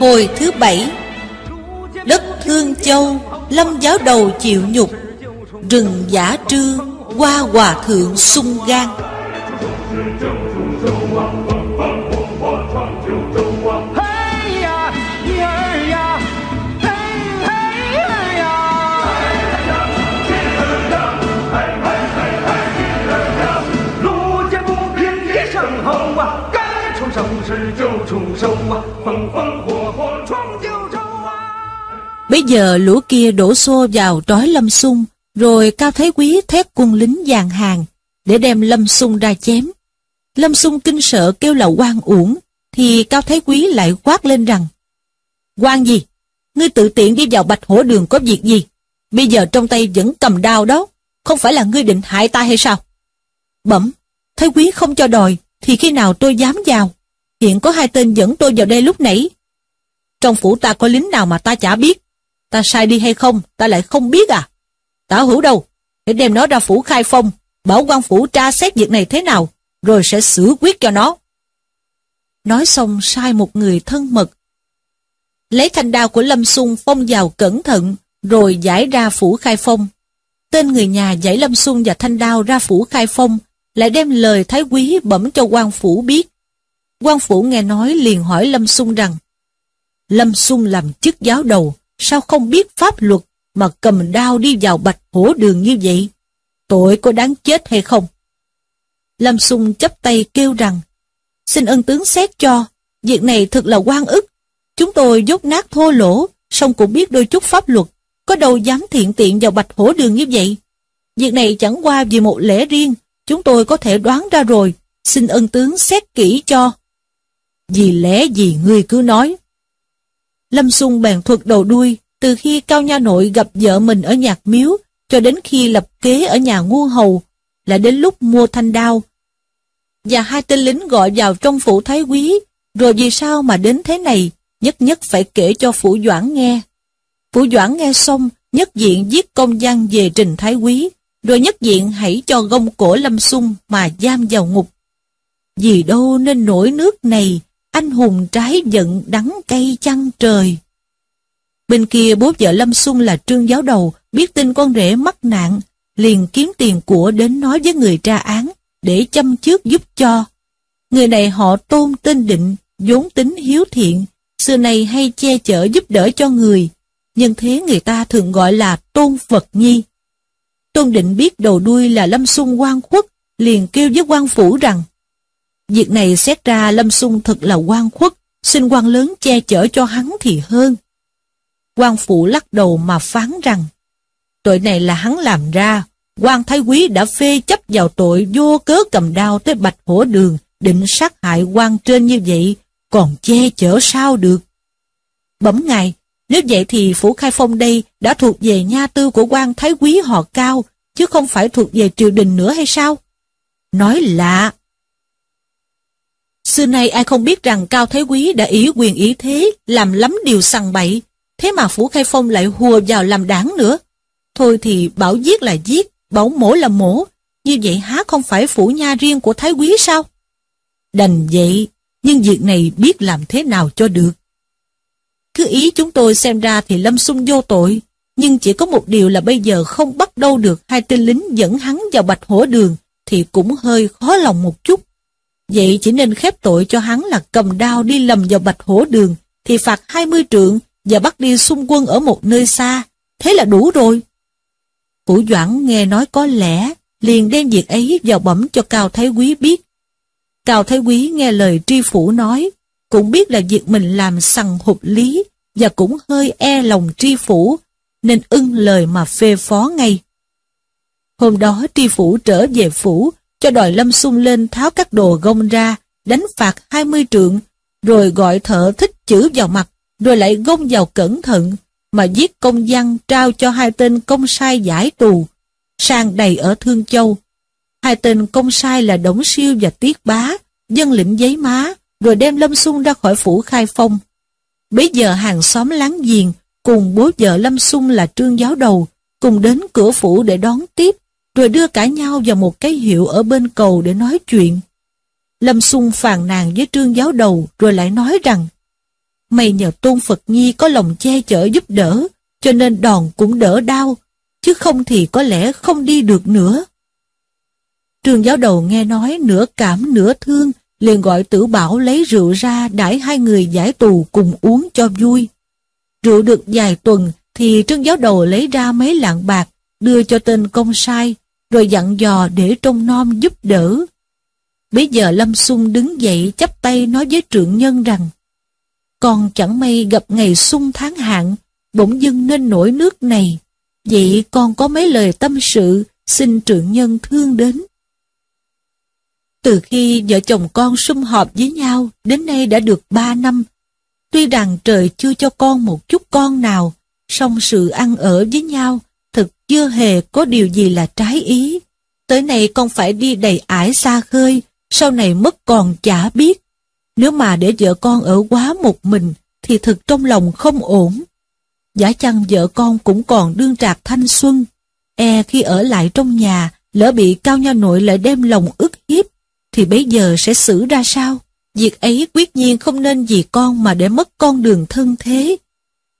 Hồi thứ bảy, Đất Thương Châu, Lâm giáo đầu chịu nhục, Rừng giả trư Qua hòa thượng sung gan. Bây giờ lũ kia đổ xô vào trói Lâm sung rồi Cao Thái Quý thét quân lính dàn hàng, để đem Lâm sung ra chém. Lâm sung kinh sợ kêu là quan uổng, thì Cao Thái Quý lại quát lên rằng, quan gì? Ngươi tự tiện đi vào bạch hổ đường có việc gì? Bây giờ trong tay vẫn cầm đao đó, không phải là ngươi định hại ta hay sao? Bẩm, Thái Quý không cho đòi, thì khi nào tôi dám vào? Hiện có hai tên dẫn tôi vào đây lúc nãy. Trong phủ ta có lính nào mà ta chả biết. Ta sai đi hay không, ta lại không biết à. Tả hữu đâu, hãy đem nó ra phủ khai phong, bảo quan phủ tra xét việc này thế nào, rồi sẽ xử quyết cho nó. Nói xong sai một người thân mật. Lấy thanh đao của Lâm Xung phong vào cẩn thận, rồi giải ra phủ khai phong. Tên người nhà giải Lâm Xung và thanh đao ra phủ khai phong, lại đem lời thái quý bẩm cho quan phủ biết. quan phủ nghe nói liền hỏi Lâm Xung rằng, Lâm Xung làm chức giáo đầu, sao không biết pháp luật mà cầm đao đi vào bạch hổ đường như vậy? Tội có đáng chết hay không? Lâm Sung chấp tay kêu rằng, xin ân tướng xét cho, việc này thật là quan ức. Chúng tôi dốt nát thô lỗ, song cũng biết đôi chút pháp luật, có đâu dám thiện tiện vào bạch hổ đường như vậy. Việc này chẳng qua vì một lẽ riêng, chúng tôi có thể đoán ra rồi, xin ân tướng xét kỹ cho. Vì lẽ gì ngươi cứ nói. Lâm Xung bèn thuật đầu đuôi, từ khi Cao Nha Nội gặp vợ mình ở nhạc miếu, cho đến khi lập kế ở nhà ngu hầu, là đến lúc mua thanh đao. Và hai tên lính gọi vào trong phủ thái quý, rồi vì sao mà đến thế này, nhất nhất phải kể cho phủ doãn nghe. Phủ doãn nghe xong, nhất diện giết công văn về trình thái quý, rồi nhất diện hãy cho gông cổ lâm sung mà giam vào ngục. Vì đâu nên nổi nước này, anh hùng trái giận đắng cay chăng trời. Bên kia bố vợ Lâm Xuân là trương giáo đầu, biết tin con rể mắc nạn, liền kiếm tiền của đến nói với người tra án, để chăm trước giúp cho. Người này họ tôn tên định, vốn tính hiếu thiện, xưa nay hay che chở giúp đỡ cho người, nhưng thế người ta thường gọi là tôn Phật Nhi. Tôn định biết đầu đuôi là Lâm Xuân quan khuất, liền kêu với quan phủ rằng, Việc này xét ra Lâm Xuân thật là quan khuất, xin quan lớn che chở cho hắn thì hơn. quan phủ lắc đầu mà phán rằng, tội này là hắn làm ra, quan thái quý đã phê chấp vào tội vô cớ cầm đao tới bạch hổ đường, định sát hại quan trên như vậy, còn che chở sao được. Bẩm ngài, nếu vậy thì phủ khai phong đây đã thuộc về nha tư của quan thái quý họ cao, chứ không phải thuộc về triều đình nữa hay sao? Nói lạ, Xưa nay ai không biết rằng Cao thái Quý đã ý quyền ý thế, làm lắm điều sằng bậy, thế mà Phủ Khai Phong lại hùa vào làm đáng nữa. Thôi thì bảo giết là giết, bảo mổ là mổ, như vậy há không phải phủ nha riêng của Thái Quý sao? Đành vậy, nhưng việc này biết làm thế nào cho được. Cứ ý chúng tôi xem ra thì Lâm Xung vô tội, nhưng chỉ có một điều là bây giờ không bắt đâu được hai tên lính dẫn hắn vào bạch hổ đường, thì cũng hơi khó lòng một chút. Vậy chỉ nên khép tội cho hắn là cầm đao đi lầm vào bạch hổ đường, thì phạt 20 trượng và bắt đi xung quân ở một nơi xa. Thế là đủ rồi. Phủ Doãn nghe nói có lẽ, liền đem việc ấy vào bẩm cho Cao Thái Quý biết. Cao Thái Quý nghe lời tri phủ nói, cũng biết là việc mình làm sằng hụt lý, và cũng hơi e lòng tri phủ, nên ưng lời mà phê phó ngay. Hôm đó tri phủ trở về phủ, cho đòi lâm sung lên tháo các đồ gông ra, đánh phạt 20 trượng, rồi gọi thợ thích chữ vào mặt, rồi lại gông vào cẩn thận, mà giết công văn trao cho hai tên công sai giải tù, sang đầy ở Thương Châu. Hai tên công sai là Đổng Siêu và Tiết Bá, dân lĩnh giấy má, rồi đem Lâm Xung ra khỏi phủ khai phong. Bây giờ hàng xóm láng giềng, cùng bố vợ Lâm Xung là trương giáo đầu, cùng đến cửa phủ để đón tiếp, rồi đưa cả nhau vào một cái hiệu ở bên cầu để nói chuyện. Lâm Xung phàn nàn với trương giáo đầu rồi lại nói rằng mày nhờ Tôn Phật Nhi có lòng che chở giúp đỡ, cho nên đòn cũng đỡ đau, chứ không thì có lẽ không đi được nữa. Trương giáo đầu nghe nói nửa cảm nửa thương, liền gọi tử bảo lấy rượu ra đãi hai người giải tù cùng uống cho vui. Rượu được vài tuần thì trương giáo đầu lấy ra mấy lạng bạc đưa cho tên công sai rồi dặn dò để trông nom giúp đỡ. Bây giờ Lâm Xung đứng dậy chắp tay nói với trượng nhân rằng Con chẳng may gặp ngày sung tháng hạn, bỗng dưng nên nổi nước này. Vậy con có mấy lời tâm sự, xin trượng nhân thương đến. Từ khi vợ chồng con sum họp với nhau, đến nay đã được ba năm. Tuy rằng trời chưa cho con một chút con nào, song sự ăn ở với nhau, chưa hề có điều gì là trái ý. Tới nay con phải đi đầy ải xa khơi, sau này mất còn chả biết. Nếu mà để vợ con ở quá một mình, thì thực trong lòng không ổn. Giả chăng vợ con cũng còn đương trạc thanh xuân. E khi ở lại trong nhà, lỡ bị cao nha nội lại đem lòng ức hiếp, thì bây giờ sẽ xử ra sao? Việc ấy quyết nhiên không nên vì con mà để mất con đường thân thế.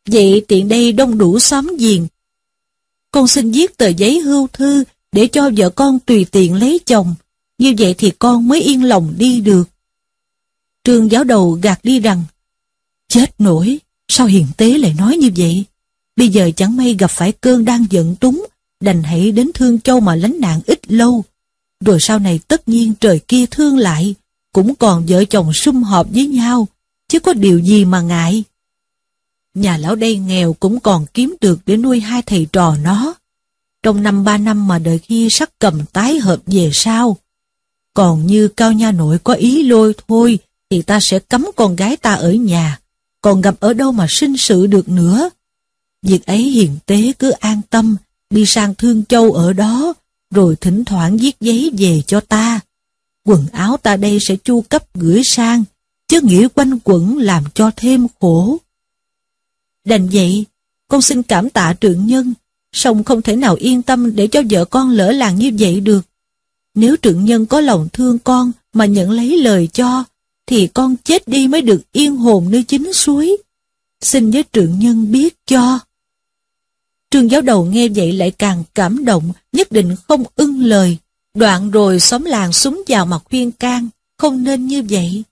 Vậy tiện đây đông đủ xóm giềng. Con xin viết tờ giấy hưu thư để cho vợ con tùy tiện lấy chồng. Như vậy thì con mới yên lòng đi được. Trương giáo đầu gạt đi rằng Chết nổi, sao hiền tế lại nói như vậy? Bây giờ chẳng may gặp phải cơn đang giận túng, đành hãy đến Thương Châu mà lánh nạn ít lâu. Rồi sau này tất nhiên trời kia thương lại, cũng còn vợ chồng sum họp với nhau, chứ có điều gì mà ngại. Nhà lão đây nghèo cũng còn kiếm được để nuôi hai thầy trò nó. Trong năm ba năm mà đợi khi sắc cầm tái hợp về sau. Còn như cao nha nội có ý lôi thôi, thì ta sẽ cấm con gái ta ở nhà, còn gặp ở đâu mà sinh sự được nữa. Việc ấy hiền tế cứ an tâm, đi sang Thương Châu ở đó, rồi thỉnh thoảng viết giấy về cho ta. Quần áo ta đây sẽ chu cấp gửi sang, chứ nghĩ quanh quẩn làm cho thêm khổ. Đành vậy, con xin cảm tạ trượng nhân, song không thể nào yên tâm để cho vợ con lỡ làng như vậy được. Nếu trượng nhân có lòng thương con mà nhận lấy lời cho, thì con chết đi mới được yên hồn nơi chính suối. Xin với trượng nhân biết cho. Trương giáo đầu nghe vậy lại càng cảm động, nhất định không ưng lời. Đoạn rồi xóm làng súng vào mặt khuyên can, không nên như vậy.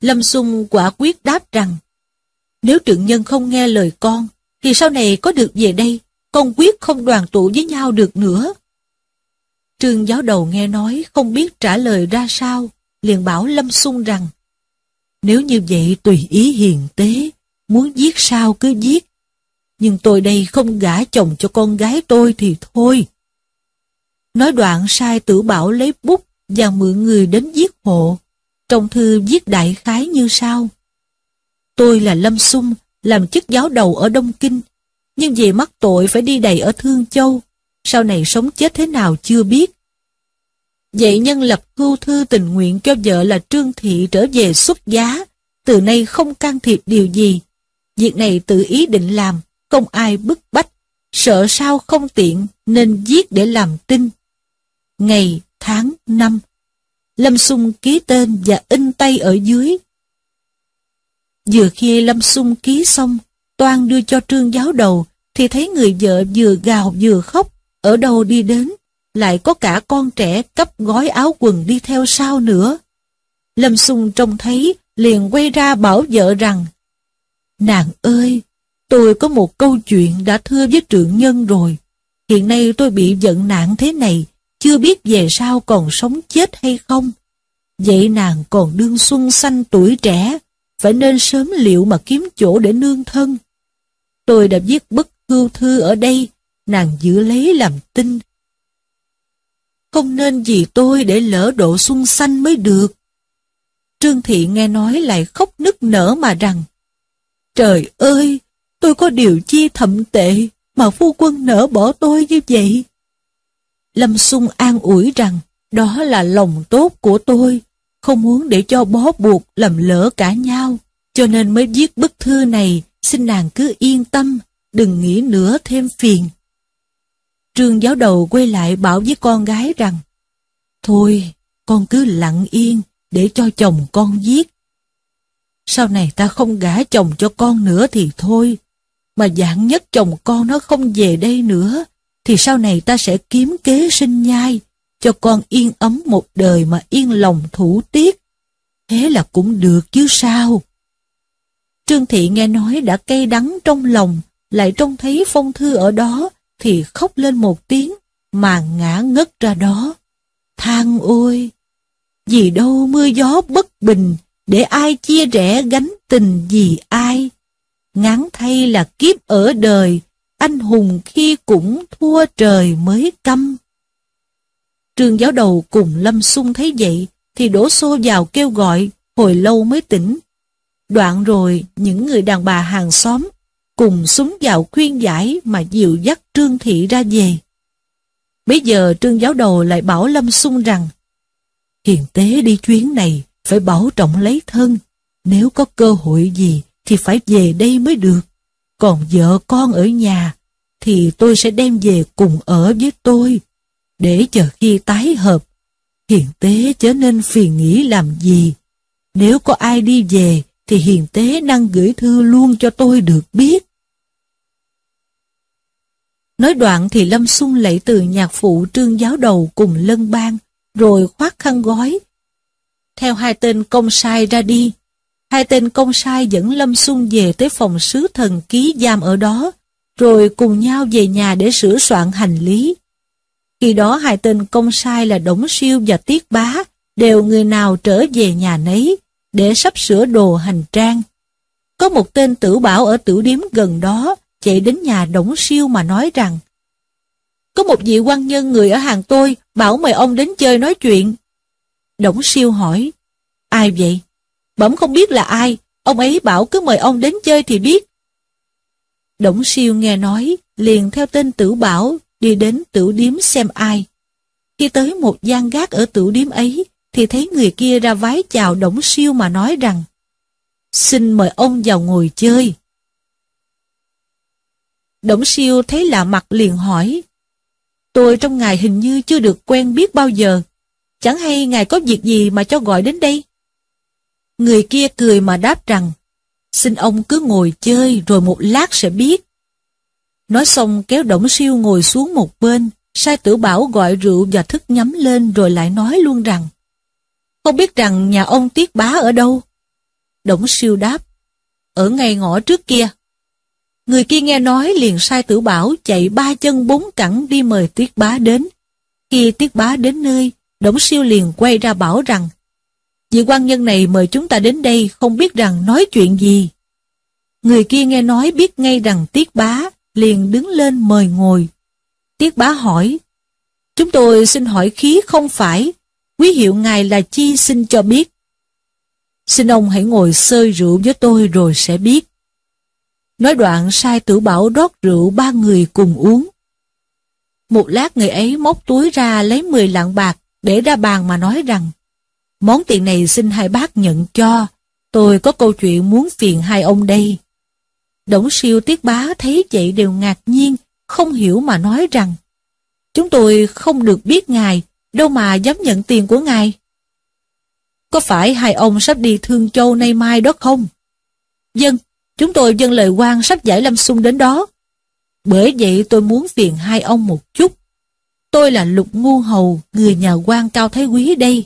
Lâm Xung quả quyết đáp rằng, nếu trượng nhân không nghe lời con, thì sau này có được về đây, con quyết không đoàn tụ với nhau được nữa. Trương giáo đầu nghe nói không biết trả lời ra sao, liền bảo Lâm Xung rằng, nếu như vậy tùy ý hiền tế, muốn giết sao cứ giết, nhưng tôi đây không gả chồng cho con gái tôi thì thôi. Nói đoạn sai tử bảo lấy bút và mượn người đến giết hộ. Trong thư viết đại khái như sau. Tôi là Lâm Xung, làm chức giáo đầu ở Đông Kinh, nhưng vì mắc tội phải đi đầy ở Thương Châu, sau này sống chết thế nào chưa biết. Vậy nhân lập hưu thư tình nguyện cho vợ là Trương Thị trở về xuất giá, từ nay không can thiệp điều gì. Việc này tự ý định làm, không ai bức bách, sợ sao không tiện nên giết để làm tin. Ngày, tháng, năm, Lâm Xung ký tên và in tay ở dưới. Vừa khi Lâm Sung ký xong, Toan đưa cho trương giáo đầu, thì thấy người vợ vừa gào vừa khóc, ở đâu đi đến, lại có cả con trẻ cấp gói áo quần đi theo sau nữa. Lâm Sung trông thấy, liền quay ra bảo vợ rằng, Nàng ơi, Tôi có một câu chuyện đã thưa với trượng nhân rồi. Hiện nay tôi bị giận nạn thế này, chưa biết về sau còn sống chết hay không. Vậy nàng còn đương xuân xanh tuổi trẻ, phải nên sớm liệu mà kiếm chỗ để nương thân. Tôi đã viết bức hưu thư ở đây, nàng giữ lấy làm tin. Không nên vì tôi để lỡ độ xuân xanh mới được. Trương Thị nghe nói lại khóc nức nở mà rằng, Trời ơi, Tôi có điều chi thậm tệ mà phu quân nỡ bỏ tôi như vậy? Lâm Xuân an ủi rằng đó là lòng tốt của tôi, không muốn để cho bó buộc lầm lỡ cả nhau, cho nên mới viết bức thư này, xin nàng cứ yên tâm, đừng nghĩ nữa thêm phiền. Trương giáo đầu quay lại bảo với con gái rằng, Thôi, con cứ lặng yên để cho chồng con viết. sau này ta không gả chồng cho con nữa thì thôi. Mà dạng nhất chồng con nó không về đây nữa, thì sau này ta sẽ kiếm kế sinh nhai, cho con yên ấm một đời mà yên lòng thủ tiết. Thế là cũng được chứ sao? Trương Thị nghe nói đã cay đắng trong lòng, lại trông thấy phong thư ở đó, thì khóc lên một tiếng, mà ngã ngất ra đó. Thang ôi! Vì đâu mưa gió bất bình, để ai chia rẽ gánh tình vì ai. Ngắn thay là kiếp ở đời, anh hùng khi cũng thua trời mới căm. Trương giáo đầu cùng Lâm Xung thấy vậy, thì đổ xô vào kêu gọi, hồi lâu mới tỉnh. Đoạn rồi, những người đàn bà hàng xóm cùng súng vào khuyên giải mà dìu dắt Trương Thị ra về. Bây giờ Trương giáo đầu lại bảo Lâm Xung rằng, hiền tế đi chuyến này, phải bảo trọng lấy thân. Nếu có cơ hội gì thì phải về đây mới được. Còn vợ con ở nhà thì tôi sẽ đem về cùng ở với tôi. Để chờ khi tái hợp, hiền tế chớ nên phiền nghĩ làm gì. Nếu có ai đi về thì hiền tế năng gửi thư luôn cho tôi được biết. Nói đoạn thì Lâm Xuân lạy từ nhạc phụ trương giáo đầu cùng lân bang, rồi khoác khăn gói, theo hai tên công sai ra đi. Hai tên công sai dẫn Lâm Xuân về tới phòng sứ thần ký giam ở đó, rồi cùng nhau về nhà để sửa soạn hành lý. Khi đó hai tên công sai là Đổng Siêu và Tiết Bá đều người nào trở về nhà nấy để sắp sửa đồ hành trang. Có một tên tử bảo ở tử điếm gần đó chạy đến nhà Đổng Siêu mà nói rằng Có một vị quan nhân người ở hàng tôi bảo mời ông đến chơi nói chuyện. Đổng siêu hỏi, ai vậy? Bẩm không biết là ai, ông ấy bảo cứ mời ông đến chơi thì biết. Đổng siêu nghe nói, liền theo tên tử bảo, đi đến tửu điếm xem ai. Khi tới một gian gác ở tửu điếm ấy, thì thấy người kia ra vái chào Đổng siêu mà nói rằng, xin mời ông vào ngồi chơi. Đổng siêu thấy lạ mặt liền hỏi, tôi trong ngài hình như chưa được quen biết bao giờ, Chẳng hay ngài có việc gì mà cho gọi đến đây? Người kia cười mà đáp rằng, xin ông cứ ngồi chơi rồi một lát sẽ biết. Nói xong kéo Đổng Siêu ngồi xuống một bên, sai tử bảo gọi rượu và thức nhắm lên rồi lại nói luôn rằng, không biết rằng nhà ông Tiết Bá ở đâu? Đổng Siêu đáp, ở ngay ngõ trước kia. Người kia nghe nói liền sai tử bảo chạy ba chân bốn cẳng đi mời Tiết Bá đến. Khi Tiết Bá đến nơi, Đổng siêu liền quay ra bảo rằng Vị quan nhân này mời chúng ta đến đây không biết rằng nói chuyện gì. Người kia nghe nói biết ngay rằng Tiết Bá liền đứng lên mời ngồi. Tiết Bá hỏi Chúng tôi xin hỏi khí không phải quý hiệu ngài là chi xin cho biết. Xin ông hãy ngồi sơi rượu với tôi rồi sẽ biết. Nói đoạn sai tử bảo rót rượu ba người cùng uống. Một lát người ấy móc túi ra lấy 10 lạng bạc để ra bàn mà nói rằng món tiền này xin hai bác nhận cho, tôi có câu chuyện muốn phiền hai ông đây. Đổng siêu tiết bá thấy vậy đều ngạc nhiên, không hiểu mà nói rằng chúng tôi không được biết ngài, đâu mà dám nhận tiền của ngài. Có phải hai ông sắp đi Thương Châu nay mai đó không? Dân, chúng tôi dân lời quan sắp giải Lâm Xung đến đó. Bởi vậy tôi muốn phiền hai ông một chút. Tôi là Lục Ngu Hầu, người nhà quan cao thái quý đây.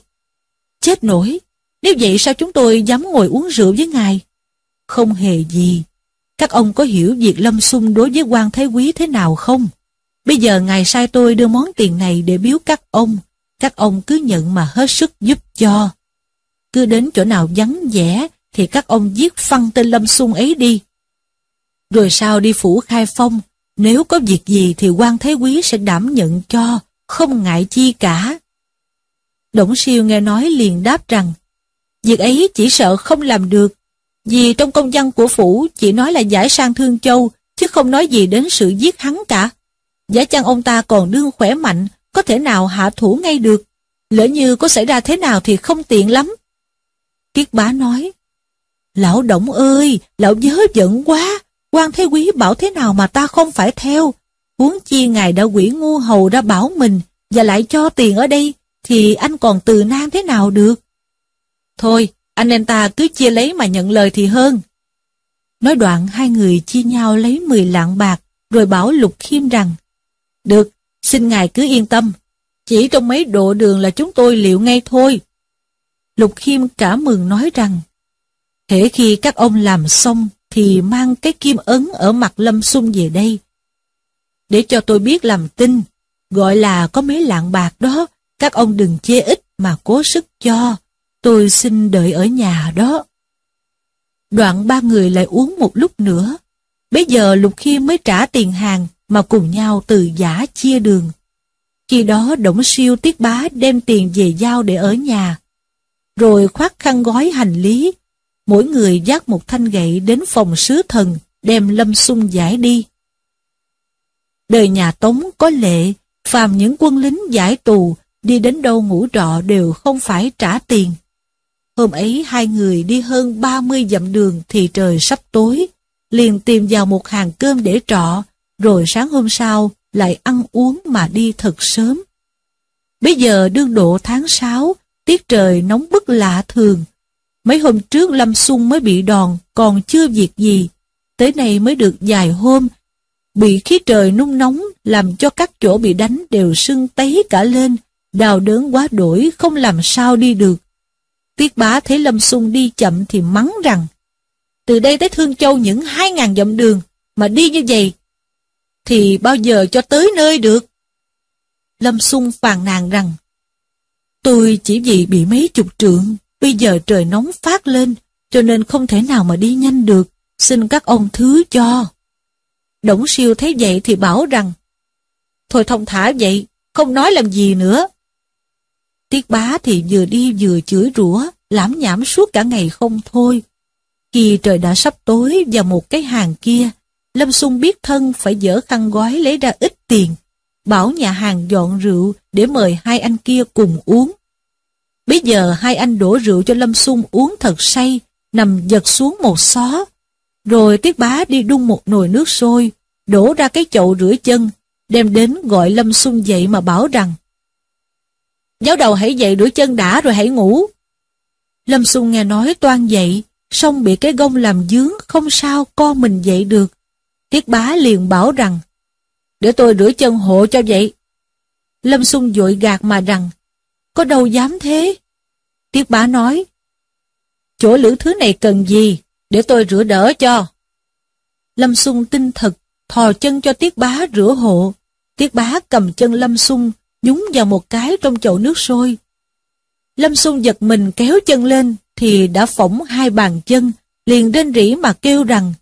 Chết nổi, nếu vậy sao chúng tôi dám ngồi uống rượu với ngài? Không hề gì. Các ông có hiểu việc lâm xung đối với quan thái quý thế nào không? Bây giờ ngài sai tôi đưa món tiền này để biếu các ông. Các ông cứ nhận mà hết sức giúp cho. Cứ đến chỗ nào vắng vẻ thì các ông giết phăng tên lâm xung ấy đi. Rồi sau đi phủ khai phong, nếu có việc gì thì quan Thế Quý sẽ đảm nhận cho, không ngại chi cả. Đổng siêu nghe nói liền đáp rằng, việc ấy chỉ sợ không làm được, vì trong công văn của phủ chỉ nói là giải sang Thương Châu, chứ không nói gì đến sự giết hắn cả. Giả chăng ông ta còn đương khỏe mạnh, có thể nào hạ thủ ngay được, lỡ như có xảy ra thế nào thì không tiện lắm. Kiết bá nói, Lão Động ơi, lão nhớ giận quá, quan Thế Quý bảo thế nào mà ta không phải theo. Huống chi ngài đã quỷ ngu hầu ra bảo mình và lại cho tiền ở đây, thì anh còn từ nan thế nào được? Thôi, anh em ta cứ chia lấy mà nhận lời thì hơn. Nói đoạn hai người chia nhau lấy 10 lạng bạc, rồi bảo Lục Khiêm rằng, Được, xin ngài cứ yên tâm, chỉ trong mấy độ đường là chúng tôi liệu ngay thôi. Lục Khiêm cả mừng nói rằng, Thể khi các ông làm xong thì mang cái kim ấn ở mặt Lâm Xung về đây. Để cho tôi biết làm tin, gọi là có mấy lạng bạc đó, các ông đừng chê ít mà cố sức cho, tôi xin đợi ở nhà đó. Đoạn ba người lại uống một lúc nữa, bây giờ Lục Khiêm mới trả tiền hàng mà cùng nhau từ giả chia đường. Khi đó Đổng Siêu Tiết Bá đem tiền về giao để ở nhà, rồi khoác khăn gói hành lý, mỗi người dắt một thanh gậy đến phòng sứ thần, đem lâm sung giải đi. Đời nhà Tống có lệ, phàm những quân lính giải tù, đi đến đâu ngủ trọ đều không phải trả tiền. Hôm ấy hai người đi hơn 30 dặm đường thì trời sắp tối, liền tìm vào một hàng cơm để trọ, rồi sáng hôm sau lại ăn uống mà đi thật sớm. Bây giờ đương độ tháng 6, tiết trời nóng bức lạ thường. Mấy hôm trước Lâm Xuân mới bị đòn, còn chưa việc gì. Tới nay mới được vài hôm, bị khí trời nung nóng làm cho các chỗ bị đánh đều sưng tấy cả lên, đào đớn quá đổi không làm sao đi được. Tiết bá thấy Lâm Xuân đi chậm thì mắng rằng từ đây tới Thương Châu những hai ngàn dặm đường mà đi như vậy thì bao giờ cho tới nơi được? Lâm Xuân phàn nàn rằng Tôi chỉ vì bị mấy chục trượng, bây giờ trời nóng phát lên, cho nên không thể nào mà đi nhanh được, xin các ông thứ cho. Đổng siêu thấy vậy thì bảo rằng, Thôi thông thả vậy, không nói làm gì nữa. Tiết bá thì vừa đi vừa chửi rủa, lãm nhảm suốt cả ngày không thôi. Khi trời đã sắp tối vào một cái hàng kia, Lâm Xung biết thân phải dỡ khăn gói lấy ra ít tiền, bảo nhà hàng dọn rượu để mời hai anh kia cùng uống. Bây giờ hai anh đổ rượu cho Lâm Xung uống thật say, nằm giật xuống một xó. Rồi Tiết Bá đi đun một nồi nước sôi, đổ ra cái chậu rửa chân, đem đến gọi Lâm Xung dậy mà bảo rằng Giáo đầu hãy dậy rửa chân đã rồi hãy ngủ. Lâm xuân nghe nói toan dậy, xong bị cái gông làm dướng, không sao con mình dậy được. Tiết bá liền bảo rằng, để tôi rửa chân hộ cho vậy. Lâm xuân dội gạt mà rằng, có đâu dám thế? Tiết bá nói, chỗ lữ thứ này cần gì, để tôi rửa đỡ cho. Lâm xuân tin thật, thò chân cho Tiết bá rửa hộ. Tiết bá cầm chân Lâm xuân nhúng vào một cái trong chậu nước sôi. Lâm Xung giật mình kéo chân lên, thì đã phỏng hai bàn chân, liền rên rỉ mà kêu rằng,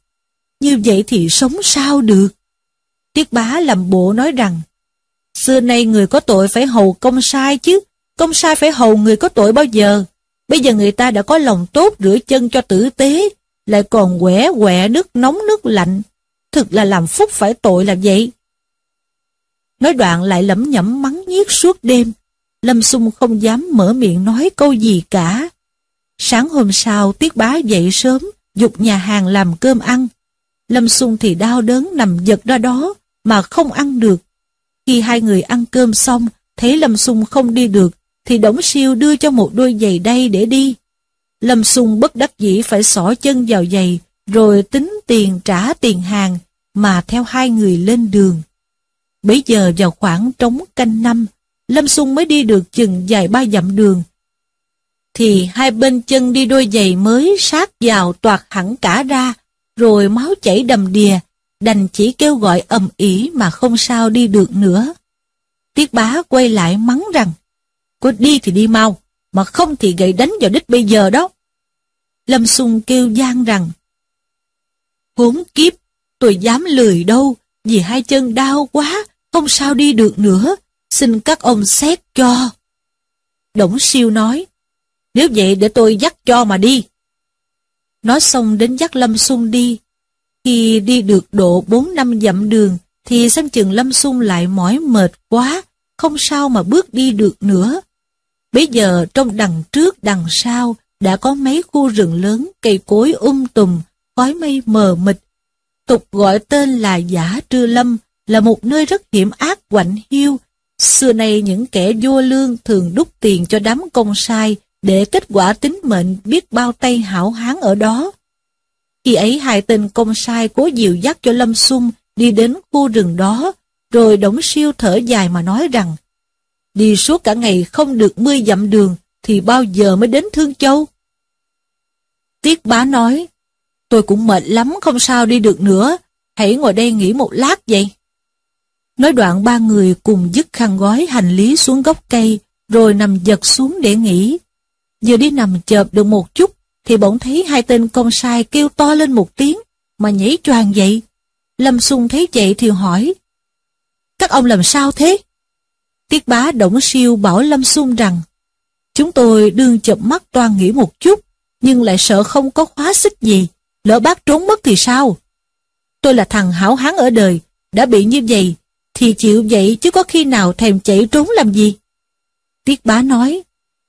như vậy thì sống sao được? Tiết bá làm bộ nói rằng, xưa nay người có tội phải hầu công sai chứ, công sai phải hầu người có tội bao giờ? Bây giờ người ta đã có lòng tốt rửa chân cho tử tế, lại còn quẻ quẹ nước nóng nước lạnh. Thực là làm phúc phải tội là vậy. Nói đoạn lại lẩm nhẩm mắng nhiếc suốt đêm. Lâm Xung không dám mở miệng nói câu gì cả. Sáng hôm sau, Tiết Bá dậy sớm, dục nhà hàng làm cơm ăn. Lâm Xung thì đau đớn nằm giật ra đó, mà không ăn được. Khi hai người ăn cơm xong, thấy Lâm Xung không đi được, thì Đổng Siêu đưa cho một đôi giày đây để đi. Lâm Xung bất đắc dĩ phải xỏ chân vào giày, rồi tính tiền trả tiền hàng, mà theo hai người lên đường. Bấy giờ vào khoảng trống canh năm, Lâm Xung mới đi được chừng dài ba dặm đường, thì hai bên chân đi đôi giày mới sát vào toạt hẳn cả ra, rồi máu chảy đầm đìa, đành chỉ kêu gọi ầm ỉ mà không sao đi được nữa. Tiết bá quay lại mắng rằng, có đi thì đi mau, mà không thì gậy đánh vào đích bây giờ đó. Lâm Xung kêu gian rằng, Khốn kiếp, tôi dám lười đâu, vì hai chân đau quá, không sao đi được nữa, xin các ông xét cho. Đổng siêu nói, nếu vậy để tôi dắt cho mà đi. Nói xong đến dắt Lâm Xuân đi. Khi đi được độ 4 năm dặm đường, thì xem chừng Lâm Xuân lại mỏi mệt quá, không sao mà bước đi được nữa. Bây giờ trong đằng trước đằng sau đã có mấy khu rừng lớn, cây cối um tùm, khói mây mờ mịt. Tục gọi tên là Giả Trưa Lâm, là một nơi rất hiểm ác quạnh hiu. Xưa nay những kẻ vô lương thường đúc tiền cho đám công sai, để kết quả tính mệnh biết bao tay hảo hán ở đó. Khi ấy hai tên công sai cố dìu dắt cho Lâm Xung đi đến khu rừng đó, rồi Đổng Siêu thở dài mà nói rằng, đi suốt cả ngày không được mươi dặm đường, thì bao giờ mới đến Thương Châu? Tiết bá nói, tôi cũng mệt lắm không sao đi được nữa, hãy ngồi đây nghỉ một lát vậy. Nói đoạn ba người cùng dứt khăn gói hành lý xuống gốc cây, rồi nằm giật xuống để nghỉ. Vừa đi nằm chợp được một chút, thì bỗng thấy hai tên công sai kêu to lên một tiếng, mà nhảy choàng dậy. Lâm Xung thấy vậy thì hỏi, Các ông làm sao thế? Tiết bá Động Siêu bảo Lâm Xung rằng, Chúng tôi đương chợp mắt toan nghỉ một chút, nhưng lại sợ không có khóa xích gì, lỡ bác trốn mất thì sao? Tôi là thằng hảo hán ở đời, đã bị như vậy, thì chịu vậy chứ có khi nào thèm chạy trốn làm gì? Tiết bá nói,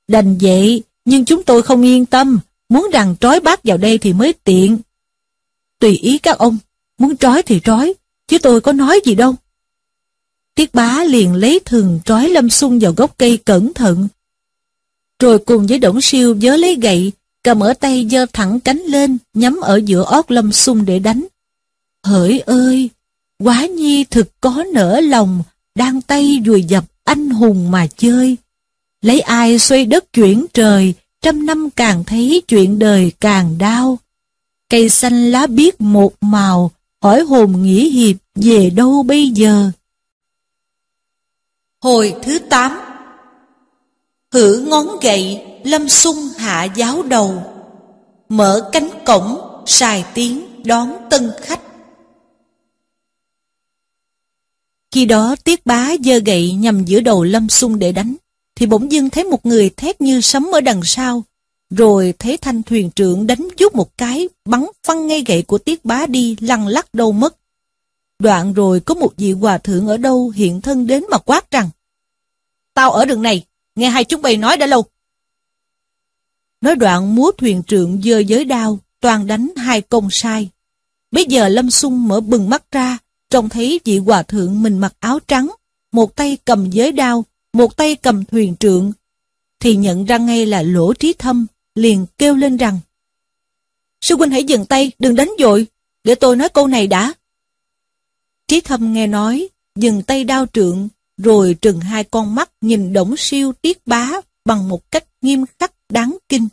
đành vậy, nhưng chúng tôi không yên tâm, muốn rằng trói bác vào đây thì mới tiện. Tùy ý các ông, muốn trói thì trói, chứ tôi có nói gì đâu. Tiết bá liền lấy thừng trói Lâm Xung vào gốc cây cẩn thận. Rồi cùng với Đổng Siêu vớ lấy gậy, cầm ở tay giơ thẳng cánh lên, nhắm ở giữa ót Lâm Xung để đánh. Hỡi ơi, quá nhi thực có nở lòng, đang tay vùi dập anh hùng mà chơi. Lấy ai xoay đất chuyển trời, trăm năm càng thấy chuyện đời càng đau. Cây xanh lá biếc một màu, hỏi hồn nghĩ hiệp về đâu bây giờ? Hồi thứ 8 Hử ngón gậy, lâm sung hạ giáo đầu. Mở cánh cổng, xài tiếng đón tân khách. Khi đó Tiết Bá giơ gậy nhằm giữa đầu Lâm Sung để đánh, thì bỗng dưng thấy một người thét như sấm ở đằng sau, rồi thấy thanh thuyền trưởng đánh giúp một cái, bắn phăng ngay gậy của Tiết Bá đi, lăn lắc đâu mất. Đoạn rồi có một vị hòa thượng ở đâu hiện thân đến mà quát rằng, Tao ở đường này, nghe hai chúng bay nói đã lâu. Nói đoạn múa thuyền trưởng dơ giới đao, toàn đánh hai công sai. Bây giờ Lâm Sung mở bừng mắt ra, trông thấy vị hòa thượng mình mặc áo trắng, một tay cầm giới đao, một tay cầm thuyền trượng, thì nhận ra ngay là lỗ trí thâm, liền kêu lên rằng Sư huynh hãy dừng tay, đừng đánh dội, để tôi nói câu này đã. Trí thâm nghe nói, dừng tay đao trượng, rồi trừng hai con mắt nhìn đổng siêu tiết bá bằng một cách nghiêm khắc đáng kinh.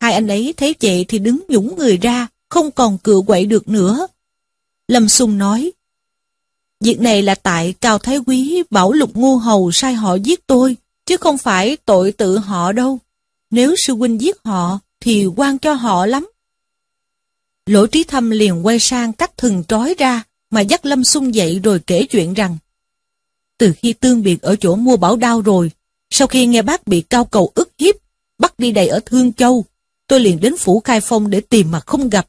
Hai anh ấy thấy vậy thì đứng nhũng người ra, không còn cựa quậy được nữa. Lâm Xung nói, Việc này là tại Cao Thái Quý bảo lục ngu hầu sai họ giết tôi, chứ không phải tội tự họ đâu. Nếu sư huynh giết họ, thì quan cho họ lắm. Lỗ trí thâm liền quay sang cắt thừng trói ra, mà dắt Lâm Xung dậy rồi kể chuyện rằng từ khi tương biệt ở chỗ mua bảo đao rồi, sau khi nghe bác bị cao cầu ức hiếp, bắt đi đầy ở Thương Châu, tôi liền đến phủ Khai Phong để tìm mà không gặp.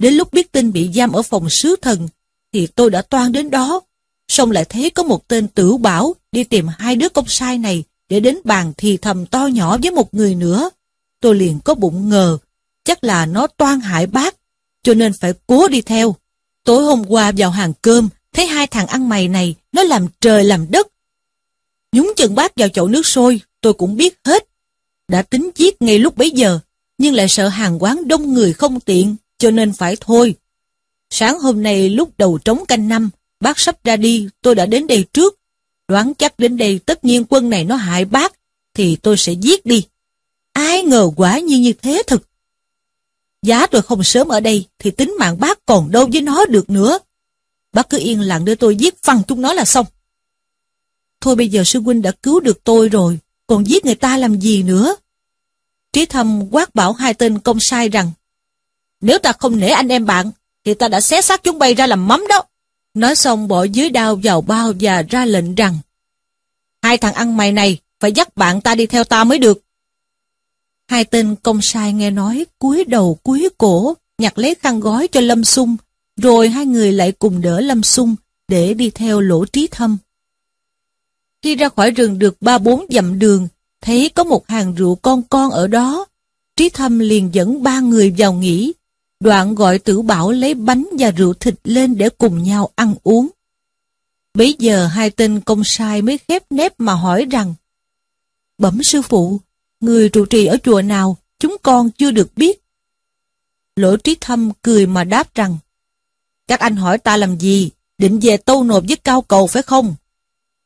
Đến lúc biết tin bị giam ở phòng sứ thần, thì tôi đã toan đến đó, xong lại thấy có một tên tử bảo đi tìm hai đứa công sai này để đến bàn thì thầm to nhỏ với một người nữa. Tôi liền có bụng ngờ, chắc là nó toan hại bác, cho nên phải cố đi theo. Tối hôm qua vào hàng cơm, thấy hai thằng ăn mày này, nó làm trời làm đất. Nhúng chân bác vào chậu nước sôi, tôi cũng biết hết. Đã tính giết ngay lúc bấy giờ, nhưng lại sợ hàng quán đông người không tiện, cho nên phải thôi. Sáng hôm nay lúc đầu trống canh năm, bác sắp ra đi, tôi đã đến đây trước. Đoán chắc đến đây tất nhiên quân này nó hại bác, thì tôi sẽ giết đi. Ai ngờ quả nhiên như thế thực. Giá tôi không sớm ở đây, thì tính mạng bác còn đâu với nó được nữa. Bác cứ yên lặng để tôi giết phăng chúng nó là xong. Thôi bây giờ sư huynh đã cứu được tôi rồi, còn giết người ta làm gì nữa? Trí thâm quát bảo hai tên công sai rằng, nếu ta không nể anh em bạn, thì ta đã xé xác chúng bay ra làm mắm đó. Nói xong bỏ dưới đao vào bao và ra lệnh rằng, hai thằng ăn mày này phải dắt bạn ta đi theo ta mới được. Hai tên công sai nghe nói cúi đầu cúi cổ, nhặt lấy khăn gói cho Lâm Sung, rồi hai người lại cùng đỡ Lâm Sung để đi theo lỗ trí thâm. Khi ra khỏi rừng được ba bốn dặm đường, thấy có một hàng rượu con con ở đó. Trí thâm liền dẫn ba người vào nghỉ, đoạn gọi tử bảo lấy bánh và rượu thịt lên để cùng nhau ăn uống. Bấy giờ hai tên công sai mới khép nép mà hỏi rằng, Bẩm sư phụ, người trụ trì ở chùa nào, chúng con chưa được biết. Lỗ trí thâm cười mà đáp rằng, các anh hỏi ta làm gì, định về tâu nộp với cao cầu phải không?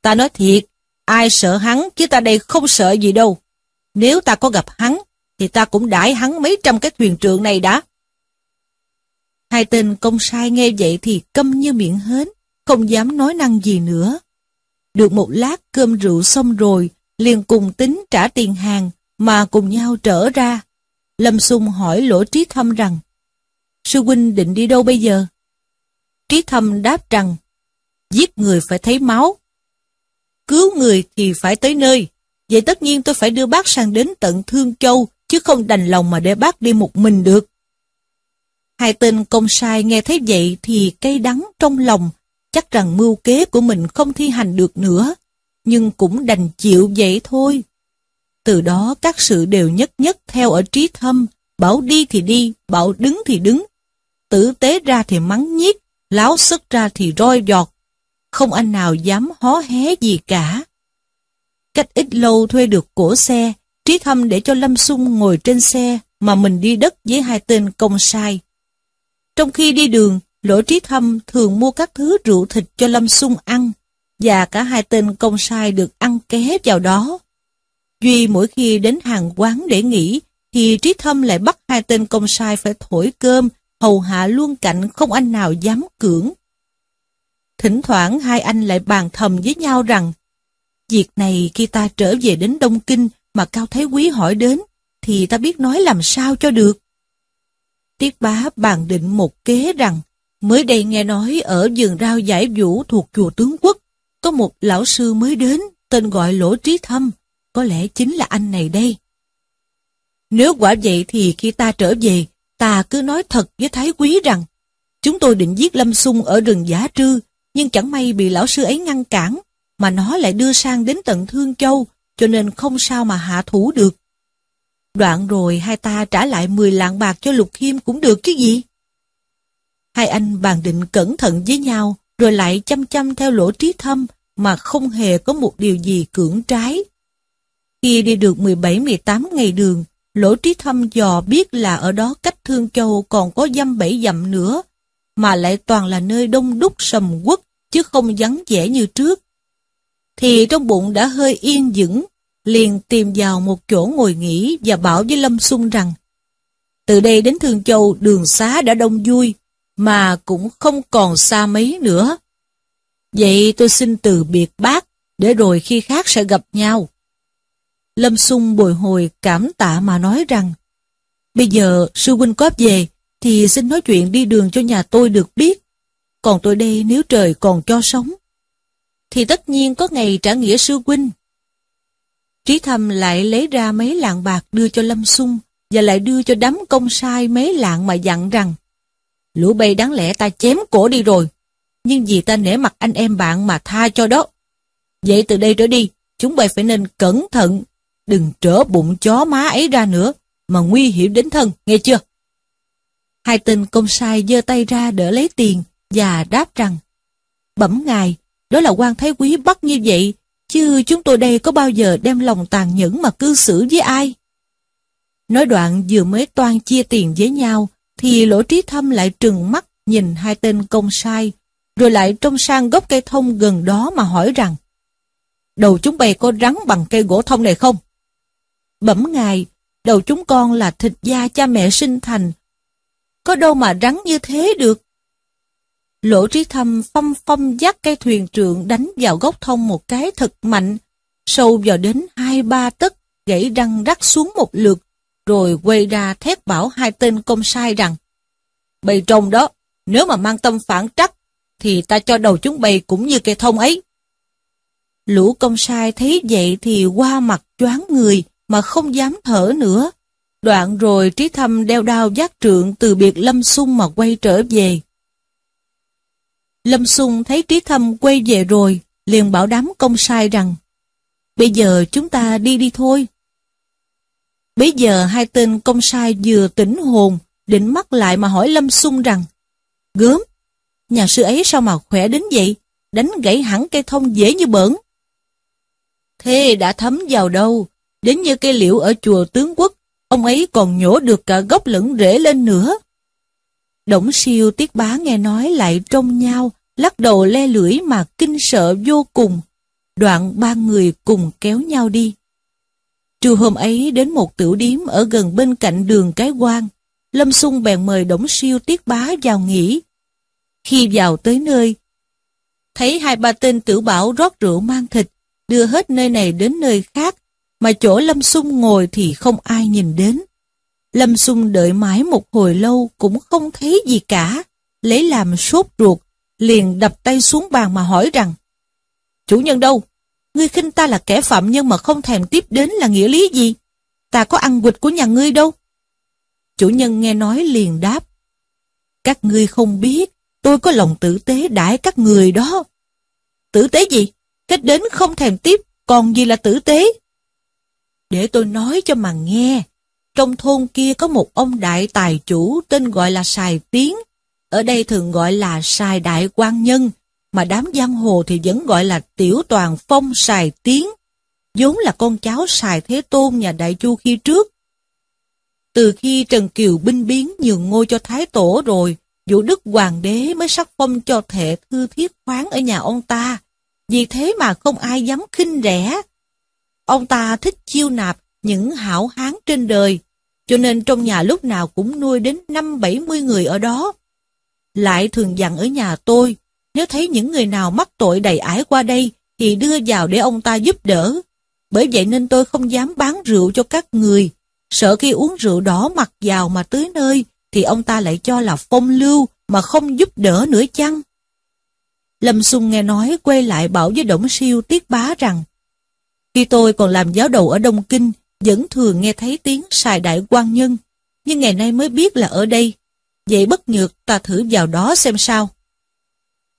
Ta nói thiệt, ai sợ hắn chứ ta đây không sợ gì đâu. Nếu ta có gặp hắn, thì ta cũng đãi hắn mấy trăm cái thuyền trượng này đã. Hai tên công sai nghe vậy thì câm như miệng hến, không dám nói năng gì nữa. Được một lát cơm rượu xong rồi, liền cùng tính trả tiền hàng, mà cùng nhau trở ra. Lâm Xung hỏi Lỗ Trí Thâm rằng, Sư huynh định đi đâu bây giờ? Trí Thâm đáp rằng, giết người phải thấy máu, cứu người thì phải tới nơi. Vậy tất nhiên tôi phải đưa bác sang đến tận Thương Châu, chứ không đành lòng mà để bác đi một mình được. Hai tên công sai nghe thấy vậy thì cay đắng trong lòng, chắc rằng mưu kế của mình không thi hành được nữa, nhưng cũng đành chịu vậy thôi. Từ đó các sự đều nhất nhất theo ở trí thâm, bảo đi thì đi, bảo đứng thì đứng, tử tế ra thì mắng nhiếc, láo sức ra thì roi giọt, không anh nào dám hó hé gì cả. Cách ít lâu thuê được cổ xe, Trí Thâm để cho Lâm Xung ngồi trên xe mà mình đi đất với hai tên công sai. Trong khi đi đường, Lỗ Trí Thâm thường mua các thứ rượu thịt cho Lâm Xung ăn, và cả hai tên công sai được ăn ké vào đó. Duy mỗi khi đến hàng quán để nghỉ, thì Trí Thâm lại bắt hai tên công sai phải thổi cơm, hầu hạ luôn cạnh không anh nào dám cưỡng. Thỉnh thoảng hai anh lại bàn thầm với nhau rằng, việc này khi ta trở về đến Đông Kinh mà Cao Thái Quý hỏi đến, thì ta biết nói làm sao cho được. Tiết bá bàn định một kế rằng, mới đây nghe nói ở vườn rau giải vũ thuộc chùa tướng quốc, có một lão sư mới đến, tên gọi Lỗ Trí Thâm, có lẽ chính là anh này đây. Nếu quả vậy thì khi ta trở về, ta cứ nói thật với Thái Quý rằng, chúng tôi định giết Lâm Sung ở rừng Giả Trư, nhưng chẳng may bị lão sư ấy ngăn cản, mà nó lại đưa sang đến tận Thương Châu, cho nên không sao mà hạ thủ được. Đoạn rồi hai ta trả lại 10 lạng bạc cho Lục Khiêm cũng được chứ gì. Hai anh bàn định cẩn thận với nhau, rồi lại chăm chăm theo lỗ trí thâm, mà không hề có một điều gì cưỡng trái. Khi đi được 17-18 ngày đường, lỗ trí thâm dò biết là ở đó cách Thương Châu còn có dăm bảy dặm nữa, mà lại toàn là nơi đông đúc sầm quất, chứ không vắng vẻ như trước. Thì trong bụng đã hơi yên dững, liền tìm vào một chỗ ngồi nghỉ và bảo với Lâm Xuân rằng từ đây đến Thương Châu đường xá đã đông vui, mà cũng không còn xa mấy nữa. Vậy tôi xin từ biệt bác, để rồi khi khác sẽ gặp nhau. Lâm Xung bồi hồi cảm tạ mà nói rằng, bây giờ sư huynh có về, thì xin nói chuyện đi đường cho nhà tôi được biết. Còn tôi đây nếu trời còn cho sống, thì tất nhiên có ngày trả nghĩa sư huynh. Trí Thâm lại lấy ra mấy lạng bạc đưa cho Lâm Sung và lại đưa cho đám công sai mấy lạng mà dặn rằng Lũ bay đáng lẽ ta chém cổ đi rồi, nhưng vì ta nể mặt anh em bạn mà tha cho đó. Vậy từ đây trở đi, chúng bay phải nên cẩn thận, đừng trở bụng chó má ấy ra nữa, mà nguy hiểm đến thân, nghe chưa? Hai tên công sai giơ tay ra đỡ lấy tiền và đáp rằng Bẩm ngài, đó là quan thái quý bắt như vậy, chứ chúng tôi đây có bao giờ đem lòng tàn nhẫn mà cư xử với ai? Nói đoạn vừa mới toan chia tiền với nhau, thì lỗ trí thâm lại trừng mắt nhìn hai tên công sai, rồi lại trông sang gốc cây thông gần đó mà hỏi rằng, đầu chúng bày có rắn bằng cây gỗ thông này không? Bẩm ngài, đầu chúng con là thịt da cha mẹ sinh thành, có đâu mà rắn như thế được. Lỗ trí thâm phong phong dắt cây thuyền trượng đánh vào gốc thông một cái thật mạnh, sâu vào đến hai ba tấc, gãy răng rắc xuống một lượt, rồi quay ra thét bảo hai tên công sai rằng Bầy trông đó, nếu mà mang tâm phản trắc, thì ta cho đầu chúng bầy cũng như cây thông ấy. Lũ công sai thấy vậy thì qua mặt choáng người mà không dám thở nữa. Đoạn rồi trí thâm đeo đao giác trượng từ biệt Lâm Xung mà quay trở về. Lâm Xung thấy trí thâm quay về rồi, liền bảo đám công sai rằng Bây giờ chúng ta đi đi thôi. Bây giờ hai tên công sai vừa tỉnh hồn, định mắt lại mà hỏi Lâm Xung rằng Gớm, nhà sư ấy sao mà khỏe đến vậy, đánh gãy hẳn cây thông dễ như bỡn. Thế đã thấm vào đâu, Đến như cây liễu ở chùa tướng quốc, ông ấy còn nhổ được cả gốc lẫn rễ lên nữa. Đổng siêu tiết bá nghe nói lại trông nhau, lắc đầu le lưỡi mà kinh sợ vô cùng. Đoạn ba người cùng kéo nhau đi. Trưa hôm ấy đến một tiểu điếm ở gần bên cạnh đường Cái quan Lâm Xung bèn mời Đổng Siêu Tiết Bá vào nghỉ. Khi vào tới nơi, thấy hai ba tên tiểu bảo rót rượu mang thịt, đưa hết nơi này đến nơi khác, mà chỗ Lâm Xung ngồi thì không ai nhìn đến. Lâm Xuân đợi mãi một hồi lâu cũng không thấy gì cả, lấy làm sốt ruột, liền đập tay xuống bàn mà hỏi rằng Chủ nhân đâu? Ngươi khinh ta là kẻ phạm nhân mà không thèm tiếp đến là nghĩa lý gì? Ta có ăn quịch của nhà ngươi đâu? Chủ nhân nghe nói liền đáp Các ngươi không biết Tôi có lòng tử tế đãi các người đó Tử tế gì? Khách đến không thèm tiếp Còn gì là tử tế? Để tôi nói cho mà nghe trong thôn kia có một ông đại tài chủ Tên gọi là Sài Tiến Ở đây thường gọi là Sài Đại quan Nhân Mà đám giang hồ thì vẫn gọi là Tiểu Toàn Phong Sài Tiến vốn là con cháu Sài Thế Tôn nhà Đại Chu khi trước từ khi Trần Kiều binh biến nhường ngôi cho Thái Tổ rồi, Vũ Đức Hoàng đế mới sắc phong cho thệ thư thiết khoáng ở nhà ông ta. Vì thế mà không ai dám khinh rẻ. Ông ta thích chiêu nạp những hảo hán trên đời, cho nên trong nhà lúc nào cũng nuôi đến năm bảy mươi người ở đó. Lại thường dặn ở nhà tôi, nếu thấy những người nào mắc tội đầy ải qua đây, thì đưa vào để ông ta giúp đỡ. Bởi vậy nên tôi không dám bán rượu cho các người, Sợ khi uống rượu đỏ mặc vào mà tới nơi, thì ông ta lại cho là phong lưu mà không giúp đỡ nữa chăng? Lâm Xung nghe nói quay lại bảo với Đổng Siêu tiết bá rằng Khi tôi còn làm giáo đầu ở Đông Kinh, vẫn thường nghe thấy tiếng xài đại quan nhân, nhưng ngày nay mới biết là ở đây. Vậy bất nhược ta thử vào đó xem sao.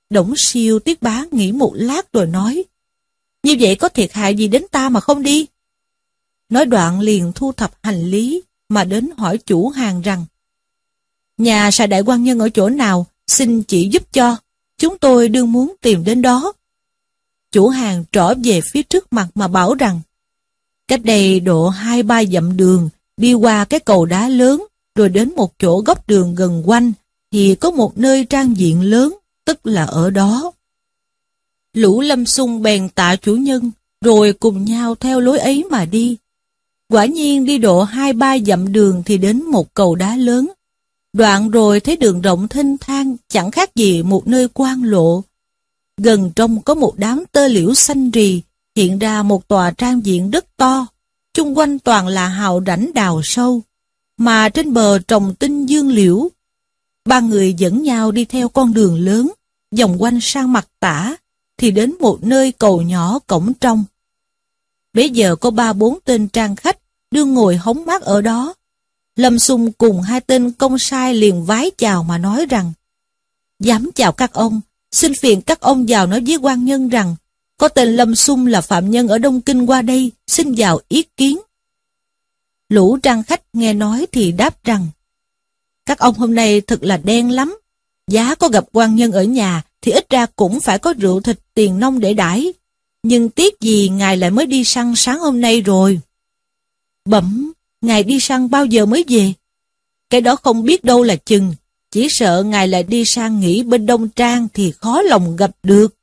Đổng Siêu tiết bá nghĩ một lát rồi nói Như vậy có thiệt hại gì đến ta mà không đi? Nói đoạn liền thu thập hành lý mà đến hỏi chủ hàng rằng Nhà xài đại quan nhân ở chỗ nào, xin chỉ giúp cho, chúng tôi đương muốn tìm đến đó. Chủ hàng trỏ về phía trước mặt mà bảo rằng Cách đây độ hai ba dặm đường, đi qua cái cầu đá lớn, rồi đến một chỗ góc đường gần quanh, thì có một nơi trang diện lớn, tức là ở đó. Lũ lâm sung bèn tạ chủ nhân, rồi cùng nhau theo lối ấy mà đi. Quả nhiên đi độ hai ba dặm đường thì đến một cầu đá lớn. Đoạn rồi thấy đường rộng thênh thang chẳng khác gì một nơi quan lộ. Gần trong có một đám tơ liễu xanh rì, hiện ra một tòa trang diện rất to, chung quanh toàn là hào rảnh đào sâu, mà trên bờ trồng tinh dương liễu. Ba người dẫn nhau đi theo con đường lớn, vòng quanh sang mặt tả, thì đến một nơi cầu nhỏ cổng trong. Bây giờ có ba bốn tên trang khách đương ngồi hóng mát ở đó. Lâm Sung cùng hai tên công sai liền vái chào mà nói rằng Dám chào các ông, xin phiền các ông vào nói với quan nhân rằng có tên Lâm Xung là phạm nhân ở Đông Kinh qua đây, xin vào ý kiến. Lũ trang khách nghe nói thì đáp rằng Các ông hôm nay thật là đen lắm, giá có gặp quan nhân ở nhà thì ít ra cũng phải có rượu thịt tiền nông để đãi nhưng tiếc gì ngài lại mới đi săn sáng hôm nay rồi. Bẩm, ngài đi săn bao giờ mới về? Cái đó không biết đâu là chừng, chỉ sợ ngài lại đi sang nghỉ bên Đông Trang thì khó lòng gặp được.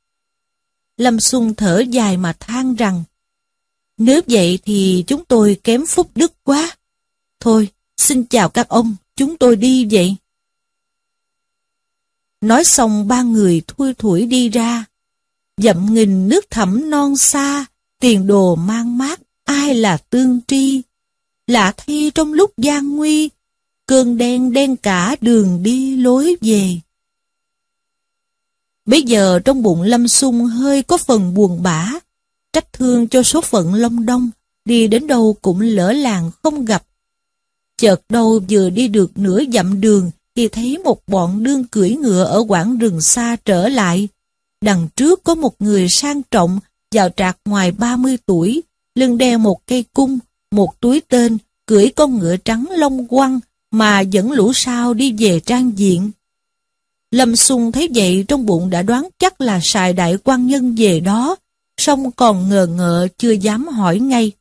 Lâm Xuân thở dài mà than rằng, nếu vậy thì chúng tôi kém phúc đức quá. Thôi, xin chào các ông, chúng tôi đi vậy. Nói xong ba người thui thủi đi ra. Dậm nghìn nước thẳm non xa, tiền đồ mang mát, ai là tương tri. Lạ thi trong lúc gian nguy, cơn đen đen cả đường đi lối về. Bây giờ trong bụng Lâm Sung hơi có phần buồn bã, trách thương cho số phận Long Đông, đi đến đâu cũng lỡ làng không gặp. Chợt đâu vừa đi được nửa dặm đường thì thấy một bọn đương cưỡi ngựa ở quảng rừng xa trở lại. Đằng trước có một người sang trọng, giàu trạc ngoài 30 tuổi, lưng đeo một cây cung, một túi tên, cưỡi con ngựa trắng lông quăng mà dẫn lũ sao đi về trang diện. Lâm Xung thấy vậy trong bụng đã đoán chắc là xài đại quan nhân về đó, song còn ngờ ngợ chưa dám hỏi ngay.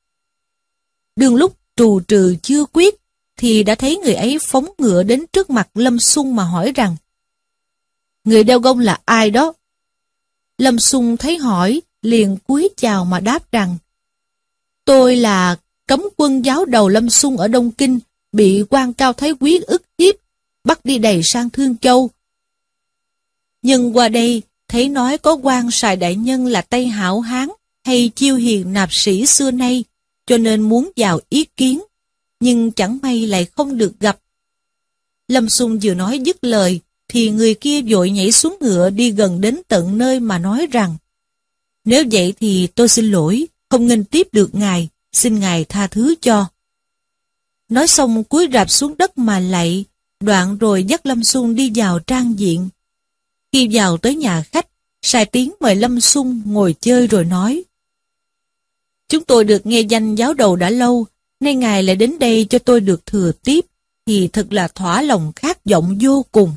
Đường lúc trù trừ chưa quyết, thì đã thấy người ấy phóng ngựa đến trước mặt Lâm Xung mà hỏi rằng Người đeo gông là ai đó? Lâm Xung thấy hỏi, liền cúi chào mà đáp rằng Tôi là cấm quân giáo đầu Lâm Xung ở Đông Kinh, bị quan cao thái quý ức hiếp, bắt đi đầy sang Thương Châu. Nhưng qua đây, thấy nói có quan sài đại nhân là Tây Hảo Hán hay chiêu hiền nạp sĩ xưa nay, cho nên muốn vào ý kiến, nhưng chẳng may lại không được gặp. Lâm Xung vừa nói dứt lời, thì người kia vội nhảy xuống ngựa đi gần đến tận nơi mà nói rằng Nếu vậy thì tôi xin lỗi, không nghênh tiếp được ngài, xin ngài tha thứ cho. Nói xong cúi rạp xuống đất mà lạy, đoạn rồi dắt Lâm Xuân đi vào trang diện. Khi vào tới nhà khách, Sài Tiến mời Lâm Sung ngồi chơi rồi nói. Chúng tôi được nghe danh giáo đầu đã lâu, nay ngài lại đến đây cho tôi được thừa tiếp, thì thật là thỏa lòng khát vọng vô cùng.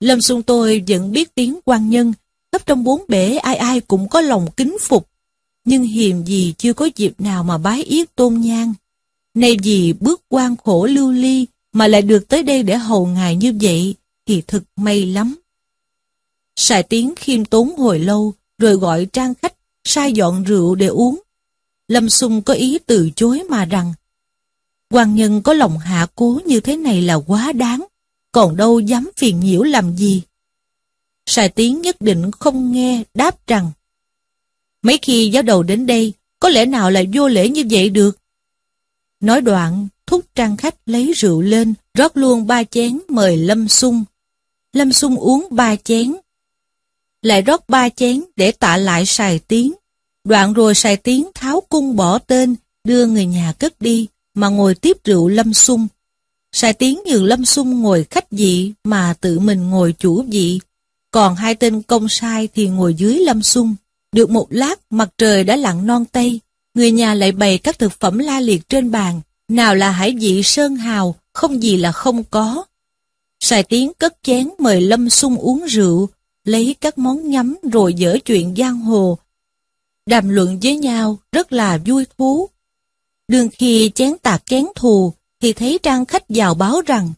Lâm Sung tôi vẫn biết tiếng quan nhân, khắp trong bốn bể ai ai cũng có lòng kính phục, nhưng hiềm gì chưa có dịp nào mà bái yết tôn nhang. Nay vì bước quan khổ lưu ly mà lại được tới đây để hầu ngài như vậy, thì thực may lắm. Sài tiếng khiêm tốn hồi lâu, rồi gọi trang khách, sai dọn rượu để uống. Lâm Xung có ý từ chối mà rằng, quan nhân có lòng hạ cố như thế này là quá đáng, còn đâu dám phiền nhiễu làm gì. Sài Tiến nhất định không nghe, đáp rằng, mấy khi giáo đầu đến đây, có lẽ nào là vô lễ như vậy được. Nói đoạn, thúc trang khách lấy rượu lên, rót luôn ba chén mời Lâm Xung. Lâm Xung uống ba chén, lại rót ba chén để tạ lại sài tiếng. Đoạn rồi sài tiếng tháo cung bỏ tên, đưa người nhà cất đi, mà ngồi tiếp rượu Lâm sung Sài tiếng nhường Lâm sung ngồi khách dị mà tự mình ngồi chủ vị. Còn hai tên công sai thì ngồi dưới Lâm sung Được một lát mặt trời đã lặn non tây, người nhà lại bày các thực phẩm la liệt trên bàn. Nào là hải vị sơn hào, không gì là không có. Sài tiếng cất chén mời Lâm sung uống rượu, lấy các món nhắm rồi dở chuyện giang hồ. Đàm luận với nhau rất là vui thú. Đường khi chén tạc chén thù, thì thấy trang khách vào báo rằng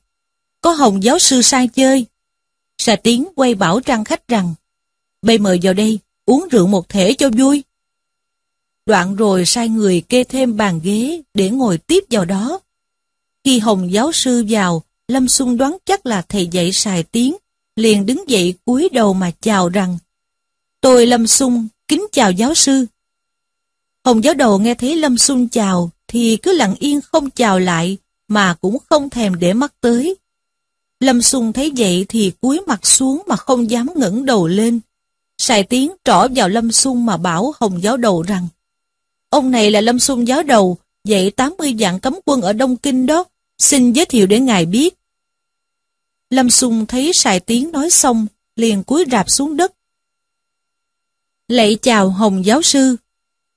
có hồng giáo sư sai chơi. Xà tiếng quay bảo trang khách rằng bây mời vào đây, uống rượu một thể cho vui. Đoạn rồi sai người kê thêm bàn ghế để ngồi tiếp vào đó. Khi Hồng giáo sư vào, Lâm Xuân đoán chắc là thầy dạy xài tiếng, liền đứng dậy cúi đầu mà chào rằng Tôi Lâm Xuân, kính chào giáo sư. Hồng giáo đầu nghe thấy Lâm Xuân chào, thì cứ lặng yên không chào lại, mà cũng không thèm để mắt tới. Lâm Xuân thấy vậy thì cúi mặt xuống mà không dám ngẩng đầu lên. Sài tiếng trỏ vào Lâm Xuân mà bảo Hồng giáo đầu rằng Ông này là Lâm Xuân giáo đầu, dạy 80 vạn cấm quân ở Đông Kinh đó, xin giới thiệu để ngài biết. Lâm Sung thấy Sài Tiến nói xong, liền cúi rạp xuống đất. Lạy chào Hồng giáo sư.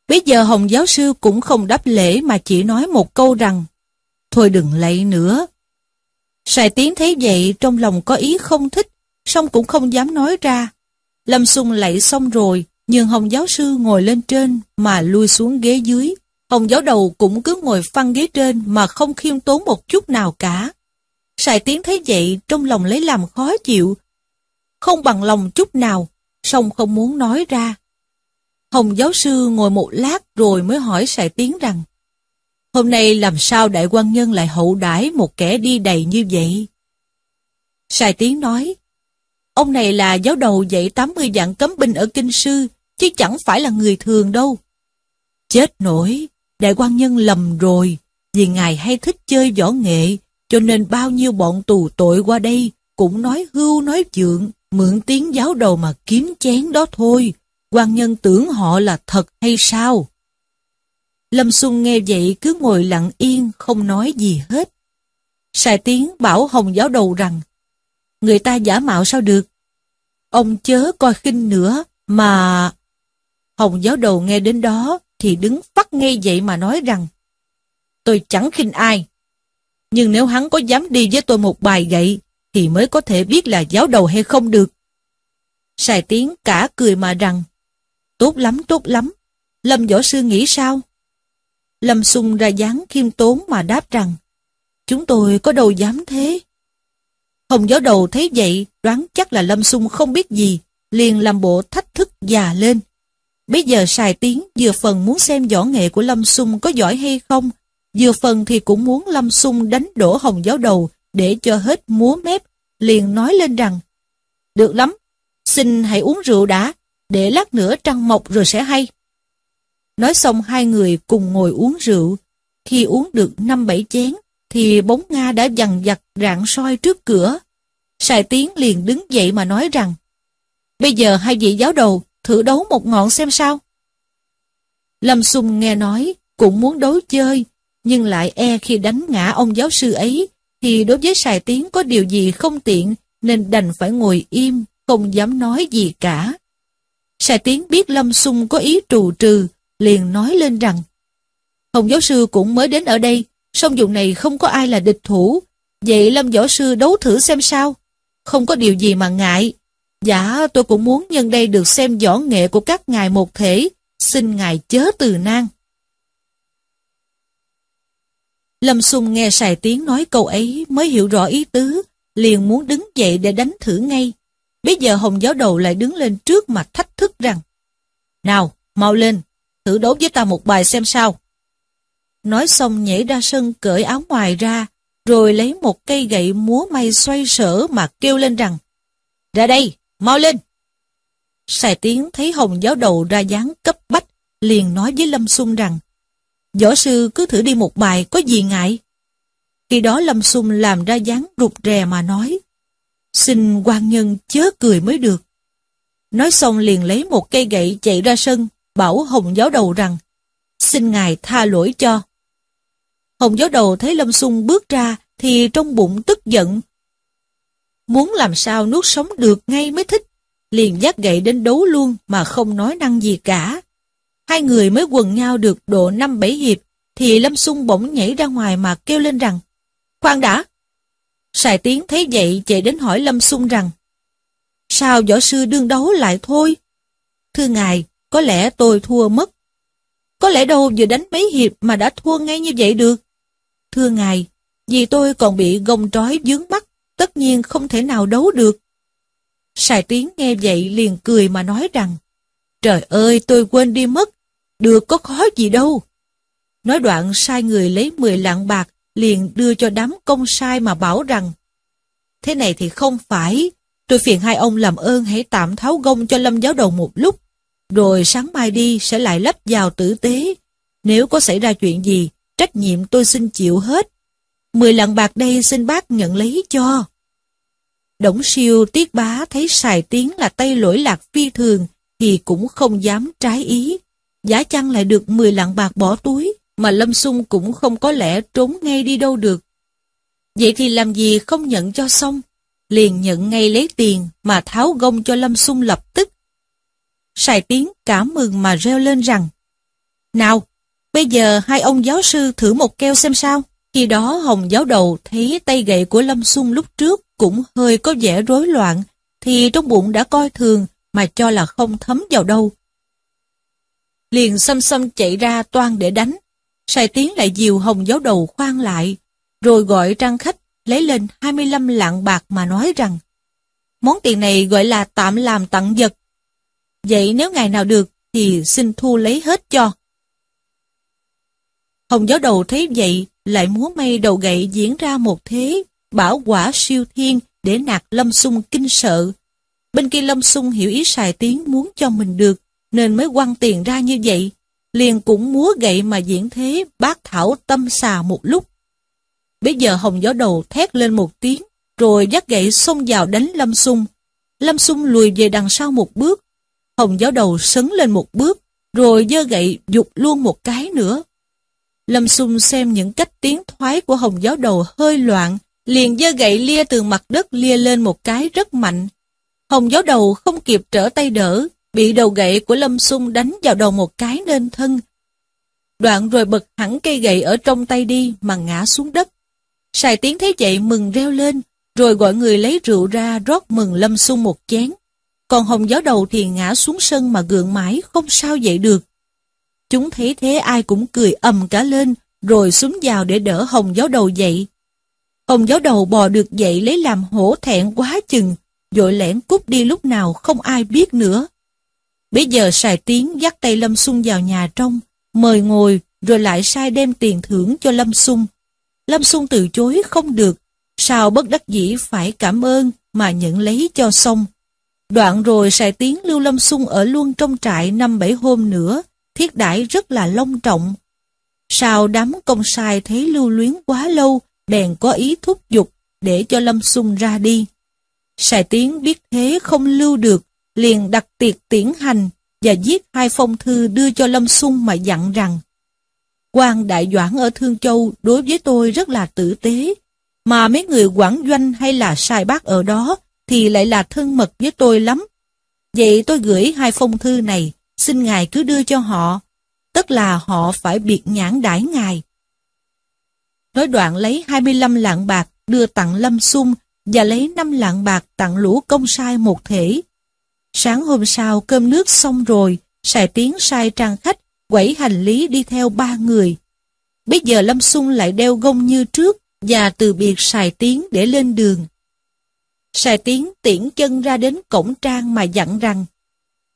Bây giờ Hồng giáo sư cũng không đáp lễ mà chỉ nói một câu rằng Thôi đừng lạy nữa. Sài Tiến thấy vậy trong lòng có ý không thích, song cũng không dám nói ra. Lâm Sung lạy xong rồi, nhưng Hồng giáo sư ngồi lên trên mà lui xuống ghế dưới. Hồng giáo đầu cũng cứ ngồi phăng ghế trên mà không khiêm tốn một chút nào cả. Sài Tiến thấy vậy trong lòng lấy làm khó chịu. Không bằng lòng chút nào, song không muốn nói ra. Hồng giáo sư ngồi một lát rồi mới hỏi Sài Tiến rằng Hôm nay làm sao đại quan nhân lại hậu đãi một kẻ đi đầy như vậy? Sài Tiến nói, ông này là giáo đầu dạy 80 dạng cấm binh ở Kinh Sư, chứ chẳng phải là người thường đâu. Chết nổi, đại quan nhân lầm rồi, vì ngài hay thích chơi võ nghệ, cho nên bao nhiêu bọn tù tội qua đây cũng nói hưu nói dượng, mượn tiếng giáo đầu mà kiếm chén đó thôi. quan nhân tưởng họ là thật hay sao? Lâm Xuân nghe vậy cứ ngồi lặng yên, không nói gì hết. Sài tiếng bảo Hồng giáo đầu rằng, người ta giả mạo sao được? Ông chớ coi khinh nữa, mà... Hồng giáo đầu nghe đến đó, thì đứng phát nghe vậy mà nói rằng, tôi chẳng khinh ai. Nhưng nếu hắn có dám đi với tôi một bài gậy, thì mới có thể biết là giáo đầu hay không được. Sài Tiến cả cười mà rằng, tốt lắm, tốt lắm, Lâm Võ Sư nghĩ sao? Lâm sung ra dáng khiêm tốn mà đáp rằng, chúng tôi có đâu dám thế. Hồng giáo đầu thấy vậy, đoán chắc là Lâm sung không biết gì, liền làm bộ thách thức già lên. Bây giờ xài tiếng vừa phần muốn xem võ nghệ của Lâm sung có giỏi hay không, vừa phần thì cũng muốn Lâm Xung đánh đổ Hồng giáo đầu để cho hết múa mép, liền nói lên rằng, được lắm, xin hãy uống rượu đã, để lát nữa trăng mọc rồi sẽ hay. Nói xong hai người cùng ngồi uống rượu. Khi uống được năm bảy chén, thì bóng Nga đã dằn vặt rạng soi trước cửa. Sài Tiến liền đứng dậy mà nói rằng, Bây giờ hai vị giáo đầu thử đấu một ngọn xem sao. Lâm Xung nghe nói, cũng muốn đấu chơi, nhưng lại e khi đánh ngã ông giáo sư ấy, thì đối với Sài Tiến có điều gì không tiện, nên đành phải ngồi im, không dám nói gì cả. Sài Tiến biết Lâm sung có ý trù trừ, liền nói lên rằng Hồng giáo sư cũng mới đến ở đây, song dụng này không có ai là địch thủ, vậy Lâm giáo sư đấu thử xem sao. Không có điều gì mà ngại. Dạ, tôi cũng muốn nhân đây được xem võ nghệ của các ngài một thể, xin ngài chớ từ nan. Lâm Xung nghe Sài Tiến nói câu ấy mới hiểu rõ ý tứ, liền muốn đứng dậy để đánh thử ngay. Bây giờ Hồng giáo đầu lại đứng lên trước mặt thách thức rằng Nào, mau lên, thử đấu với ta một bài xem sao. Nói xong nhảy ra sân cởi áo ngoài ra, rồi lấy một cây gậy múa may xoay sở mà kêu lên rằng Ra đây, mau lên. Sài Tiến thấy Hồng giáo đầu ra dáng cấp bách, liền nói với Lâm Xung rằng Võ sư cứ thử đi một bài có gì ngại. Khi đó Lâm Xung làm ra dáng rụt rè mà nói Xin quan nhân chớ cười mới được. Nói xong liền lấy một cây gậy chạy ra sân, bảo Hồng giáo đầu rằng xin ngài tha lỗi cho. Hồng giáo đầu thấy Lâm Xung bước ra thì trong bụng tức giận. Muốn làm sao nuốt sống được ngay mới thích, liền dắt gậy đến đấu luôn mà không nói năng gì cả. Hai người mới quần nhau được độ năm bảy hiệp, thì Lâm Xung bỗng nhảy ra ngoài mà kêu lên rằng, khoan đã. Sài Tiến thấy vậy chạy đến hỏi Lâm Xung rằng, sao võ sư đương đấu lại thôi? Thưa ngài, có lẽ tôi thua mất. Có lẽ đâu vừa đánh mấy hiệp mà đã thua ngay như vậy được. Thưa ngài, vì tôi còn bị gông trói dướng mắt, tất nhiên không thể nào đấu được. Sài Tiến nghe vậy liền cười mà nói rằng, Trời ơi, tôi quên đi mất, được có khó gì đâu. Nói đoạn sai người lấy 10 lạng bạc, liền đưa cho đám công sai mà bảo rằng, Thế này thì không phải, tôi phiền hai ông làm ơn hãy tạm tháo gông cho lâm giáo đầu một lúc, rồi sáng mai đi sẽ lại lắp vào tử tế. Nếu có xảy ra chuyện gì, trách nhiệm tôi xin chịu hết. Mười lạng bạc đây xin bác nhận lấy cho. Đổng siêu tiết bá thấy xài tiếng là tay lỗi lạc phi thường, thì cũng không dám trái ý. giả chăng lại được 10 lạng bạc bỏ túi, mà Lâm Xung cũng không có lẽ trốn ngay đi đâu được. Vậy thì làm gì không nhận cho xong? Liền nhận ngay lấy tiền mà tháo gông cho Lâm Xung lập tức. Sài tiếng cảm mừng mà reo lên rằng Nào, bây giờ hai ông giáo sư thử một keo xem sao. Khi đó Hồng giáo đầu thấy tay gậy của Lâm Xung lúc trước cũng hơi có vẻ rối loạn, thì trong bụng đã coi thường mà cho là không thấm vào đâu. Liền xăm xăm chạy ra toan để đánh. Sài Tiến lại dìu Hồng giáo đầu khoan lại, rồi gọi trang khách lấy lên 25 lạng bạc mà nói rằng món tiền này gọi là tạm làm tặng vật. Vậy nếu ngày nào được thì xin thu lấy hết cho. Hồng giáo đầu thấy vậy lại múa may đầu gậy diễn ra một thế bảo quả siêu thiên để nạt Lâm Xung kinh sợ. Bên kia Lâm sung hiểu ý xài tiếng muốn cho mình được, nên mới quăng tiền ra như vậy. Liền cũng múa gậy mà diễn thế bác thảo tâm xà một lúc. Bây giờ Hồng gió đầu thét lên một tiếng, rồi dắt gậy xông vào đánh Lâm sung Lâm sung lùi về đằng sau một bước. Hồng giáo đầu sấn lên một bước, rồi giơ gậy dục luôn một cái nữa. Lâm sung xem những cách tiến thoái của Hồng giáo đầu hơi loạn, liền giơ gậy lia từ mặt đất lia lên một cái rất mạnh. Hồng giáo đầu không kịp trở tay đỡ, bị đầu gậy của Lâm sung đánh vào đầu một cái nên thân. Đoạn rồi bật hẳn cây gậy ở trong tay đi mà ngã xuống đất. Sài tiếng thấy vậy mừng reo lên, rồi gọi người lấy rượu ra rót mừng Lâm sung một chén. Còn Hồng giáo đầu thì ngã xuống sân mà gượng mãi không sao dậy được. Chúng thấy thế ai cũng cười ầm cả lên, rồi xuống vào để đỡ hồng giáo đầu dậy. Hồng giáo đầu bò được dậy lấy làm hổ thẹn quá chừng, dội lẻn cút đi lúc nào không ai biết nữa. Bây giờ xài tiếng dắt tay Lâm Xuân vào nhà trong, mời ngồi rồi lại sai đem tiền thưởng cho Lâm Xuân. Lâm Xuân từ chối không được, sao bất đắc dĩ phải cảm ơn mà nhận lấy cho xong. Đoạn rồi xài tiếng Lưu Lâm Xuân ở luôn trong trại năm bảy hôm nữa, thiết đãi rất là long trọng. Sao đám công sai thấy lưu luyến quá lâu, bèn có ý thúc giục để cho Lâm Xuân ra đi. Sài Tiến biết thế không lưu được, liền đặt tiệc tiễn hành và viết hai phong thư đưa cho Lâm Xung mà dặn rằng quan đại doãn ở Thương Châu đối với tôi rất là tử tế, mà mấy người quản doanh hay là sai bác ở đó thì lại là thân mật với tôi lắm. Vậy tôi gửi hai phong thư này, xin ngài cứ đưa cho họ, tức là họ phải biệt nhãn đãi ngài. Nói đoạn lấy 25 lạng bạc đưa tặng Lâm Xung và lấy năm lạng bạc tặng lũ công sai một thể. Sáng hôm sau cơm nước xong rồi, Sài Tiến sai trang khách, quẩy hành lý đi theo ba người. Bây giờ Lâm Xuân lại đeo gông như trước và từ biệt Sài Tiến để lên đường. Sài Tiến tiễn chân ra đến cổng trang mà dặn rằng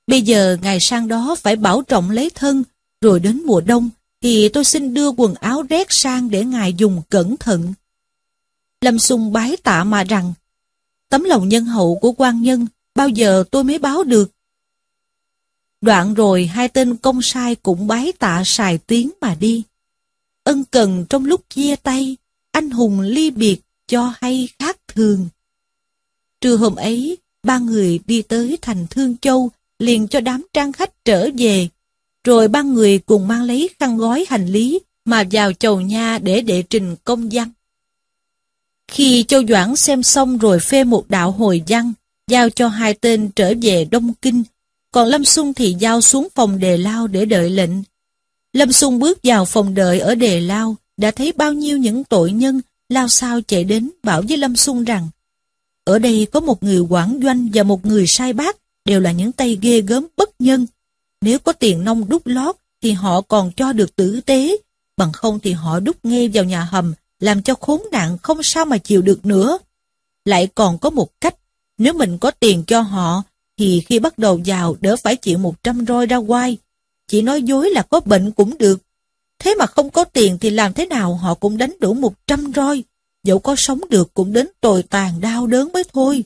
Bây giờ ngày sang đó phải bảo trọng lấy thân, rồi đến mùa đông thì tôi xin đưa quần áo rét sang để ngài dùng cẩn thận. Lâm Sung bái tạ mà rằng, tấm lòng nhân hậu của quan nhân, bao giờ tôi mới báo được. Đoạn rồi hai tên công sai cũng bái tạ xài tiếng mà đi. Ân cần trong lúc chia tay, anh hùng ly biệt cho hay khác thường. Trưa hôm ấy, ba người đi tới thành Thương Châu, liền cho đám trang khách trở về, rồi ba người cùng mang lấy khăn gói hành lý mà vào chầu nha để đệ trình công văn. Khi Châu Doãn xem xong rồi phê một đạo hồi văn, giao cho hai tên trở về Đông Kinh, còn Lâm Xuân thì giao xuống phòng đề lao để đợi lệnh. Lâm Xuân bước vào phòng đợi ở đề lao, đã thấy bao nhiêu những tội nhân lao sao chạy đến bảo với Lâm Xuân rằng ở đây có một người quản doanh và một người sai bác đều là những tay ghê gớm bất nhân. Nếu có tiền nông đúc lót thì họ còn cho được tử tế, bằng không thì họ đúc nghe vào nhà hầm làm cho khốn nạn không sao mà chịu được nữa. Lại còn có một cách, nếu mình có tiền cho họ, thì khi bắt đầu vào đỡ phải chịu một trăm roi ra quai. Chỉ nói dối là có bệnh cũng được. Thế mà không có tiền thì làm thế nào họ cũng đánh đủ một trăm roi. Dẫu có sống được cũng đến tồi tàn đau đớn mới thôi.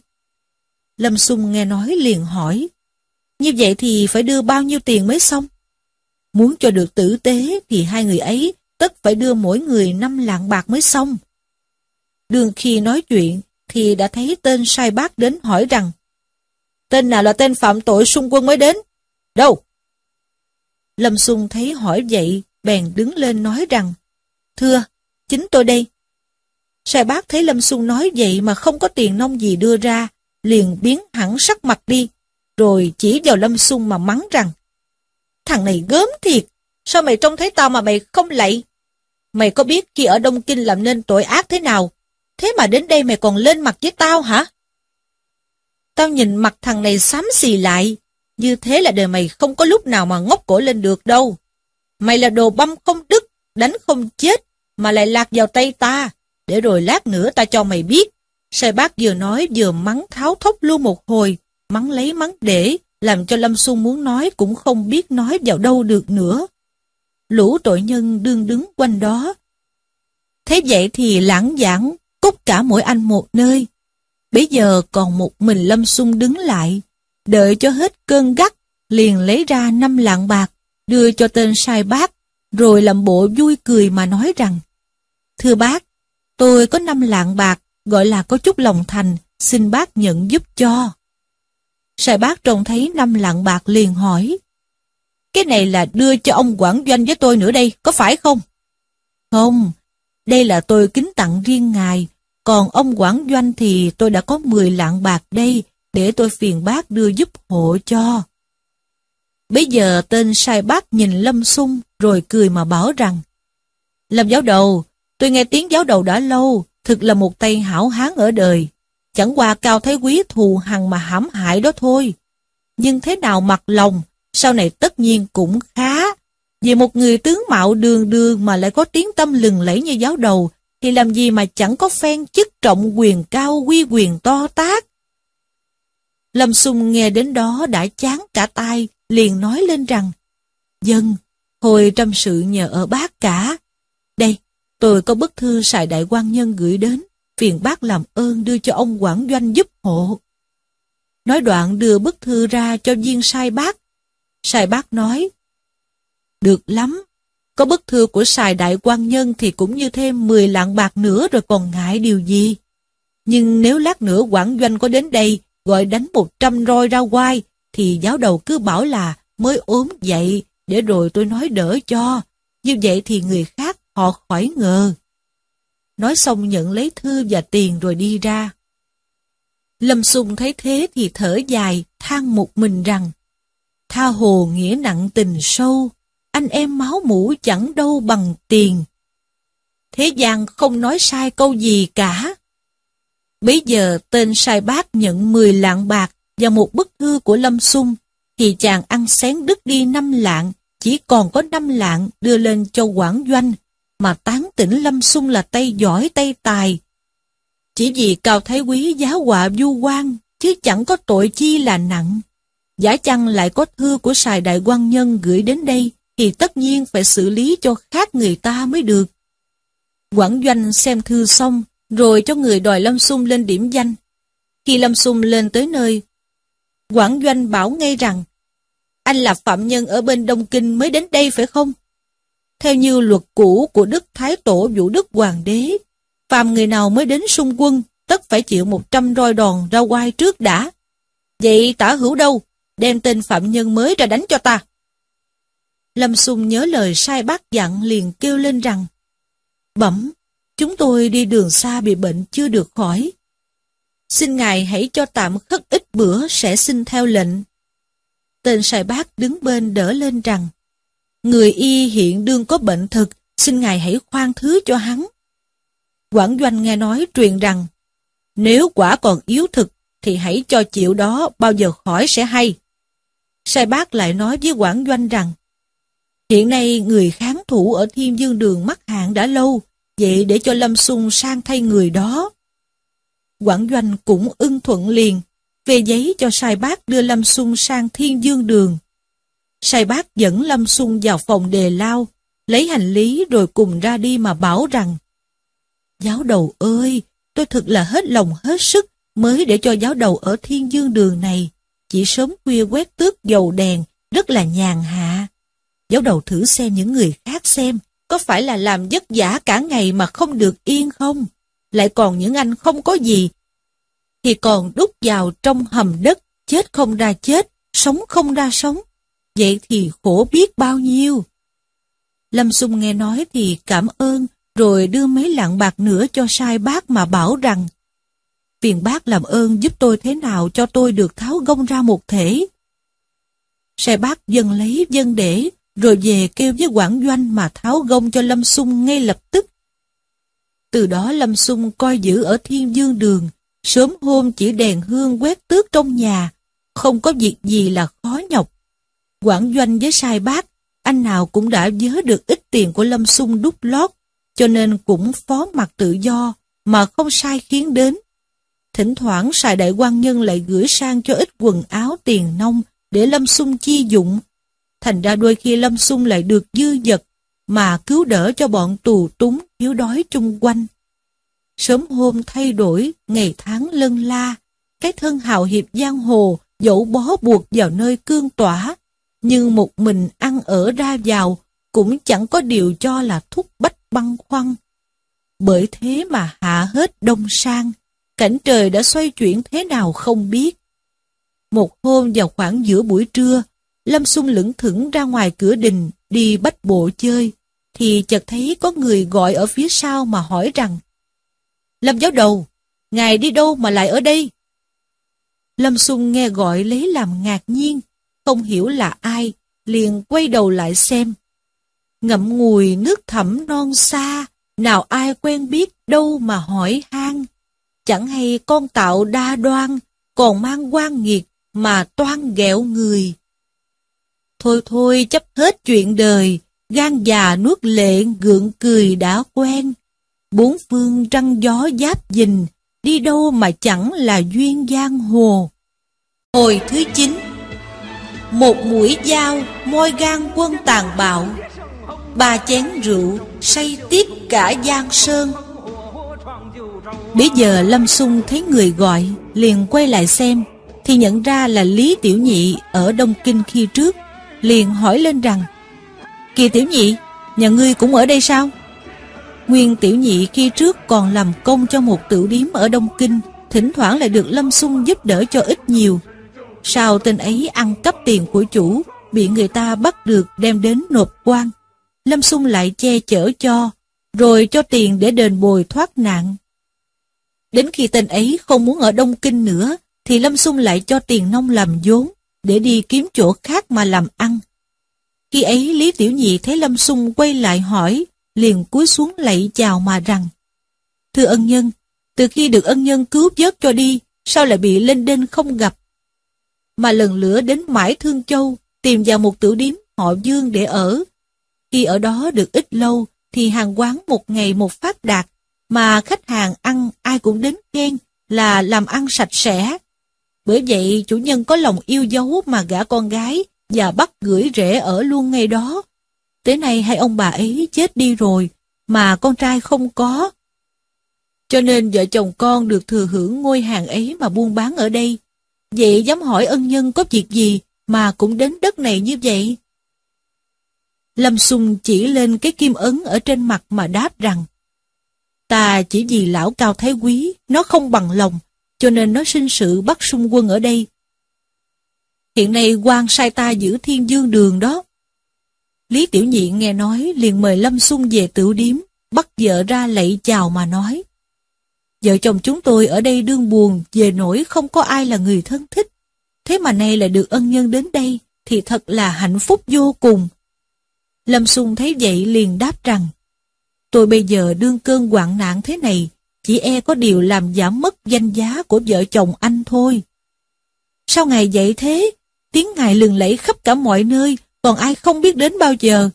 Lâm Xung nghe nói liền hỏi, như vậy thì phải đưa bao nhiêu tiền mới xong? Muốn cho được tử tế thì hai người ấy tất phải đưa mỗi người năm lạng bạc mới xong. Đường khi nói chuyện thì đã thấy tên sai bác đến hỏi rằng Tên nào là tên phạm tội xung quân mới đến? Đâu? Lâm Xung thấy hỏi vậy, bèn đứng lên nói rằng Thưa, chính tôi đây. Sai bác thấy Lâm Xung nói vậy mà không có tiền nông gì đưa ra, liền biến hẳn sắc mặt đi, rồi chỉ vào Lâm Xung mà mắng rằng Thằng này gớm thiệt, sao mày trông thấy tao mà mày không lạy? Mày có biết khi ở Đông Kinh làm nên tội ác thế nào? Thế mà đến đây mày còn lên mặt với tao hả? Tao nhìn mặt thằng này xám xì lại, như thế là đời mày không có lúc nào mà ngóc cổ lên được đâu. Mày là đồ băm không đứt, đánh không chết, mà lại lạc vào tay ta, để rồi lát nữa ta cho mày biết. Sai bác vừa nói vừa mắng tháo thốc luôn một hồi, mắng lấy mắng để, làm cho Lâm Xuân muốn nói cũng không biết nói vào đâu được nữa. Lũ tội nhân đương đứng quanh đó. Thế vậy thì lãng giảng, cúc cả mỗi anh một nơi. Bây giờ còn một mình Lâm xung đứng lại, đợi cho hết cơn gắt, liền lấy ra năm lạng bạc, đưa cho tên sai bác, rồi làm bộ vui cười mà nói rằng, Thưa bác, tôi có năm lạng bạc, gọi là có chút lòng thành, xin bác nhận giúp cho. Sai bác trông thấy năm lạng bạc liền hỏi, cái này là đưa cho ông quản doanh với tôi nữa đây, có phải không? Không, đây là tôi kính tặng riêng ngài, còn ông quản doanh thì tôi đã có 10 lạng bạc đây, để tôi phiền bác đưa giúp hộ cho. Bây giờ tên sai bác nhìn Lâm Sung rồi cười mà bảo rằng Lâm giáo đầu, tôi nghe tiếng giáo đầu đã lâu, thực là một tay hảo hán ở đời. Chẳng qua cao thái quý thù hằng mà hãm hại đó thôi. Nhưng thế nào mặt lòng, sau này tất nhiên cũng khá. Vì một người tướng mạo đường đường mà lại có tiếng tâm lừng lẫy như giáo đầu, thì làm gì mà chẳng có phen chức trọng quyền cao quy quyền to tác. Lâm Sung nghe đến đó đã chán cả tai, liền nói lên rằng, Dân, hồi trăm sự nhờ ở bác cả. Đây, tôi có bức thư xài đại quan nhân gửi đến, phiền bác làm ơn đưa cho ông quản doanh giúp hộ. Nói đoạn đưa bức thư ra cho viên sai bác. Sài bác nói, Được lắm, có bức thư của Sài đại quan nhân thì cũng như thêm 10 lạng bạc nữa rồi còn ngại điều gì. Nhưng nếu lát nữa quản doanh có đến đây, gọi đánh 100 roi ra quai, thì giáo đầu cứ bảo là mới ốm dậy, để rồi tôi nói đỡ cho. Như vậy thì người khác họ khỏi ngờ. Nói xong nhận lấy thư và tiền rồi đi ra. Lâm Sùng thấy thế thì thở dài, than một mình rằng, Tha hồ nghĩa nặng tình sâu, anh em máu mũ chẳng đâu bằng tiền. Thế gian không nói sai câu gì cả. Bây giờ tên sai bác nhận 10 lạng bạc và một bức thư của Lâm Xung, thì chàng ăn xén đứt đi 5 lạng, chỉ còn có 5 lạng đưa lên cho quản doanh, mà tán tỉnh Lâm Xung là tay giỏi tay tài. Chỉ vì Cao Thái Quý giáo họa du quan, chứ chẳng có tội chi là nặng. Giả chăng lại có thư của sài đại quan nhân gửi đến đây, thì tất nhiên phải xử lý cho khác người ta mới được. Quảng Doanh xem thư xong, rồi cho người đòi Lâm Xung lên điểm danh. Khi Lâm Xung lên tới nơi, Quảng Doanh bảo ngay rằng, anh là phạm nhân ở bên Đông Kinh mới đến đây phải không? Theo như luật cũ của Đức Thái Tổ Vũ Đức Hoàng đế, phàm người nào mới đến xung quân, tất phải chịu 100 roi đòn ra quai trước đã. Vậy tả hữu đâu? Đem tên phạm nhân mới ra đánh cho ta. Lâm Xung nhớ lời sai bác dặn liền kêu lên rằng Bẩm, chúng tôi đi đường xa bị bệnh chưa được khỏi. Xin Ngài hãy cho tạm khất ít bữa sẽ xin theo lệnh. Tên sai bác đứng bên đỡ lên rằng Người y hiện đương có bệnh thực, xin Ngài hãy khoan thứ cho hắn. Quảng Doanh nghe nói truyền rằng Nếu quả còn yếu thực thì hãy cho chịu đó bao giờ khỏi sẽ hay. Sai bác lại nói với Quảng Doanh rằng Hiện nay người kháng thủ ở Thiên Dương Đường mắc hạn đã lâu, vậy để cho Lâm Xung sang thay người đó. Quảng Doanh cũng ưng thuận liền, về giấy cho Sai Bác đưa Lâm Xung sang Thiên Dương Đường. Sai Bác dẫn Lâm Xung vào phòng đề lao, lấy hành lý rồi cùng ra đi mà bảo rằng Giáo đầu ơi, tôi thật là hết lòng hết sức mới để cho giáo đầu ở Thiên Dương Đường này. Chỉ sớm khuya quét tước dầu đèn, rất là nhàn hạ. Giáo đầu thử xem những người khác xem, có phải là làm vất giả cả ngày mà không được yên không? Lại còn những anh không có gì, thì còn đút vào trong hầm đất, chết không ra chết, sống không ra sống. Vậy thì khổ biết bao nhiêu. Lâm Xung nghe nói thì cảm ơn, rồi đưa mấy lạng bạc nữa cho sai bác mà bảo rằng Phiền bác làm ơn giúp tôi thế nào cho tôi được tháo gông ra một thể. Sai bác dần lấy dân để, rồi về kêu với quản doanh mà tháo gông cho Lâm sung ngay lập tức. Từ đó Lâm sung coi giữ ở Thiên Dương Đường, sớm hôm chỉ đèn hương quét tước trong nhà, không có việc gì là khó nhọc. Quản doanh với sai bác, anh nào cũng đã nhớ được ít tiền của Lâm sung đúc lót, cho nên cũng phó mặt tự do, mà không sai khiến đến. Thỉnh thoảng xài đại quan nhân lại gửi sang cho ít quần áo tiền nông để Lâm Xung chi dụng, Thành ra đôi khi Lâm Xung lại được dư dật mà cứu đỡ cho bọn tù túng thiếu đói chung quanh. Sớm hôm thay đổi, ngày tháng lân la, cái thân hào hiệp giang hồ dẫu bó buộc vào nơi cương tỏa, nhưng một mình ăn ở ra vào cũng chẳng có điều cho là thúc bách băng khoăn. Bởi thế mà hạ hết đông sang, cảnh trời đã xoay chuyển thế nào không biết. Một hôm vào khoảng giữa buổi trưa, Lâm Xung lững thững ra ngoài cửa đình, đi bách bộ chơi, thì chợt thấy có người gọi ở phía sau mà hỏi rằng Lâm giáo đầu, ngài đi đâu mà lại ở đây? Lâm Xung nghe gọi lấy làm ngạc nhiên, không hiểu là ai, liền quay đầu lại xem. Ngậm ngùi nước thẳm non xa, nào ai quen biết đâu mà hỏi han. Chẳng hay con tạo đa đoan, còn mang quan nghiệt mà toan ghẹo người. Thôi thôi chấp hết chuyện đời, gan già nuốt lệ gượng cười đã quen. Bốn phương trăng gió giáp dình, đi đâu mà chẳng là duyên giang hồ. Hồi thứ 9 Một mũi dao, môi gan quân tàn bạo, ba chén rượu, say tiếp cả giang sơn. Bây giờ Lâm Xung thấy người gọi, liền quay lại xem, thì nhận ra là Lý Tiểu Nhị ở Đông Kinh khi trước, liền hỏi lên rằng, Kìa Tiểu Nhị, nhà ngươi cũng ở đây sao? Nguyên Tiểu Nhị khi trước còn làm công cho một tiểu điếm ở Đông Kinh, thỉnh thoảng lại được Lâm Xung giúp đỡ cho ít nhiều. Sao tên ấy ăn cắp tiền của chủ, bị người ta bắt được đem đến nộp quan. Lâm Xung lại che chở cho, rồi cho tiền để đền bồi thoát nạn. Đến khi tên ấy không muốn ở Đông Kinh nữa, thì Lâm Xung lại cho tiền nông làm vốn, để đi kiếm chỗ khác mà làm ăn. Khi ấy Lý Tiểu Nhị thấy Lâm Xung quay lại hỏi, liền cúi xuống lạy chào mà rằng, Thưa ân nhân, từ khi được ân nhân cứu vớt cho đi, sao lại bị lên đên không gặp? Mà lần lửa đến mãi Thương Châu, tìm vào một tử điếm họ Dương để ở. Khi ở đó được ít lâu, thì hàng quán một ngày một phát đạt, mà khách hàng ăn ai cũng đến khen là làm ăn sạch sẽ. Bởi vậy chủ nhân có lòng yêu dấu mà gả con gái và bắt gửi rễ ở luôn ngay đó. Tới nay hai ông bà ấy chết đi rồi, mà con trai không có. Cho nên vợ chồng con được thừa hưởng ngôi hàng ấy mà buôn bán ở đây. Vậy dám hỏi ân nhân có việc gì mà cũng đến đất này như vậy? Lâm Sung chỉ lên cái kim ấn ở trên mặt mà đáp rằng Ta chỉ vì lão cao thái quý, nó không bằng lòng, cho nên nó sinh sự bắt xung quân ở đây. Hiện nay quan sai ta giữ thiên dương đường đó. Lý Tiểu Nhị nghe nói liền mời Lâm Xuân về tiểu điếm, bắt vợ ra lạy chào mà nói. Vợ chồng chúng tôi ở đây đương buồn về nổi không có ai là người thân thích. Thế mà nay lại được ân nhân đến đây thì thật là hạnh phúc vô cùng. Lâm Xuân thấy vậy liền đáp rằng Tôi bây giờ đương cơn hoạn nạn thế này chỉ e có điều làm giảm mất danh giá của vợ chồng anh thôi. Sao ngài vậy thế? Tiếng ngài lừng lẫy khắp cả mọi nơi, còn ai không biết đến bao giờ.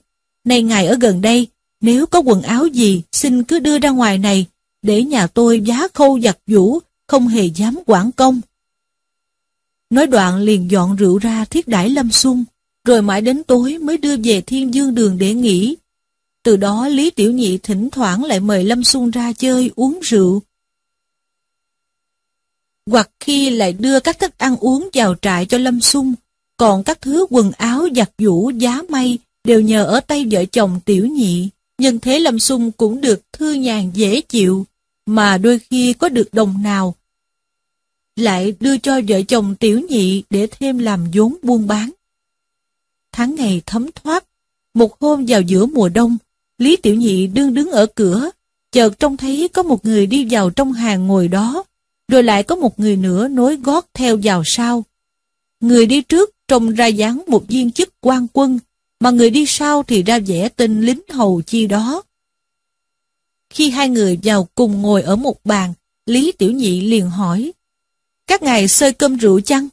Này ngài ở gần đây, nếu có quần áo gì, xin cứ đưa ra ngoài này, để nhà tôi giá khâu giặt vũ, không hề dám quản công. Nói đoạn liền dọn rượu ra thiết đãi lâm sung rồi mãi đến tối mới đưa về thiên dương đường để nghỉ. Từ đó Lý Tiểu Nhị thỉnh thoảng lại mời Lâm Xuân ra chơi uống rượu. Hoặc khi lại đưa các thức ăn uống vào trại cho Lâm Xuân, còn các thứ quần áo giặt vũ giá may đều nhờ ở tay vợ chồng Tiểu Nhị. Nhân thế Lâm Xuân cũng được thư nhàn dễ chịu, mà đôi khi có được đồng nào lại đưa cho vợ chồng Tiểu Nhị để thêm làm vốn buôn bán. Tháng ngày thấm thoát, một hôm vào giữa mùa đông, Lý Tiểu Nhị đương đứng ở cửa, chợt trông thấy có một người đi vào trong hàng ngồi đó, rồi lại có một người nữa nối gót theo vào sau. Người đi trước trông ra dáng một viên chức quan quân, mà người đi sau thì ra vẻ tên lính hầu chi đó. Khi hai người vào cùng ngồi ở một bàn, Lý Tiểu Nhị liền hỏi, các ngài xơi cơm rượu chăng?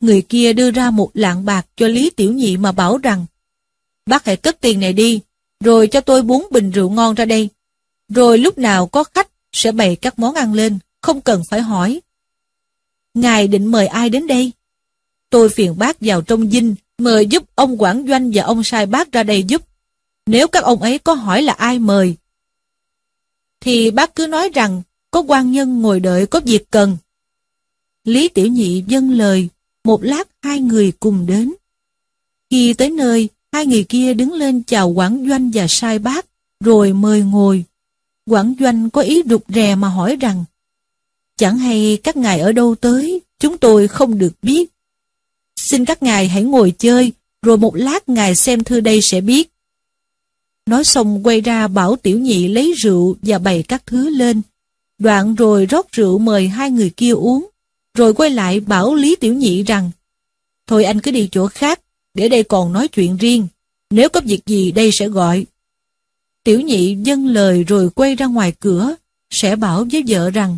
Người kia đưa ra một lạng bạc cho Lý Tiểu Nhị mà bảo rằng, bác hãy cất tiền này đi, rồi cho tôi bốn bình rượu ngon ra đây. Rồi lúc nào có khách sẽ bày các món ăn lên, không cần phải hỏi. Ngài định mời ai đến đây? Tôi phiền bác vào trong dinh, mời giúp ông quản doanh và ông sai bác ra đây giúp. Nếu các ông ấy có hỏi là ai mời, thì bác cứ nói rằng có quan nhân ngồi đợi có việc cần. Lý Tiểu Nhị dâng lời, một lát hai người cùng đến. Khi tới nơi, Hai người kia đứng lên chào Quảng Doanh và sai bác, rồi mời ngồi. Quảng Doanh có ý rụt rè mà hỏi rằng, chẳng hay các ngài ở đâu tới, chúng tôi không được biết. Xin các ngài hãy ngồi chơi, rồi một lát ngài xem thư đây sẽ biết. Nói xong quay ra bảo tiểu nhị lấy rượu và bày các thứ lên. Đoạn rồi rót rượu mời hai người kia uống, rồi quay lại bảo Lý Tiểu Nhị rằng, Thôi anh cứ đi chỗ khác, để đây còn nói chuyện riêng. Nếu có việc gì đây sẽ gọi. Tiểu nhị dâng lời rồi quay ra ngoài cửa, sẽ bảo với vợ rằng,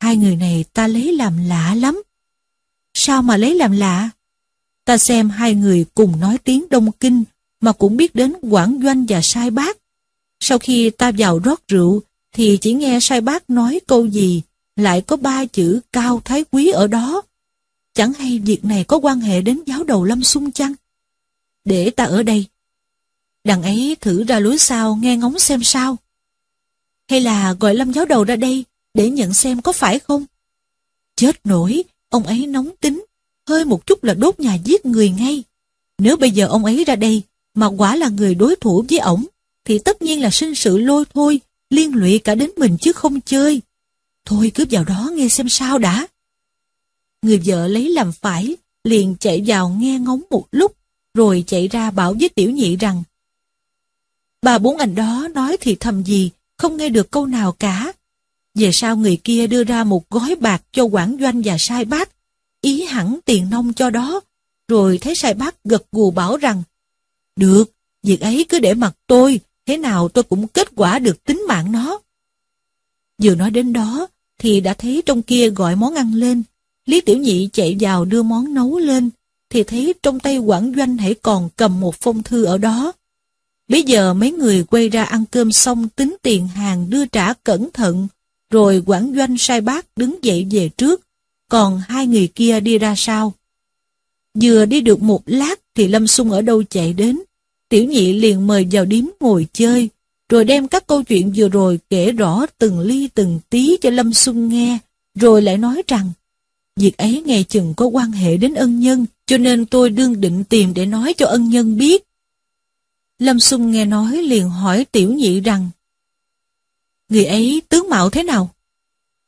hai người này ta lấy làm lạ lắm. Sao mà lấy làm lạ? Ta xem hai người cùng nói tiếng Đông Kinh, mà cũng biết đến quản doanh và sai bác. Sau khi ta vào rót rượu, thì chỉ nghe sai bác nói câu gì, lại có ba chữ cao thái quý ở đó. Chẳng hay việc này có quan hệ đến giáo đầu lâm xung chăng? Để ta ở đây. Đằng ấy thử ra lối sau nghe ngóng xem sao. Hay là gọi lâm giáo đầu ra đây để nhận xem có phải không? Chết nổi, ông ấy nóng tính, hơi một chút là đốt nhà giết người ngay. Nếu bây giờ ông ấy ra đây, mà quả là người đối thủ với ổng, thì tất nhiên là sinh sự lôi thôi, liên lụy cả đến mình chứ không chơi. Thôi cứ vào đó nghe xem sao đã. Người vợ lấy làm phải, liền chạy vào nghe ngóng một lúc, rồi chạy ra bảo với tiểu nhị rằng Bà bốn anh đó nói thì thầm gì, không nghe được câu nào cả. Về sau người kia đưa ra một gói bạc cho quản doanh và sai bác, ý hẳn tiền nông cho đó, rồi thấy sai bác gật gù bảo rằng Được, việc ấy cứ để mặt tôi, thế nào tôi cũng kết quả được tính mạng nó. Vừa nói đến đó, thì đã thấy trong kia gọi món ăn lên. Lý Tiểu Nhị chạy vào đưa món nấu lên, thì thấy trong tay quản doanh hãy còn cầm một phong thư ở đó. Bây giờ mấy người quay ra ăn cơm xong tính tiền hàng đưa trả cẩn thận, rồi quản doanh sai bác đứng dậy về trước, còn hai người kia đi ra sau. Vừa đi được một lát thì Lâm Xung ở đâu chạy đến, tiểu nhị liền mời vào điếm ngồi chơi, rồi đem các câu chuyện vừa rồi kể rõ từng ly từng tí cho Lâm Xuân nghe, rồi lại nói rằng, việc ấy ngày chừng có quan hệ đến ân nhân, cho nên tôi đương định tìm để nói cho ân nhân biết. Lâm Xung nghe nói liền hỏi tiểu nhị rằng, Người ấy tướng mạo thế nào?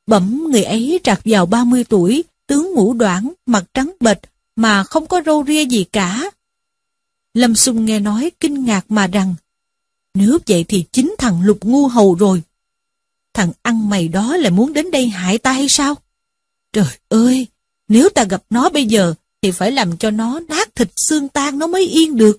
Bẩm người ấy trạc vào 30 tuổi, tướng ngũ đoạn, mặt trắng bệch, mà không có râu ria gì cả. Lâm Xung nghe nói kinh ngạc mà rằng, nếu vậy thì chính thằng lục ngu hầu rồi. Thằng ăn mày đó lại muốn đến đây hại ta hay sao? Trời ơi, nếu ta gặp nó bây giờ thì phải làm cho nó nát thịt xương tan nó mới yên được.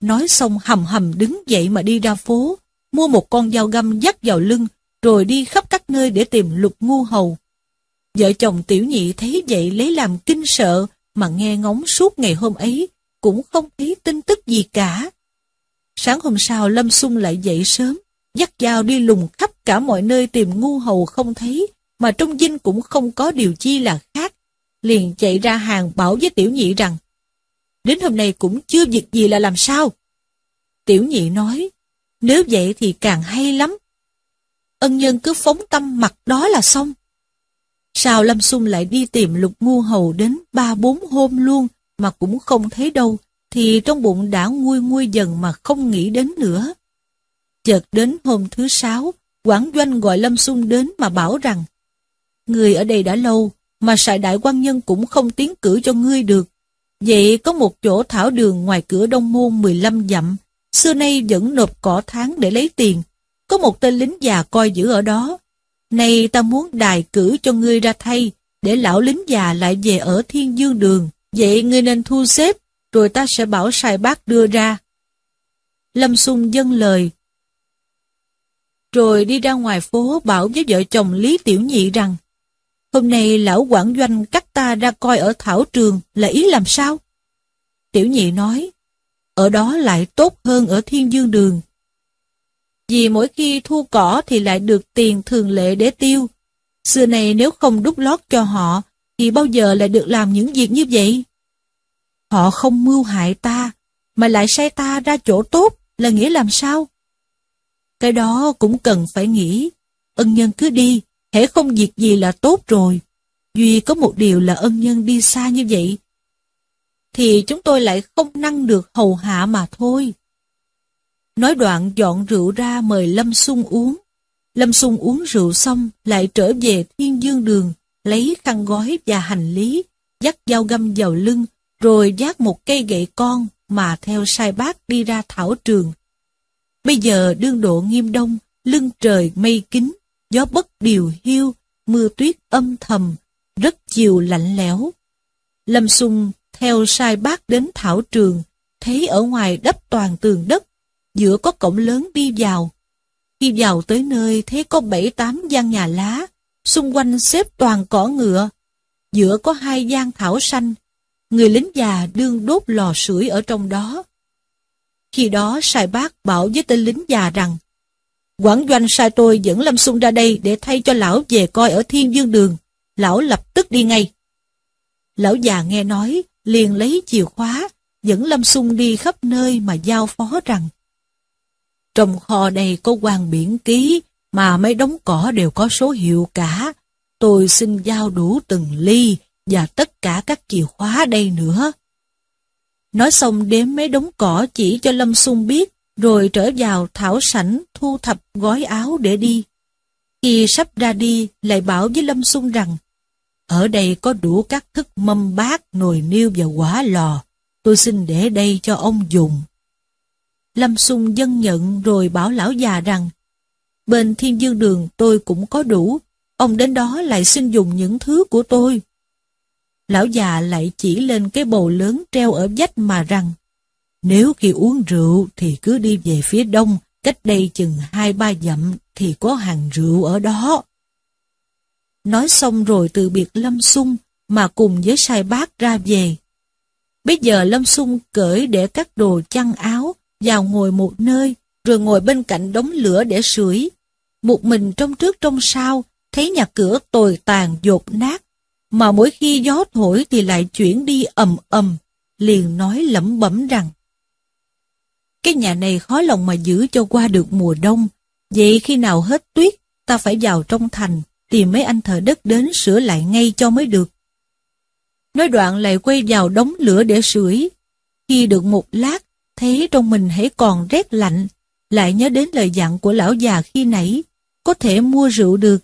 Nói xong hầm hầm đứng dậy mà đi ra phố, mua một con dao găm dắt vào lưng, rồi đi khắp các nơi để tìm lục ngu hầu. Vợ chồng tiểu nhị thấy vậy lấy làm kinh sợ, mà nghe ngóng suốt ngày hôm ấy, cũng không thấy tin tức gì cả. Sáng hôm sau Lâm Xung lại dậy sớm, dắt dao đi lùng khắp cả mọi nơi tìm ngu hầu không thấy, mà trong dinh cũng không có điều chi là khác. Liền chạy ra hàng bảo với tiểu nhị rằng, đến hôm nay cũng chưa việc gì là làm sao. Tiểu nhị nói, nếu vậy thì càng hay lắm. Ân nhân cứ phóng tâm mặt đó là xong. Sao Lâm Xung lại đi tìm lục ngu hầu đến ba bốn hôm luôn mà cũng không thấy đâu, thì trong bụng đã nguôi nguôi dần mà không nghĩ đến nữa. Chợt đến hôm thứ sáu, quản doanh gọi Lâm Xung đến mà bảo rằng Người ở đây đã lâu, mà sài đại quan nhân cũng không tiến cử cho ngươi được. Vậy có một chỗ thảo đường ngoài cửa đông môn 15 dặm, xưa nay vẫn nộp cỏ tháng để lấy tiền. Có một tên lính già coi giữ ở đó. Này ta muốn đài cử cho ngươi ra thay, để lão lính già lại về ở thiên dương đường. Vậy ngươi nên thu xếp, rồi ta sẽ bảo sai bác đưa ra. Lâm Xung dâng lời. Rồi đi ra ngoài phố bảo với vợ chồng Lý Tiểu Nhị rằng, hôm nay lão quản doanh cắt ta ra coi ở thảo trường là ý làm sao? Tiểu Nhị nói, ở đó lại tốt hơn ở thiên dương đường. Vì mỗi khi thu cỏ thì lại được tiền thường lệ để tiêu. Xưa này nếu không đúc lót cho họ, thì bao giờ lại được làm những việc như vậy? Họ không mưu hại ta, mà lại sai ta ra chỗ tốt là nghĩa làm sao? Cái đó cũng cần phải nghĩ. Ân nhân cứ đi, hễ không việc gì là tốt rồi. Duy có một điều là ân nhân đi xa như vậy, thì chúng tôi lại không năng được hầu hạ mà thôi. Nói đoạn dọn rượu ra mời Lâm Sung uống. Lâm Sung uống rượu xong lại trở về thiên dương đường, lấy khăn gói và hành lý, dắt dao găm vào lưng, rồi dắt một cây gậy con mà theo sai bác đi ra thảo trường. Bây giờ đương độ nghiêm đông, lưng trời mây kín, gió bất điều hiu, mưa tuyết âm thầm, rất chiều lạnh lẽo. Lâm Xung theo sai bác đến thảo trường, thấy ở ngoài đắp toàn tường đất, giữa có cổng lớn đi vào. Khi vào tới nơi thấy có bảy tám gian nhà lá, xung quanh xếp toàn cỏ ngựa. Giữa có hai gian thảo xanh, người lính già đương đốt lò sưởi ở trong đó. Khi đó sai bác bảo với tên lính già rằng Quảng doanh sai tôi dẫn Lâm Xung ra đây để thay cho lão về coi ở Thiên Dương Đường. Lão lập tức đi ngay. Lão già nghe nói, liền lấy chìa khóa, dẫn Lâm Xung đi khắp nơi mà giao phó rằng Trong kho này có quan biển ký, mà mấy đống cỏ đều có số hiệu cả. Tôi xin giao đủ từng ly và tất cả các chìa khóa đây nữa. Nói xong đếm mấy đống cỏ chỉ cho Lâm Xung biết, rồi trở vào thảo sảnh thu thập gói áo để đi. Khi sắp ra đi, lại bảo với Lâm Xung rằng, ở đây có đủ các thức mâm bát, nồi niêu và quả lò, tôi xin để đây cho ông dùng. Lâm Xung dân nhận rồi bảo lão già rằng, bên thiên dương đường tôi cũng có đủ, ông đến đó lại xin dùng những thứ của tôi. Lão già lại chỉ lên cái bầu lớn treo ở vách mà rằng, nếu khi uống rượu thì cứ đi về phía đông, cách đây chừng hai ba dặm thì có hàng rượu ở đó. Nói xong rồi từ biệt Lâm Sung mà cùng với sai bác ra về. Bây giờ Lâm Sung cởi để các đồ chăn áo, vào ngồi một nơi, rồi ngồi bên cạnh đống lửa để sưởi. Một mình trong trước trong sau, thấy nhà cửa tồi tàn dột nát, mà mỗi khi gió thổi thì lại chuyển đi ầm ầm, liền nói lẩm bẩm rằng cái nhà này khó lòng mà giữ cho qua được mùa đông, vậy khi nào hết tuyết, ta phải vào trong thành, tìm mấy anh thợ đất đến sửa lại ngay cho mới được. Nói đoạn lại quay vào đống lửa để sưởi. Khi được một lát, thấy trong mình hãy còn rét lạnh, lại nhớ đến lời dặn của lão già khi nãy, có thể mua rượu được.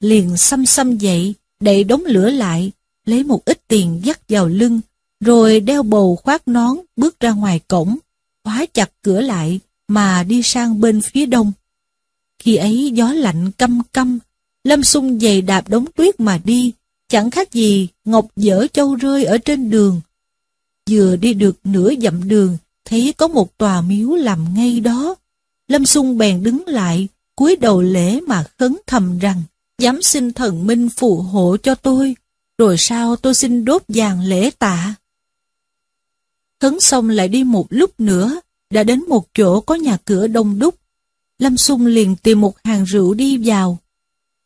Liền xăm xăm dậy, đậy đống lửa lại, lấy một ít tiền dắt vào lưng, rồi đeo bầu khoác nón bước ra ngoài cổng, khóa chặt cửa lại mà đi sang bên phía đông. Khi ấy gió lạnh căm căm, Lâm Xung giày đạp đống tuyết mà đi, chẳng khác gì ngọc dở châu rơi ở trên đường. Vừa đi được nửa dặm đường, thấy có một tòa miếu làm ngay đó. Lâm Xung bèn đứng lại, cúi đầu lễ mà khấn thầm rằng, dám xin thần minh phù hộ cho tôi, rồi sao tôi xin đốt vàng lễ tạ thấn xong lại đi một lúc nữa, đã đến một chỗ có nhà cửa đông đúc. Lâm Xung liền tìm một hàng rượu đi vào.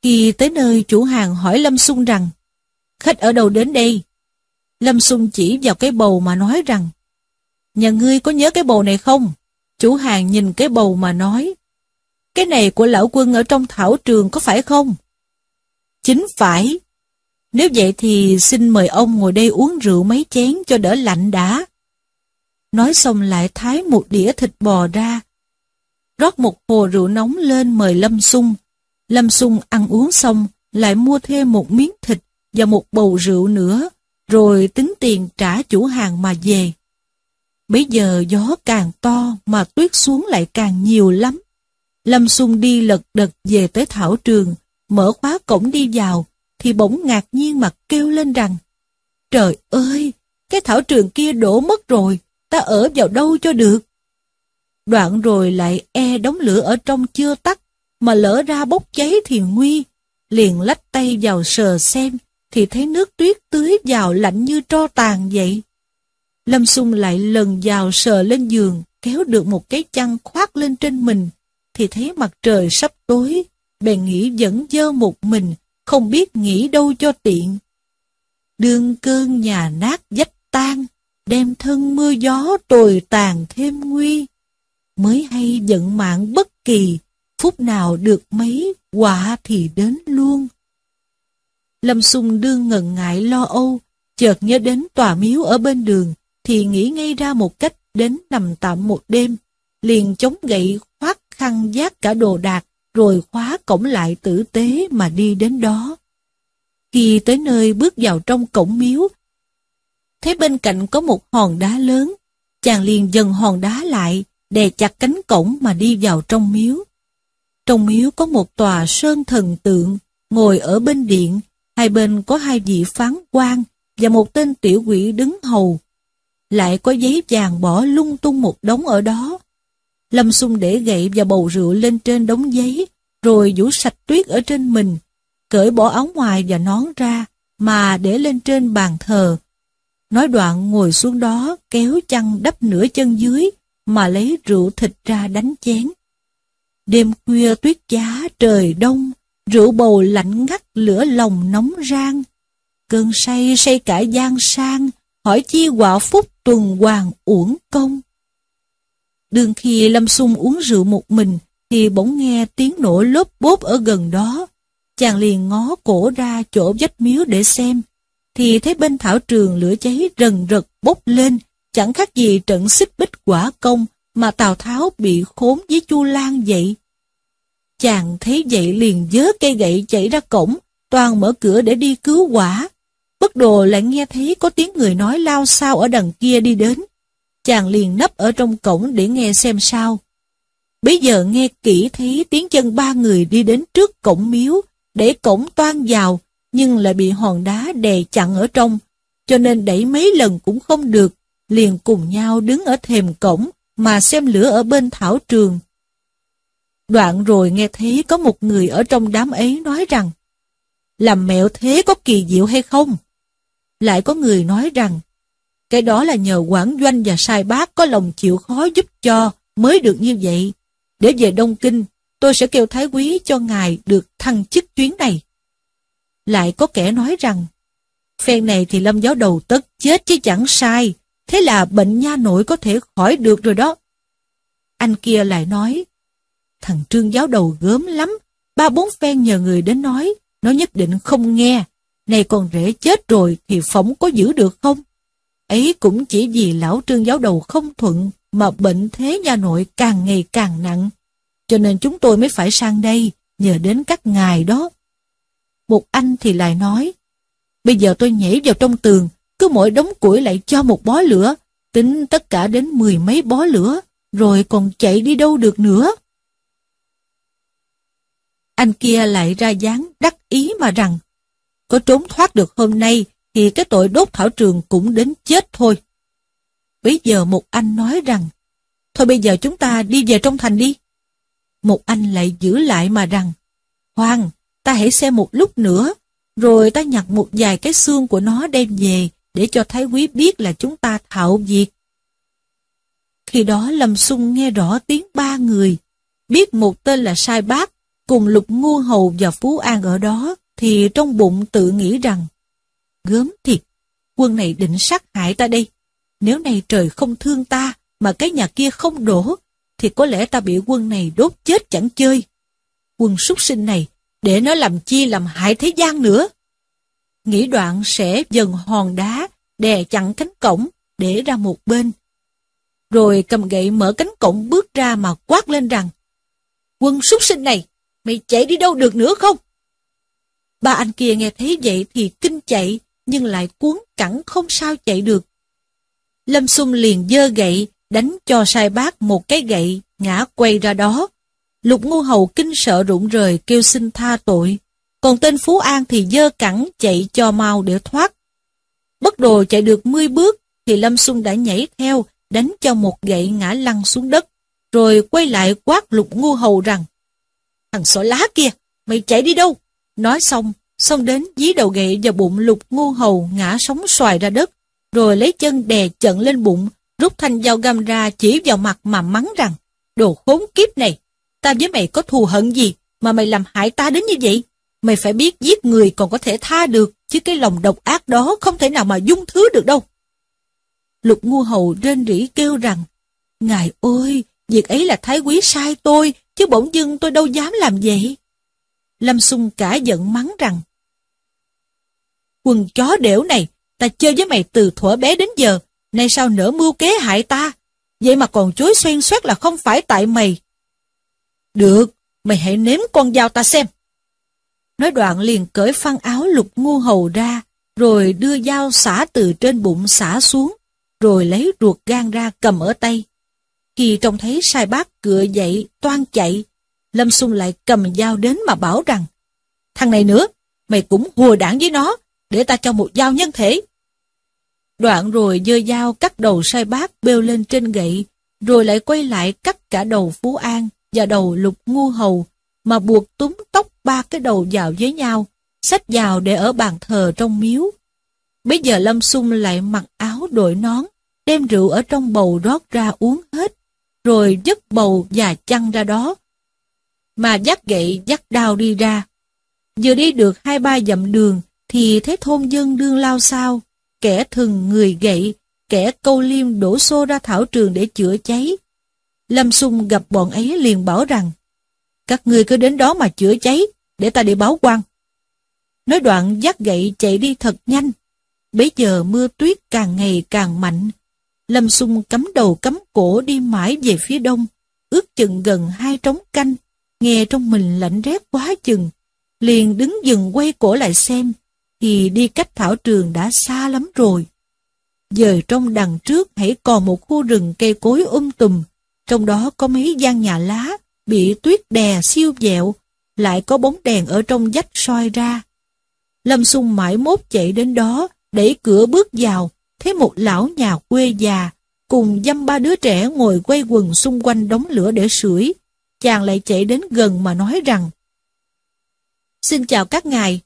Khi tới nơi chủ hàng hỏi Lâm Xung rằng, khách ở đâu đến đây? Lâm Xung chỉ vào cái bầu mà nói rằng, nhà ngươi có nhớ cái bầu này không? Chủ hàng nhìn cái bầu mà nói, cái này của lão quân ở trong thảo trường có phải không? Chính phải. Nếu vậy thì xin mời ông ngồi đây uống rượu mấy chén cho đỡ lạnh đã. Nói xong lại thái một đĩa thịt bò ra. Rót một hồ rượu nóng lên mời Lâm Sung. Lâm Sung ăn uống xong, lại mua thêm một miếng thịt và một bầu rượu nữa, rồi tính tiền trả chủ hàng mà về. Bây giờ gió càng to mà tuyết xuống lại càng nhiều lắm. Lâm Sung đi lật đật về tới thảo trường, mở khóa cổng đi vào, thì bỗng ngạc nhiên mà kêu lên rằng Trời ơi, cái thảo trường kia đổ mất rồi, ta ở vào đâu cho được. Đoạn rồi lại e đống lửa ở trong chưa tắt, mà lỡ ra bốc cháy thì nguy. Liền lách tay vào sờ xem, thì thấy nước tuyết tưới vào lạnh như tro tàn vậy. Lâm Xung lại lần vào sờ lên giường, kéo được một cái chăn khoác lên trên mình, thì thấy mặt trời sắp tối, bèn nghĩ vẫn dơ một mình, không biết nghĩ đâu cho tiện. Đương cơn nhà nát dách tan, đem thân mưa gió tồi tàn thêm nguy. Mới hay giận mạng bất kỳ, phút nào được mấy, quả thì đến luôn. Lâm Sung đương ngần ngại lo âu, chợt nhớ đến tòa miếu ở bên đường, thì nghĩ ngay ra một cách đến nằm tạm một đêm, liền chống gậy khoác khăn giác cả đồ đạc, rồi khóa cổng lại tử tế mà đi đến đó. Khi tới nơi bước vào trong cổng miếu, thấy bên cạnh có một hòn đá lớn, chàng liền dần hòn đá lại, đè chặt cánh cổng mà đi vào trong miếu. Trong miếu có một tòa sơn thần tượng, ngồi ở bên điện, hai bên có hai vị phán quan và một tên tiểu quỷ đứng hầu. Lại có giấy vàng bỏ lung tung một đống ở đó. Lâm Xung để gậy và bầu rượu lên trên đống giấy, rồi vũ sạch tuyết ở trên mình, cởi bỏ áo ngoài và nón ra, mà để lên trên bàn thờ, Nói đoạn ngồi xuống đó kéo chăn đắp nửa chân dưới, mà lấy rượu thịt ra đánh chén. Đêm khuya tuyết giá trời đông, rượu bầu lạnh ngắt lửa lòng nóng rang. Cơn say say cả gian sang, hỏi chi quả phúc tuần hoàng uổng công. Đương khi Lâm Sung uống rượu một mình, thì bỗng nghe tiếng nổ lốp bốp ở gần đó. Chàng liền ngó cổ ra chỗ vách miếu để xem, thì thấy bên thảo trường lửa cháy rần rật bốc lên, chẳng khác gì trận xích bích quả công mà Tào Tháo bị khốn với Chu Lan vậy. Chàng thấy vậy liền dớ cây gậy chạy ra cổng, toàn mở cửa để đi cứu quả. Bất đồ lại nghe thấy có tiếng người nói lao sao ở đằng kia đi đến. Chàng liền nấp ở trong cổng để nghe xem sao. Bây giờ nghe kỹ thấy tiếng chân ba người đi đến trước cổng miếu, để cổng toan vào, nhưng lại bị hòn đá đè chặn ở trong, cho nên đẩy mấy lần cũng không được, liền cùng nhau đứng ở thềm cổng mà xem lửa ở bên thảo trường. Đoạn rồi nghe thấy có một người ở trong đám ấy nói rằng, làm mẹo thế có kỳ diệu hay không? Lại có người nói rằng, cái đó là nhờ quản doanh và sai bác có lòng chịu khó giúp cho mới được như vậy. Để về Đông Kinh, tôi sẽ kêu Thái Quý cho ngài được thăng chức chuyến này. Lại có kẻ nói rằng, phen này thì lâm giáo đầu tất chết chứ chẳng sai, thế là bệnh nha nội có thể khỏi được rồi đó. Anh kia lại nói, thằng trương giáo đầu gớm lắm, ba bốn phen nhờ người đến nói, nó nhất định không nghe, này còn rể chết rồi thì phỏng có giữ được không? Ấy cũng chỉ vì lão trương giáo đầu không thuận mà bệnh thế nhà nội càng ngày càng nặng. Cho nên chúng tôi mới phải sang đây, nhờ đến các ngài đó. Một anh thì lại nói, bây giờ tôi nhảy vào trong tường, cứ mỗi đống củi lại cho một bó lửa, tính tất cả đến mười mấy bó lửa, rồi còn chạy đi đâu được nữa. Anh kia lại ra dáng đắc ý mà rằng, có trốn thoát được hôm nay thì cái tội đốt thảo trường cũng đến chết thôi. Bây giờ một anh nói rằng, thôi bây giờ chúng ta đi về trong thành đi. Một anh lại giữ lại mà rằng, Hoàng, ta hãy xem một lúc nữa, rồi ta nhặt một vài cái xương của nó đem về, để cho Thái Quý biết là chúng ta thạo việc. Khi đó Lâm Xung nghe rõ tiếng ba người, biết một tên là Sai Bác, cùng Lục Ngu Hầu và Phú An ở đó, thì trong bụng tự nghĩ rằng, gớm thiệt, quân này định sát hại ta đây. Nếu này trời không thương ta, mà cái nhà kia không đổ, thì có lẽ ta bị quân này đốt chết chẳng chơi. Quân súc sinh này, để nó làm chi làm hại thế gian nữa. Nghĩ đoạn sẽ dần hòn đá, đè chặn cánh cổng, để ra một bên. Rồi cầm gậy mở cánh cổng bước ra mà quát lên rằng, Quân súc sinh này, mày chạy đi đâu được nữa không? Ba anh kia nghe thấy vậy thì kinh chạy, nhưng lại cuốn cẳng không sao chạy được. Lâm Xung liền dơ gậy, đánh cho sai bác một cái gậy, ngã quay ra đó. Lục ngu hầu kinh sợ rụng rời kêu xin tha tội, còn tên Phú An thì dơ cẳng chạy cho mau để thoát. Bất đồ chạy được 10 bước, thì Lâm xuân đã nhảy theo, đánh cho một gậy ngã lăn xuống đất, rồi quay lại quát lục ngu hầu rằng, Thằng sỏ lá kia, mày chạy đi đâu? Nói xong, xong đến dí đầu gậy vào bụng lục ngu hầu ngã sóng xoài ra đất, rồi lấy chân đè chận lên bụng, rút thanh dao găm ra chỉ vào mặt mà mắng rằng, đồ khốn kiếp này, ta với mày có thù hận gì mà mày làm hại ta đến như vậy? Mày phải biết giết người còn có thể tha được, chứ cái lòng độc ác đó không thể nào mà dung thứ được đâu. Lục ngu hầu rên rỉ kêu rằng, Ngài ơi, việc ấy là thái quý sai tôi, chứ bỗng dưng tôi đâu dám làm vậy. Lâm Sung cả giận mắng rằng, Quần chó đểu này, ta chơi với mày từ thuở bé đến giờ, nay sao nỡ mưu kế hại ta? Vậy mà còn chối xoen xoét là không phải tại mày. Được, mày hãy nếm con dao ta xem. Nói đoạn liền cởi phăng áo lục ngu hầu ra, rồi đưa dao xả từ trên bụng xả xuống, rồi lấy ruột gan ra cầm ở tay. Khi trông thấy sai bác cựa dậy, toan chạy, Lâm Xung lại cầm dao đến mà bảo rằng, thằng này nữa, mày cũng hùa đảng với nó, để ta cho một dao nhân thể. Đoạn rồi dơ dao cắt đầu sai bác bêu lên trên gậy, rồi lại quay lại cắt cả đầu Phú An và đầu Lục Ngu Hầu, mà buộc túm tóc ba cái đầu vào với nhau, xách vào để ở bàn thờ trong miếu. Bây giờ Lâm Xung lại mặc áo đội nón, đem rượu ở trong bầu rót ra uống hết, rồi dứt bầu và chăn ra đó. Mà dắt gậy dắt đao đi ra. Vừa đi được hai ba dặm đường, thì thấy thôn dân đương lao sao, kẻ thừng người gậy, kẻ câu liêm đổ xô ra thảo trường để chữa cháy. Lâm Xung gặp bọn ấy liền bảo rằng, các người cứ đến đó mà chữa cháy, để ta đi báo quan. Nói đoạn dắt gậy chạy đi thật nhanh. Bấy giờ mưa tuyết càng ngày càng mạnh. Lâm Xung cắm đầu cắm cổ đi mãi về phía đông, ước chừng gần hai trống canh, nghe trong mình lạnh rét quá chừng. Liền đứng dừng quay cổ lại xem, thì đi cách thảo trường đã xa lắm rồi. Giờ trong đằng trước hãy còn một khu rừng cây cối um tùm, trong đó có mấy gian nhà lá, bị tuyết đè siêu dẹo, lại có bóng đèn ở trong vách soi ra. Lâm Xung mãi mốt chạy đến đó, đẩy cửa bước vào, thấy một lão nhà quê già, cùng dăm ba đứa trẻ ngồi quay quần xung quanh đống lửa để sưởi. Chàng lại chạy đến gần mà nói rằng Xin chào các ngài,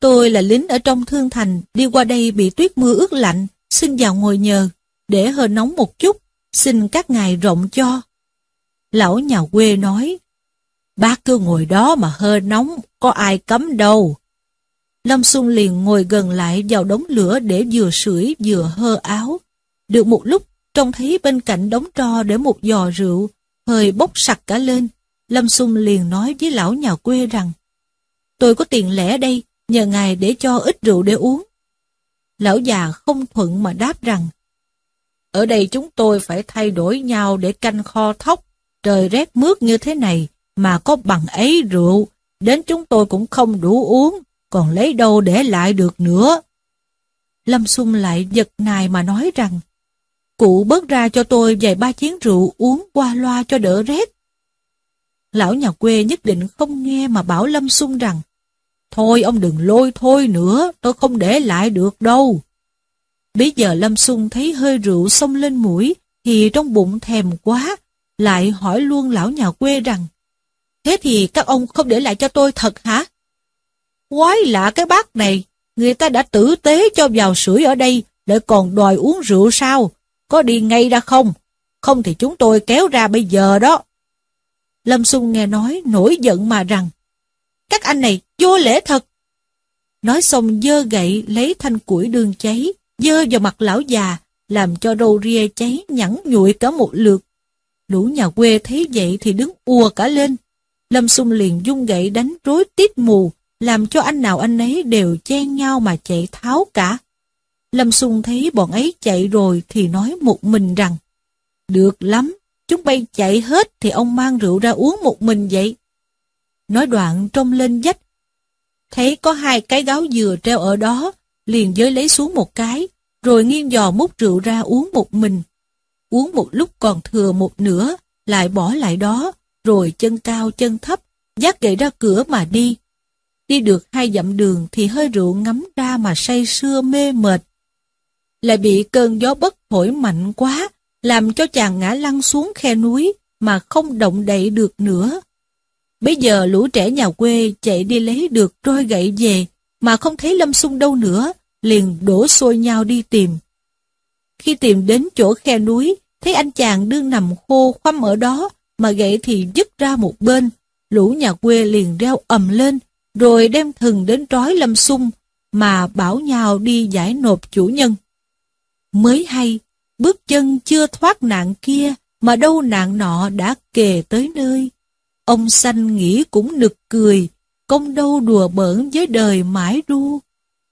tôi là lính ở trong thương thành, đi qua đây bị tuyết mưa ướt lạnh, xin vào ngồi nhờ, để hơi nóng một chút, xin các ngài rộng cho. Lão nhà quê nói, bác cứ ngồi đó mà hơ nóng, có ai cấm đâu. Lâm Xuân liền ngồi gần lại vào đống lửa để vừa sưởi vừa hơ áo. Được một lúc, trông thấy bên cạnh đống tro để một giò rượu, hơi bốc sặc cả lên. Lâm Xuân liền nói với lão nhà quê rằng, tôi có tiền lẻ đây, nhờ ngài để cho ít rượu để uống. Lão già không thuận mà đáp rằng, ở đây chúng tôi phải thay đổi nhau để canh kho thóc, trời rét mướt như thế này, mà có bằng ấy rượu, đến chúng tôi cũng không đủ uống, còn lấy đâu để lại được nữa. Lâm Xuân lại giật nài mà nói rằng, cụ bớt ra cho tôi vài ba chén rượu uống qua loa cho đỡ rét. Lão nhà quê nhất định không nghe mà bảo Lâm Xuân rằng, Thôi ông đừng lôi thôi nữa, tôi không để lại được đâu. Bây giờ Lâm Xuân thấy hơi rượu xông lên mũi, thì trong bụng thèm quá, lại hỏi luôn lão nhà quê rằng, Thế thì các ông không để lại cho tôi thật hả? Quái lạ cái bát này, người ta đã tử tế cho vào sưởi ở đây, lại còn đòi uống rượu sao? Có đi ngay ra không? Không thì chúng tôi kéo ra bây giờ đó. Lâm Xuân nghe nói nổi giận mà rằng, các anh này vô lễ thật. Nói xong dơ gậy lấy thanh củi đường cháy, dơ vào mặt lão già, làm cho râu ria cháy nhẵn nhụi cả một lượt. lũ nhà quê thấy vậy thì đứng ùa cả lên. Lâm Xung liền dung gậy đánh rối tít mù, làm cho anh nào anh ấy đều chen nhau mà chạy tháo cả. Lâm Xung thấy bọn ấy chạy rồi thì nói một mình rằng, được lắm, chúng bay chạy hết thì ông mang rượu ra uống một mình vậy. Nói đoạn trông lên dách, thấy có hai cái gáo dừa treo ở đó, liền giới lấy xuống một cái, rồi nghiêng giò múc rượu ra uống một mình. Uống một lúc còn thừa một nửa, lại bỏ lại đó, rồi chân cao chân thấp, dắt gậy ra cửa mà đi. Đi được hai dặm đường thì hơi rượu ngắm ra mà say sưa mê mệt. Lại bị cơn gió bất thổi mạnh quá, làm cho chàng ngã lăn xuống khe núi mà không động đậy được nữa. Bây giờ lũ trẻ nhà quê chạy đi lấy được roi gậy về, mà không thấy Lâm Xung đâu nữa, liền đổ xôi nhau đi tìm. Khi tìm đến chỗ khe núi, thấy anh chàng đương nằm khô khoăm ở đó, mà gậy thì dứt ra một bên. Lũ nhà quê liền reo ầm lên, rồi đem thừng đến trói Lâm Xung, mà bảo nhau đi giải nộp chủ nhân. Mới hay, bước chân chưa thoát nạn kia, mà đâu nạn nọ đã kề tới nơi. Ông xanh nghĩ cũng nực cười, công đâu đùa bỡn với đời mãi ru.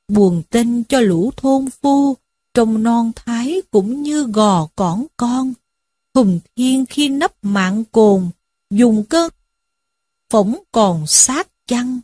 Buồn tên cho lũ thôn phu, trong non thái cũng như gò cỏn con. Hùng thiên khi nấp mạng cồn, dùng cơ phỏng còn sát chăng.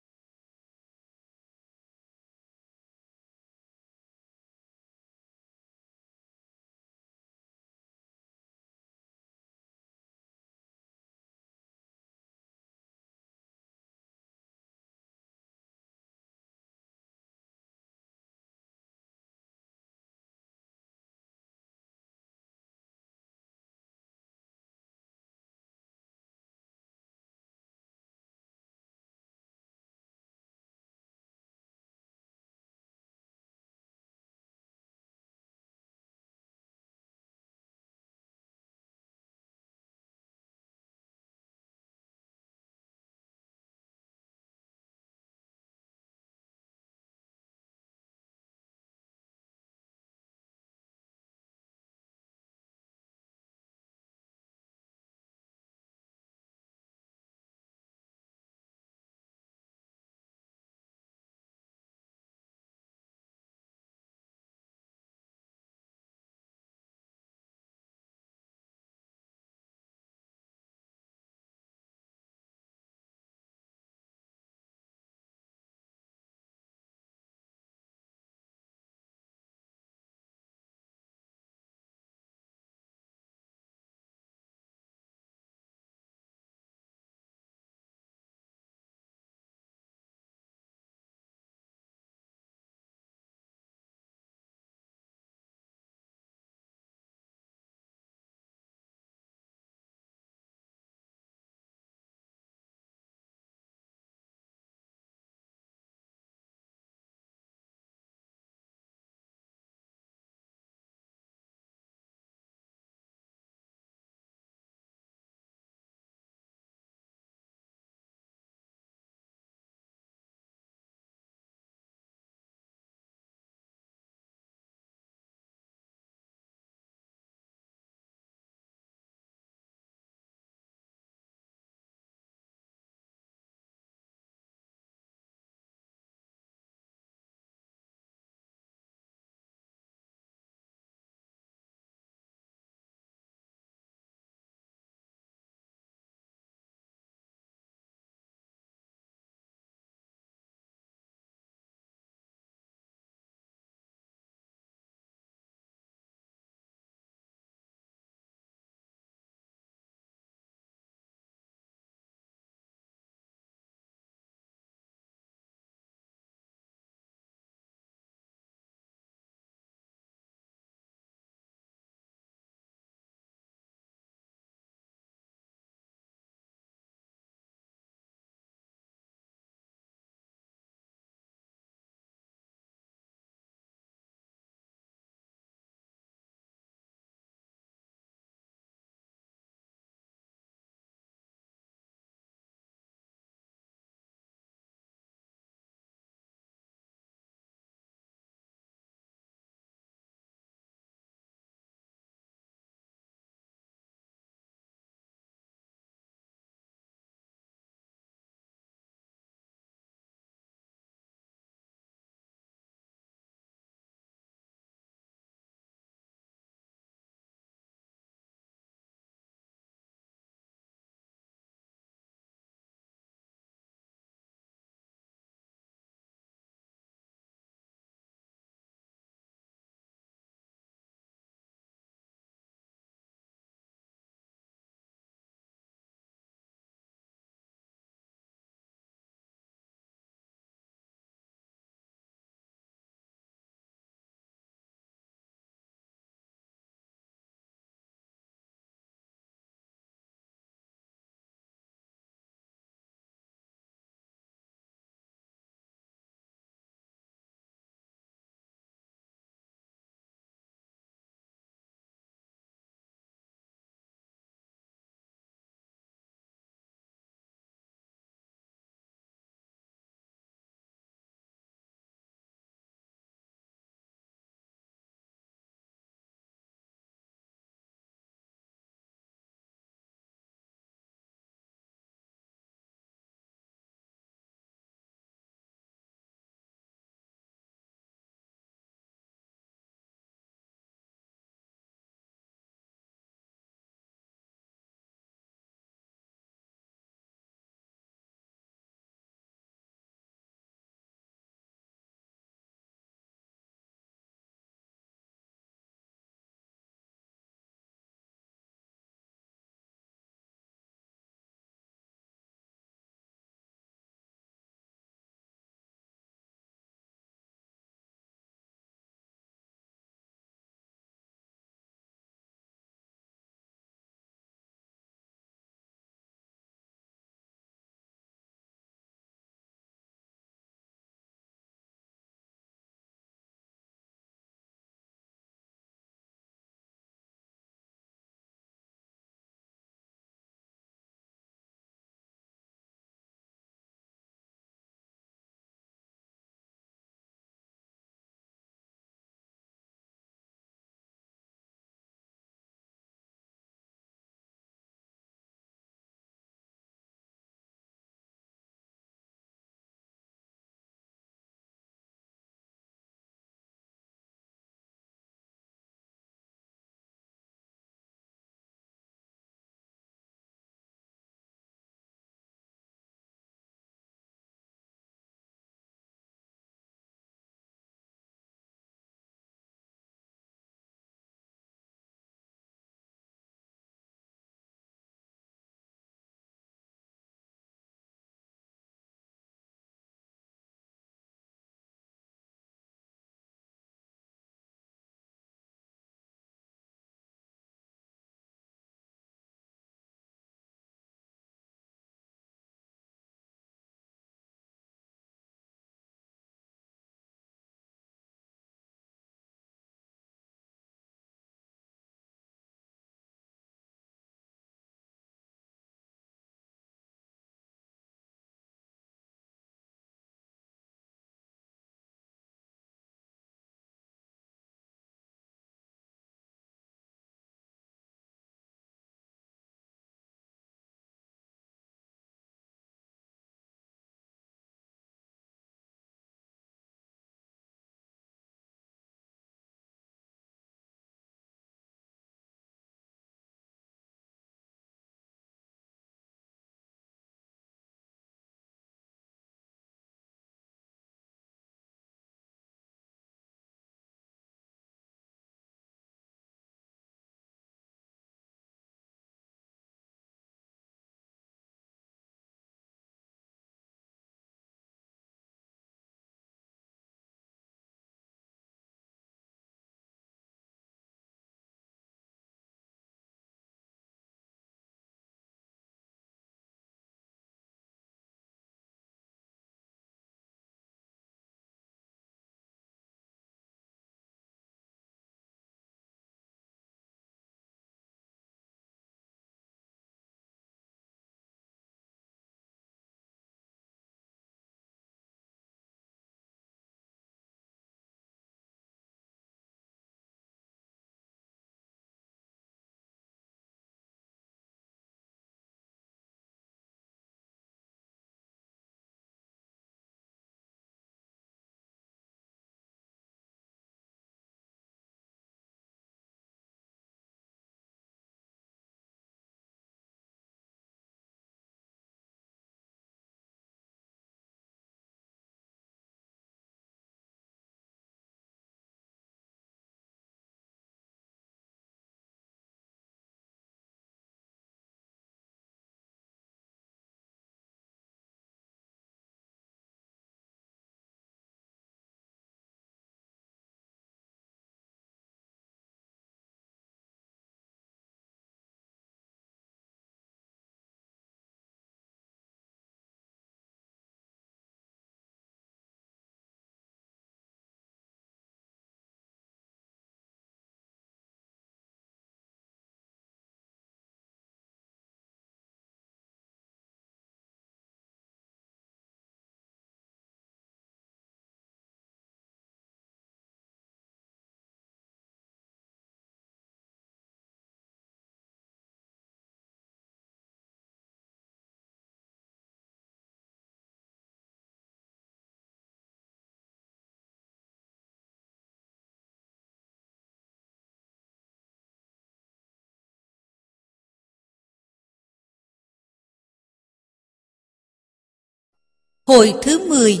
Hồi thứ 10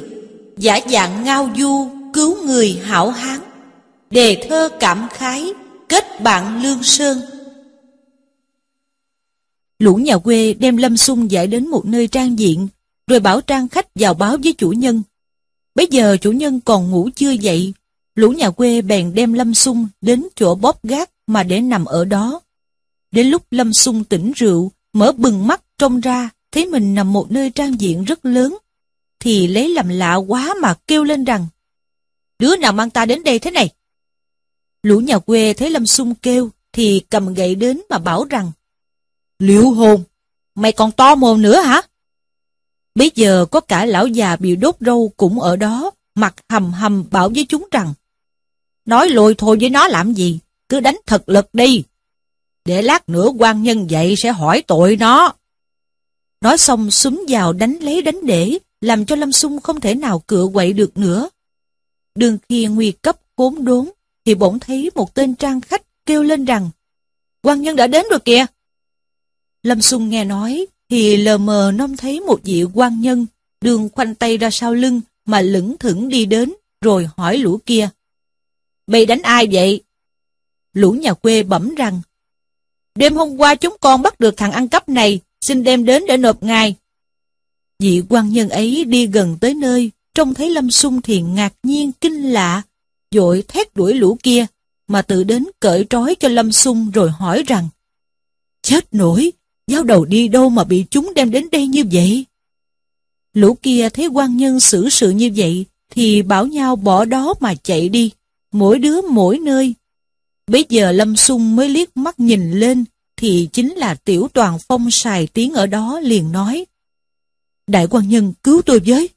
Giả dạng ngao du Cứu người hảo hán. Đề thơ cảm khái Kết bạn lương sơn. Lũ nhà quê đem Lâm Xung giải đến một nơi trang diện Rồi bảo trang khách vào báo với chủ nhân. Bây giờ chủ nhân còn ngủ chưa dậy Lũ nhà quê bèn đem Lâm Xung đến chỗ bóp gác mà để nằm ở đó. Đến lúc Lâm Xung tỉnh rượu, mở bừng mắt trông ra, thấy mình nằm một nơi trang diện rất lớn, thì lấy làm lạ quá mà kêu lên rằng Đứa nào mang ta đến đây thế này? Lũ nhà quê thấy Lâm Xung kêu, thì cầm gậy đến mà bảo rằng liễu hồn, mày còn to mồm nữa hả? Bây giờ có cả lão già bị đốt râu cũng ở đó, mặt hầm hầm bảo với chúng rằng Nói lôi thôi với nó làm gì, cứ đánh thật lực đi. Để lát nữa quan nhân dậy sẽ hỏi tội nó. Nói xong súng vào đánh lấy đánh để, làm cho Lâm Xung không thể nào cựa quậy được nữa. Đường khi nguy cấp khốn đốn, thì bỗng thấy một tên trang khách kêu lên rằng, quan nhân đã đến rồi kìa. Lâm Xung nghe nói, thì lờ mờ nông thấy một vị quan nhân, đường khoanh tay ra sau lưng, mà lững thững đi đến, rồi hỏi lũ kia. Bày đánh ai vậy? Lũ nhà quê bẩm rằng, đêm hôm qua chúng con bắt được thằng ăn cắp này, xin đem đến để nộp ngài. Vị quan nhân ấy đi gần tới nơi, trông thấy Lâm Xung thì ngạc nhiên kinh lạ, dội thét đuổi lũ kia, mà tự đến cởi trói cho Lâm Xung rồi hỏi rằng, chết nổi, giáo đầu đi đâu mà bị chúng đem đến đây như vậy? Lũ kia thấy quan nhân xử sự như vậy, thì bảo nhau bỏ đó mà chạy đi mỗi đứa mỗi nơi. Bây giờ Lâm Xung mới liếc mắt nhìn lên, thì chính là tiểu toàn phong xài tiếng ở đó liền nói. Đại quan nhân cứu tôi với.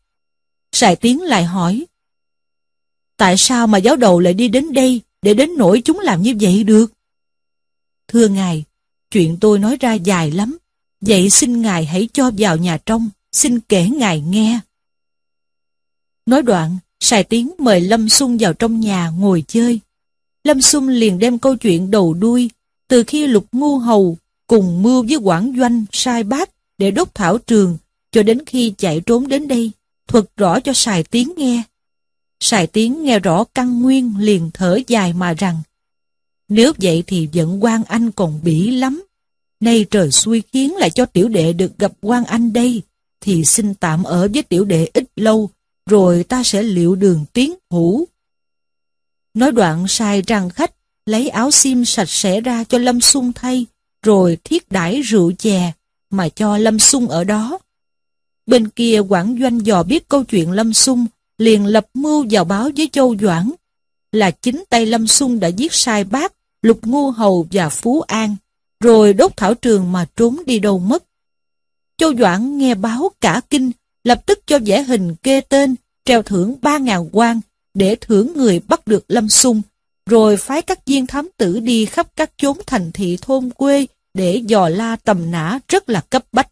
Sài tiếng lại hỏi. Tại sao mà giáo đầu lại đi đến đây để đến nỗi chúng làm như vậy được? Thưa ngài, chuyện tôi nói ra dài lắm. Vậy xin ngài hãy cho vào nhà trong, xin kể ngài nghe. Nói đoạn, Sài Tiến mời Lâm Xuân vào trong nhà ngồi chơi. Lâm Xuân liền đem câu chuyện đầu đuôi, từ khi lục ngu hầu cùng mưu với quản doanh sai bác để đốt thảo trường, cho đến khi chạy trốn đến đây, thuật rõ cho Sài Tiến nghe. Sài Tiến nghe rõ căn nguyên liền thở dài mà rằng, nếu vậy thì giận quan anh còn bỉ lắm. Nay trời xui khiến lại cho tiểu đệ được gặp quan anh đây, thì xin tạm ở với tiểu đệ ít lâu, rồi ta sẽ liệu đường tiến hữu. Nói đoạn sai rằng khách, lấy áo sim sạch sẽ ra cho Lâm xuân thay, rồi thiết đãi rượu chè, mà cho Lâm xuân ở đó. Bên kia quản doanh dò biết câu chuyện Lâm Xung, liền lập mưu vào báo với Châu Doãn, là chính tay Lâm Xung đã giết sai bác, Lục Ngu Hầu và Phú An, rồi đốt thảo trường mà trốn đi đâu mất. Châu Doãn nghe báo cả kinh, lập tức cho vẽ hình kê tên, treo thưởng ba ngàn quan để thưởng người bắt được Lâm Xung, rồi phái các viên thám tử đi khắp các chốn thành thị thôn quê để dò la tầm nã rất là cấp bách.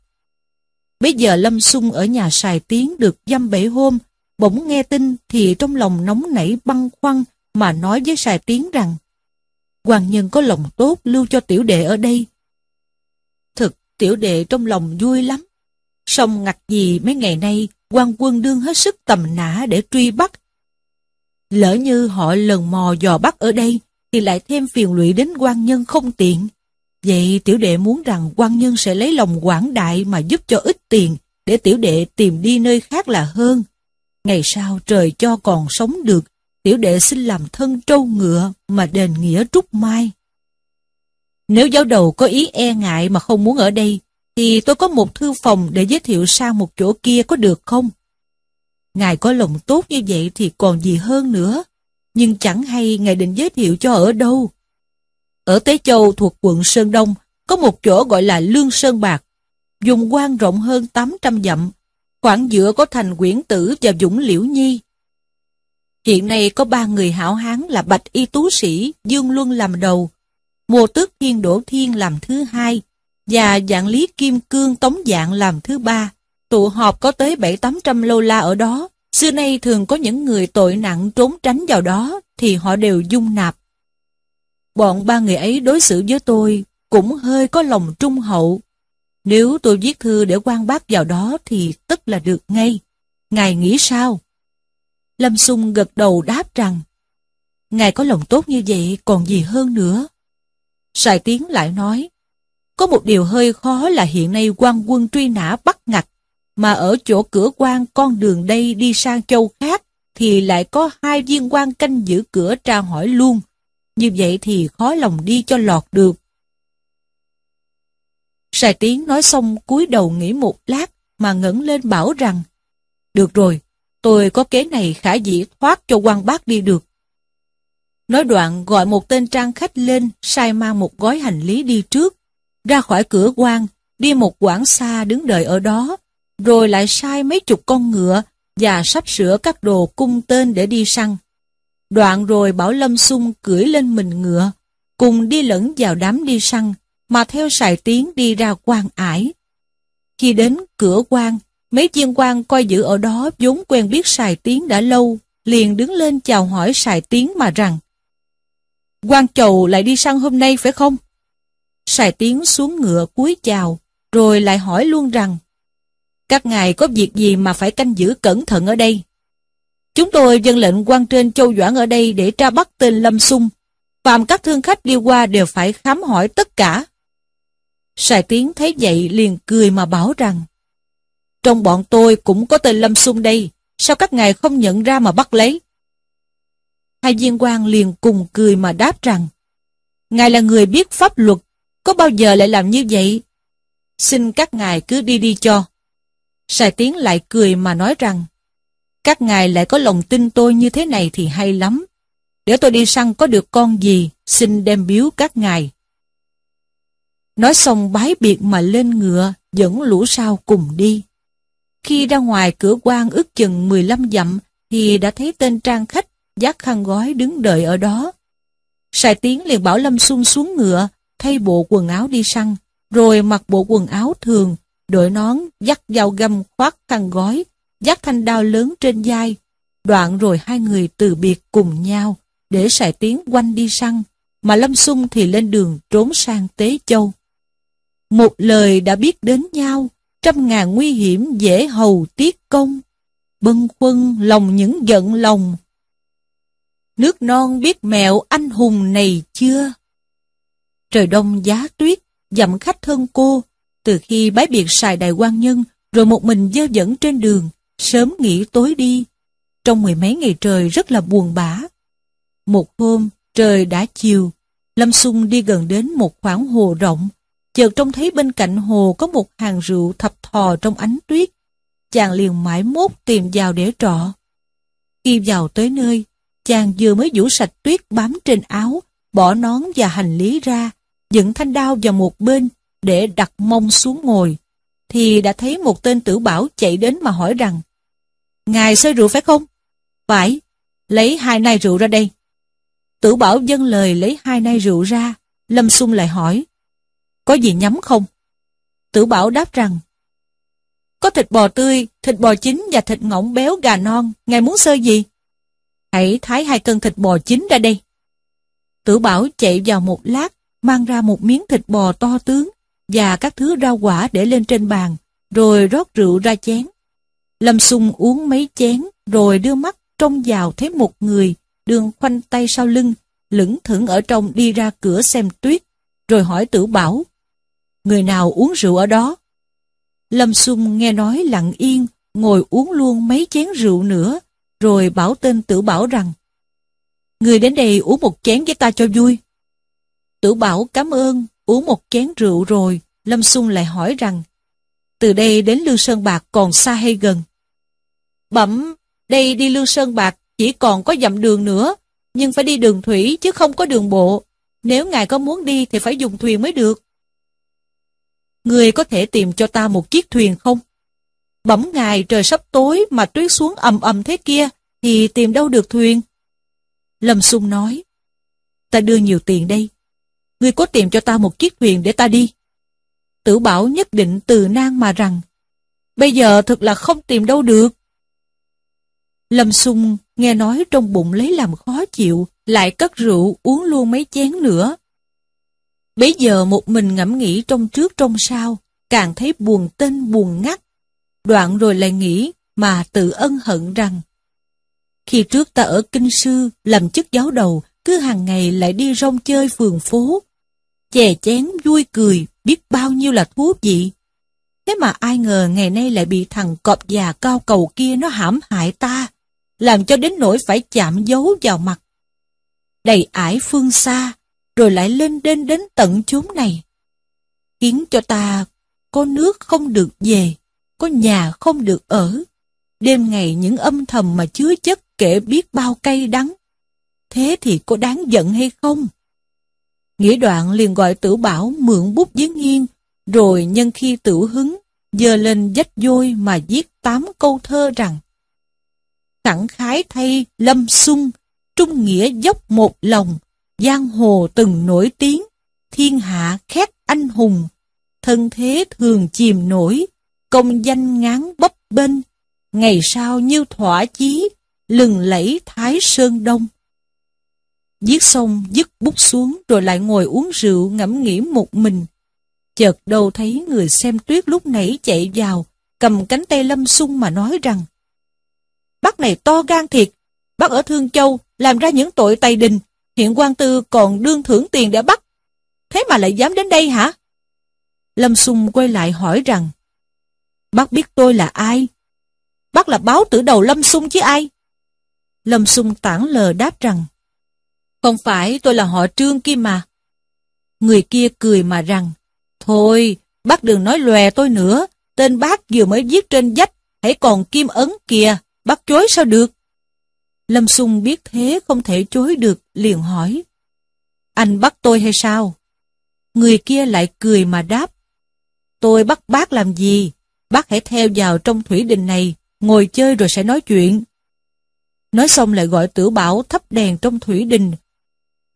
Bây giờ Lâm Xung ở nhà xài tiếng được dăm bể hôm, bỗng nghe tin thì trong lòng nóng nảy băng khoăn mà nói với xài tiếng rằng Hoàng nhân có lòng tốt lưu cho tiểu đệ ở đây. Thực tiểu đệ trong lòng vui lắm, song ngặt gì mấy ngày nay quan quân đương hết sức tầm nã để truy bắt. Lỡ như họ lần mò dò bắt ở đây, thì lại thêm phiền lụy đến quan nhân không tiện. Vậy tiểu đệ muốn rằng quan nhân sẽ lấy lòng quảng đại mà giúp cho ít tiền, để tiểu đệ tìm đi nơi khác là hơn. Ngày sau trời cho còn sống được, tiểu đệ xin làm thân trâu ngựa mà đền nghĩa trúc mai. Nếu giáo đầu có ý e ngại mà không muốn ở đây, thì tôi có một thư phòng để giới thiệu sang một chỗ kia có được không? Ngài có lòng tốt như vậy thì còn gì hơn nữa, nhưng chẳng hay Ngài định giới thiệu cho ở đâu. Ở Tế Châu thuộc quận Sơn Đông, có một chỗ gọi là Lương Sơn Bạc, dùng quan rộng hơn 800 dặm, khoảng giữa có thành Quyển Tử và Dũng Liễu Nhi. Hiện nay có ba người hảo hán là Bạch Y Tú Sĩ, Dương Luân làm đầu, Mùa Tước Thiên Đỗ Thiên làm thứ hai, và dạng lý kim cương tống dạng làm thứ ba. Tụ họp có tới bảy tám trăm lô la ở đó. Xưa nay thường có những người tội nặng trốn tránh vào đó, thì họ đều dung nạp. Bọn ba người ấy đối xử với tôi cũng hơi có lòng trung hậu. Nếu tôi viết thư để quan bác vào đó thì tức là được ngay. ngài nghĩ sao? Lâm Sung gật đầu đáp rằng, ngài có lòng tốt như vậy còn gì hơn nữa. Sài Tiến lại nói, có một điều hơi khó là hiện nay quan quân truy nã bắt ngặt, mà ở chỗ cửa quan con đường đây đi sang châu khác, thì lại có hai viên quan canh giữ cửa tra hỏi luôn. Như vậy thì khó lòng đi cho lọt được. Sài Tiến nói xong cúi đầu nghĩ một lát mà ngẩng lên bảo rằng Được rồi, tôi có kế này khả dĩ thoát cho quan bác đi được. Nói đoạn gọi một tên trang khách lên sai mang một gói hành lý đi trước, ra khỏi cửa quan, đi một quãng xa đứng đợi ở đó, rồi lại sai mấy chục con ngựa và sắp sửa các đồ cung tên để đi săn. Đoạn rồi bảo Lâm Xung cưỡi lên mình ngựa, cùng đi lẫn vào đám đi săn, mà theo sài tiến đi ra quan ải. Khi đến cửa quan, mấy viên quan coi giữ ở đó vốn quen biết sài tiến đã lâu, liền đứng lên chào hỏi sài tiến mà rằng quan chầu lại đi săn hôm nay phải không? Sài tiến xuống ngựa cúi chào, rồi lại hỏi luôn rằng các ngài có việc gì mà phải canh giữ cẩn thận ở đây? Chúng tôi dân lệnh quan trên Châu Doãn ở đây để tra bắt tên Lâm Sung. Phạm các thương khách đi qua đều phải khám hỏi tất cả. Sài Tiến thấy vậy liền cười mà bảo rằng Trong bọn tôi cũng có tên Lâm Sung đây, sao các ngài không nhận ra mà bắt lấy? Hai viên quan liền cùng cười mà đáp rằng Ngài là người biết pháp luật, có bao giờ lại làm như vậy? Xin các ngài cứ đi đi cho. Sài Tiến lại cười mà nói rằng các ngài lại có lòng tin tôi như thế này thì hay lắm. Để tôi đi săn có được con gì, xin đem biếu các ngài. Nói xong bái biệt mà lên ngựa, dẫn lũ sao cùng đi. Khi ra ngoài cửa quan ước chừng 15 dặm, thì đã thấy tên trang khách dắt khăn gói đứng đợi ở đó. Sài Tiến liền bảo Lâm Xuân xuống ngựa, thay bộ quần áo đi săn, rồi mặc bộ quần áo thường, đội nón, dắt dao găm khoác khăn gói, dắt thanh đao lớn trên vai. Đoạn rồi hai người từ biệt cùng nhau, để sải Tiến quanh đi săn, mà Lâm xung thì lên đường trốn sang Tế Châu. Một lời đã biết đến nhau, trăm ngàn nguy hiểm dễ hầu tiết công. Bân quân lòng những giận lòng. Nước non biết mẹo anh hùng này chưa? Trời đông giá tuyết, dặm khách thân cô, từ khi bái biệt xài đại quan nhân, rồi một mình dơ dẫn trên đường, sớm nghỉ tối đi. Trong mười mấy ngày trời rất là buồn bã. Một hôm, trời đã chiều, Lâm Xung đi gần đến một khoảng hồ rộng, chợt trông thấy bên cạnh hồ có một hàng rượu thập thò trong ánh tuyết. Chàng liền mãi mốt tìm vào để trọ. Khi vào tới nơi, chàng vừa mới vũ sạch tuyết bám trên áo, bỏ nón và hành lý ra, dựng thanh đao vào một bên để đặt mông xuống ngồi, thì đã thấy một tên tử bảo chạy đến mà hỏi rằng Ngài sơi rượu phải không? Phải, lấy hai nai rượu ra đây. Tử bảo dâng lời lấy hai nai rượu ra, Lâm Xuân lại hỏi có gì nhắm không? Tử bảo đáp rằng, có thịt bò tươi, thịt bò chín và thịt ngỗng béo gà non, ngài muốn sơ gì? Hãy thái hai cân thịt bò chín ra đây. Tử bảo chạy vào một lát, mang ra một miếng thịt bò to tướng và các thứ rau quả để lên trên bàn, rồi rót rượu ra chén. Lâm Sung uống mấy chén, rồi đưa mắt trông vào thấy một người, đường khoanh tay sau lưng, lững thững ở trong đi ra cửa xem tuyết, rồi hỏi tử bảo, người nào uống rượu ở đó? Lâm Sung nghe nói lặng yên, ngồi uống luôn mấy chén rượu nữa, rồi bảo tên tử bảo rằng, Người đến đây uống một chén với ta cho vui. Tử bảo cảm ơn, uống một chén rượu rồi, Lâm Sung lại hỏi rằng, từ đây đến Lương Sơn Bạc còn xa hay gần? Bẩm, đây đi Lương Sơn Bạc chỉ còn có dặm đường nữa, nhưng phải đi đường thủy chứ không có đường bộ. Nếu ngài có muốn đi thì phải dùng thuyền mới được. Người có thể tìm cho ta một chiếc thuyền không? Bẩm ngài trời sắp tối mà tuyết xuống ầm ầm thế kia, thì tìm đâu được thuyền? Lâm Sung nói, ta đưa nhiều tiền đây. Ngươi có tìm cho ta một chiếc thuyền để ta đi. Tử bảo nhất định từ nang mà rằng, bây giờ thật là không tìm đâu được. Lâm Sung nghe nói trong bụng lấy làm khó chịu, lại cất rượu uống luôn mấy chén nữa. Bấy giờ một mình ngẫm nghĩ trong trước trong sau, càng thấy buồn tên buồn ngắt. Đoạn rồi lại nghĩ, mà tự ân hận rằng khi trước ta ở kinh sư làm chức giáo đầu cứ hàng ngày lại đi rong chơi phường phố chè chén vui cười biết bao nhiêu là thú vị thế mà ai ngờ ngày nay lại bị thằng cọp già cao cầu kia nó hãm hại ta làm cho đến nỗi phải chạm dấu vào mặt đầy ải phương xa rồi lại lên đên đến tận chốn này khiến cho ta có nước không được về có nhà không được ở. Đêm ngày những âm thầm mà chứa chất kể biết bao cay đắng. Thế thì có đáng giận hay không? Nghĩa đoạn liền gọi tử bảo mượn bút giấy nghiêng, rồi nhân khi tử hứng, dơ lên dách vôi mà viết tám câu thơ rằng Khẳng khái thay lâm sung, trung nghĩa dốc một lòng, giang hồ từng nổi tiếng, thiên hạ khét anh hùng, thân thế thường chìm nổi, công danh ngán bấp bênh, ngày sau như thỏa chí, lừng lẫy Thái Sơn Đông. Viết xong dứt bút xuống rồi lại ngồi uống rượu ngẫm nghĩ một mình. Chợt đâu thấy người xem tuyết lúc nãy chạy vào, cầm cánh tay Lâm Sung mà nói rằng Bác này to gan thiệt, bác ở Thương Châu làm ra những tội tày đình, hiện quan tư còn đương thưởng tiền để bắt. Thế mà lại dám đến đây hả? Lâm Sung quay lại hỏi rằng Bác biết tôi là ai? Bác là báo tử đầu Lâm Sung chứ ai? Lâm Sung tản lờ đáp rằng, Không phải tôi là họ trương kia mà. Người kia cười mà rằng, Thôi, bác đừng nói lòe tôi nữa, tên bác vừa mới viết trên dách, hãy còn kim ấn kìa, bắt chối sao được? Lâm Sung biết thế không thể chối được, liền hỏi, Anh bắt tôi hay sao? Người kia lại cười mà đáp, Tôi bắt bác làm gì? Bác hãy theo vào trong thủy đình này, ngồi chơi rồi sẽ nói chuyện. Nói xong lại gọi tử bảo thắp đèn trong thủy đình,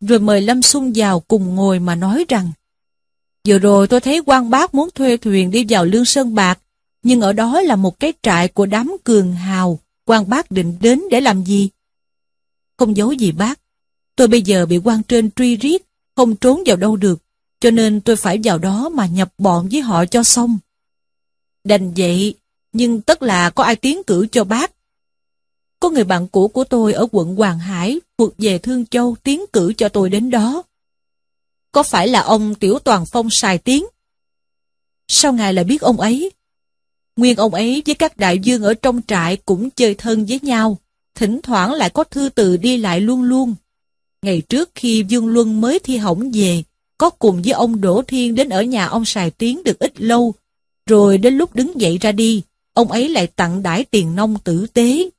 rồi mời Lâm Xuân vào cùng ngồi mà nói rằng Vừa rồi tôi thấy quan bác muốn thuê thuyền đi vào Lương Sơn Bạc, nhưng ở đó là một cái trại của đám cường hào, quan bác định đến để làm gì? Không giấu gì bác, tôi bây giờ bị quan trên truy riết, không trốn vào đâu được, cho nên tôi phải vào đó mà nhập bọn với họ cho xong. Đành vậy, nhưng tất là có ai tiến cử cho bác. Có người bạn cũ của tôi ở quận Hoàng Hải thuộc về Thương Châu tiến cử cho tôi đến đó. Có phải là ông Tiểu Toàn Phong xài tiếng? Sao ngài lại biết ông ấy? Nguyên ông ấy với các đại dương ở trong trại cũng chơi thân với nhau, thỉnh thoảng lại có thư từ đi lại luôn luôn. Ngày trước khi Dương Luân mới thi hỏng về, có cùng với ông Đỗ Thiên đến ở nhà ông Sài Tiến được ít lâu, rồi đến lúc đứng dậy ra đi, ông ấy lại tặng đãi tiền nông tử tế.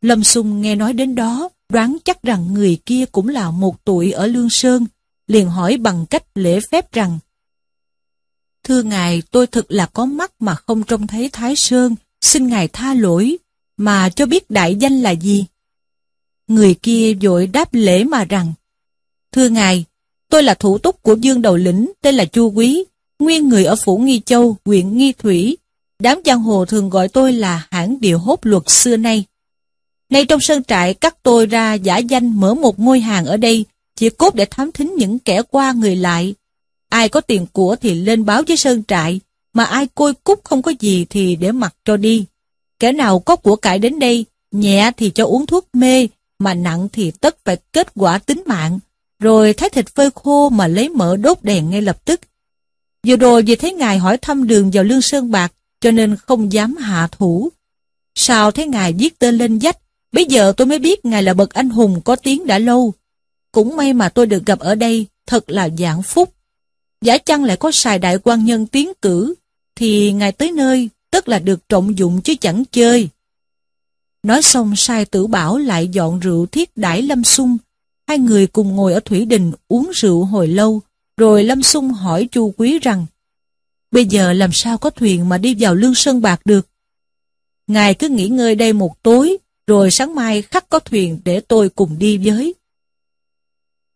Lâm Xung nghe nói đến đó, đoán chắc rằng người kia cũng là một tuổi ở Lương Sơn, liền hỏi bằng cách lễ phép rằng Thưa ngài, tôi thực là có mắt mà không trông thấy Thái Sơn, xin ngài tha lỗi, mà cho biết đại danh là gì? Người kia vội đáp lễ mà rằng Thưa ngài, tôi là thủ túc của Dương Đầu Lĩnh, tên là Chu Quý, nguyên người ở Phủ Nghi Châu, huyện Nghi Thủy. Đám giang hồ thường gọi tôi là hãng điều hốt luật xưa nay. Nay trong sơn trại cắt tôi ra giả danh mở một ngôi hàng ở đây, chỉ cốt để thám thính những kẻ qua người lại. Ai có tiền của thì lên báo với sơn trại, mà ai côi cúc không có gì thì để mặc cho đi. Kẻ nào có của cải đến đây, nhẹ thì cho uống thuốc mê, mà nặng thì tất phải kết quả tính mạng, rồi thái thịt phơi khô mà lấy mỡ đốt đèn ngay lập tức, Vừa rồi vì thấy ngài hỏi thăm đường vào Lương Sơn Bạc, cho nên không dám hạ thủ. Sao thấy ngài viết tên lên dách, bây giờ tôi mới biết ngài là bậc anh hùng có tiếng đã lâu. Cũng may mà tôi được gặp ở đây, thật là dạng phúc. Giả chăng lại có xài đại quan nhân tiến cử, thì ngài tới nơi, tức là được trọng dụng chứ chẳng chơi. Nói xong sai tử bảo lại dọn rượu thiết đãi lâm sung, hai người cùng ngồi ở thủy đình uống rượu hồi lâu, rồi Lâm sung hỏi Chu Quý rằng, bây giờ làm sao có thuyền mà đi vào Lương Sơn Bạc được? Ngài cứ nghỉ ngơi đây một tối, rồi sáng mai khắc có thuyền để tôi cùng đi với.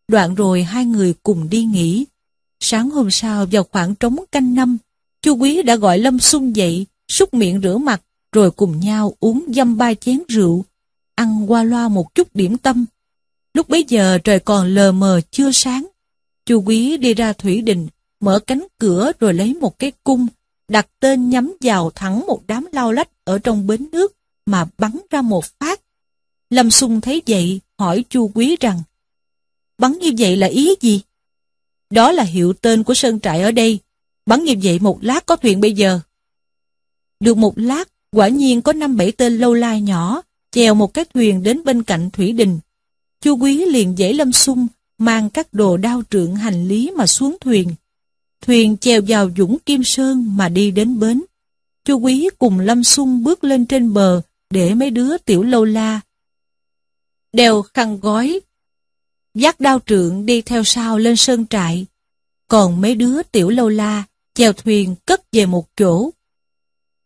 Đoạn rồi hai người cùng đi nghỉ. Sáng hôm sau vào khoảng trống canh năm, Chu Quý đã gọi Lâm Xuân dậy, xúc miệng rửa mặt, rồi cùng nhau uống dăm ba chén rượu, ăn qua loa một chút điểm tâm. Lúc bấy giờ trời còn lờ mờ chưa sáng. Chu Quý đi ra thủy đình, mở cánh cửa rồi lấy một cái cung, đặt tên nhắm vào thẳng một đám lao lách ở trong bến nước mà bắn ra một phát. Lâm Xuân thấy vậy, hỏi Chu Quý rằng, bắn như vậy là ý gì? Đó là hiệu tên của sơn trại ở đây. Bắn như vậy một lát có thuyền bây giờ. Được một lát, quả nhiên có năm bảy tên lâu lai nhỏ, chèo một cái thuyền đến bên cạnh thủy đình. Chu Quý liền dãy Lâm Xung, mang các đồ đao trượng hành lý mà xuống thuyền. Thuyền chèo vào Dũng Kim Sơn mà đi đến bến. Chu Quý cùng Lâm Xung bước lên trên bờ để mấy đứa tiểu lâu la. Đeo khăn gói, dắt đao trượng đi theo sau lên sơn trại. Còn mấy đứa tiểu lâu la chèo thuyền cất về một chỗ.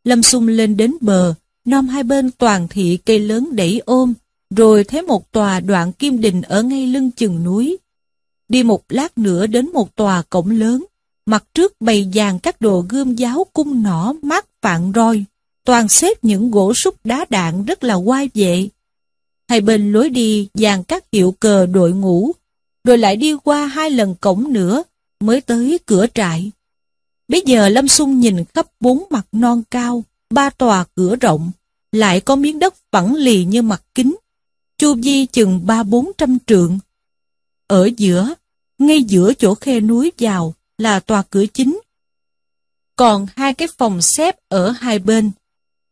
Lâm Xung lên đến bờ, nom hai bên toàn thị cây lớn đẩy ôm, rồi thấy một tòa đoạn kim đình ở ngay lưng chừng núi. Đi một lát nữa đến một tòa cổng lớn, mặt trước bày dàn các đồ gươm giáo cung nỏ mát vạn roi, toàn xếp những gỗ súc đá đạn rất là oai vệ. Hai bên lối đi dàn các hiệu cờ đội ngũ, rồi lại đi qua hai lần cổng nữa mới tới cửa trại. Bây giờ Lâm Xung nhìn khắp bốn mặt non cao, ba tòa cửa rộng, lại có miếng đất phẳng lì như mặt kính, chu vi chừng ba bốn trăm trượng. Ở giữa, ngay giữa chỗ khe núi vào là tòa cửa chính. Còn hai cái phòng xếp ở hai bên.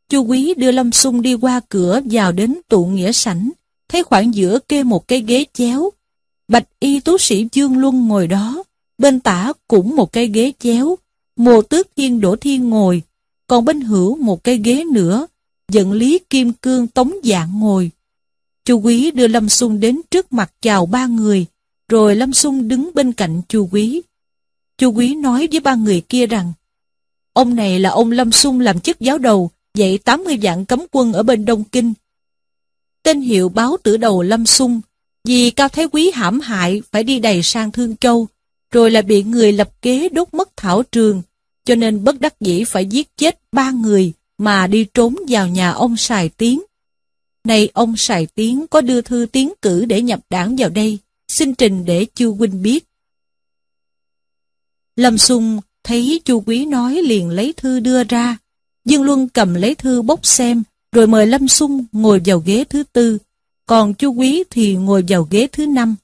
Chu Quý đưa Lâm Sung đi qua cửa vào đến tụ nghĩa sảnh, thấy khoảng giữa kê một cái ghế chéo. Bạch y tú sĩ Dương Luân ngồi đó, bên tả cũng một cái ghế chéo, mùa tước thiên đổ thiên ngồi, còn bên hữu một cái ghế nữa, dẫn lý kim cương tống dạng ngồi. Chu Quý đưa Lâm Xung đến trước mặt chào ba người, rồi Lâm Xung đứng bên cạnh Chu Quý. Chu Quý nói với ba người kia rằng, ông này là ông Lâm Xung làm chức giáo đầu, dạy 80 vạn cấm quân ở bên Đông Kinh. Tên hiệu báo tử đầu Lâm Xung, vì Cao Thái Quý hãm hại phải đi đầy sang Thương Châu, rồi là bị người lập kế đốt mất thảo trường, cho nên bất đắc dĩ phải giết chết ba người mà đi trốn vào nhà ông Sài Tiến. Nay ông Sài Tiến có đưa thư tiến cử để nhập đảng vào đây, xin trình để Chu Huynh biết. Lâm Xung thấy Chu Quý nói liền lấy thư đưa ra. Dương Luân cầm lấy thư bốc xem, rồi mời Lâm Xung ngồi vào ghế thứ tư, còn Chu Quý thì ngồi vào ghế thứ năm.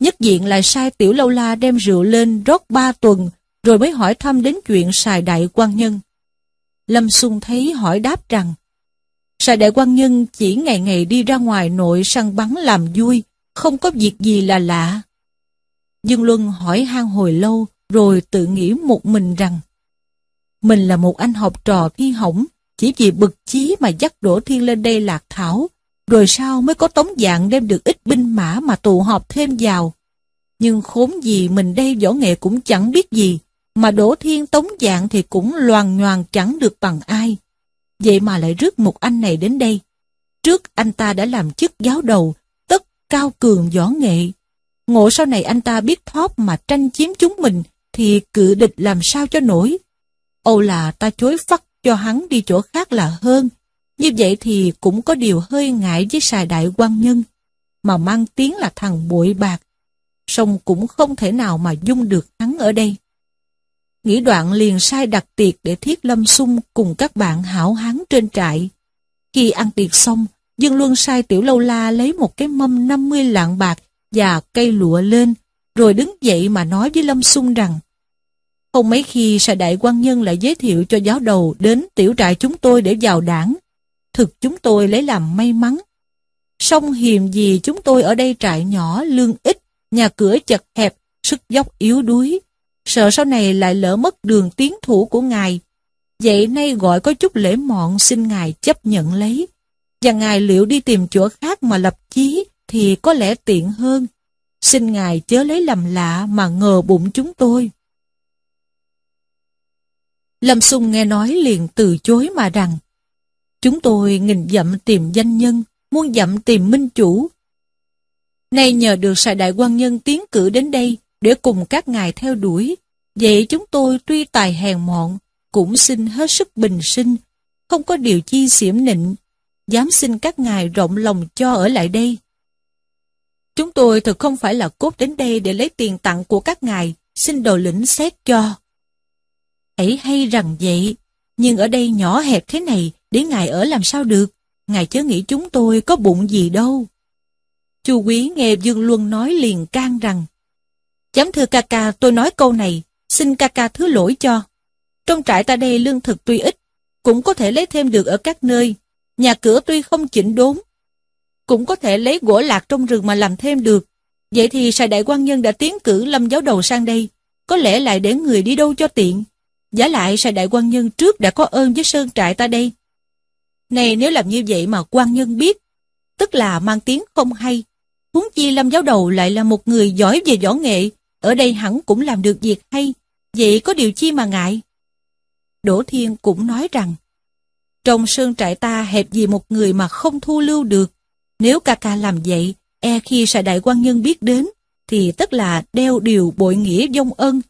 Nhất diện lại sai Tiểu Lâu La đem rượu lên rót ba tuần, rồi mới hỏi thăm đến chuyện xài đại quan nhân. Lâm Xung thấy hỏi đáp rằng, xài đại quan nhân chỉ ngày ngày đi ra ngoài nội săn bắn làm vui, không có việc gì là lạ. Dương Luân hỏi han hồi lâu, rồi tự nghĩ một mình rằng, mình là một anh học trò thiên hỏng, chỉ vì bực chí mà dắt đổ thiên lên đây lạc thảo, rồi sao mới có tống dạng đem được ít binh mã mà tụ họp thêm vào. Nhưng khốn gì mình đây võ nghệ cũng chẳng biết gì, mà đổ thiên tống dạng thì cũng loàn nhoàn chẳng được bằng ai. Vậy mà lại rước một anh này đến đây. Trước anh ta đã làm chức giáo đầu, tất cao cường võ nghệ. Ngộ sau này anh ta biết thóp mà tranh chiếm chúng mình, thì cự địch làm sao cho nổi. Âu là ta chối phát cho hắn đi chỗ khác là hơn. Như vậy thì cũng có điều hơi ngại với xài đại quan nhân, mà mang tiếng là thằng bội bạc. Song cũng không thể nào mà dung được hắn ở đây. Nghĩ đoạn liền sai đặt tiệc để thiết lâm sung cùng các bạn hảo hán trên trại. Khi ăn tiệc xong, Dương Luân sai tiểu lâu la lấy một cái mâm 50 lạng bạc và cây lụa lên, rồi đứng dậy mà nói với Lâm Xung rằng không mấy khi Sài Đại quan Nhân lại giới thiệu cho giáo đầu đến tiểu trại chúng tôi để vào đảng. Thực chúng tôi lấy làm may mắn. Song hiềm gì chúng tôi ở đây trại nhỏ, lương ít, nhà cửa chật hẹp, sức dốc yếu đuối. Sợ sau này lại lỡ mất đường tiến thủ của ngài. Vậy nay gọi có chút lễ mọn xin ngài chấp nhận lấy. Và ngài liệu đi tìm chỗ khác mà lập chí thì có lẽ tiện hơn. Xin ngài chớ lấy làm lạ mà ngờ bụng chúng tôi. Lâm Sung nghe nói liền từ chối mà rằng Chúng tôi nghìn dặm tìm danh nhân, muôn dặm tìm minh chủ. Nay nhờ được sài đại quan nhân tiến cử đến đây để cùng các ngài theo đuổi, vậy chúng tôi tuy tài hèn mọn, cũng xin hết sức bình sinh, không có điều chi xiểm nịnh, dám xin các ngài rộng lòng cho ở lại đây. Chúng tôi thực không phải là cốt đến đây để lấy tiền tặng của các ngài, xin đầu lĩnh xét cho. Ấy hay rằng vậy, Nhưng ở đây nhỏ hẹp thế này, để ngài ở làm sao được? Ngài chớ nghĩ chúng tôi có bụng gì đâu. Chu quý nghe Dương Luân nói liền can rằng, Chấm thưa ca ca, tôi nói câu này, xin ca ca thứ lỗi cho. Trong trại ta đây lương thực tuy ít, cũng có thể lấy thêm được ở các nơi. Nhà cửa tuy không chỉnh đốn, cũng có thể lấy gỗ lạc trong rừng mà làm thêm được. Vậy thì Sài Đại quan Nhân đã tiến cử Lâm Giáo Đầu sang đây, có lẽ lại để người đi đâu cho tiện. Giả lại Sài Đại quan Nhân trước đã có ơn với Sơn trại ta đây. Này nếu làm như vậy mà quan Nhân biết, tức là mang tiếng không hay. Huống chi Lâm Giáo Đầu lại là một người giỏi về võ nghệ, ở đây hẳn cũng làm được việc hay, vậy có điều chi mà ngại. Đỗ Thiên cũng nói rằng, trong sơn trại ta hẹp gì một người mà không thu lưu được. Nếu ca ca làm vậy, e khi sài đại quan nhân biết đến, thì tất là đeo điều bội nghĩa dông ân.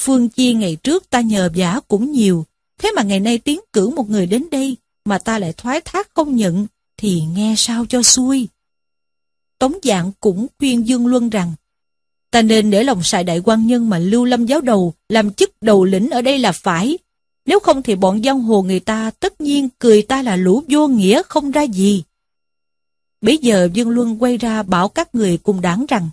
Phương Chi ngày trước ta nhờ giả cũng nhiều, thế mà ngày nay tiến cử một người đến đây, mà ta lại thoái thác không nhận, thì nghe sao cho xuôi. Tống dạng cũng khuyên Dương Luân rằng, ta nên để lòng sài đại quan nhân mà lưu lâm giáo đầu, làm chức đầu lĩnh ở đây là phải, nếu không thì bọn giang hồ người ta tất nhiên cười ta là lũ vô nghĩa không ra gì. Bây giờ Dương Luân quay ra bảo các người cùng đáng rằng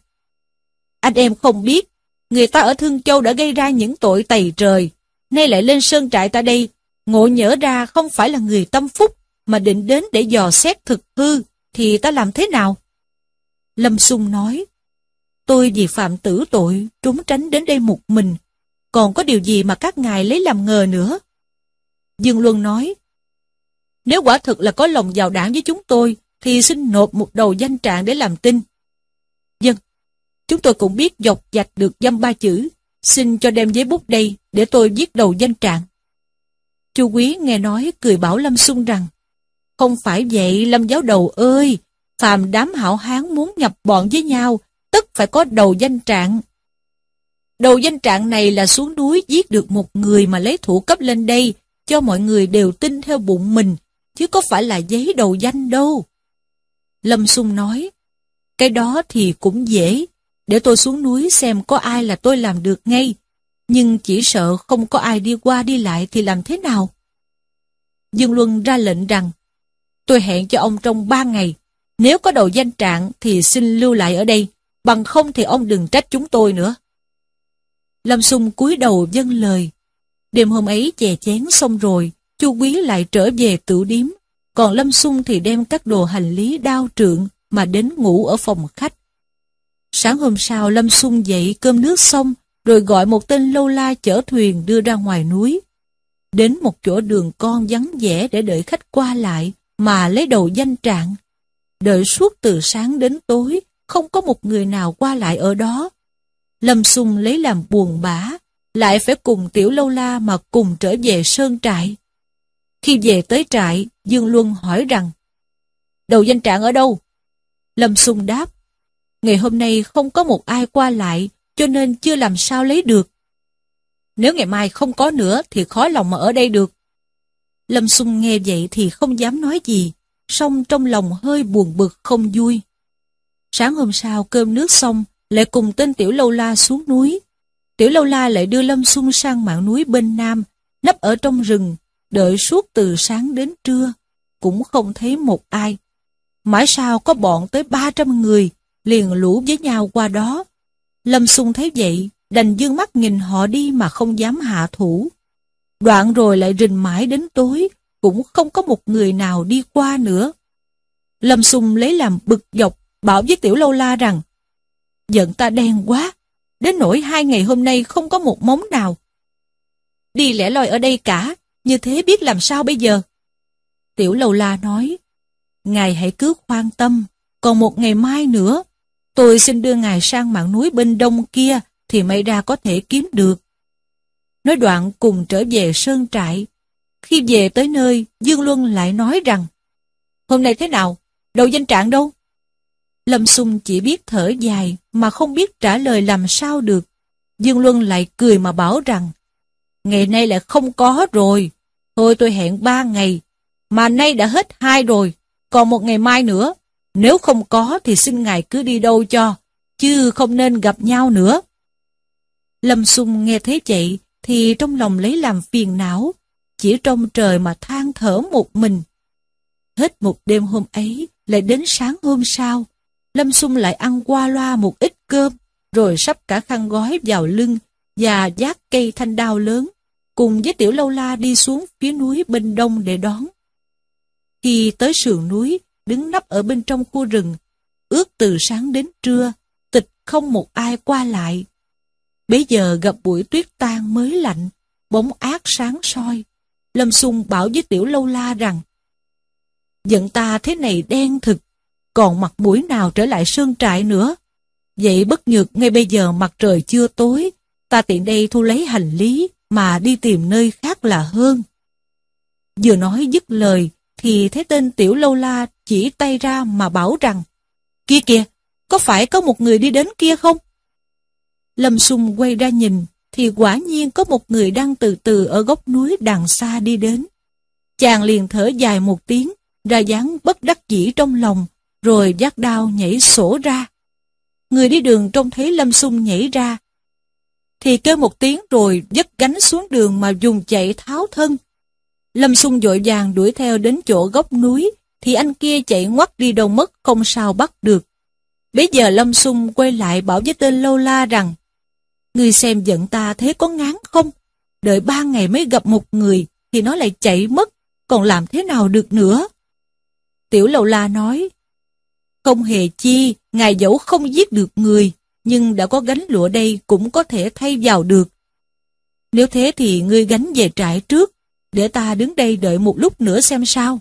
Anh em không biết, người ta ở Thương Châu đã gây ra những tội tày trời, nay lại lên sơn trại ta đây, ngộ nhỡ ra không phải là người tâm phúc, mà định đến để dò xét thực hư, thì ta làm thế nào? Lâm Sung nói, tôi vì phạm tử tội, trốn tránh đến đây một mình, còn có điều gì mà các ngài lấy làm ngờ nữa? Dương Luân nói, nếu quả thực là có lòng giàu đảng với chúng tôi, thì xin nộp một đầu danh trạng để làm tin. Dân, chúng tôi cũng biết dọc dạch được dăm ba chữ, xin cho đem giấy bút đây để tôi viết đầu danh trạng. Chu Quý nghe nói cười bảo Lâm Xung rằng, không phải vậy Lâm giáo đầu ơi, phàm đám hảo hán muốn nhập bọn với nhau, tất phải có đầu danh trạng. Đầu danh trạng này là xuống núi giết được một người mà lấy thủ cấp lên đây, cho mọi người đều tin theo bụng mình, chứ có phải là giấy đầu danh đâu. Lâm Xung nói, cái đó thì cũng dễ, để tôi xuống núi xem có ai là tôi làm được ngay, nhưng chỉ sợ không có ai đi qua đi lại thì làm thế nào? Dương Luân ra lệnh rằng, tôi hẹn cho ông trong ba ngày, nếu có đầu danh trạng thì xin lưu lại ở đây, bằng không thì ông đừng trách chúng tôi nữa. Lâm Sung cúi đầu dâng lời. Đêm hôm ấy chè chén xong rồi, Chu Quý lại trở về tử điếm, còn Lâm Sung thì đem các đồ hành lý đao trượng mà đến ngủ ở phòng khách. Sáng hôm sau Lâm Xung dậy cơm nước xong, rồi gọi một tên lâu la chở thuyền đưa ra ngoài núi. Đến một chỗ đường con vắng vẻ để đợi khách qua lại, mà lấy đầu danh trạng. Đợi suốt từ sáng đến tối, không có một người nào qua lại ở đó. Lâm Xung lấy làm buồn bã, lại phải cùng Tiểu Lâu La mà cùng trở về Sơn Trại. Khi về tới trại, Dương Luân hỏi rằng, đầu danh trạng ở đâu? Lâm Xung đáp, ngày hôm nay không có một ai qua lại, cho nên chưa làm sao lấy được. Nếu ngày mai không có nữa thì khó lòng mà ở đây được. Lâm Xung nghe vậy thì không dám nói gì, song trong lòng hơi buồn bực không vui. Sáng hôm sau cơm nước xong, lại cùng tên Tiểu Lâu La xuống núi. Tiểu Lâu La lại đưa Lâm Xung sang mạng núi bên Nam, nấp ở trong rừng, đợi suốt từ sáng đến trưa, cũng không thấy một ai. Mãi sau có bọn tới 300 người, liền lũ với nhau qua đó. Lâm Xung thấy vậy, đành dương mắt nhìn họ đi mà không dám hạ thủ. Đoạn rồi lại rình mãi đến tối, cũng không có một người nào đi qua nữa. Lâm Xung lấy làm bực dọc, bảo với Tiểu Lâu La rằng, giận ta đen quá, đến nỗi hai ngày hôm nay không có một móng nào. Đi lẻ loi ở đây cả, như thế biết làm sao bây giờ? Tiểu lâu La nói, Ngài hãy cứ khoan tâm, còn một ngày mai nữa, tôi xin đưa Ngài sang mạng núi bên đông kia, thì may ra có thể kiếm được. Nói đoạn cùng trở về sơn trại. Khi về tới nơi, Dương Luân lại nói rằng, Hôm nay thế nào? Đầu danh trạng đâu? Lâm Xung chỉ biết thở dài mà không biết trả lời làm sao được. Dương Luân lại cười mà bảo rằng Ngày nay lại không có rồi. Thôi tôi hẹn ba ngày. Mà nay đã hết hai rồi. Còn một ngày mai nữa. Nếu không có thì xin ngài cứ đi đâu cho. Chứ không nên gặp nhau nữa. Lâm Xung nghe thế vậy thì trong lòng lấy làm phiền não. chỉ trong trời mà than thở một mình. Hết một đêm hôm ấy, lại đến sáng hôm sau, Lâm Xung lại ăn qua loa một ít cơm, rồi sắp cả khăn gói vào lưng và giác cây thanh đao lớn, cùng với tiểu lâu la đi xuống phía núi bên đông để đón. Khi tới sườn núi, đứng nấp ở bên trong khu rừng, ước từ sáng đến trưa, tịch không một ai qua lại. Bây giờ gặp buổi tuyết tan mới lạnh, bóng ác sáng soi. Lâm Xung bảo với tiểu lâu la rằng, giận ta thế này đen thực, còn mặt mũi nào trở lại sơn trại nữa. Vậy bất nhược ngay bây giờ mặt trời chưa tối, ta tiện đây thu lấy hành lý mà đi tìm nơi khác là hơn. Vừa nói dứt lời, thì thấy tên tiểu lâu la chỉ tay ra mà bảo rằng, kia kìa, có phải có một người đi đến kia không? Lâm Sung quay ra nhìn, thì quả nhiên có một người đang từ từ ở góc núi đằng xa đi đến. Chàng liền thở dài một tiếng, ra dáng bất đắc dĩ trong lòng, rồi giác đao nhảy sổ ra. Người đi đường trông thấy Lâm Sung nhảy ra, thì kêu một tiếng rồi dứt gánh xuống đường mà dùng chạy tháo thân. Lâm Sung dội vàng đuổi theo đến chỗ góc núi, thì anh kia chạy ngoắt đi đâu mất không sao bắt được. Bây giờ Lâm Sung quay lại bảo với tên Lâu La rằng Người xem giận ta thế có ngán không? Đợi ba ngày mới gặp một người thì nó lại chạy mất, còn làm thế nào được nữa? Tiểu Lâu La nói Không hề chi, ngài dẫu không giết được người, nhưng đã có gánh lụa đây cũng có thể thay vào được. Nếu thế thì ngươi gánh về trại trước, để ta đứng đây đợi một lúc nữa xem sao.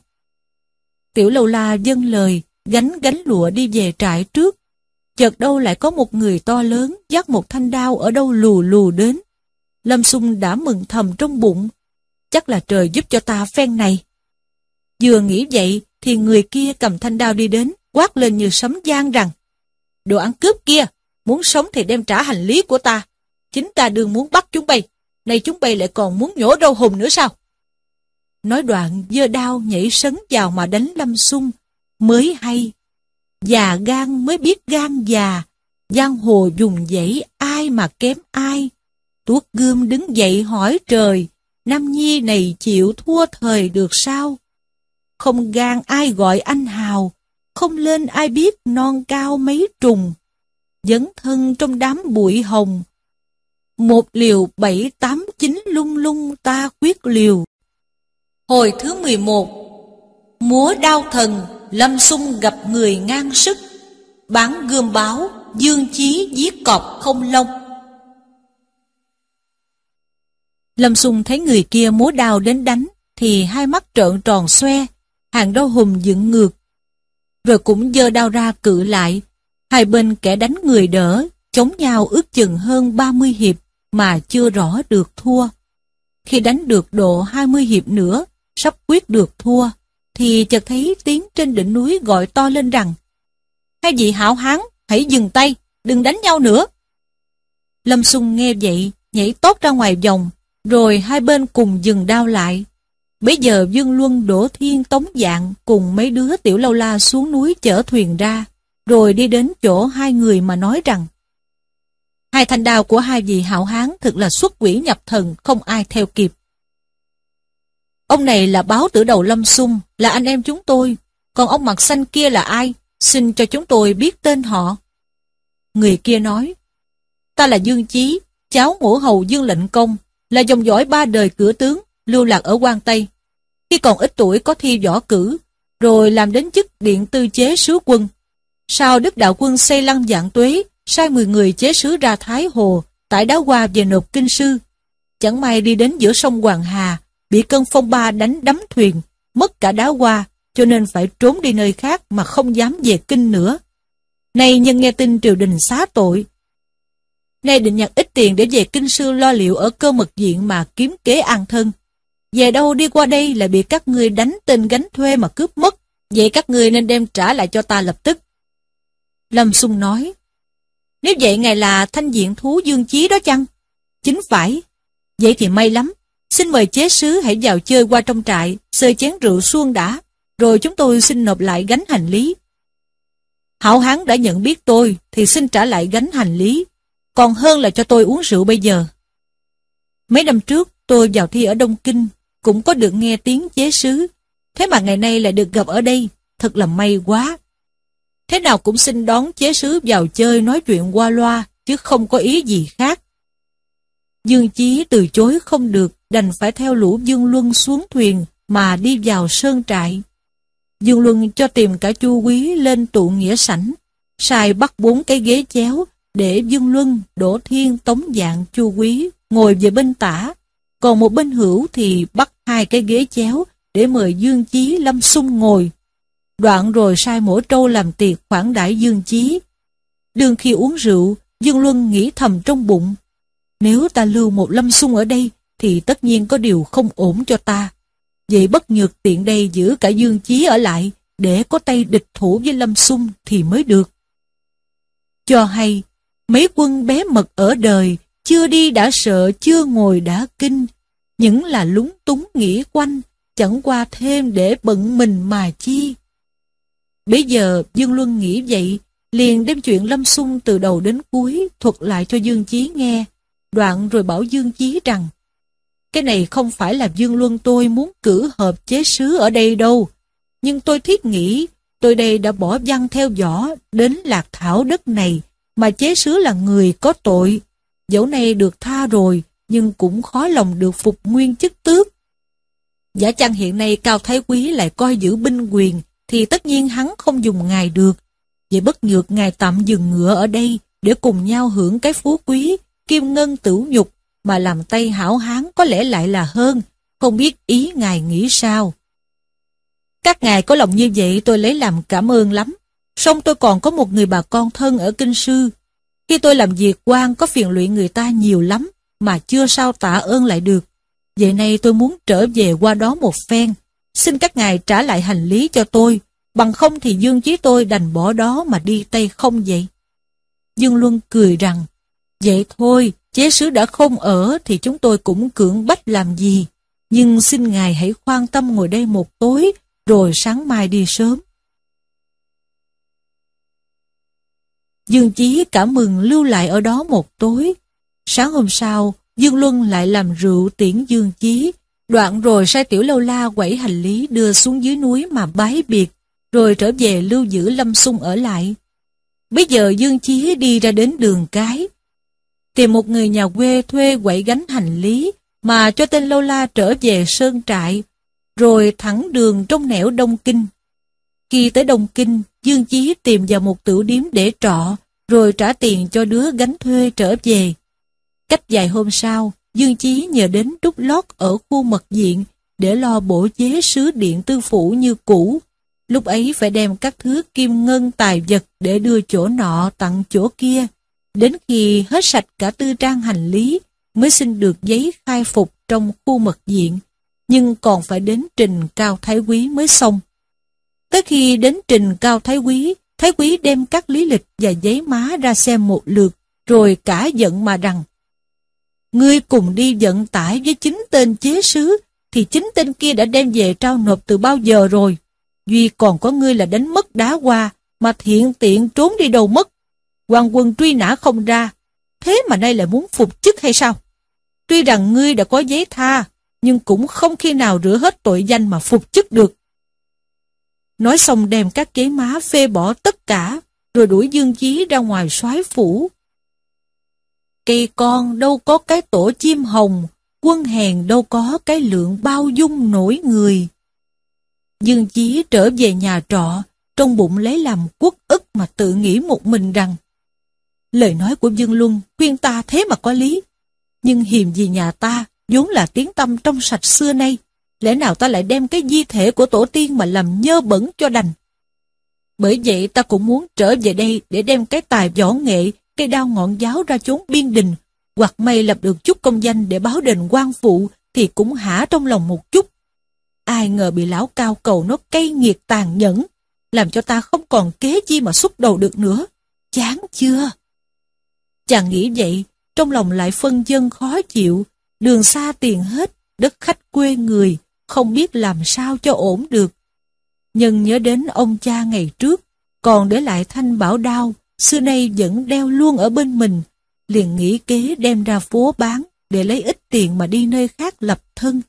Tiểu Lâu La dâng lời, gánh gánh lụa đi về trại trước. Chợt đâu lại có một người to lớn dắt một thanh đao ở đâu lù lù đến. Lâm Xung đã mừng thầm trong bụng. Chắc là trời giúp cho ta phen này. Vừa nghĩ vậy thì người kia cầm thanh đao đi đến, quát lên như sấm gian rằng Đồ ăn cướp kia, muốn sống thì đem trả hành lý của ta. Chính ta đương muốn bắt chúng bay, nay chúng bay lại còn muốn nhổ râu hùng nữa sao? Nói đoạn dơ đao nhảy sấn vào mà đánh Lâm Xung, mới hay. Già gan mới biết gan già, giang hồ dùng dãy ai mà kém ai. Tuốt gươm đứng dậy hỏi trời, Nam Nhi này chịu thua thời được sao? Không gan ai gọi anh hào, không lên ai biết non cao mấy trùng. Dấn thân trong đám bụi hồng, một liều bảy tám chín lung lung ta quyết liều. Hồi thứ 11 Múa đao thần Lâm Xung gặp người ngang sức, Bán gươm báo, Dương chí giết cọp không lông. Lâm Xung thấy người kia múa đao đến đánh Thì hai mắt trợn tròn xoe, Hàng đau hùng dựng ngược. Rồi cũng dơ đao ra cự lại, Hai bên kẻ đánh người đỡ, Chống nhau ước chừng hơn 30 hiệp Mà chưa rõ được thua. Khi đánh được độ 20 hiệp nữa sắp quyết được thua, thì chợt thấy tiếng trên đỉnh núi gọi to lên rằng Hai vị hảo hán, hãy dừng tay, đừng đánh nhau nữa. Lâm Xuân nghe vậy, nhảy tốt ra ngoài vòng, rồi hai bên cùng dừng đao lại. Bây giờ Dương Luân đổ thiên tống dạng cùng mấy đứa tiểu lâu la xuống núi chở thuyền ra, rồi đi đến chỗ hai người mà nói rằng Hai thanh đao của hai vị hảo hán thực là xuất quỷ nhập thần, không ai theo kịp. Ông này là báo tử đầu Lâm Xung, là anh em chúng tôi. Còn ông mặt xanh kia là ai? Xin cho chúng tôi biết tên họ. Người kia nói, ta là Dương Chí, cháu ngũ hầu Dương Lệnh Công, là dòng dõi ba đời cửa tướng, lưu lạc ở quan Tây. Khi còn ít tuổi có thi võ cử, rồi làm đến chức điện tư chế sứ quân. Sau Đức Đạo Quân xây lăng dạng tuế, sai 10 người chế sứ ra Thái Hồ, tại đá hoa về nộp kinh sư. Chẳng may đi đến giữa sông Hoàng Hà, bị cơn phong ba đánh đắm thuyền, mất cả đá hoa, cho nên phải trốn đi nơi khác mà không dám về kinh nữa. Nay nhân nghe tin triều đình xá tội. Nay định nhặt ít tiền để về kinh sư lo liệu ở cơ mật diện mà kiếm kế an thân. Về đâu đi qua đây lại bị các ngươi đánh tên gánh thuê mà cướp mất, vậy các ngươi nên đem trả lại cho ta lập tức. Lâm Xung nói, nếu vậy ngài là thanh diện thú dương chí đó chăng? Chính phải. Vậy thì may lắm, Xin mời chế sứ hãy vào chơi qua trong trại, sơi chén rượu suông đã, rồi chúng tôi xin nộp lại gánh hành lý. Hảo Hán đã nhận biết tôi, thì xin trả lại gánh hành lý, còn hơn là cho tôi uống rượu bây giờ. Mấy năm trước, tôi vào thi ở Đông Kinh, cũng có được nghe tiếng chế sứ. Thế mà ngày nay lại được gặp ở đây, thật là may quá. Thế nào cũng xin đón chế sứ vào chơi nói chuyện qua loa, chứ không có ý gì khác. Dương Chí từ chối không được, đành phải theo lũ Dương Luân xuống thuyền mà đi vào sơn trại. Dương Luân cho tìm cả chu quý lên tụ nghĩa sảnh, sai bắt bốn cái ghế chéo để Dương Luân, Đỗ Thiên, Tống Dạng, chu quý ngồi về bên tả, còn một bên hữu thì bắt hai cái ghế chéo để mời Dương Chí Lâm Sung ngồi. Đoạn rồi sai mỗi trâu làm tiệc khoản đãi Dương Chí. Đương khi uống rượu, Dương Luân nghĩ thầm trong bụng. Nếu ta lưu một Lâm Sung ở đây, thì tất nhiên có điều không ổn cho ta. Vậy bất nhược tiện đây giữ cả Dương Chí ở lại, để có tay địch thủ với Lâm xung thì mới được. Cho hay, mấy quân bé mật ở đời, chưa đi đã sợ, chưa ngồi đã kinh, những là lúng túng nghĩ quanh, chẳng qua thêm để bận mình mà chi. Bây giờ Dương Luân nghĩ vậy, liền đem chuyện Lâm Xung từ đầu đến cuối thuật lại cho Dương Chí nghe, đoạn rồi bảo Dương Chí rằng cái này không phải là Dương Luân tôi muốn cử hợp chế sứ ở đây đâu, nhưng tôi thiết nghĩ tôi đây đã bỏ văn theo võ đến lạc thảo đất này mà chế sứ là người có tội. Dẫu này được tha rồi, nhưng cũng khó lòng được phục nguyên chức tước. Giả chăng hiện nay Cao Thái Quý lại coi giữ binh quyền, thì tất nhiên hắn không dùng ngài được. Vậy bất nhược ngài tạm dừng ngựa ở đây, để cùng nhau hưởng cái phú quý, kim ngân tửu nhục, mà làm tay hảo hán có lẽ lại là hơn, không biết ý ngài nghĩ sao. Các ngài có lòng như vậy tôi lấy làm cảm ơn lắm. Song tôi còn có một người bà con thân ở Kinh Sư. Khi tôi làm việc quan có phiền luyện người ta nhiều lắm, mà chưa sao tạ ơn lại được. Vậy nay tôi muốn trở về qua đó một phen. Xin các ngài trả lại hành lý cho tôi, bằng không thì Dương Chí tôi đành bỏ đó mà đi tay không vậy. Dương Luân cười rằng, vậy thôi, chế sứ đã không ở thì chúng tôi cũng cưỡng bách làm gì. Nhưng xin ngài hãy khoan tâm ngồi đây một tối, rồi sáng mai đi sớm. Dương Chí cảm mừng lưu lại ở đó một tối. Sáng hôm sau, Dương Luân lại làm rượu tiễn Dương Chí, đoạn rồi sai tiểu lâu la quẩy hành lý đưa xuống dưới núi mà bái biệt, rồi trở về lưu giữ Lâm Sung ở lại. Bây giờ Dương Chí đi ra đến đường cái, tìm một người nhà quê thuê quẩy gánh hành lý, mà cho tên Lola trở về sơn trại, rồi thẳng đường trong nẻo Đông Kinh. Khi tới Đông Kinh, Dương Chí tìm vào một tiểu điếm để trọ, rồi trả tiền cho đứa gánh thuê trở về. Cách vài hôm sau, Dương Chí nhờ đến trúc lót ở khu mật diện để lo bổ chế sứ điện tư phủ như cũ. Lúc ấy phải đem các thứ kim ngân tài vật để đưa chỗ nọ tặng chỗ kia. Đến khi hết sạch cả tư trang hành lý mới xin được giấy khai phục trong khu mật diện, nhưng còn phải đến trình cao thái quý mới xong. Tới khi đến trình cao thái quý, thái quý đem các lý lịch và giấy má ra xem một lượt, rồi cả giận mà rằng Ngươi cùng đi vận tải với chính tên chế sứ, thì chính tên kia đã đem về trao nộp từ bao giờ rồi. Duy còn có ngươi là đánh mất đá qua, mà thiện tiện trốn đi đâu mất quan quân truy nã không ra, thế mà nay lại muốn phục chức hay sao? Tuy rằng ngươi đã có giấy tha, nhưng cũng không khi nào rửa hết tội danh mà phục chức được. Nói xong đem các giấy má phê bỏ tất cả, rồi đuổi Dương Chí ra ngoài soái phủ. Cây con đâu có cái tổ chim hồng, quân hèn đâu có cái lượng bao dung nổi người. Dương Chí trở về nhà trọ, trong bụng lấy làm quốc ức mà tự nghĩ một mình rằng lời nói của Dương Luân khuyên ta thế mà có lý. Nhưng hiềm gì nhà ta, vốn là tiếng tâm trong sạch xưa nay, lẽ nào ta lại đem cái di thể của tổ tiên mà làm nhơ bẩn cho đành. Bởi vậy ta cũng muốn trở về đây để đem cái tài võ nghệ cây đao ngọn giáo ra chốn biên đình, hoặc may lập được chút công danh để báo đền quan phụ, thì cũng hả trong lòng một chút. Ai ngờ bị lão cao cầu nó cay nghiệt tàn nhẫn, làm cho ta không còn kế chi mà xúc đầu được nữa. Chán chưa? Chàng nghĩ vậy, trong lòng lại phân dân khó chịu, đường xa tiền hết, đất khách quê người, không biết làm sao cho ổn được. Nhưng nhớ đến ông cha ngày trước, còn để lại thanh bảo đao, xưa nay vẫn đeo luôn ở bên mình, liền nghĩ kế đem ra phố bán để lấy ít tiền mà đi nơi khác lập thân.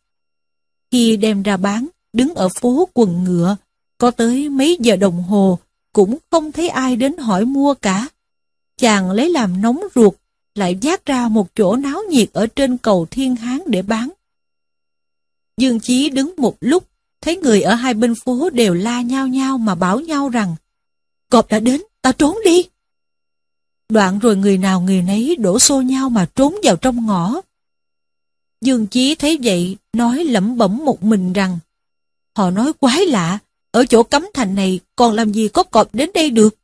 Khi đem ra bán, đứng ở phố quần ngựa, có tới mấy giờ đồng hồ, cũng không thấy ai đến hỏi mua cả. Chàng lấy làm nóng ruột, lại dát ra một chỗ náo nhiệt ở trên cầu Thiên Hán để bán. Dương Chí đứng một lúc, thấy người ở hai bên phố đều la nhau nhau mà bảo nhau rằng Cọp đã đến, ta trốn đi. Đoạn rồi người nào người nấy đổ xô nhau mà trốn vào trong ngõ. Dương Chí thấy vậy, nói lẩm bẩm một mình rằng Họ nói quái lạ, ở chỗ cấm thành này còn làm gì có cọp đến đây được.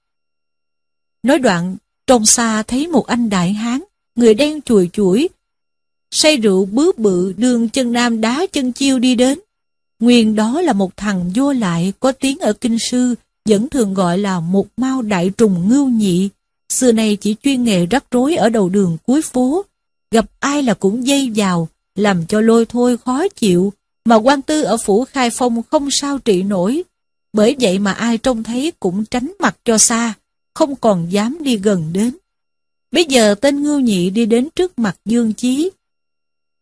Nói đoạn, trong xa thấy một anh đại hán, người đen chùi chuỗi, say rượu bứ bự đường chân nam đá chân chiêu đi đến. Nguyên đó là một thằng vô lại có tiếng ở kinh sư, vẫn thường gọi là một mao đại trùng ngưu nhị. Xưa nay chỉ chuyên nghề rắc rối ở đầu đường cuối phố, gặp ai là cũng dây vào, làm cho lôi thôi khó chịu, mà quan tư ở phủ khai phong không sao trị nổi. Bởi vậy mà ai trông thấy cũng tránh mặt cho xa, không còn dám đi gần đến. Bây giờ tên ngưu nhị đi đến trước mặt Dương Chí.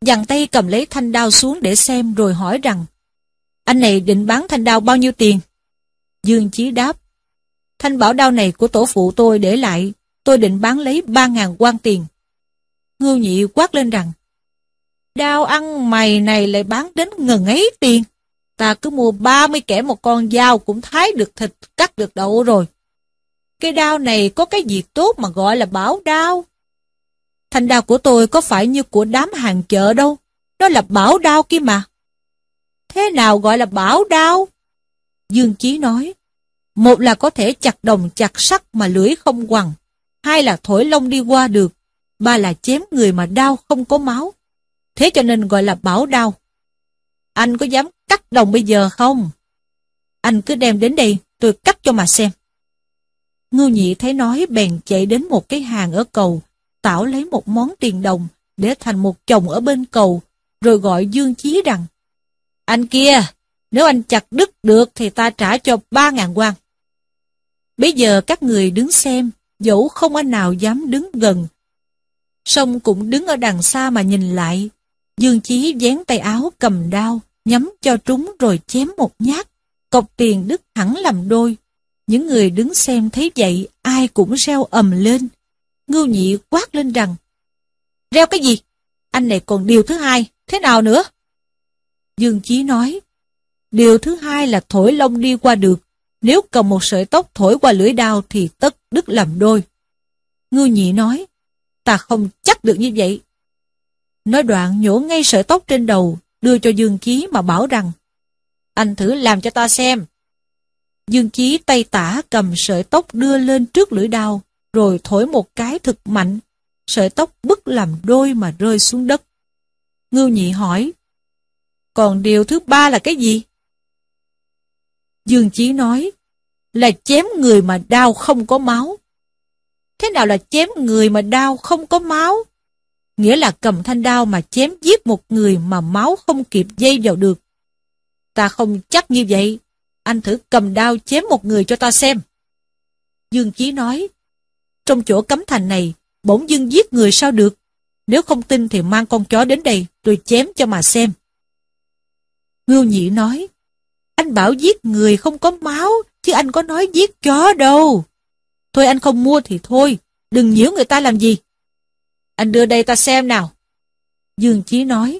Dằn tay cầm lấy thanh đao xuống để xem rồi hỏi rằng Anh này định bán thanh đao bao nhiêu tiền? Dương Chí đáp Thanh bảo đao này của tổ phụ tôi để lại Tôi định bán lấy ba ngàn quan tiền Ngưu nhị quát lên rằng Đao ăn mày này lại bán đến ngần ấy tiền Ta cứ mua 30 kẻ một con dao cũng thái được thịt, cắt được đậu rồi. Cây đao này có cái gì tốt mà gọi là bảo đao? Thanh đao của tôi có phải như của đám hàng chợ đâu. Đó là bảo đao kia mà. Thế nào gọi là bảo đao? Dương Chí nói. Một là có thể chặt đồng chặt sắt mà lưỡi không quằn. Hai là thổi lông đi qua được. Ba là chém người mà đau không có máu. Thế cho nên gọi là bảo đao. Anh có dám cắt đồng bây giờ không? Anh cứ đem đến đây, tôi cắt cho mà xem. Ngưu nhị thấy nói bèn chạy đến một cái hàng ở cầu, tảo lấy một món tiền đồng để thành một chồng ở bên cầu, rồi gọi Dương Chí rằng, Anh kia, nếu anh chặt đứt được thì ta trả cho ba ngàn quan. Bây giờ các người đứng xem, dẫu không anh nào dám đứng gần. Song cũng đứng ở đằng xa mà nhìn lại. Dương Chí dán tay áo cầm đao, nhắm cho trúng rồi chém một nhát, cọc tiền đứt hẳn làm đôi. Những người đứng xem thấy vậy, ai cũng reo ầm lên. Ngưu nhị quát lên rằng, Reo cái gì? Anh này còn điều thứ hai, thế nào nữa? Dương Chí nói, Điều thứ hai là thổi lông đi qua được, nếu cầm một sợi tóc thổi qua lưỡi đao thì tất đứt làm đôi. Ngưu nhị nói, ta không chắc được như vậy. Nói đoạn nhổ ngay sợi tóc trên đầu, đưa cho Dương Chí mà bảo rằng Anh thử làm cho ta xem. Dương Chí tay tả cầm sợi tóc đưa lên trước lưỡi đao, rồi thổi một cái thực mạnh, sợi tóc bứt làm đôi mà rơi xuống đất. Ngưu nhị hỏi, còn điều thứ ba là cái gì? Dương Chí nói, là chém người mà đau không có máu. Thế nào là chém người mà đau không có máu? nghĩa là cầm thanh đao mà chém giết một người mà máu không kịp dây vào được. Ta không chắc như vậy, anh thử cầm đao chém một người cho ta xem. Dương Chí nói, trong chỗ cấm thành này, bỗng dưng giết người sao được, nếu không tin thì mang con chó đến đây, tôi chém cho mà xem. Ngưu Nhị nói, anh bảo giết người không có máu, chứ anh có nói giết chó đâu. Thôi anh không mua thì thôi, đừng nhiễu người ta làm gì. Anh đưa đây ta xem nào. Dương Chí nói,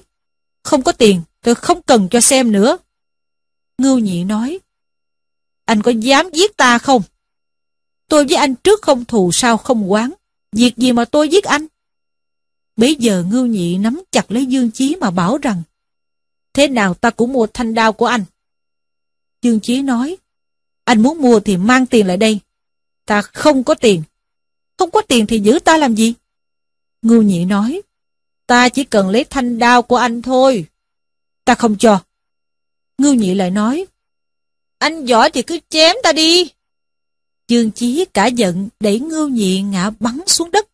không có tiền, tôi không cần cho xem nữa. Ngưu Nhị nói, anh có dám giết ta không? Tôi với anh trước không thù sao không quán, việc gì mà tôi giết anh? Bây giờ Ngưu Nhị nắm chặt lấy Dương Chí mà bảo rằng, thế nào ta cũng mua thanh đao của anh. Dương Chí nói, anh muốn mua thì mang tiền lại đây. Ta không có tiền. Không có tiền thì giữ ta làm gì? Ngưu nhị nói, ta chỉ cần lấy thanh đao của anh thôi. Ta không cho. Ngưu nhị lại nói, anh giỏi thì cứ chém ta đi. Dương Chí cả giận đẩy Ngưu nhị ngã bắn xuống đất.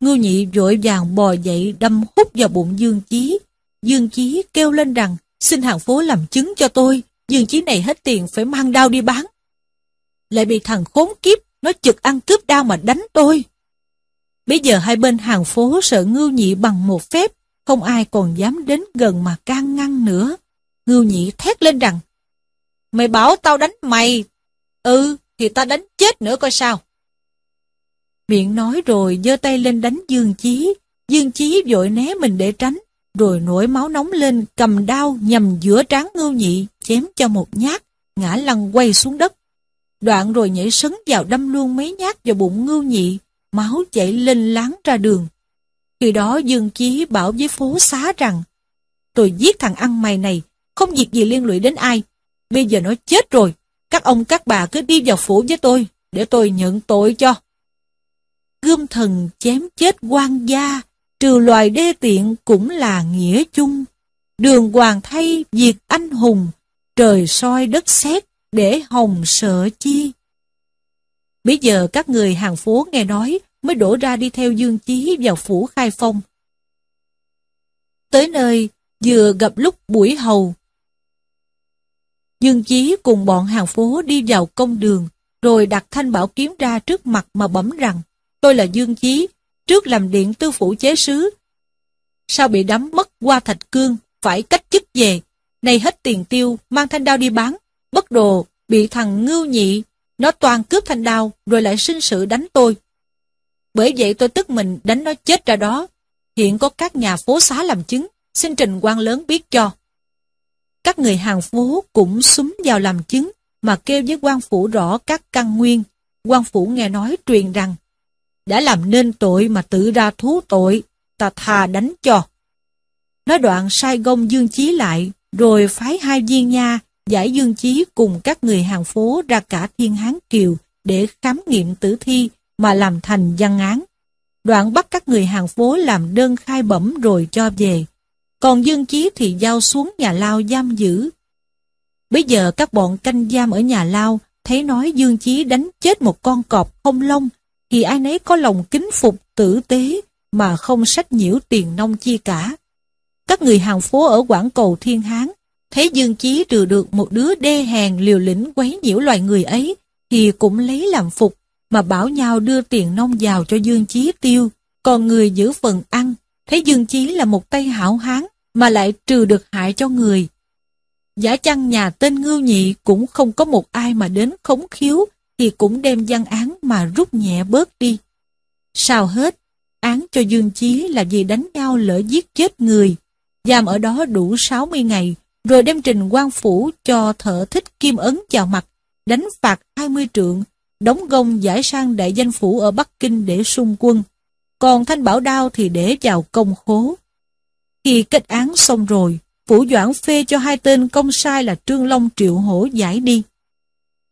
Ngưu nhị vội vàng bò dậy đâm hút vào bụng Dương Chí. Dương Chí kêu lên rằng, xin hàng phố làm chứng cho tôi, Dương Chí này hết tiền phải mang đao đi bán. Lại bị thằng khốn kiếp, nó chực ăn cướp đao mà đánh tôi. Bây giờ hai bên hàng phố sợ ngưu nhị bằng một phép, không ai còn dám đến gần mà can ngăn nữa. Ngưu nhị thét lên rằng, Mày bảo tao đánh mày. Ừ, thì tao đánh chết nữa coi sao. Miệng nói rồi giơ tay lên đánh Dương Chí. Dương Chí vội né mình để tránh, rồi nổi máu nóng lên cầm đao nhằm giữa trán ngưu nhị, chém cho một nhát, ngã lăn quay xuống đất. Đoạn rồi nhảy sấn vào đâm luôn mấy nhát vào bụng ngưu nhị, máu chảy lên láng ra đường. Khi đó Dương Chí bảo với phố xá rằng, tôi giết thằng ăn mày này, không việc gì liên lụy đến ai. Bây giờ nó chết rồi, các ông các bà cứ đi vào phủ với tôi, để tôi nhận tội cho. Gươm thần chém chết quan gia, trừ loài đê tiện cũng là nghĩa chung. Đường hoàng thay diệt anh hùng, trời soi đất xét, để hồng sợ chi. Bây giờ các người hàng phố nghe nói mới đổ ra đi theo Dương Chí vào phủ khai phong. Tới nơi, vừa gặp lúc buổi hầu. Dương Chí cùng bọn hàng phố đi vào công đường, rồi đặt thanh bảo kiếm ra trước mặt mà bấm rằng, tôi là Dương Chí, trước làm điện tư phủ chế sứ. Sao bị đắm mất qua thạch cương, phải cách chức về, này hết tiền tiêu, mang thanh đao đi bán, bất đồ, bị thằng ngưu nhị, nó toàn cướp thanh đao, rồi lại sinh sự đánh tôi. Bởi vậy tôi tức mình đánh nó chết ra đó. Hiện có các nhà phố xá làm chứng, xin trình quan lớn biết cho. Các người hàng phố cũng súng vào làm chứng, mà kêu với quan phủ rõ các căn nguyên. quan phủ nghe nói truyền rằng, đã làm nên tội mà tự ra thú tội, ta thà đánh cho. Nói đoạn sai gông Dương Chí lại, rồi phái hai viên nha, giải Dương Chí cùng các người hàng phố ra cả thiên hán kiều để khám nghiệm tử thi mà làm thành văn án. Đoạn bắt các người hàng phố làm đơn khai bẩm rồi cho về. Còn Dương Chí thì giao xuống nhà lao giam giữ. Bây giờ các bọn canh giam ở nhà lao thấy nói Dương Chí đánh chết một con cọp không lông thì ai nấy có lòng kính phục tử tế mà không sách nhiễu tiền nông chi cả. Các người hàng phố ở quảng cầu Thiên Hán thấy Dương Chí trừ được một đứa đê hèn liều lĩnh quấy nhiễu loài người ấy thì cũng lấy làm phục mà bảo nhau đưa tiền nông vào cho Dương Chí tiêu, còn người giữ phần ăn, thấy Dương Chí là một tay hảo hán mà lại trừ được hại cho người. Giả chăng nhà tên ngưu nhị cũng không có một ai mà đến khống khiếu thì cũng đem văn án mà rút nhẹ bớt đi. Sao hết, án cho Dương Chí là vì đánh nhau lỡ giết chết người, giam ở đó đủ 60 ngày, rồi đem trình quan phủ cho thợ thích kim ấn vào mặt, đánh phạt 20 trượng, đóng gông giải sang đại danh phủ ở Bắc Kinh để xung quân. Còn Thanh Bảo Đao thì để vào công khố. Khi kết án xong rồi, Phủ Doãn phê cho hai tên công sai là Trương Long Triệu Hổ giải đi.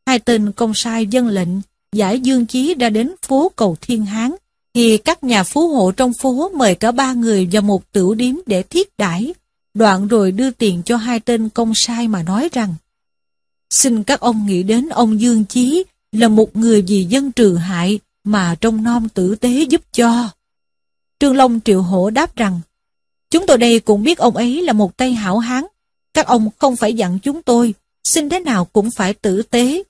Hai tên công sai dân lệnh, giải Dương Chí đã đến phố cầu Thiên Hán, thì các nhà phú hộ trong phố mời cả ba người vào một tiểu điếm để thiết đãi đoạn rồi đưa tiền cho hai tên công sai mà nói rằng Xin các ông nghĩ đến ông Dương Chí là một người vì dân trừ hại mà trong non tử tế giúp cho. Trương Long Triệu Hổ đáp rằng Chúng tôi đây cũng biết ông ấy là một tay hảo hán. Các ông không phải dặn chúng tôi, xin thế nào cũng phải tử tế.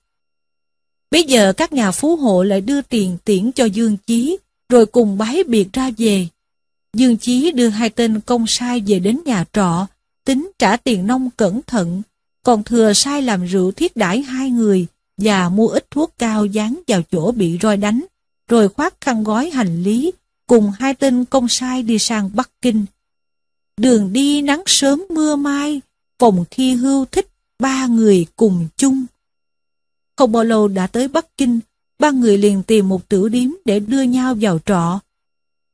Bây giờ các nhà phú hộ lại đưa tiền tiễn cho Dương Chí, rồi cùng bái biệt ra về. Dương Chí đưa hai tên công sai về đến nhà trọ, tính trả tiền nông cẩn thận, còn thừa sai làm rượu thiết đãi hai người và mua ít thuốc cao dán vào chỗ bị roi đánh, rồi khoác khăn gói hành lý, cùng hai tên công sai đi sang Bắc Kinh. Đường đi nắng sớm mưa mai, phòng khi hưu thích ba người cùng chung. Không bao lâu đã tới Bắc Kinh, ba người liền tìm một tử điếm để đưa nhau vào trọ.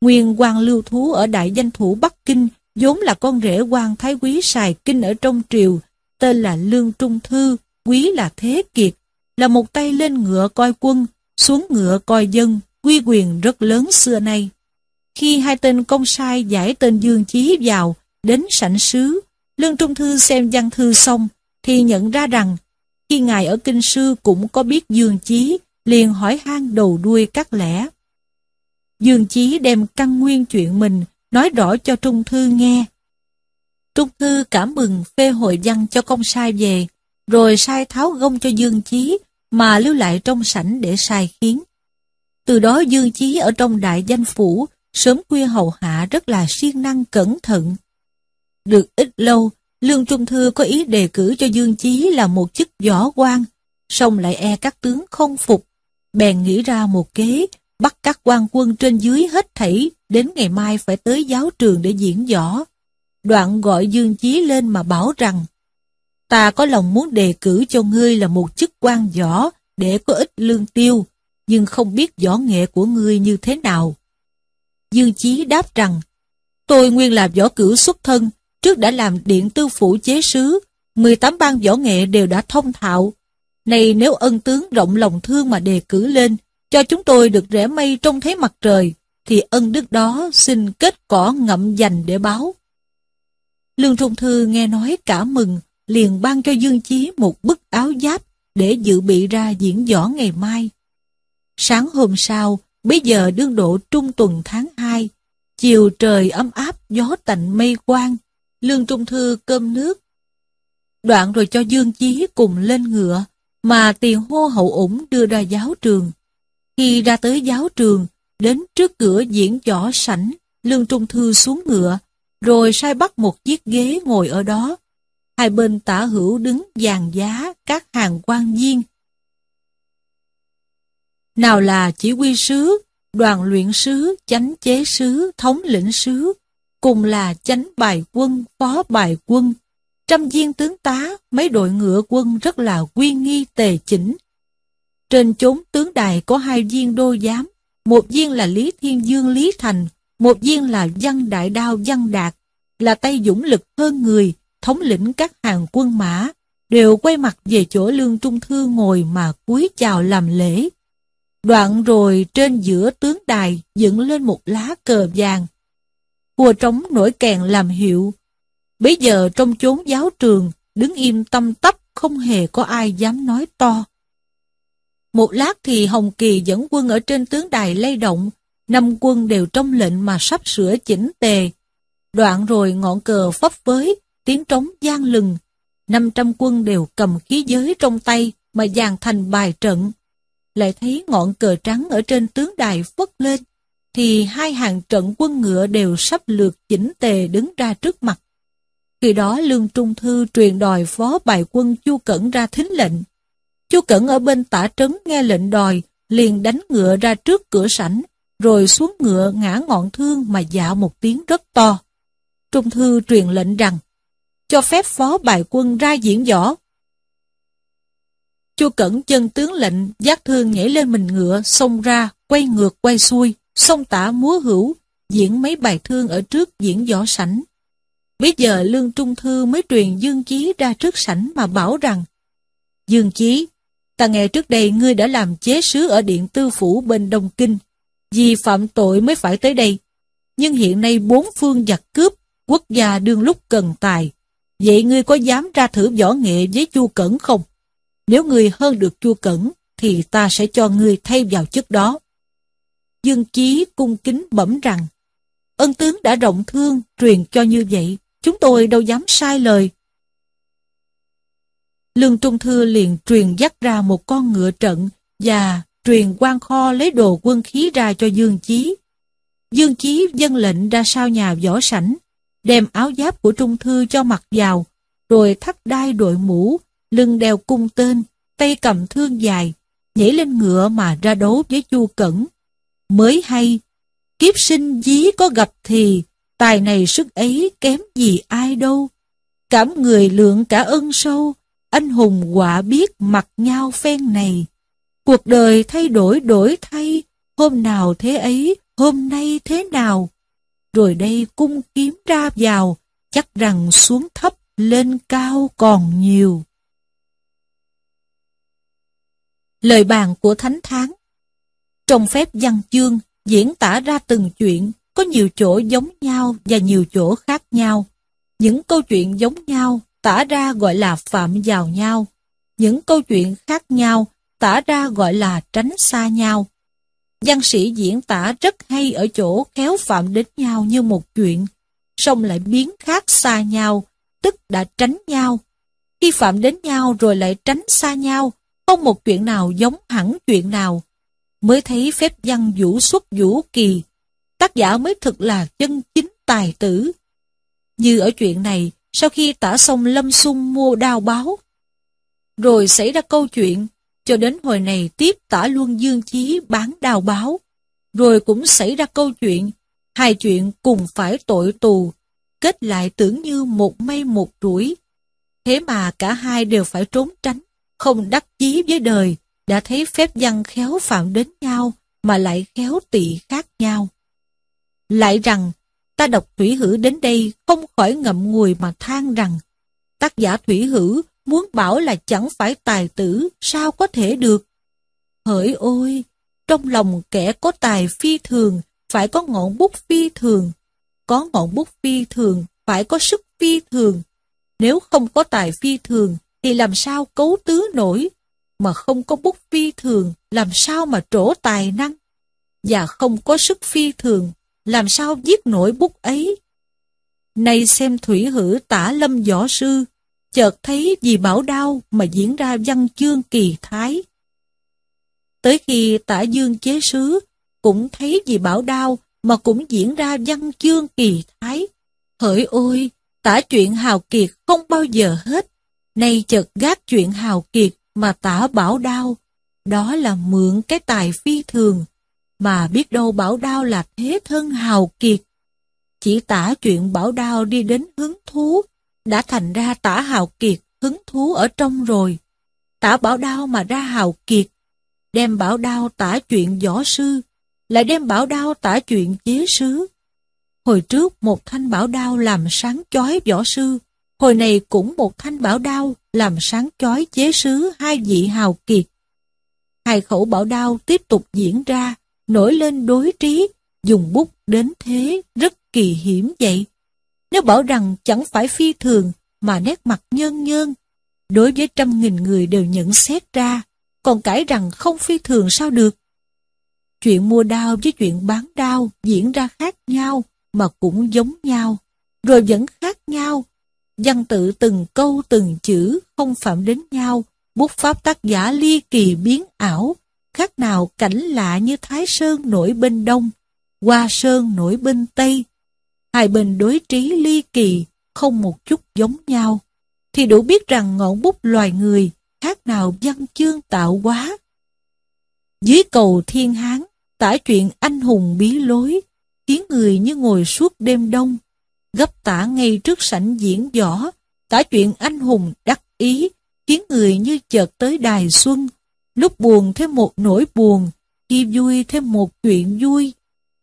Nguyên quan lưu thú ở đại danh thủ Bắc Kinh, vốn là con rể quan thái quý xài kinh ở trong triều, tên là Lương Trung Thư, quý là Thế Kiệt, là một tay lên ngựa coi quân, xuống ngựa coi dân, quy quyền rất lớn xưa nay. Khi hai tên công sai giải tên Dương Chí vào, đến sảnh sứ, Lương Trung Thư xem văn thư xong, thì nhận ra rằng, khi ngài ở kinh sư cũng có biết Dương Chí, liền hỏi han đầu đuôi các lẽ. Dương Chí đem căn nguyên chuyện mình, nói rõ cho Trung Thư nghe. Trung Thư cảm mừng phê hội văn cho công sai về, rồi sai tháo gông cho Dương Chí, mà lưu lại trong sảnh để sai khiến. Từ đó Dương Chí ở trong đại danh phủ, sớm khuya hầu hạ rất là siêng năng cẩn thận. Được ít lâu, Lương Trung Thư có ý đề cử cho Dương Chí là một chức võ quan, song lại e các tướng không phục. Bèn nghĩ ra một kế, bắt các quan quân trên dưới hết thảy, đến ngày mai phải tới giáo trường để diễn võ. Đoạn gọi Dương Chí lên mà bảo rằng, ta có lòng muốn đề cử cho ngươi là một chức quan võ để có ích lương tiêu, nhưng không biết võ nghệ của ngươi như thế nào. Dương Chí đáp rằng, tôi nguyên là võ cử xuất thân, trước đã làm điện tư phủ chế sứ, 18 ban võ nghệ đều đã thông thạo. Này nếu ân tướng rộng lòng thương mà đề cử lên, cho chúng tôi được rẽ mây trông thấy mặt trời, thì ân đức đó xin kết cỏ ngậm dành để báo. Lương Trung Thư nghe nói cả mừng, liền ban cho Dương Chí một bức áo giáp để dự bị ra diễn võ ngày mai. Sáng hôm sau, bây giờ đương độ trung tuần tháng 2, chiều trời ấm áp gió tạnh mây quang, Lương Trung Thư cơm nước. Đoạn rồi cho Dương Chí cùng lên ngựa, mà tiền hô hậu ủng đưa ra giáo trường. Khi ra tới giáo trường, đến trước cửa diễn võ sảnh, Lương Trung Thư xuống ngựa, rồi sai bắt một chiếc ghế ngồi ở đó. Hai bên tả hữu đứng dàn giá các hàng quan viên. Nào là chỉ huy sứ, đoàn luyện sứ, chánh chế sứ, thống lĩnh sứ, cùng là chánh bài quân, phó bài quân. Trăm viên tướng tá, mấy đội ngựa quân rất là quy nghi tề chỉnh. Trên chốn tướng đài có hai viên đô giám, một viên là Lý Thiên Dương Lý Thành, một viên là Văn Đại Đao Văn Đạt, là tay dũng lực hơn người, thống lĩnh các hàng quân mã, đều quay mặt về chỗ Lương Trung Thư ngồi mà cúi chào làm lễ. Đoạn rồi trên giữa tướng đài dựng lên một lá cờ vàng. Hùa trống nổi kèn làm hiệu. Bây giờ trong chốn giáo trường, đứng im tâm tấp không hề có ai dám nói to. Một lát thì Hồng Kỳ dẫn quân ở trên tướng đài lay động, năm quân đều trong lệnh mà sắp sửa chỉnh tề. Đoạn rồi ngọn cờ phấp với, tiếng trống gian lừng. 500 quân đều cầm khí giới trong tay mà dàn thành bài trận. Lại thấy ngọn cờ trắng ở trên tướng đài phất lên, thì hai hàng trận quân ngựa đều sắp lượt chỉnh tề đứng ra trước mặt. Khi đó Lương Trung Thư truyền đòi phó bài quân Chu Cẩn ra thính lệnh. Chu Cẩn ở bên tả trấn nghe lệnh đòi, liền đánh ngựa ra trước cửa sảnh, rồi xuống ngựa ngã ngọn thương mà dạo một tiếng rất to. Trung Thư truyền lệnh rằng, cho phép phó bài quân ra diễn võ. Chu Cẩn chân tướng lệnh, giác thương nhảy lên mình ngựa, xông ra, quay ngược quay xuôi, xông tả múa hữu, diễn mấy bài thương ở trước diễn võ sảnh. Bây giờ Lương Trung Thư mới truyền Dương Chí ra trước sảnh mà bảo rằng Dương Chí, ta nghe trước đây ngươi đã làm chế sứ ở điện tư phủ bên Đông Kinh, vì phạm tội mới phải tới đây. Nhưng hiện nay bốn phương giặc cướp, quốc gia đương lúc cần tài. Vậy ngươi có dám ra thử võ nghệ với Chu Cẩn không? Nếu ngươi hơn được chua Cẩn, thì ta sẽ cho ngươi thay vào chức đó. Dương Chí cung kính bẩm rằng, ân tướng đã rộng thương, truyền cho như vậy, chúng tôi đâu dám sai lời. Lương Trung Thư liền truyền dắt ra một con ngựa trận và truyền quan kho lấy đồ quân khí ra cho Dương Chí. Dương Chí dân lệnh ra sau nhà võ sảnh, đem áo giáp của Trung Thư cho mặc vào, rồi thắt đai đội mũ, lưng đeo cung tên, tay cầm thương dài, nhảy lên ngựa mà ra đấu với Chu Cẩn. Mới hay, kiếp sinh dí có gặp thì, tài này sức ấy kém gì ai đâu. Cảm người lượng cả ân sâu, anh hùng quả biết mặt nhau phen này. Cuộc đời thay đổi đổi thay, hôm nào thế ấy, hôm nay thế nào. Rồi đây cung kiếm ra vào, chắc rằng xuống thấp lên cao còn nhiều. Lời bàn của Thánh Tháng Trong phép văn chương, diễn tả ra từng chuyện, có nhiều chỗ giống nhau và nhiều chỗ khác nhau. Những câu chuyện giống nhau tả ra gọi là phạm vào nhau. Những câu chuyện khác nhau tả ra gọi là tránh xa nhau. Văn sĩ diễn tả rất hay ở chỗ khéo phạm đến nhau như một chuyện, song lại biến khác xa nhau, tức đã tránh nhau. Khi phạm đến nhau rồi lại tránh xa nhau, không một chuyện nào giống hẳn chuyện nào. Mới thấy phép văn vũ xuất vũ kỳ, tác giả mới thực là chân chính tài tử. Như ở chuyện này, sau khi tả xong lâm sung mua đao báo. Rồi xảy ra câu chuyện, cho đến hồi này tiếp tả luôn dương chí bán đào báo. Rồi cũng xảy ra câu chuyện, hai chuyện cùng phải tội tù, kết lại tưởng như một mây một rủi. Thế mà cả hai đều phải trốn tránh, không đắc chí với đời, đã thấy phép văn khéo phạm đến nhau, mà lại khéo tị khác nhau. Lại rằng, ta đọc Thủy hữu đến đây không khỏi ngậm ngùi mà than rằng, tác giả Thủy hữu muốn bảo là chẳng phải tài tử, sao có thể được? Hỡi ôi, trong lòng kẻ có tài phi thường, phải có ngọn bút phi thường. Có ngọn bút phi thường, phải có sức phi thường. Nếu không có tài phi thường, thì làm sao cấu tứ nổi? Mà không có bút phi thường, làm sao mà trổ tài năng? Và không có sức phi thường, làm sao viết nổi bút ấy? Nay xem thủy hử tả lâm võ sư, chợt thấy vì bảo đau mà diễn ra văn chương kỳ thái. Tới khi tả dương chế sứ, cũng thấy vì bảo đau mà cũng diễn ra văn chương kỳ thái. Hỡi ôi, tả chuyện hào kiệt không bao giờ hết. Nay chợt gác chuyện hào kiệt mà tả bảo đao. Đó là mượn cái tài phi thường, mà biết đâu bảo đao là thế thân hào kiệt. Chỉ tả chuyện bảo đao đi đến hứng thú, đã thành ra tả hào kiệt hứng thú ở trong rồi. Tả bảo đao mà ra hào kiệt, đem bảo đao tả chuyện võ sư, lại đem bảo đao tả chuyện chế sứ. Hồi trước một thanh bảo đao làm sáng chói võ sư, hồi này cũng một thanh bảo đao làm sáng chói chế sứ hai vị hào kiệt. Hai khẩu bảo đao tiếp tục diễn ra, nổi lên đối trí, dùng bút đến thế rất kỳ hiểm vậy. Nếu bảo rằng chẳng phải phi thường, mà nét mặt nhơn nhơn, đối với trăm nghìn người đều nhận xét ra, còn cãi rằng không phi thường sao được. Chuyện mua đao với chuyện bán đao diễn ra khác nhau, mà cũng giống nhau, rồi vẫn khác nhau. Văn tự từng câu từng chữ không phạm đến nhau, bút pháp tác giả ly kỳ biến ảo, khác nào cảnh lạ như Thái Sơn nổi bên đông, Hoa Sơn nổi bên tây. Hai bên đối trí ly kỳ, không một chút giống nhau, thì đủ biết rằng ngọn bút loài người khác nào văn chương tạo quá. Dưới cầu thiên hán, tả chuyện anh hùng bí lối, khiến người như ngồi suốt đêm đông, gấp tả ngay trước sảnh diễn võ, tả chuyện anh hùng đắc ý, khiến người như chợt tới đài xuân, lúc buồn thêm một nỗi buồn, khi vui thêm một chuyện vui,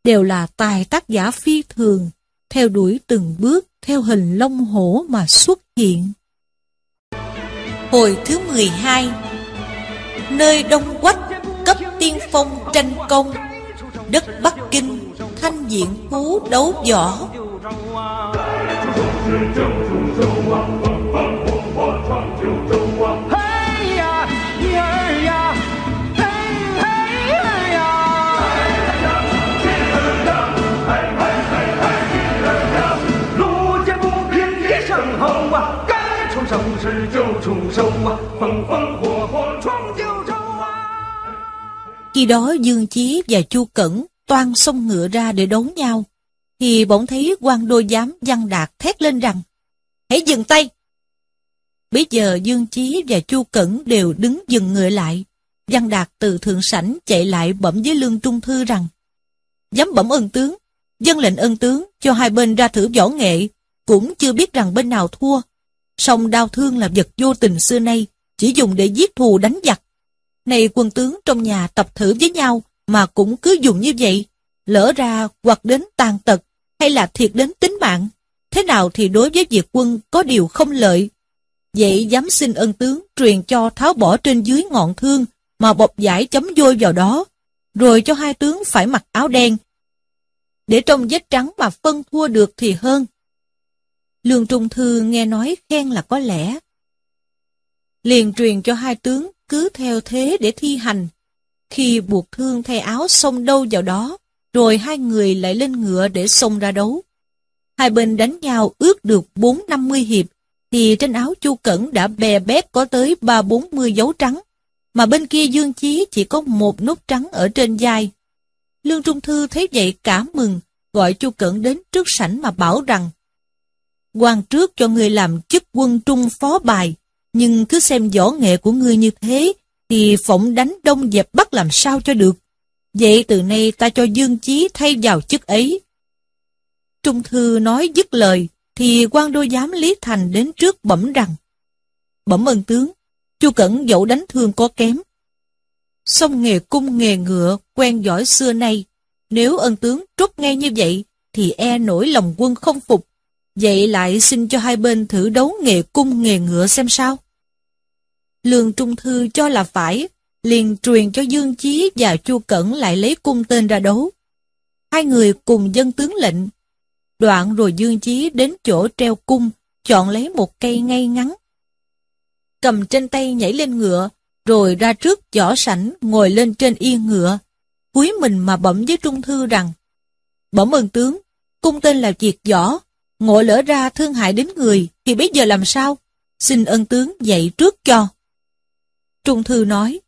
đều là tài tác giả phi thường, theo đuổi từng bước theo hình long hổ mà xuất hiện. Hồi thứ 12 Nơi Đông Quách cấp tiên phong tranh công Đất Bắc Kinh thanh diện phú đấu võ. Khi đó Dương Chí và Chu Cẩn toan xông ngựa ra để đấu nhau, thì bỗng thấy quan đô giám Văn Đạt thét lên rằng Hãy dừng tay! Bây giờ Dương Chí và Chu Cẩn đều đứng dừng ngựa lại. Văn Đạt từ thượng sảnh chạy lại bẩm với Lương Trung Thư rằng Dám bẩm ân tướng, dân lệnh ân tướng cho hai bên ra thử võ nghệ, cũng chưa biết rằng bên nào thua. Song đau thương là vật vô tình xưa nay, chỉ dùng để giết thù đánh giặc. Này quân tướng trong nhà tập thử với nhau, mà cũng cứ dùng như vậy. Lỡ ra hoặc đến tàn tật, hay là thiệt đến tính mạng. Thế nào thì đối với việc quân có điều không lợi. Vậy dám xin ân tướng truyền cho tháo bỏ trên dưới ngọn thương, mà bọc giải chấm vôi vào đó, rồi cho hai tướng phải mặc áo đen. Để trong vết trắng mà phân thua được thì hơn. Lương Trung Thư nghe nói khen là có lẽ. Liền truyền cho hai tướng cứ theo thế để thi hành. Khi buộc thương thay áo xông đâu vào đó, rồi hai người lại lên ngựa để xông ra đấu. Hai bên đánh nhau ước được bốn năm mươi hiệp, thì trên áo Chu Cẩn đã bè bét có tới ba bốn mươi dấu trắng, mà bên kia Dương Chí chỉ có một nút trắng ở trên vai. Lương Trung Thư thấy vậy cảm mừng, gọi Chu Cẩn đến trước sảnh mà bảo rằng quan trước cho ngươi làm chức quân trung phó bài, nhưng cứ xem võ nghệ của ngươi như thế, thì phỏng đánh đông dẹp bắt làm sao cho được. Vậy từ nay ta cho Dương Chí thay vào chức ấy. Trung Thư nói dứt lời, thì quan đô giám Lý Thành đến trước bẩm rằng Bẩm ơn tướng, chu Cẩn dẫu đánh thương có kém. Xong nghề cung nghề ngựa, quen giỏi xưa nay, nếu ân tướng trút ngay như vậy, thì e nổi lòng quân không phục. Vậy lại xin cho hai bên thử đấu nghề cung nghề ngựa xem sao. Lương Trung Thư cho là phải, liền truyền cho Dương Chí và Chu Cẩn lại lấy cung tên ra đấu. Hai người cùng dân tướng lệnh. Đoạn rồi Dương Chí đến chỗ treo cung, chọn lấy một cây ngay ngắn. Cầm trên tay nhảy lên ngựa, rồi ra trước võ sảnh ngồi lên trên yên ngựa. Cúi mình mà bẩm với Trung Thư rằng, Bẩm ơn tướng, cung tên là việc võ, ngộ lỡ ra thương hại đến người, thì bây giờ làm sao? Xin ân tướng dạy trước cho. Trung Thư nói,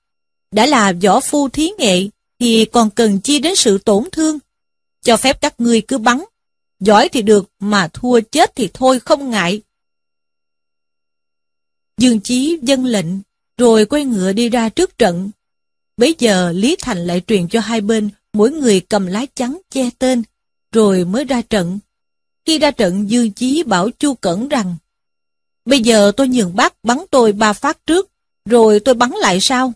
đã là võ phu thí nghệ, thì còn cần chi đến sự tổn thương. Cho phép các ngươi cứ bắn, giỏi thì được, mà thua chết thì thôi không ngại. Dương Chí dân lệnh, rồi quay ngựa đi ra trước trận. Bấy giờ Lý Thành lại truyền cho hai bên, mỗi người cầm lá trắng che tên, rồi mới ra trận. Khi ra trận Dương Chí bảo Chu Cẩn rằng, Bây giờ tôi nhường bác bắn tôi ba phát trước, rồi tôi bắn lại sao?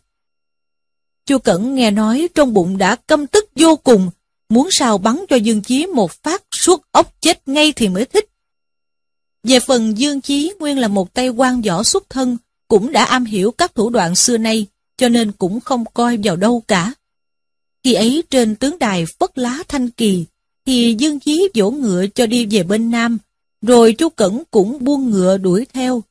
Chu Cẩn nghe nói trong bụng đã căm tức vô cùng, muốn sao bắn cho Dương Chí một phát suốt ốc chết ngay thì mới thích. Về phần Dương Chí nguyên là một tay quan võ xuất thân, cũng đã am hiểu các thủ đoạn xưa nay, cho nên cũng không coi vào đâu cả. Khi ấy trên tướng đài phất lá thanh kỳ, thì Dương Chí vỗ ngựa cho đi về bên Nam, rồi Chu Cẩn cũng buông ngựa đuổi theo.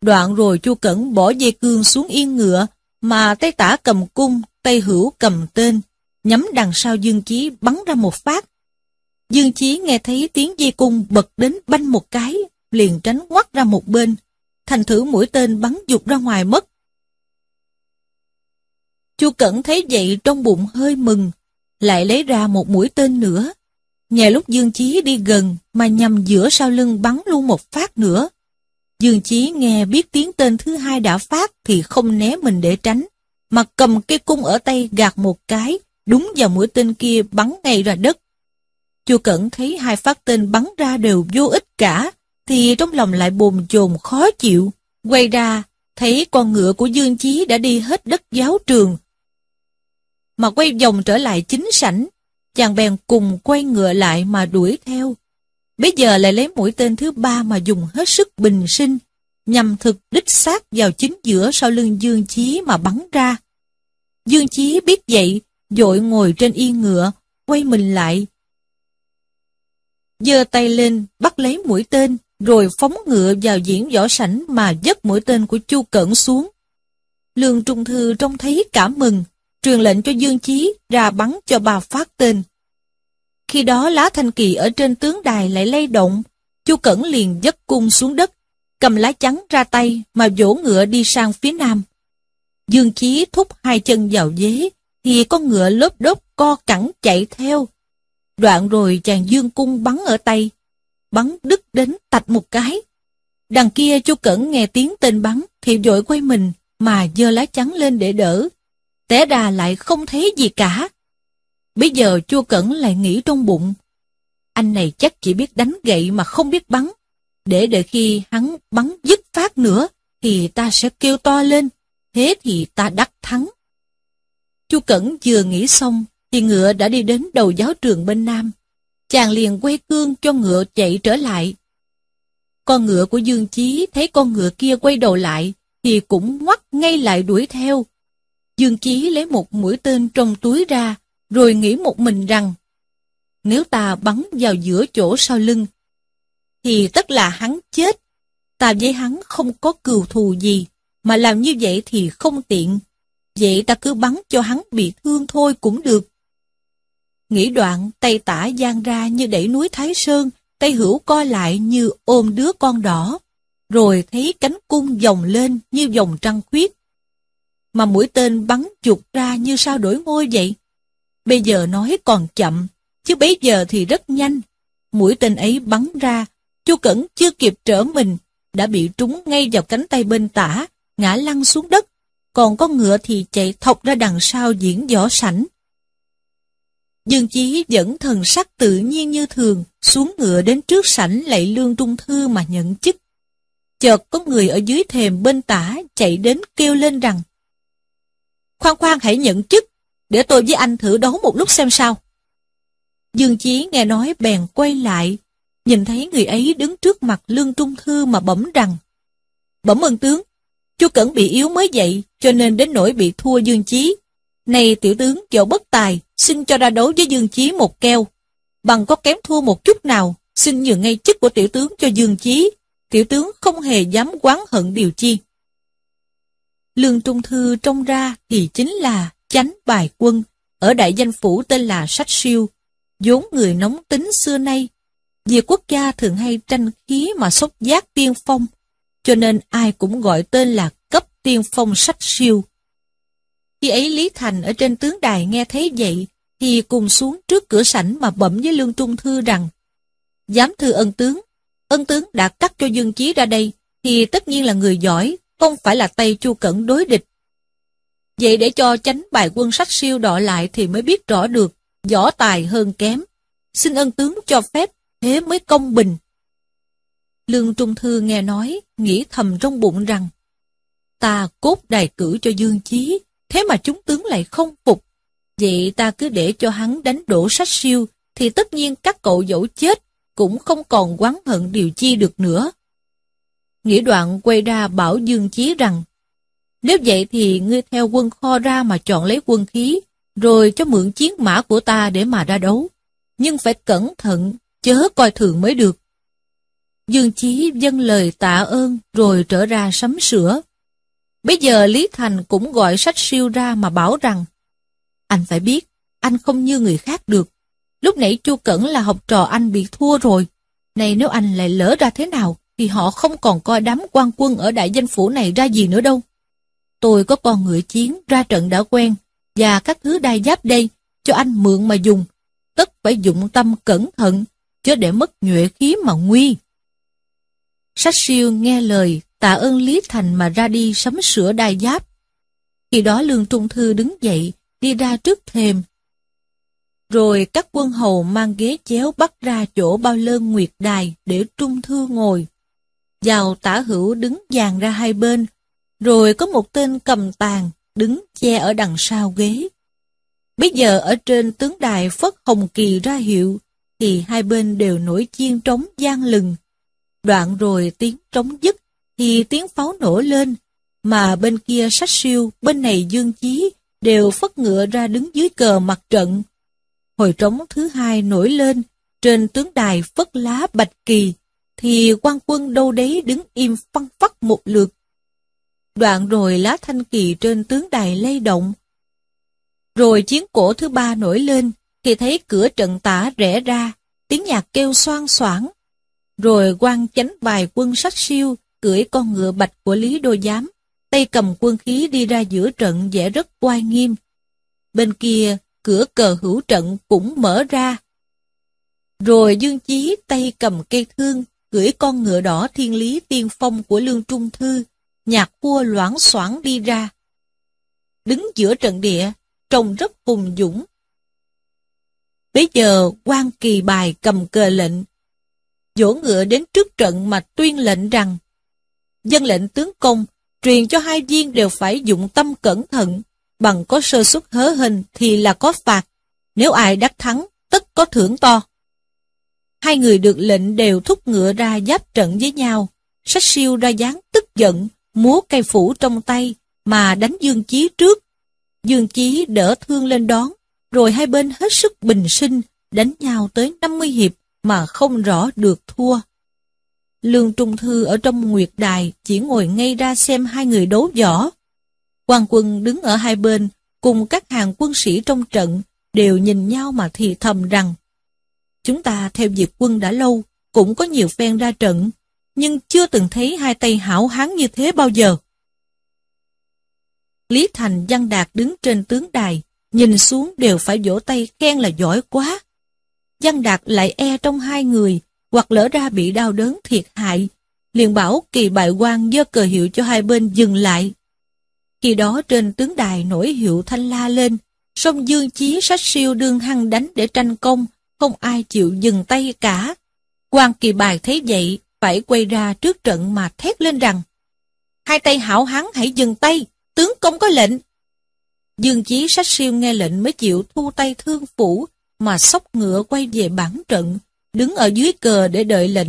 Đoạn rồi Chu Cẩn bỏ dây cương xuống yên ngựa, mà tay tả cầm cung, tay hữu cầm tên, nhắm đằng sau Dương Chí bắn ra một phát. Dương Chí nghe thấy tiếng dây cung bật đến banh một cái, liền tránh quắt ra một bên, thành thử mũi tên bắn dục ra ngoài mất. Chu Cẩn thấy vậy trong bụng hơi mừng, lại lấy ra một mũi tên nữa. Nhà lúc Dương Chí đi gần mà nhằm giữa sau lưng bắn luôn một phát nữa. Dương Chí nghe biết tiếng tên thứ hai đã phát thì không né mình để tránh, mà cầm cây cung ở tay gạt một cái, đúng vào mũi tên kia bắn ngay ra đất. Chu Cẩn thấy hai phát tên bắn ra đều vô ích cả, thì trong lòng lại bồn chồn khó chịu. Quay ra, thấy con ngựa của Dương Chí đã đi hết đất giáo trường. Mà quay vòng trở lại chính sảnh, chàng bèn cùng quay ngựa lại mà đuổi theo. Bây giờ lại lấy mũi tên thứ ba mà dùng hết sức bình sinh, nhằm thực đích xác vào chính giữa sau lưng Dương Chí mà bắn ra. Dương Chí biết vậy, dội ngồi trên yên ngựa, quay mình lại. giơ tay lên, bắt lấy mũi tên, rồi phóng ngựa vào diễn võ sảnh mà dứt mũi tên của Chu Cẩn xuống. Lương Trung Thư trông thấy cảm mừng, truyền lệnh cho Dương Chí ra bắn cho bà phát tên. Khi đó lá thanh kỳ ở trên tướng đài lại lay động, Chu Cẩn liền dứt cung xuống đất, cầm lá chắn ra tay mà vỗ ngựa đi sang phía nam. Dương Chí thúc hai chân vào dế, thì con ngựa lốp đốp co cẳng chạy theo. Đoạn rồi chàng dương cung bắn ở tay, bắn đứt đến tạch một cái. Đằng kia chu Cẩn nghe tiếng tên bắn thì vội quay mình mà giơ lá chắn lên để đỡ. Té đà lại không thấy gì cả. Bây giờ chu Cẩn lại nghĩ trong bụng. Anh này chắc chỉ biết đánh gậy mà không biết bắn. Để đợi khi hắn bắn dứt phát nữa thì ta sẽ kêu to lên. Thế thì ta đắc thắng. Chu Cẩn vừa nghĩ xong thì ngựa đã đi đến đầu giáo trường bên Nam chàng liền quay cương cho ngựa chạy trở lại. Con ngựa của Dương Chí thấy con ngựa kia quay đầu lại, thì cũng ngoắt ngay lại đuổi theo. Dương Chí lấy một mũi tên trong túi ra, rồi nghĩ một mình rằng, nếu ta bắn vào giữa chỗ sau lưng, thì tất là hắn chết. Ta với hắn không có cừu thù gì, mà làm như vậy thì không tiện. Vậy ta cứ bắn cho hắn bị thương thôi cũng được. Nghĩ đoạn, tay tả giang ra như đẩy núi Thái Sơn, tay hữu co lại như ôm đứa con đỏ, rồi thấy cánh cung dòng lên như dòng trăng khuyết. Mà mũi tên bắn chụt ra như sao đổi ngôi vậy. Bây giờ nói còn chậm, chứ bấy giờ thì rất nhanh. Mũi tên ấy bắn ra, Chu Cẩn chưa kịp trở mình, đã bị trúng ngay vào cánh tay bên tả, ngã lăn xuống đất, còn con ngựa thì chạy thọc ra đằng sau diễn võ sảnh. Dương Chí vẫn thần sắc tự nhiên như thường, xuống ngựa đến trước sảnh lạy lương trung thư mà nhận chức. Chợt có người ở dưới thềm bên tả chạy đến kêu lên rằng Khoan khoan hãy nhận chức, để tôi với anh thử đấu một lúc xem sao. Dương Chí nghe nói bèn quay lại, nhìn thấy người ấy đứng trước mặt lương trung thư mà bẩm rằng Bẩm ơn tướng, chú Cẩn bị yếu mới dậy, cho nên đến nỗi bị thua Dương Chí. Này tiểu tướng dẫu bất tài, xin cho ra đấu với Dương Chí một keo. Bằng có kém thua một chút nào, xin nhường ngay chức của tiểu tướng cho Dương Chí. Tiểu tướng không hề dám quán hận điều chi. Lương Trung Thư trông ra thì chính là chánh bài quân, ở đại danh phủ tên là Sách Siêu, vốn người nóng tính xưa nay. Vì quốc gia thường hay tranh khí mà sốc giác tiên phong, cho nên ai cũng gọi tên là cấp tiên phong Sách Siêu. Khi ấy Lý Thành ở trên tướng đài nghe thấy vậy, thì cùng xuống trước cửa sảnh mà bẩm với Lương Trung Thư rằng Giám thư ân tướng, ân tướng đã cắt cho Dương Chí ra đây, thì tất nhiên là người giỏi, không phải là tay Chu Cẩn đối địch. Vậy để cho tránh bài quân sách siêu đọ lại thì mới biết rõ được, võ tài hơn kém. Xin ân tướng cho phép, thế mới công bình. Lương Trung Thư nghe nói, nghĩ thầm trong bụng rằng, ta cốt đài cử cho Dương Chí, thế mà chúng tướng lại không phục. Vậy ta cứ để cho hắn đánh đổ sách siêu, thì tất nhiên các cậu dẫu chết, cũng không còn quán hận điều chi được nữa. Nghĩa đoạn quay ra bảo Dương Chí rằng, nếu vậy thì ngươi theo quân kho ra mà chọn lấy quân khí, rồi cho mượn chiến mã của ta để mà ra đấu. Nhưng phải cẩn thận, chớ coi thường mới được. Dương Chí dâng lời tạ ơn rồi trở ra sắm sửa. Bây giờ Lý Thành cũng gọi sách siêu ra mà bảo rằng Anh phải biết, anh không như người khác được. Lúc nãy Chu Cẩn là học trò anh bị thua rồi. Này nếu anh lại lỡ ra thế nào, thì họ không còn coi đám quan quân ở đại danh phủ này ra gì nữa đâu. Tôi có con ngựa chiến ra trận đã quen, và các thứ đai giáp đây, cho anh mượn mà dùng. Tất phải dụng tâm cẩn thận, chứ để mất nhuệ khí mà nguy. Sách siêu nghe lời, tạ ơn Lý Thành mà ra đi sắm sửa đai giáp. Khi đó Lương Trung Thư đứng dậy, đi ra trước thềm. Rồi các quân hầu mang ghế chéo bắt ra chỗ bao lơn nguyệt đài để Trung Thư ngồi. Vào tả hữu đứng dàn ra hai bên, rồi có một tên cầm tàn đứng che ở đằng sau ghế. Bây giờ ở trên tướng đài phất hồng kỳ ra hiệu, thì hai bên đều nổi chiên trống gian lừng. Đoạn rồi tiếng trống dứt, thì tiếng pháo nổ lên, mà bên kia sách siêu, bên này dương chí, đều phất ngựa ra đứng dưới cờ mặt trận. Hồi trống thứ hai nổi lên, trên tướng đài phất lá bạch kỳ, thì quan quân đâu đấy đứng im phăng phắc một lượt. Đoạn rồi lá thanh kỳ trên tướng đài lay động. Rồi chiến cổ thứ ba nổi lên, thì thấy cửa trận tả rẽ ra, tiếng nhạc kêu xoan xoảng. Rồi quan chánh vài quân sách siêu, cưỡi con ngựa bạch của Lý Đô Giám, tay cầm quân khí đi ra giữa trận vẻ rất oai nghiêm. Bên kia, cửa cờ hữu trận cũng mở ra. Rồi Dương Chí tay cầm cây thương, cưỡi con ngựa đỏ thiên lý tiên phong của Lương Trung Thư, nhạc vua loãng xoảng đi ra. Đứng giữa trận địa, trông rất hùng dũng. Bây giờ quan kỳ bài cầm cờ lệnh, dỗ ngựa đến trước trận mà tuyên lệnh rằng dân lệnh tướng công truyền cho hai viên đều phải dụng tâm cẩn thận, bằng có sơ suất hớ hình thì là có phạt, nếu ai đắc thắng, tất có thưởng to. Hai người được lệnh đều thúc ngựa ra giáp trận với nhau. Sách siêu ra dáng tức giận, múa cây phủ trong tay, mà đánh Dương Chí trước. Dương Chí đỡ thương lên đón, rồi hai bên hết sức bình sinh, đánh nhau tới 50 hiệp mà không rõ được thua. Lương Trung Thư ở trong Nguyệt Đài chỉ ngồi ngay ra xem hai người đấu võ. quan quân đứng ở hai bên, cùng các hàng quân sĩ trong trận, đều nhìn nhau mà thì thầm rằng Chúng ta theo diệt quân đã lâu, cũng có nhiều phen ra trận, nhưng chưa từng thấy hai tay hảo hán như thế bao giờ. Lý Thành Văn Đạt đứng trên tướng đài, nhìn xuống đều phải vỗ tay khen là giỏi quá. Văn Đạt lại e trong hai người, hoặc lỡ ra bị đau đớn thiệt hại, liền bảo kỳ bại quan dơ cờ hiệu cho hai bên dừng lại. Khi đó trên tướng đài nổi hiệu thanh la lên, sông dương chí sách siêu đương hăng đánh để tranh công, không ai chịu dừng tay cả. quan kỳ bài thấy vậy, phải quay ra trước trận mà thét lên rằng, hai tay hảo hán hãy dừng tay, tướng công có lệnh. Dương chí sách siêu nghe lệnh mới chịu thu tay thương phủ, mà sóc ngựa quay về bản trận, đứng ở dưới cờ để đợi lệnh.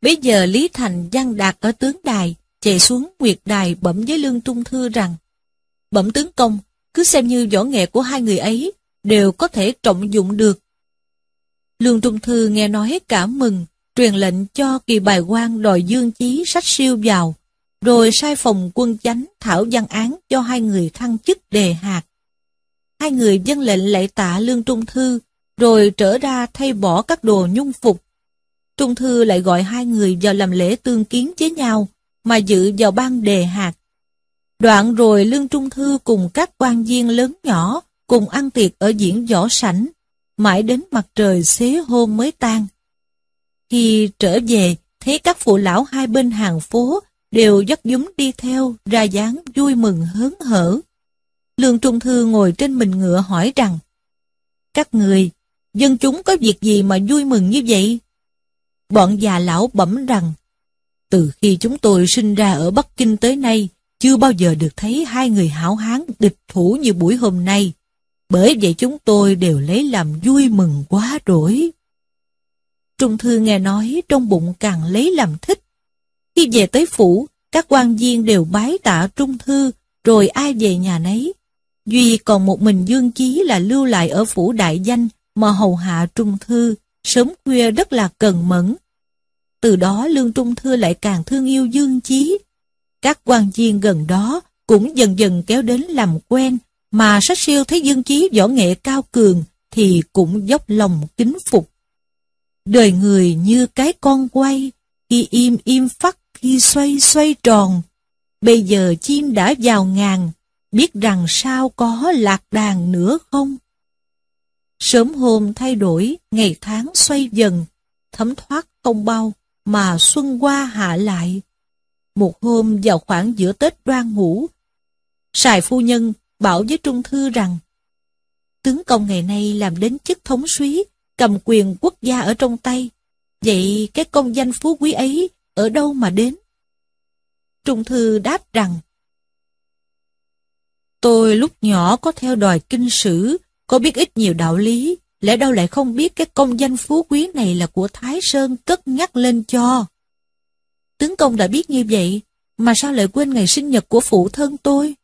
Bây giờ Lý Thành văn đạt ở tướng đài, chạy xuống nguyệt đài bẩm với Lương Trung Thư rằng Bẩm tướng công, cứ xem như võ nghệ của hai người ấy đều có thể trọng dụng được. Lương Trung Thư nghe nói cảm mừng, truyền lệnh cho kỳ bài quan đòi dương chí sách siêu vào, rồi sai phòng quân chánh thảo văn án cho hai người thăng chức đề hạt. Hai người dân lệnh lại tạ Lương Trung Thư, rồi trở ra thay bỏ các đồ nhung phục. Trung Thư lại gọi hai người vào làm lễ tương kiến với nhau, mà dự vào ban đề hạt. Đoạn rồi Lương Trung Thư cùng các quan viên lớn nhỏ cùng ăn tiệc ở diễn võ sảnh, mãi đến mặt trời xế hôm mới tan. Khi trở về, thấy các phụ lão hai bên hàng phố đều dắt dúng đi theo, ra dáng vui mừng hớn hở. Lương Trung Thư ngồi trên mình ngựa hỏi rằng, Các người, dân chúng có việc gì mà vui mừng như vậy? Bọn già lão bẩm rằng, từ khi chúng tôi sinh ra ở Bắc Kinh tới nay, chưa bao giờ được thấy hai người hảo hán địch thủ như buổi hôm nay. Bởi vậy chúng tôi đều lấy làm vui mừng quá rỗi. Trung Thư nghe nói trong bụng càng lấy làm thích. Khi về tới phủ, các quan viên đều bái tạ Trung Thư, rồi ai về nhà nấy. Duy còn một mình Dương Chí là lưu lại ở phủ đại danh mà hầu hạ Trung Thư, sớm khuya rất là cần mẫn. Từ đó Lương Trung Thư lại càng thương yêu Dương Chí. Các quan viên gần đó cũng dần dần kéo đến làm quen, mà sách siêu thấy Dương Chí võ nghệ cao cường thì cũng dốc lòng kính phục. Đời người như cái con quay, khi im im phắt, khi xoay xoay tròn. Bây giờ chim đã vào ngàn, biết rằng sao có lạc đàn nữa không? Sớm hôm thay đổi, ngày tháng xoay dần, thấm thoát không bao, mà xuân qua hạ lại. Một hôm vào khoảng giữa Tết đoan ngủ, Sài phu nhân bảo với Trung Thư rằng tướng công ngày nay làm đến chức thống suý, cầm quyền quốc gia ở trong tay. Vậy cái công danh phú quý ấy ở đâu mà đến? Trung Thư đáp rằng Tôi lúc nhỏ có theo đòi kinh sử, có biết ít nhiều đạo lý, lẽ đâu lại không biết cái công danh phú quý này là của Thái Sơn cất nhắc lên cho. Tướng công đã biết như vậy, mà sao lại quên ngày sinh nhật của phụ thân tôi?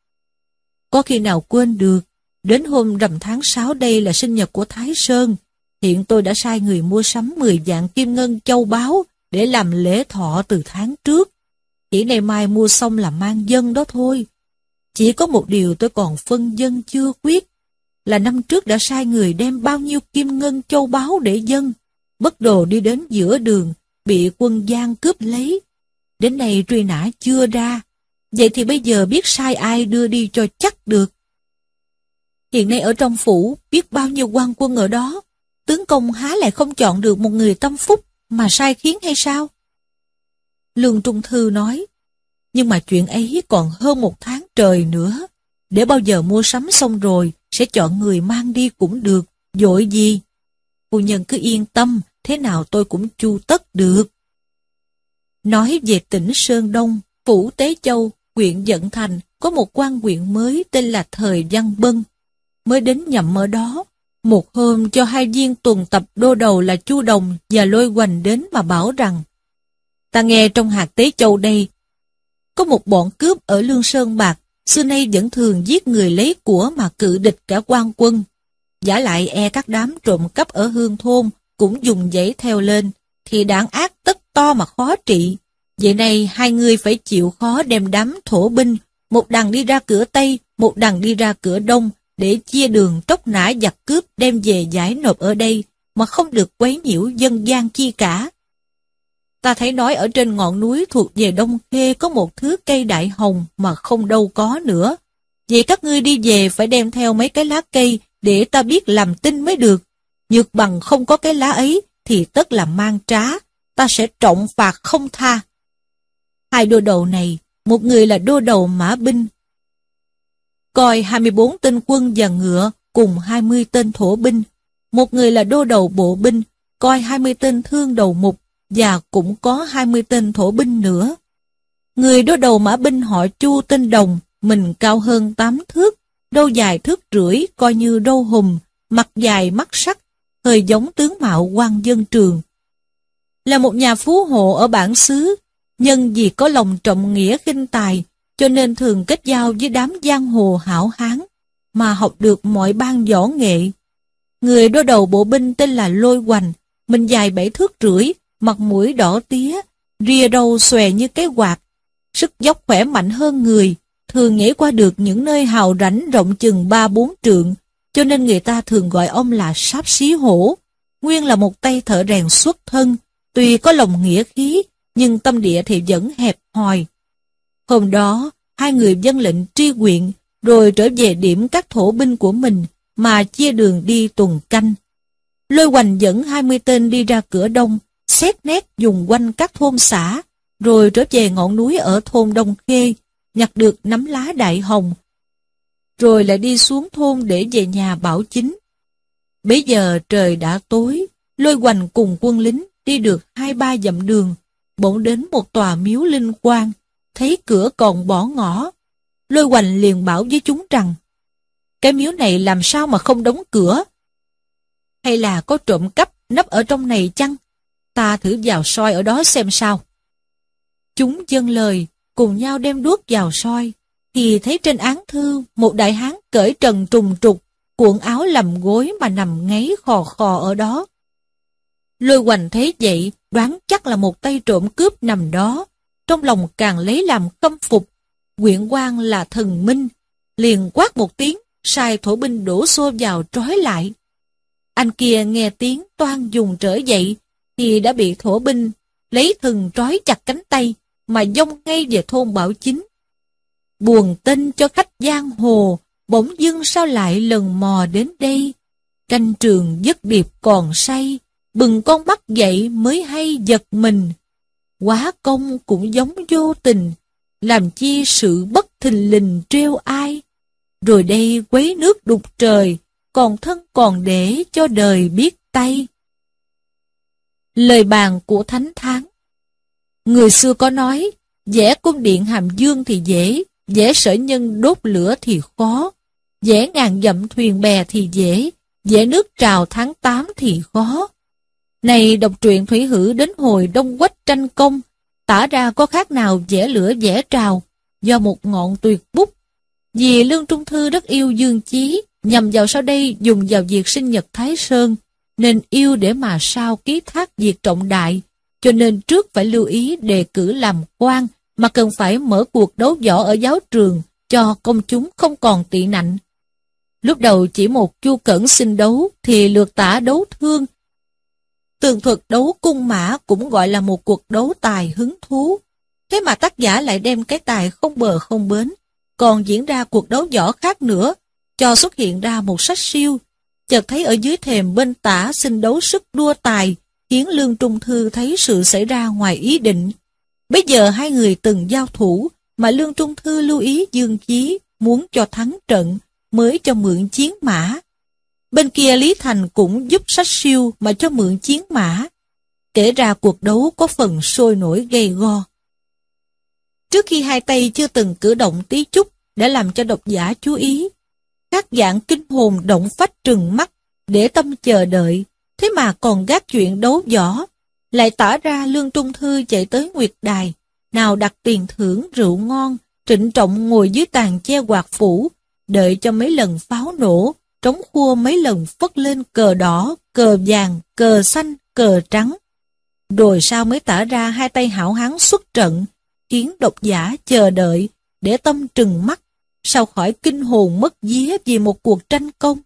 Có khi nào quên được, đến hôm rằm tháng 6 đây là sinh nhật của Thái Sơn, hiện tôi đã sai người mua sắm 10 dạng kim ngân châu báu để làm lễ thọ từ tháng trước. Chỉ này mai mua xong là mang dân đó thôi. Chỉ có một điều tôi còn phân dân chưa quyết, là năm trước đã sai người đem bao nhiêu kim ngân châu báu để dân, bất đồ đi đến giữa đường, bị quân gian cướp lấy. Đến nay truy nã chưa ra, vậy thì bây giờ biết sai ai đưa đi cho chắc được. Hiện nay ở trong phủ, biết bao nhiêu quan quân ở đó, tướng công há lại không chọn được một người tâm phúc mà sai khiến hay sao? Lương Trung Thư nói, nhưng mà chuyện ấy còn hơn một tháng trời nữa. Để bao giờ mua sắm xong rồi, sẽ chọn người mang đi cũng được, dội gì. Phu nhân cứ yên tâm, thế nào tôi cũng chu tất được. Nói về tỉnh Sơn Đông, Phủ Tế Châu, huyện Dận Thành, có một quan huyện mới tên là Thời Văn Bân. Mới đến nhậm ở đó, một hôm cho hai viên tuần tập đô đầu là Chu Đồng và Lôi Hoành đến mà bảo rằng Ta nghe trong hạt Tế Châu đây, có một bọn cướp ở Lương Sơn Bạc xưa nay vẫn thường giết người lấy của mà cự địch cả quan quân. Giả lại e các đám trộm cắp ở hương thôn cũng dùng giấy theo lên, thì đảng ác tất to mà khó trị. Vậy nay hai người phải chịu khó đem đám thổ binh, một đằng đi ra cửa Tây, một đằng đi ra cửa Đông, để chia đường tróc nã giặc cướp đem về giải nộp ở đây, mà không được quấy nhiễu dân gian chi cả. Ta thấy nói ở trên ngọn núi thuộc về Đông Khê có một thứ cây đại hồng mà không đâu có nữa. Vậy các ngươi đi về phải đem theo mấy cái lá cây để ta biết làm tin mới được. Nhược bằng không có cái lá ấy thì tất là mang trá, ta sẽ trọng phạt không tha. Hai đô đầu này, một người là đô đầu mã binh, coi 24 tên quân và ngựa cùng 20 tên thổ binh, một người là đô đầu bộ binh, coi 20 tên thương đầu mục và cũng có 20 tên thổ binh nữa. Người đô đầu mã binh họ Chu tên Đồng, mình cao hơn 8 thước, đâu dài thước rưỡi coi như đô hùng, mặt dài mắt sắc, hơi giống tướng mạo quan dân trường. Là một nhà phú hộ ở bản xứ, nhân vì có lòng trọng nghĩa khinh tài, cho nên thường kết giao với đám giang hồ hảo hán, mà học được mọi ban võ nghệ. Người đối đầu bộ binh tên là Lôi Hoành, mình dài bảy thước rưỡi, mặt mũi đỏ tía, ria đầu xòe như cái quạt, sức dốc khỏe mạnh hơn người, thường nhảy qua được những nơi hào rảnh rộng chừng ba bốn trượng, cho nên người ta thường gọi ông là sáp xí hổ. Nguyên là một tay thợ rèn xuất thân, tuy có lòng nghĩa khí, nhưng tâm địa thì vẫn hẹp hòi. Hôm đó, hai người dân lệnh tri quyện, rồi trở về điểm các thổ binh của mình, mà chia đường đi tuần canh. Lôi hoành dẫn 20 tên đi ra cửa đông, xét nét dùng quanh các thôn xã, rồi trở về ngọn núi ở thôn Đông Khê, nhặt được nắm lá đại hồng, rồi lại đi xuống thôn để về nhà bảo chính. Bây giờ trời đã tối, lôi hoành cùng quân lính đi được hai ba dặm đường, bỗng đến một tòa miếu linh quang, thấy cửa còn bỏ ngỏ, Lôi hoành liền bảo với chúng rằng, cái miếu này làm sao mà không đóng cửa? Hay là có trộm cắp nấp ở trong này chăng? Ta thử vào soi ở đó xem sao. Chúng dâng lời, cùng nhau đem đuốc vào soi, thì thấy trên án thư một đại hán cởi trần trùng trục, cuộn áo lầm gối mà nằm ngáy khò khò ở đó. Lôi hoành thấy vậy, đoán chắc là một tay trộm cướp nằm đó, trong lòng càng lấy làm khâm phục. Quyện quan là thần minh, liền quát một tiếng, sai thổ binh đổ xô vào trói lại. Anh kia nghe tiếng toan dùng trở dậy, thì đã bị thổ binh lấy thừng trói chặt cánh tay, mà dông ngay về thôn Bảo Chính. Buồn tin cho khách giang hồ, bỗng dưng sao lại lần mò đến đây. Canh trường dứt điệp còn say, bừng con mắt dậy mới hay giật mình. Quá công cũng giống vô tình, làm chi sự bất thình lình trêu ai. Rồi đây quấy nước đục trời, còn thân còn để cho đời biết tay. Lời bàn của Thánh Tháng Người xưa có nói, vẽ cung điện hàm dương thì dễ, vẽ sở nhân đốt lửa thì khó, vẽ ngàn dặm thuyền bè thì dễ, vẽ nước trào tháng 8 thì khó. Này đọc truyện Thủy Hử đến hồi đông quách tranh công, tả ra có khác nào vẽ lửa vẽ trào, do một ngọn tuyệt bút. Vì Lương Trung Thư rất yêu Dương Chí, nhằm vào sau đây dùng vào việc sinh nhật Thái Sơn, nên yêu để mà sao ký thác việc trọng đại, cho nên trước phải lưu ý đề cử làm quan, mà cần phải mở cuộc đấu võ ở giáo trường cho công chúng không còn tị nạnh. Lúc đầu chỉ một chu cẩn xin đấu thì lược tả đấu thương. Tường thuật đấu cung mã cũng gọi là một cuộc đấu tài hứng thú. Thế mà tác giả lại đem cái tài không bờ không bến. Còn diễn ra cuộc đấu võ khác nữa, cho xuất hiện ra một sách siêu. Chợt thấy ở dưới thềm bên tả xin đấu sức đua tài, khiến Lương Trung Thư thấy sự xảy ra ngoài ý định. Bây giờ hai người từng giao thủ, mà Lương Trung Thư lưu ý Dương Chí muốn cho thắng trận, mới cho mượn chiến mã. Bên kia Lý Thành cũng giúp sách siêu mà cho mượn chiến mã. Kể ra cuộc đấu có phần sôi nổi gây go. Trước khi hai tay chưa từng cử động tí chút đã làm cho độc giả chú ý, các dạng kinh hồn động phách trừng mắt để tâm chờ đợi, thế mà còn gác chuyện đấu võ, lại tỏ ra Lương Trung Thư chạy tới Nguyệt Đài, nào đặt tiền thưởng rượu ngon, trịnh trọng ngồi dưới tàn che quạt phủ, đợi cho mấy lần pháo nổ, trống khua mấy lần phất lên cờ đỏ, cờ vàng, cờ xanh, cờ trắng. Rồi sau mới tả ra hai tay hảo hán xuất trận, khiến độc giả chờ đợi, để tâm trừng mắt, sao khỏi kinh hồn mất vía vì một cuộc tranh công.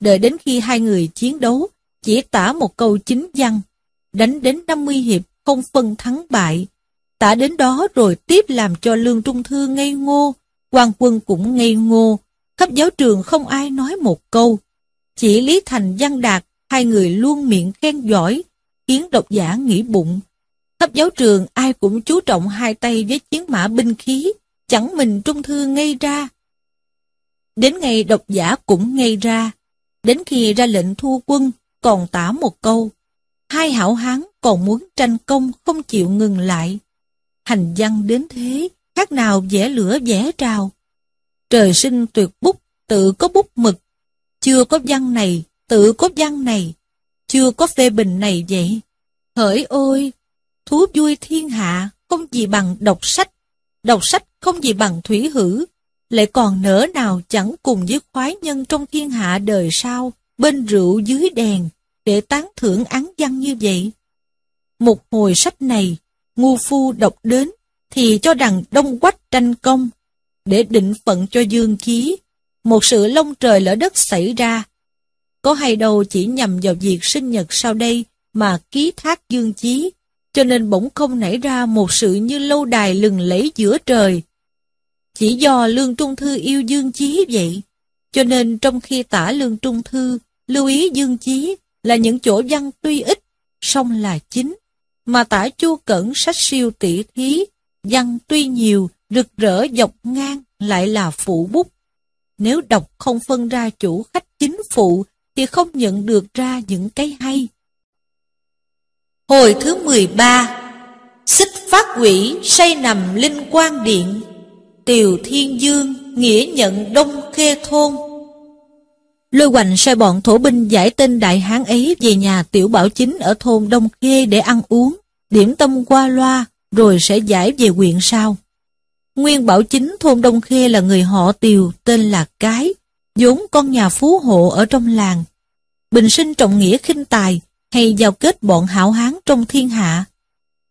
Đợi đến khi hai người chiến đấu, chỉ tả một câu chính văn, đánh đến 50 hiệp không phân thắng bại. Tả đến đó rồi tiếp làm cho Lương Trung Thư ngây ngô, quan quân cũng ngây ngô, khắp giáo trường không ai nói một câu. Chỉ Lý Thành Văn Đạt, hai người luôn miệng khen giỏi, khiến độc giả nghĩ bụng. Khắp giáo trường ai cũng chú trọng hai tay với chiến mã binh khí, chẳng mình trung thư ngây ra. Đến ngày độc giả cũng ngây ra, đến khi ra lệnh thu quân, còn tả một câu. Hai hảo hán còn muốn tranh công không chịu ngừng lại. Hành văn đến thế, khác nào vẽ lửa vẽ trào. Trời sinh tuyệt bút, tự có bút mực. Chưa có văn này, tự có văn này. Chưa có phê bình này vậy. Hỡi ôi, thú vui thiên hạ không gì bằng đọc sách. Đọc sách không gì bằng thủy hử. Lại còn nỡ nào chẳng cùng với khoái nhân trong thiên hạ đời sau, bên rượu dưới đèn, để tán thưởng án văn như vậy. Một hồi sách này, ngu phu đọc đến, thì cho rằng đông quách tranh công, để định phận cho dương khí, một sự lông trời lỡ đất xảy ra. Có hay đâu chỉ nhằm vào việc sinh nhật sau đây mà ký thác dương chí, cho nên bỗng không nảy ra một sự như lâu đài lừng lẫy giữa trời. Chỉ do Lương Trung Thư yêu Dương Chí vậy, cho nên trong khi tả Lương Trung Thư lưu ý Dương Chí là những chỗ văn tuy ít, song là chính, mà tả Chu Cẩn sách siêu tỷ thí, văn tuy nhiều, rực rỡ dọc ngang lại là phụ bút. Nếu đọc không phân ra chủ khách chính phụ thì không nhận được ra những cái hay. Hồi thứ 13 Xích phát quỷ say nằm linh quan điện Tiều Thiên Dương nghĩa nhận Đông Khê Thôn Lôi hoành sai bọn thổ binh giải tên đại hán ấy về nhà tiểu bảo chính ở thôn Đông Khê để ăn uống, điểm tâm qua loa, rồi sẽ giải về huyện sau. Nguyên bảo chính thôn Đông Khê là người họ Tiều tên là Cái, vốn con nhà phú hộ ở trong làng. Bình sinh trọng nghĩa khinh tài, hay giao kết bọn hảo hán trong thiên hạ.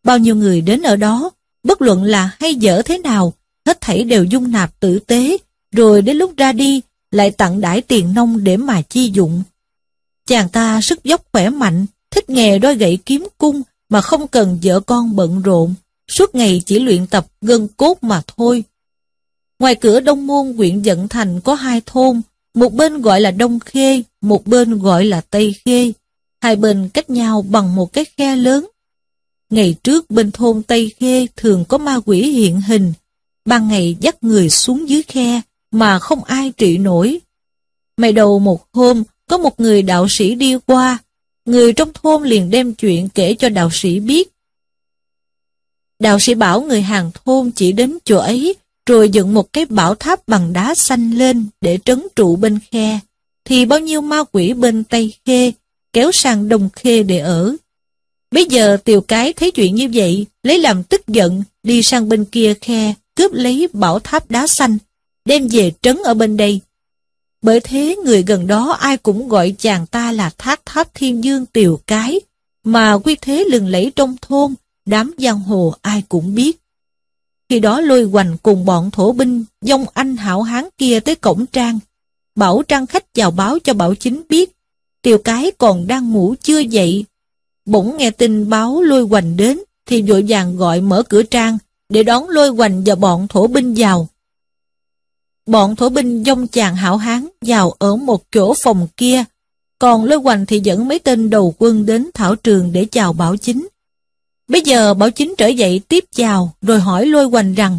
Bao nhiêu người đến ở đó, bất luận là hay dở thế nào, hết thảy đều dung nạp tử tế, rồi đến lúc ra đi, lại tặng đãi tiền nông để mà chi dụng. Chàng ta sức dốc khỏe mạnh, thích nghề đôi gậy kiếm cung mà không cần vợ con bận rộn, suốt ngày chỉ luyện tập gân cốt mà thôi. Ngoài cửa Đông Môn huyện Dận Thành có hai thôn, một bên gọi là Đông Khê, một bên gọi là Tây Khê. Hai bên cách nhau bằng một cái khe lớn. Ngày trước bên thôn Tây Khê thường có ma quỷ hiện hình, ban ngày dắt người xuống dưới khe mà không ai trị nổi. Mày đầu một hôm, có một người đạo sĩ đi qua, người trong thôn liền đem chuyện kể cho đạo sĩ biết. Đạo sĩ bảo người hàng thôn chỉ đến chỗ ấy, rồi dựng một cái bảo tháp bằng đá xanh lên để trấn trụ bên khe, thì bao nhiêu ma quỷ bên Tây Khê kéo sang Đông Khê để ở. Bây giờ tiểu cái thấy chuyện như vậy, lấy làm tức giận, đi sang bên kia khe, cướp lấy bảo tháp đá xanh, đem về trấn ở bên đây. Bởi thế người gần đó ai cũng gọi chàng ta là thác tháp thiên dương tiều cái, mà quy thế lừng lẫy trong thôn, đám giang hồ ai cũng biết. Khi đó lôi hoành cùng bọn thổ binh, dông anh hảo hán kia tới cổng trang. Bảo trang khách chào báo cho bảo chính biết, tiều cái còn đang ngủ chưa dậy. Bỗng nghe tin báo lôi hoành đến, thì vội vàng gọi mở cửa trang, để đón lôi hoành và bọn thổ binh vào. Bọn thổ binh dông chàng hảo hán vào ở một chỗ phòng kia, còn lôi hoành thì dẫn mấy tên đầu quân đến thảo trường để chào bảo chính. Bây giờ bảo chính trở dậy tiếp chào rồi hỏi lôi hoành rằng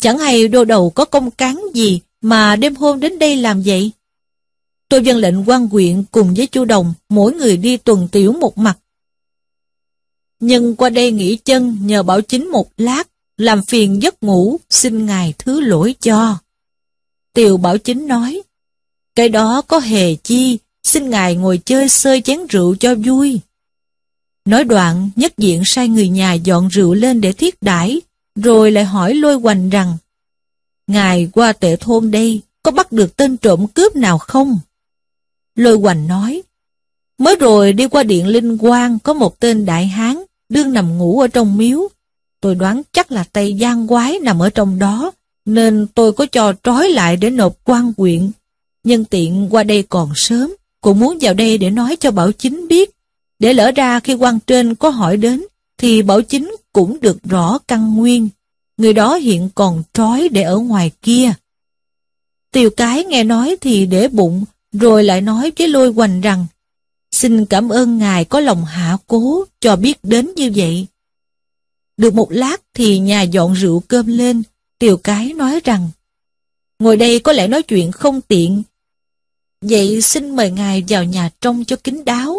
Chẳng hay đô đầu có công cán gì mà đêm hôm đến đây làm vậy? Tôi dân lệnh quan quyện cùng với chu Đồng mỗi người đi tuần tiểu một mặt. Nhưng qua đây nghỉ chân nhờ bảo chính một lát làm phiền giấc ngủ, xin ngài thứ lỗi cho. Tiều Bảo Chính nói, cái đó có hề chi, xin ngài ngồi chơi sơi chén rượu cho vui. Nói đoạn, nhất diện sai người nhà dọn rượu lên để thiết đãi, rồi lại hỏi lôi hoành rằng, Ngài qua tệ thôn đây, có bắt được tên trộm cướp nào không? Lôi hoành nói, mới rồi đi qua điện Linh Quang có một tên đại hán, đương nằm ngủ ở trong miếu, Tôi đoán chắc là tay gian quái nằm ở trong đó, nên tôi có cho trói lại để nộp quan quyện. Nhân tiện qua đây còn sớm, cũng muốn vào đây để nói cho Bảo Chính biết. Để lỡ ra khi quan trên có hỏi đến, thì Bảo Chính cũng được rõ căn nguyên. Người đó hiện còn trói để ở ngoài kia. Tiều cái nghe nói thì để bụng, rồi lại nói với lôi hoành rằng, Xin cảm ơn ngài có lòng hạ cố cho biết đến như vậy. Được một lát thì nhà dọn rượu cơm lên, Tiều Cái nói rằng Ngồi đây có lẽ nói chuyện không tiện, vậy xin mời ngài vào nhà trong cho kín đáo.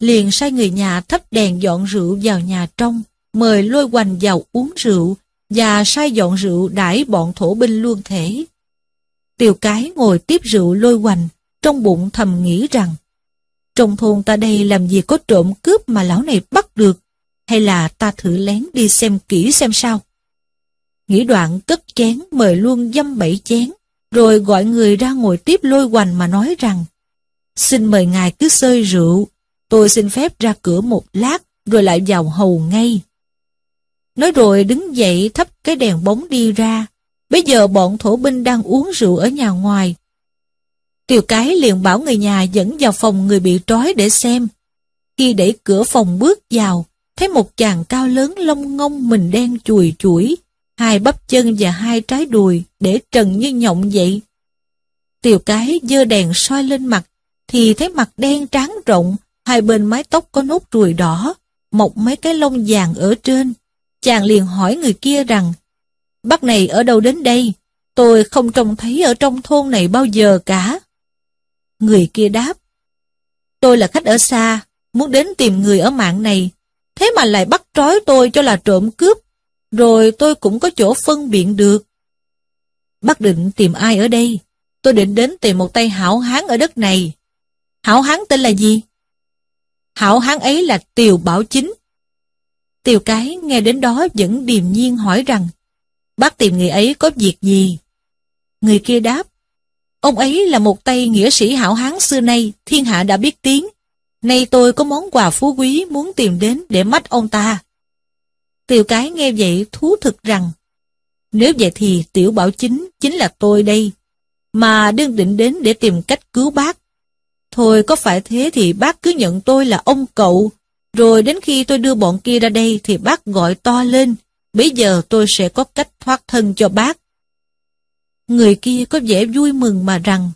Liền sai người nhà thắp đèn dọn rượu vào nhà trong, mời lôi hoành vào uống rượu, và sai dọn rượu đãi bọn thổ binh luôn thể. Tiều cái ngồi tiếp rượu lôi hoành, trong bụng thầm nghĩ rằng, trong thôn ta đây làm gì có trộm cướp mà lão này bắt được, hay là ta thử lén đi xem kỹ xem sao. Nghĩ đoạn cất chén mời luôn dâm bảy chén, rồi gọi người ra ngồi tiếp lôi hoành mà nói rằng, xin mời ngài cứ xơi rượu, tôi xin phép ra cửa một lát, rồi lại vào hầu ngay. Nói rồi đứng dậy thắp cái đèn bóng đi ra. Bây giờ bọn thổ binh đang uống rượu ở nhà ngoài. Tiều cái liền bảo người nhà dẫn vào phòng người bị trói để xem. Khi đẩy cửa phòng bước vào, thấy một chàng cao lớn lông ngông mình đen chùi chuỗi, hai bắp chân và hai trái đùi để trần như nhộng vậy. Tiều cái dơ đèn soi lên mặt, thì thấy mặt đen trắng rộng, hai bên mái tóc có nốt ruồi đỏ, mọc mấy cái lông vàng ở trên. Chàng liền hỏi người kia rằng, bác này ở đâu đến đây? Tôi không trông thấy ở trong thôn này bao giờ cả. Người kia đáp, tôi là khách ở xa, muốn đến tìm người ở mạng này, thế mà lại bắt trói tôi cho là trộm cướp, rồi tôi cũng có chỗ phân biện được. Bác định tìm ai ở đây? Tôi định đến tìm một tay hảo hán ở đất này. Hảo hán tên là gì? Hảo hán ấy là Tiều Bảo Chính, Tiều cái nghe đến đó vẫn điềm nhiên hỏi rằng, bác tìm người ấy có việc gì? Người kia đáp, ông ấy là một tay nghĩa sĩ hảo hán xưa nay, thiên hạ đã biết tiếng. Nay tôi có món quà phú quý muốn tìm đến để mắt ông ta. Tiều cái nghe vậy thú thực rằng, nếu vậy thì tiểu bảo chính chính là tôi đây, mà đương định đến để tìm cách cứu bác. Thôi có phải thế thì bác cứ nhận tôi là ông cậu, rồi đến khi tôi đưa bọn kia ra đây thì bác gọi to lên, bây giờ tôi sẽ có cách thoát thân cho bác. Người kia có vẻ vui mừng mà rằng,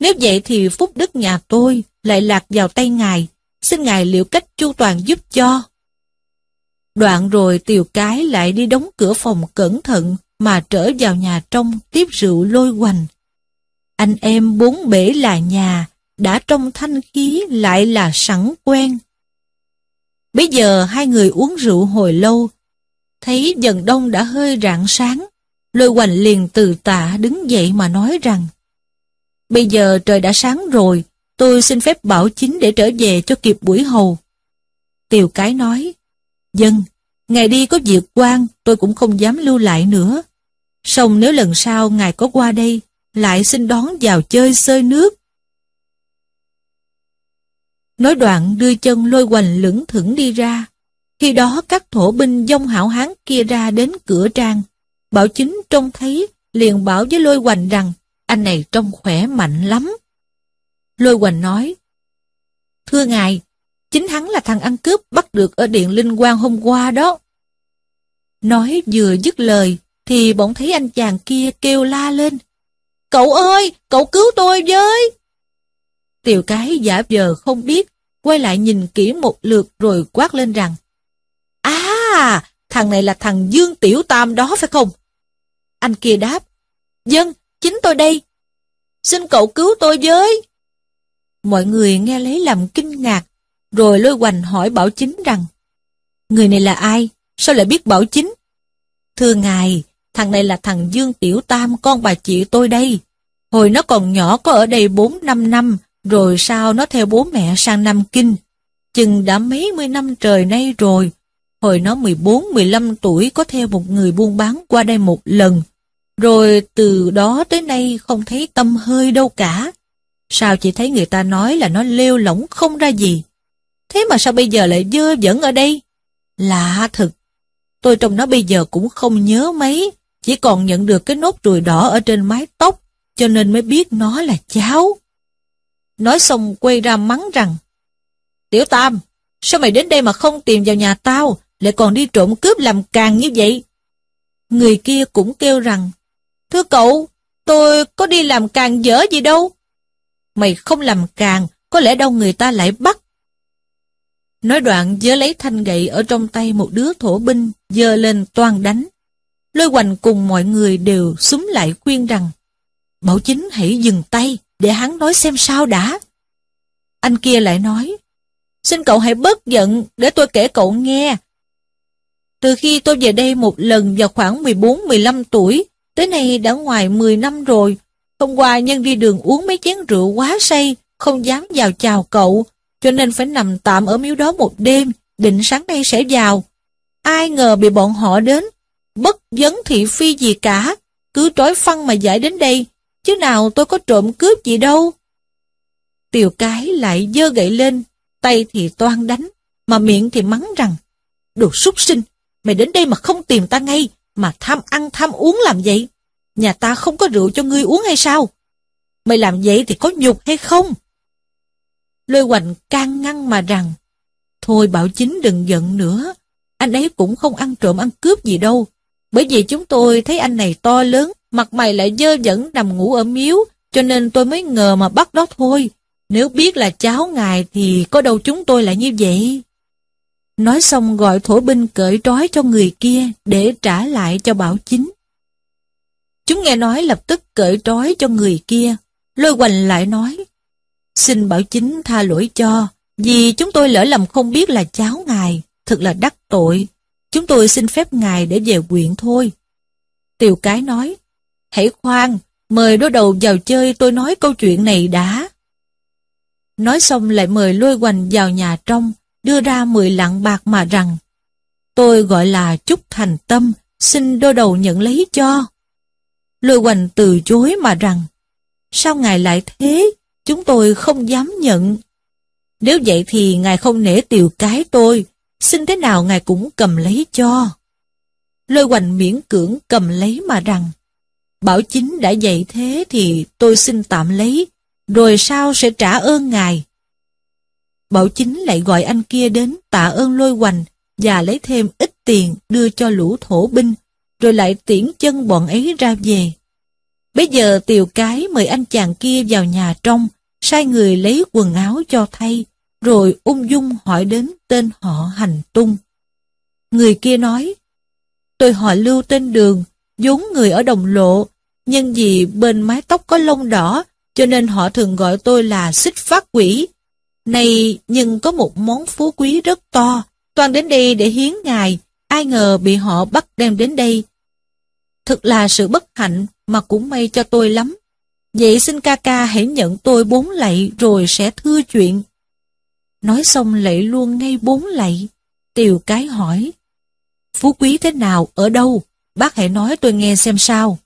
nếu vậy thì phúc đức nhà tôi lại lạc vào tay ngài, xin ngài liệu cách chu toàn giúp cho. Đoạn rồi tiều cái lại đi đóng cửa phòng cẩn thận mà trở vào nhà trong tiếp rượu lôi hoành. Anh em bốn bể là nhà, đã trong thanh khí lại là sẵn quen. Bây giờ hai người uống rượu hồi lâu, thấy dần đông đã hơi rạng sáng, lôi hoành liền từ tạ đứng dậy mà nói rằng Bây giờ trời đã sáng rồi, tôi xin phép bảo chính để trở về cho kịp buổi hầu. Tiều cái nói, Dân, ngài đi có việc quan, tôi cũng không dám lưu lại nữa. Xong nếu lần sau ngài có qua đây, lại xin đón vào chơi sơi nước, Nói đoạn đưa chân lôi hoành lững thững đi ra. Khi đó các thổ binh dông hảo hán kia ra đến cửa trang. Bảo chính trông thấy, liền bảo với lôi hoành rằng, anh này trông khỏe mạnh lắm. Lôi hoành nói, Thưa ngài, chính hắn là thằng ăn cướp bắt được ở điện linh quang hôm qua đó. Nói vừa dứt lời, thì bỗng thấy anh chàng kia kêu la lên. Cậu ơi, cậu cứu tôi với! Tiều cái giả vờ không biết, quay lại nhìn kỹ một lượt rồi quát lên rằng À, thằng này là thằng Dương Tiểu Tam đó phải không? Anh kia đáp Dân, chính tôi đây. Xin cậu cứu tôi với. Mọi người nghe lấy làm kinh ngạc, rồi lôi hoành hỏi Bảo Chính rằng Người này là ai? Sao lại biết Bảo Chính? Thưa ngài, thằng này là thằng Dương Tiểu Tam con bà chị tôi đây. Hồi nó còn nhỏ có ở đây 4-5 năm, rồi sao nó theo bố mẹ sang Nam Kinh. Chừng đã mấy mươi năm trời nay rồi. Hồi nó 14-15 tuổi có theo một người buôn bán qua đây một lần. Rồi từ đó tới nay không thấy tâm hơi đâu cả. Sao chỉ thấy người ta nói là nó lêu lỏng không ra gì. Thế mà sao bây giờ lại dơ dẫn ở đây? Lạ thật. Tôi trông nó bây giờ cũng không nhớ mấy. Chỉ còn nhận được cái nốt ruồi đỏ ở trên mái tóc. Cho nên mới biết nó là cháu. Nói xong quay ra mắng rằng Tiểu Tam, sao mày đến đây mà không tìm vào nhà tao, lại còn đi trộm cướp làm càng như vậy? Người kia cũng kêu rằng Thưa cậu, tôi có đi làm càng dở gì đâu. Mày không làm càng, có lẽ đâu người ta lại bắt. Nói đoạn dớ lấy thanh gậy ở trong tay một đứa thổ binh, dơ lên toan đánh. Lôi hoành cùng mọi người đều súng lại khuyên rằng, Bảo chính hãy dừng tay, để hắn nói xem sao đã. Anh kia lại nói, xin cậu hãy bớt giận, để tôi kể cậu nghe. Từ khi tôi về đây một lần vào khoảng 14-15 tuổi, tới nay đã ngoài 10 năm rồi. Hôm qua nhân đi đường uống mấy chén rượu quá say, không dám vào chào cậu, cho nên phải nằm tạm ở miếu đó một đêm, định sáng nay sẽ vào. Ai ngờ bị bọn họ đến, bất vấn thị phi gì cả, cứ trói phăng mà giải đến đây, chứ nào tôi có trộm cướp gì đâu. Tiều cái lại dơ gậy lên, tay thì toan đánh, mà miệng thì mắng rằng, đồ súc sinh, mày đến đây mà không tìm ta ngay, mà tham ăn tham uống làm vậy. Nhà ta không có rượu cho ngươi uống hay sao? Mày làm vậy thì có nhục hay không? Lôi hoành can ngăn mà rằng, Thôi bảo chính đừng giận nữa, anh ấy cũng không ăn trộm ăn cướp gì đâu. Bởi vì chúng tôi thấy anh này to lớn, mặt mày lại dơ dẫn nằm ngủ ở miếu, cho nên tôi mới ngờ mà bắt đó thôi. Nếu biết là cháu ngài thì có đâu chúng tôi lại như vậy. Nói xong gọi thổ binh cởi trói cho người kia để trả lại cho bảo chính. Chúng nghe nói lập tức cởi trói cho người kia. Lôi hoành lại nói, xin bảo chính tha lỗi cho, vì chúng tôi lỡ lầm không biết là cháu ngài, thật là đắc tội. Chúng tôi xin phép ngài để về quyện thôi. Tiều cái nói, hãy khoan, mời đối đầu vào chơi tôi nói câu chuyện này đã. Nói xong lại mời lôi hoành vào nhà trong, đưa ra 10 lạng bạc mà rằng, tôi gọi là chúc thành tâm, xin đôi đầu nhận lấy cho. Lôi hoành từ chối mà rằng, sao ngài lại thế, chúng tôi không dám nhận. Nếu vậy thì ngài không nể tiều cái tôi, xin thế nào ngài cũng cầm lấy cho. Lôi hoành miễn cưỡng cầm lấy mà rằng, bảo chính đã dạy thế thì tôi xin tạm lấy, rồi sao sẽ trả ơn ngài. Bảo chính lại gọi anh kia đến tạ ơn lôi hoành và lấy thêm ít tiền đưa cho lũ thổ binh, rồi lại tiễn chân bọn ấy ra về. Bây giờ tiều cái mời anh chàng kia vào nhà trong, sai người lấy quần áo cho thay, rồi ung dung hỏi đến tên họ hành tung. Người kia nói, tôi họ lưu tên đường, vốn người ở đồng lộ, nhưng vì bên mái tóc có lông đỏ, cho nên họ thường gọi tôi là xích phát quỷ. Này, nhưng có một món phú quý rất to, toàn đến đây để hiến ngài, ai ngờ bị họ bắt đem đến đây. Thật là sự bất hạnh mà cũng may cho tôi lắm. Vậy xin ca ca hãy nhận tôi bốn lạy rồi sẽ thưa chuyện. Nói xong lạy luôn ngay bốn lạy. Tiều cái hỏi. Phú quý thế nào, ở đâu? Bác hãy nói tôi nghe xem sao.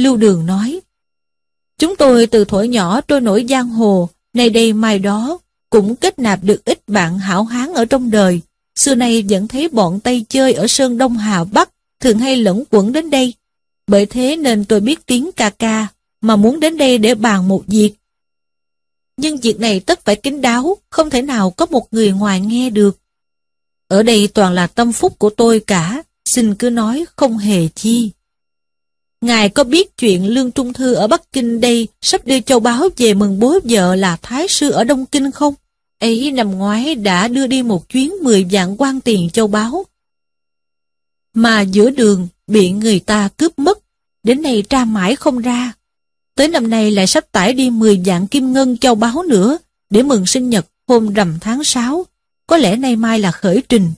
Lưu Đường nói. Chúng tôi từ thổi nhỏ trôi nổi giang hồ, nay đây mai đó, cũng kết nạp được ít bạn hảo hán ở trong đời. Xưa nay vẫn thấy bọn Tây chơi ở Sơn Đông Hà Bắc, thường hay lẫn quẩn đến đây. Bởi thế nên tôi biết tiếng ca ca, mà muốn đến đây để bàn một việc. Nhưng việc này tất phải kín đáo, không thể nào có một người ngoài nghe được. Ở đây toàn là tâm phúc của tôi cả, xin cứ nói không hề chi. Ngài có biết chuyện Lương Trung Thư ở Bắc Kinh đây sắp đưa châu báo về mừng bố vợ là Thái Sư ở Đông Kinh không? Ấy năm ngoái đã đưa đi một chuyến 10 vạn quan tiền châu báo. Mà giữa đường bị người ta cướp mất, đến nay tra mãi không ra. Tới năm nay lại sắp tải đi 10 vạn kim ngân châu báo nữa, để mừng sinh nhật hôm rằm tháng 6. Có lẽ nay mai là khởi trình.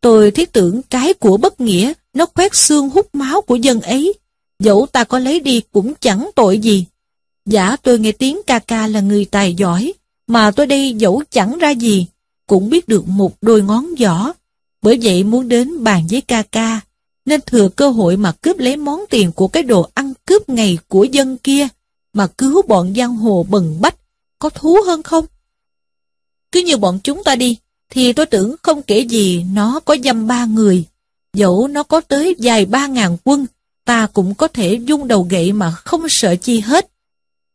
Tôi thiết tưởng cái của bất nghĩa, nó khoét xương hút máu của dân ấy. Dẫu ta có lấy đi cũng chẳng tội gì. Giả tôi nghe tiếng ca ca là người tài giỏi, mà tôi đây dẫu chẳng ra gì, cũng biết được một đôi ngón giỏ. Bởi vậy muốn đến bàn với ca ca, nên thừa cơ hội mà cướp lấy món tiền của cái đồ ăn cướp ngày của dân kia, mà cứu bọn giang hồ bần bách, có thú hơn không? Cứ như bọn chúng ta đi, thì tôi tưởng không kể gì nó có dăm ba người. Dẫu nó có tới vài ba ngàn quân, ta cũng có thể dung đầu gậy mà không sợ chi hết.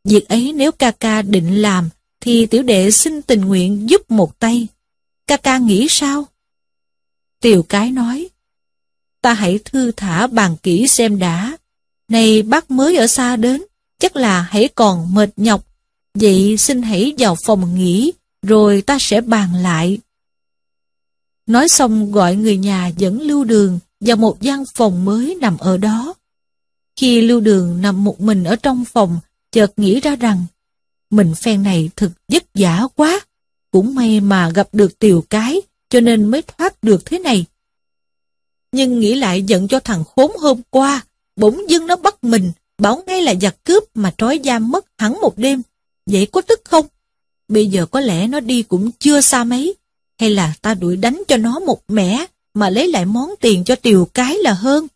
Việc ấy nếu ca ca định làm, thì tiểu đệ xin tình nguyện giúp một tay. Ca ca nghĩ sao? tiểu cái nói, ta hãy thư thả bàn kỹ xem đã. Này bác mới ở xa đến, chắc là hãy còn mệt nhọc. Vậy xin hãy vào phòng nghỉ, rồi ta sẽ bàn lại. Nói xong gọi người nhà dẫn lưu đường vào một gian phòng mới nằm ở đó. Khi lưu đường nằm một mình ở trong phòng, chợt nghĩ ra rằng, mình phen này thực vất vả quá, cũng may mà gặp được tiều cái, cho nên mới thoát được thế này. Nhưng nghĩ lại giận cho thằng khốn hôm qua, bỗng dưng nó bắt mình, bảo ngay là giặc cướp mà trói giam mất hẳn một đêm. Vậy có tức không? Bây giờ có lẽ nó đi cũng chưa xa mấy, hay là ta đuổi đánh cho nó một mẻ mà lấy lại món tiền cho tiều cái là hơn.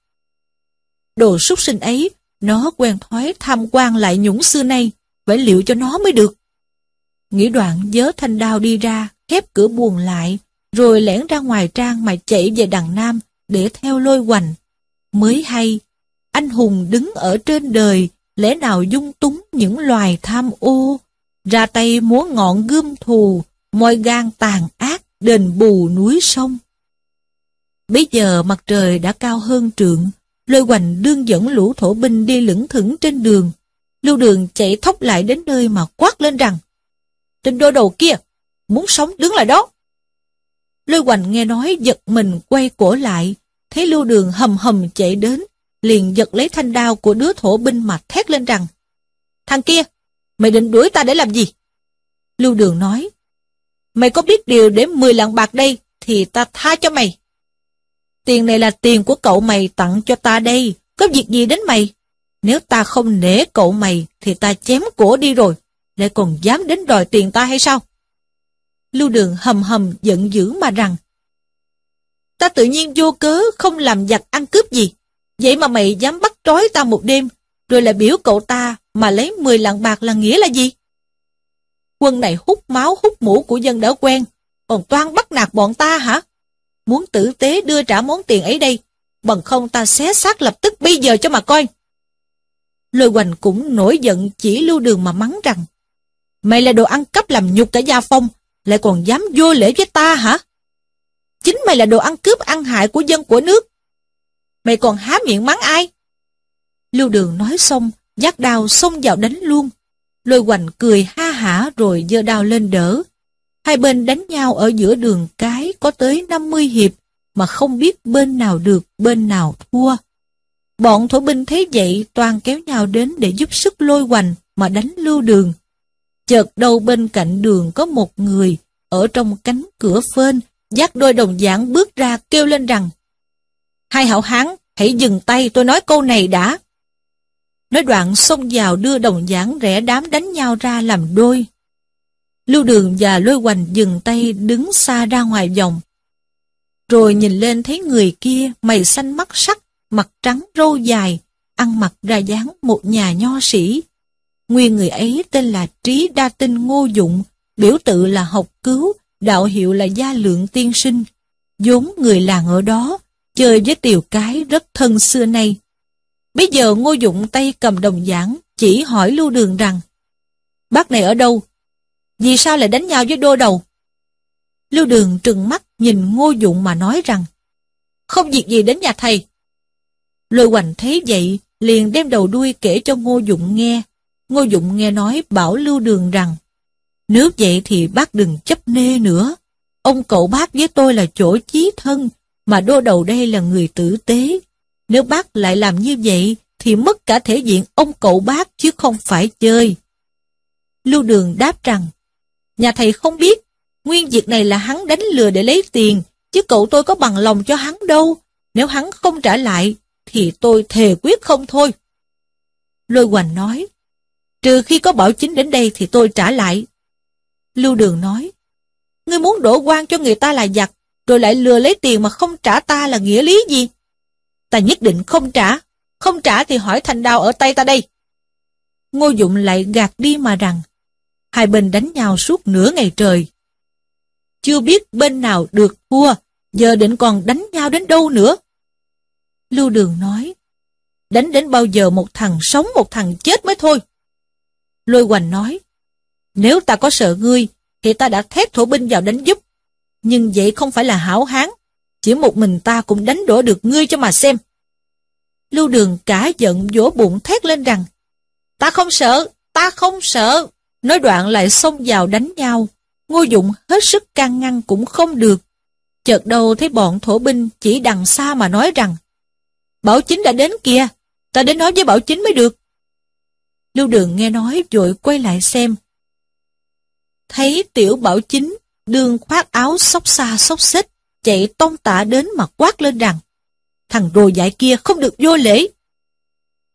Đồ súc sinh ấy, nó quen thói tham quan lại nhũng xưa nay, phải liệu cho nó mới được. Nghĩ đoạn dớ thanh đao đi ra, khép cửa buồn lại, rồi lẻn ra ngoài trang mà chạy về đằng Nam để theo lôi hoành. Mới hay, anh hùng đứng ở trên đời, lẽ nào dung túng những loài tham ô, ra tay múa ngọn gươm thù, moi gan tàn ác, đền bù núi sông. Bây giờ mặt trời đã cao hơn trượng, lôi hoành đương dẫn lũ thổ binh đi lững thững trên đường. Lưu đường chạy thốc lại đến nơi mà quát lên rằng, Tên đô đầu kia, muốn sống đứng lại đó. Lôi hoành nghe nói giật mình quay cổ lại, thấy lưu đường hầm hầm chạy đến, liền giật lấy thanh đao của đứa thổ binh mà thét lên rằng, Thằng kia, mày định đuổi ta để làm gì? Lưu đường nói, Mày có biết điều để 10 lạng bạc đây, thì ta tha cho mày. Tiền này là tiền của cậu mày tặng cho ta đây, có việc gì đến mày? Nếu ta không nể cậu mày, thì ta chém cổ đi rồi, lại còn dám đến đòi tiền ta hay sao? Lưu đường hầm hầm giận dữ mà rằng, ta tự nhiên vô cớ không làm giặc ăn cướp gì, vậy mà mày dám bắt trói ta một đêm, rồi lại biểu cậu ta mà lấy 10 lạng bạc là nghĩa là gì? Quân này hút máu hút mũ của dân đã quen, còn toan bắt nạt bọn ta hả? Muốn tử tế đưa trả món tiền ấy đây, bằng không ta xé xác lập tức bây giờ cho mà coi. Lôi hoành cũng nổi giận chỉ lưu đường mà mắng rằng, Mày là đồ ăn cắp làm nhục cả gia phong, lại còn dám vô lễ với ta hả? Chính mày là đồ ăn cướp ăn hại của dân của nước. Mày còn há miệng mắng ai? Lưu đường nói xong, giác đao xông vào đánh luôn. Lôi hoành cười ha hả rồi giơ đao lên đỡ. Hai bên đánh nhau ở giữa đường cái có tới 50 hiệp mà không biết bên nào được, bên nào thua. Bọn thổ binh thấy vậy toàn kéo nhau đến để giúp sức lôi hoành mà đánh lưu đường. Chợt đâu bên cạnh đường có một người ở trong cánh cửa phên, dắt đôi đồng giảng bước ra kêu lên rằng Hai hảo hán, hãy dừng tay tôi nói câu này đã. Nói đoạn xông vào đưa đồng giảng rẽ đám đánh nhau ra làm đôi. Lưu đường và lôi hoành dừng tay đứng xa ra ngoài vòng. Rồi nhìn lên thấy người kia mày xanh mắt sắc, mặt trắng râu dài, ăn mặc ra dáng một nhà nho sĩ. Nguyên người ấy tên là Trí Đa Tinh Ngô Dụng, biểu tự là học cứu, đạo hiệu là Gia Lượng Tiên Sinh. vốn người làng ở đó, chơi với tiểu cái rất thân xưa nay. Bây giờ Ngô Dụng tay cầm đồng giảng, chỉ hỏi Lưu Đường rằng, Bác này ở đâu? Vì sao lại đánh nhau với đô đầu? Lưu Đường trừng mắt nhìn Ngô Dụng mà nói rằng, Không việc gì đến nhà thầy. Lôi hoành thấy vậy, liền đem đầu đuôi kể cho Ngô Dụng nghe. Ngô Dụng nghe nói bảo Lưu Đường rằng, Nếu vậy thì bác đừng chấp nê nữa. Ông cậu bác với tôi là chỗ chí thân, mà đô đầu đây là người tử tế. Nếu bác lại làm như vậy, thì mất cả thể diện ông cậu bác chứ không phải chơi. Lưu Đường đáp rằng, nhà thầy không biết, nguyên việc này là hắn đánh lừa để lấy tiền, chứ cậu tôi có bằng lòng cho hắn đâu. Nếu hắn không trả lại, thì tôi thề quyết không thôi. Lôi Hoành nói, trừ khi có bảo chính đến đây thì tôi trả lại. Lưu Đường nói, ngươi muốn đổ quan cho người ta là giặc, rồi lại lừa lấy tiền mà không trả ta là nghĩa lý gì? Ta nhất định không trả, không trả thì hỏi thành đao ở tay ta đây. Ngô Dụng lại gạt đi mà rằng, hai bên đánh nhau suốt nửa ngày trời. Chưa biết bên nào được thua, giờ định còn đánh nhau đến đâu nữa. Lưu Đường nói, đánh đến bao giờ một thằng sống một thằng chết mới thôi. Lôi Hoành nói, nếu ta có sợ ngươi, thì ta đã thét thổ binh vào đánh giúp. Nhưng vậy không phải là hảo hán, chỉ một mình ta cũng đánh đổ được ngươi cho mà xem. Lưu Đường cả giận vỗ bụng thét lên rằng, ta không sợ, ta không sợ, Nói đoạn lại xông vào đánh nhau. Ngô Dụng hết sức can ngăn cũng không được. Chợt đâu thấy bọn thổ binh chỉ đằng xa mà nói rằng Bảo Chính đã đến kìa, ta đến nói với Bảo Chính mới được. Lưu Đường nghe nói vội quay lại xem. Thấy tiểu Bảo Chính đương khoác áo xốc xa xốc xích, chạy tông tạ đến mà quát lên rằng thằng đồ dại kia không được vô lễ.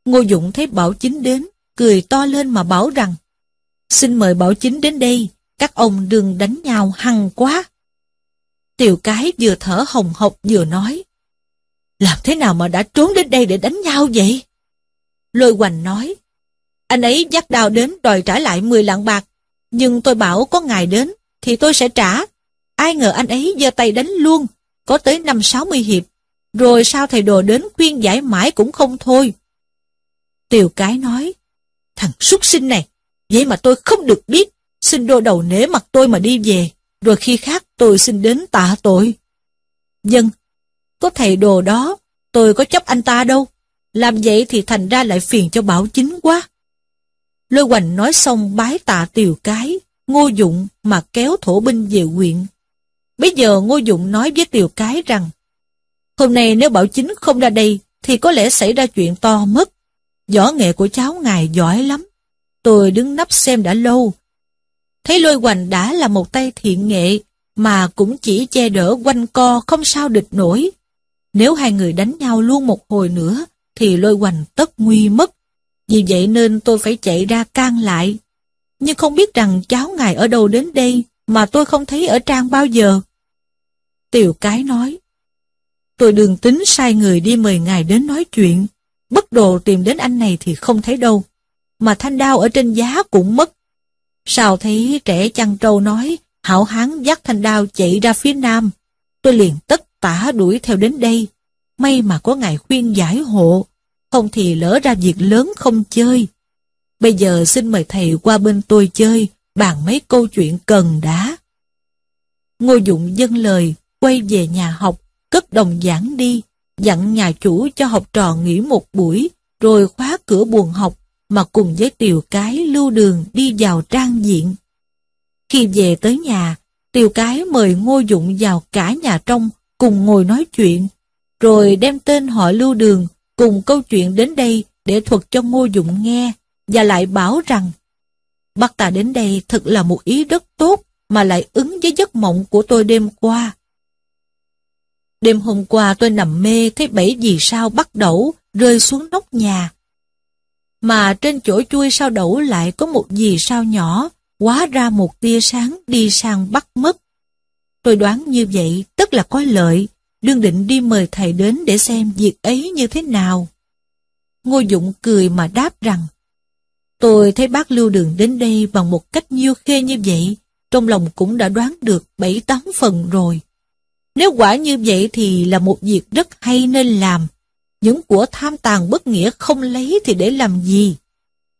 Ngô Dụng thấy Bảo Chính đến, cười to lên mà bảo rằng xin mời Bảo Chính đến đây, các ông đừng đánh nhau hăng quá. tiểu cái vừa thở hồng hộc vừa nói làm thế nào mà đã trốn đến đây để đánh nhau vậy? Lôi hoành nói, anh ấy dắt đào đến đòi trả lại 10 lạng bạc, nhưng tôi bảo có ngày đến, thì tôi sẽ trả. Ai ngờ anh ấy giơ tay đánh luôn, có tới năm sáu mươi hiệp, rồi sao thầy đồ đến khuyên giải mãi cũng không thôi. Tiều cái nói, thằng súc sinh này, vậy mà tôi không được biết, xin đô đầu nể mặt tôi mà đi về, rồi khi khác tôi xin đến tạ tội. Dân, có thầy đồ đó, tôi có chấp anh ta đâu. Làm vậy thì thành ra lại phiền cho bảo chính quá. Lôi hoành nói xong bái tạ tiều cái, ngô dụng mà kéo thổ binh về huyện. Bây giờ ngô dụng nói với tiều cái rằng, hôm nay nếu bảo chính không ra đây, thì có lẽ xảy ra chuyện to mất. Võ nghệ của cháu ngài giỏi lắm. Tôi đứng nấp xem đã lâu. Thấy lôi hoành đã là một tay thiện nghệ, mà cũng chỉ che đỡ quanh co không sao địch nổi. Nếu hai người đánh nhau luôn một hồi nữa, thì lôi hoành tất nguy mất. Vì vậy nên tôi phải chạy ra can lại. Nhưng không biết rằng cháu ngài ở đâu đến đây mà tôi không thấy ở trang bao giờ. Tiểu cái nói, tôi đường tính sai người đi mời ngài đến nói chuyện. Bất đồ tìm đến anh này thì không thấy đâu. Mà thanh đao ở trên giá cũng mất. Sao thấy trẻ chăn trâu nói, hảo hán dắt thanh đao chạy ra phía nam. Tôi liền tất tả đuổi theo đến đây. May mà có ngài khuyên giải hộ, không thì lỡ ra việc lớn không chơi. Bây giờ xin mời thầy qua bên tôi chơi, bàn mấy câu chuyện cần đã. Ngô Dụng dân lời, quay về nhà học, cất đồng giảng đi, dặn nhà chủ cho học trò nghỉ một buổi, rồi khóa cửa buồn học, mà cùng với Tiều Cái lưu đường đi vào trang diện. Khi về tới nhà, Tiều Cái mời Ngô Dụng vào cả nhà trong, cùng ngồi nói chuyện, rồi đem tên họ lưu đường cùng câu chuyện đến đây để thuật cho Ngô Dụng nghe, và lại bảo rằng bắt ta đến đây thật là một ý rất tốt mà lại ứng với giấc mộng của tôi đêm qua. Đêm hôm qua tôi nằm mê thấy bảy vì sao bắt đẩu rơi xuống nóc nhà. Mà trên chỗ chui sao đẩu lại có một gì sao nhỏ, quá ra một tia sáng đi sang bắt mất. Tôi đoán như vậy tức là có lợi, đương định đi mời thầy đến để xem việc ấy như thế nào. Ngô Dụng cười mà đáp rằng, tôi thấy bác lưu đường đến đây bằng một cách nhiêu khê như vậy, trong lòng cũng đã đoán được bảy tám phần rồi. Nếu quả như vậy thì là một việc rất hay nên làm. Những của tham tàn bất nghĩa không lấy thì để làm gì?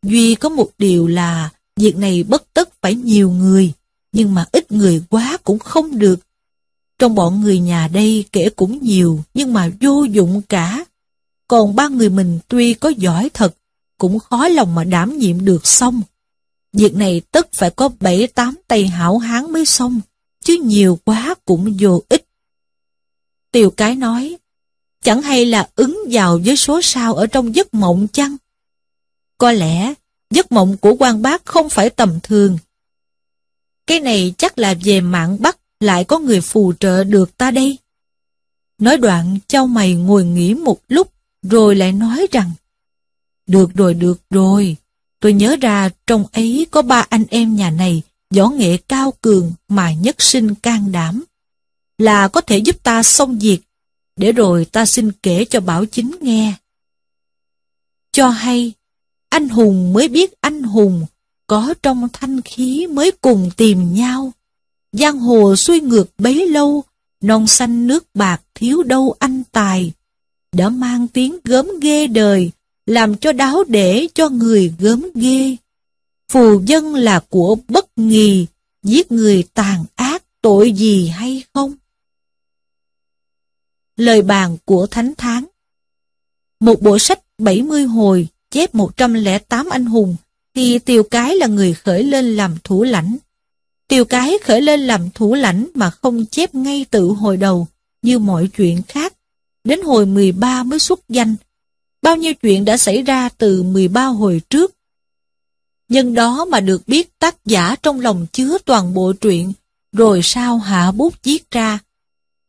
Duy có một điều là việc này bất tất phải nhiều người, nhưng mà ít người quá cũng không được. Trong bọn người nhà đây kể cũng nhiều, nhưng mà vô dụng cả. Còn ba người mình tuy có giỏi thật, cũng khó lòng mà đảm nhiệm được xong. Việc này tất phải có bảy tám tay hảo hán mới xong, chứ nhiều quá cũng vô ích. Tiều cái nói, chẳng hay là ứng vào với số sao ở trong giấc mộng chăng? Có lẽ, giấc mộng của quan bác không phải tầm thường. Cái này chắc là về mạng Bắc lại có người phù trợ được ta đây. Nói đoạn, châu mày ngồi nghỉ một lúc, rồi lại nói rằng, Được rồi, được rồi, tôi nhớ ra trong ấy có ba anh em nhà này, võ nghệ cao cường mà nhất sinh can đảm, là có thể giúp ta xong việc, để rồi ta xin kể cho Bảo Chính nghe. Cho hay, anh hùng mới biết anh hùng, có trong thanh khí mới cùng tìm nhau giang hồ xuôi ngược bấy lâu, non xanh nước bạc thiếu đâu anh tài. Đã mang tiếng gớm ghê đời, làm cho đáo để cho người gớm ghê. Phù dân là của bất nghi, giết người tàn ác tội gì hay không? Lời bàn của Thánh Tháng Một bộ sách 70 hồi chép 108 anh hùng thì Tiều Cái là người khởi lên làm thủ lãnh. Tiều Cái khởi lên làm thủ lãnh mà không chép ngay tự hồi đầu, như mọi chuyện khác. Đến hồi 13 mới xuất danh. Bao nhiêu chuyện đã xảy ra từ 13 hồi trước. Nhân đó mà được biết tác giả trong lòng chứa toàn bộ truyện, rồi sao hạ bút viết ra.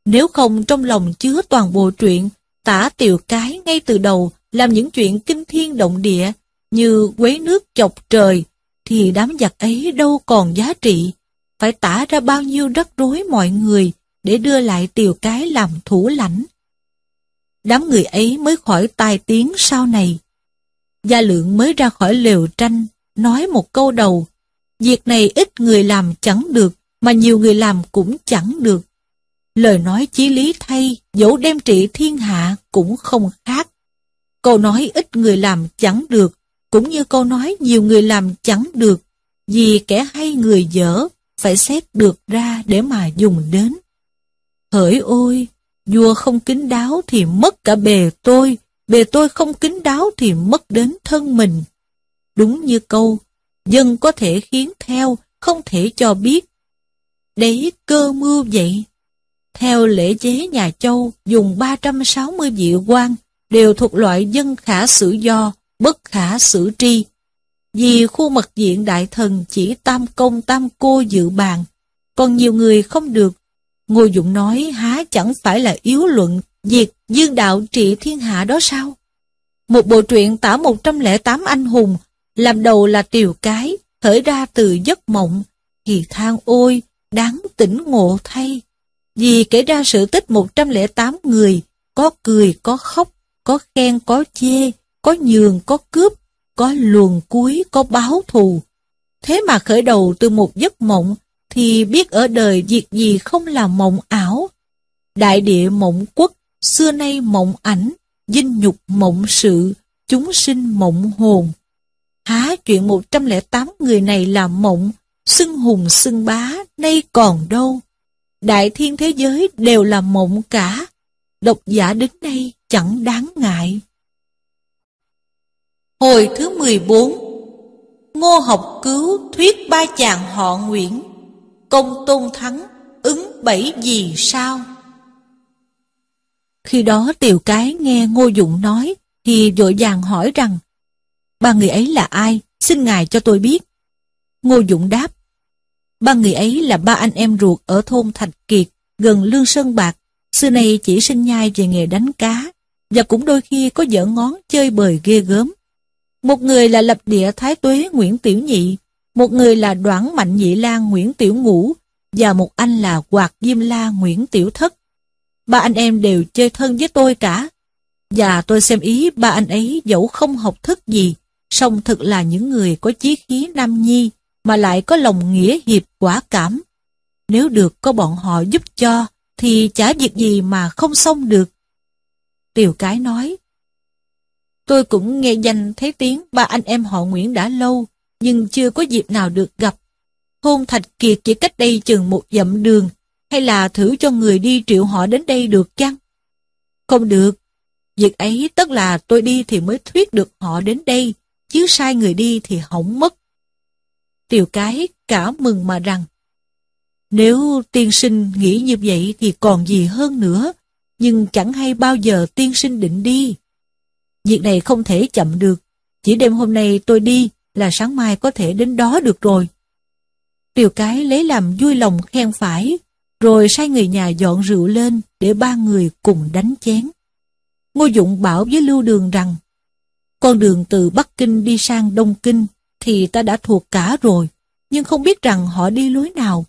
Nếu không trong lòng chứa toàn bộ truyện, tả tiểu cái ngay từ đầu làm những chuyện kinh thiên động địa như quấy nước chọc trời, thì đám giặc ấy đâu còn giá trị. Phải tả ra bao nhiêu rắc rối mọi người để đưa lại tiểu cái làm thủ lãnh. Đám người ấy mới khỏi tai tiếng sau này. Gia lượng mới ra khỏi lều tranh, nói một câu đầu. Việc này ít người làm chẳng được, mà nhiều người làm cũng chẳng được. Lời nói chí lý thay, dẫu đem trị thiên hạ cũng không khác. Câu nói ít người làm chẳng được, cũng như câu nói nhiều người làm chẳng được, vì kẻ hay người dở phải xét được ra để mà dùng đến. Hỡi ôi, vua không kính đáo thì mất cả bề tôi, bề tôi không kính đáo thì mất đến thân mình. Đúng như câu, dân có thể khiến theo, không thể cho biết. Đấy cơ mưu vậy. Theo lễ chế nhà Châu dùng 360 vị quan đều thuộc loại dân khả xử do, bất khả xử tri. Vì khu mật diện đại thần chỉ tam công tam cô dự bàn, còn nhiều người không được. Ngô Dụng nói há chẳng phải là yếu luận việc dương đạo trị thiên hạ đó sao? Một bộ truyện tả 108 anh hùng, làm đầu là tiều cái, khởi ra từ giấc mộng, thì than ôi, đáng tỉnh ngộ thay. Vì kể ra sự tích 108 người, có cười, có khóc, có khen, có chê, có nhường, có cướp, có luồn cuối, có báo thù. Thế mà khởi đầu từ một giấc mộng, thì biết ở đời việc gì không là mộng ảo. Đại địa mộng quốc, xưa nay mộng ảnh, dinh nhục mộng sự, chúng sinh mộng hồn. Há chuyện 108 người này là mộng, xưng hùng xưng bá, nay còn đâu. Đại thiên thế giới đều là mộng cả, độc giả đến đây chẳng đáng ngại. Hồi thứ 14 Ngô học cứu thuyết ba chàng họ Nguyễn Công tôn thắng ứng bảy gì sao. Khi đó tiểu cái nghe Ngô Dụng nói Thì vội vàng hỏi rằng Ba người ấy là ai? Xin ngài cho tôi biết. Ngô Dụng đáp Ba người ấy là ba anh em ruột ở thôn Thạch Kiệt Gần Lương Sơn Bạc Xưa nay chỉ sinh nhai về nghề đánh cá Và cũng đôi khi có dở ngón chơi bời ghê gớm một người là lập địa Thái Tuế Nguyễn Tiểu Nhị, một người là Đoản Mạnh Nhị Lan Nguyễn Tiểu Ngũ, và một anh là Quạt Diêm La Nguyễn Tiểu Thất. Ba anh em đều chơi thân với tôi cả. Và tôi xem ý ba anh ấy dẫu không học thức gì, song thực là những người có chí khí nam nhi, mà lại có lòng nghĩa hiệp quả cảm. Nếu được có bọn họ giúp cho, thì chả việc gì mà không xong được. Tiểu cái nói, Tôi cũng nghe danh thấy tiếng ba anh em họ Nguyễn đã lâu, nhưng chưa có dịp nào được gặp. Thôn Thạch Kiệt chỉ cách đây chừng một dặm đường, hay là thử cho người đi triệu họ đến đây được chăng? Không được. Việc ấy tức là tôi đi thì mới thuyết được họ đến đây, chứ sai người đi thì hỏng mất tiểu cái cả mừng mà rằng, nếu tiên sinh nghĩ như vậy thì còn gì hơn nữa, nhưng chẳng hay bao giờ tiên sinh định đi. Việc này không thể chậm được. Chỉ đêm hôm nay tôi đi là sáng mai có thể đến đó được rồi. tiểu cái lấy làm vui lòng khen phải, rồi sai người nhà dọn rượu lên để ba người cùng đánh chén. Ngô Dụng bảo với Lưu Đường rằng, con đường từ Bắc Kinh đi sang Đông Kinh thì ta đã thuộc cả rồi, nhưng không biết rằng họ đi lối nào.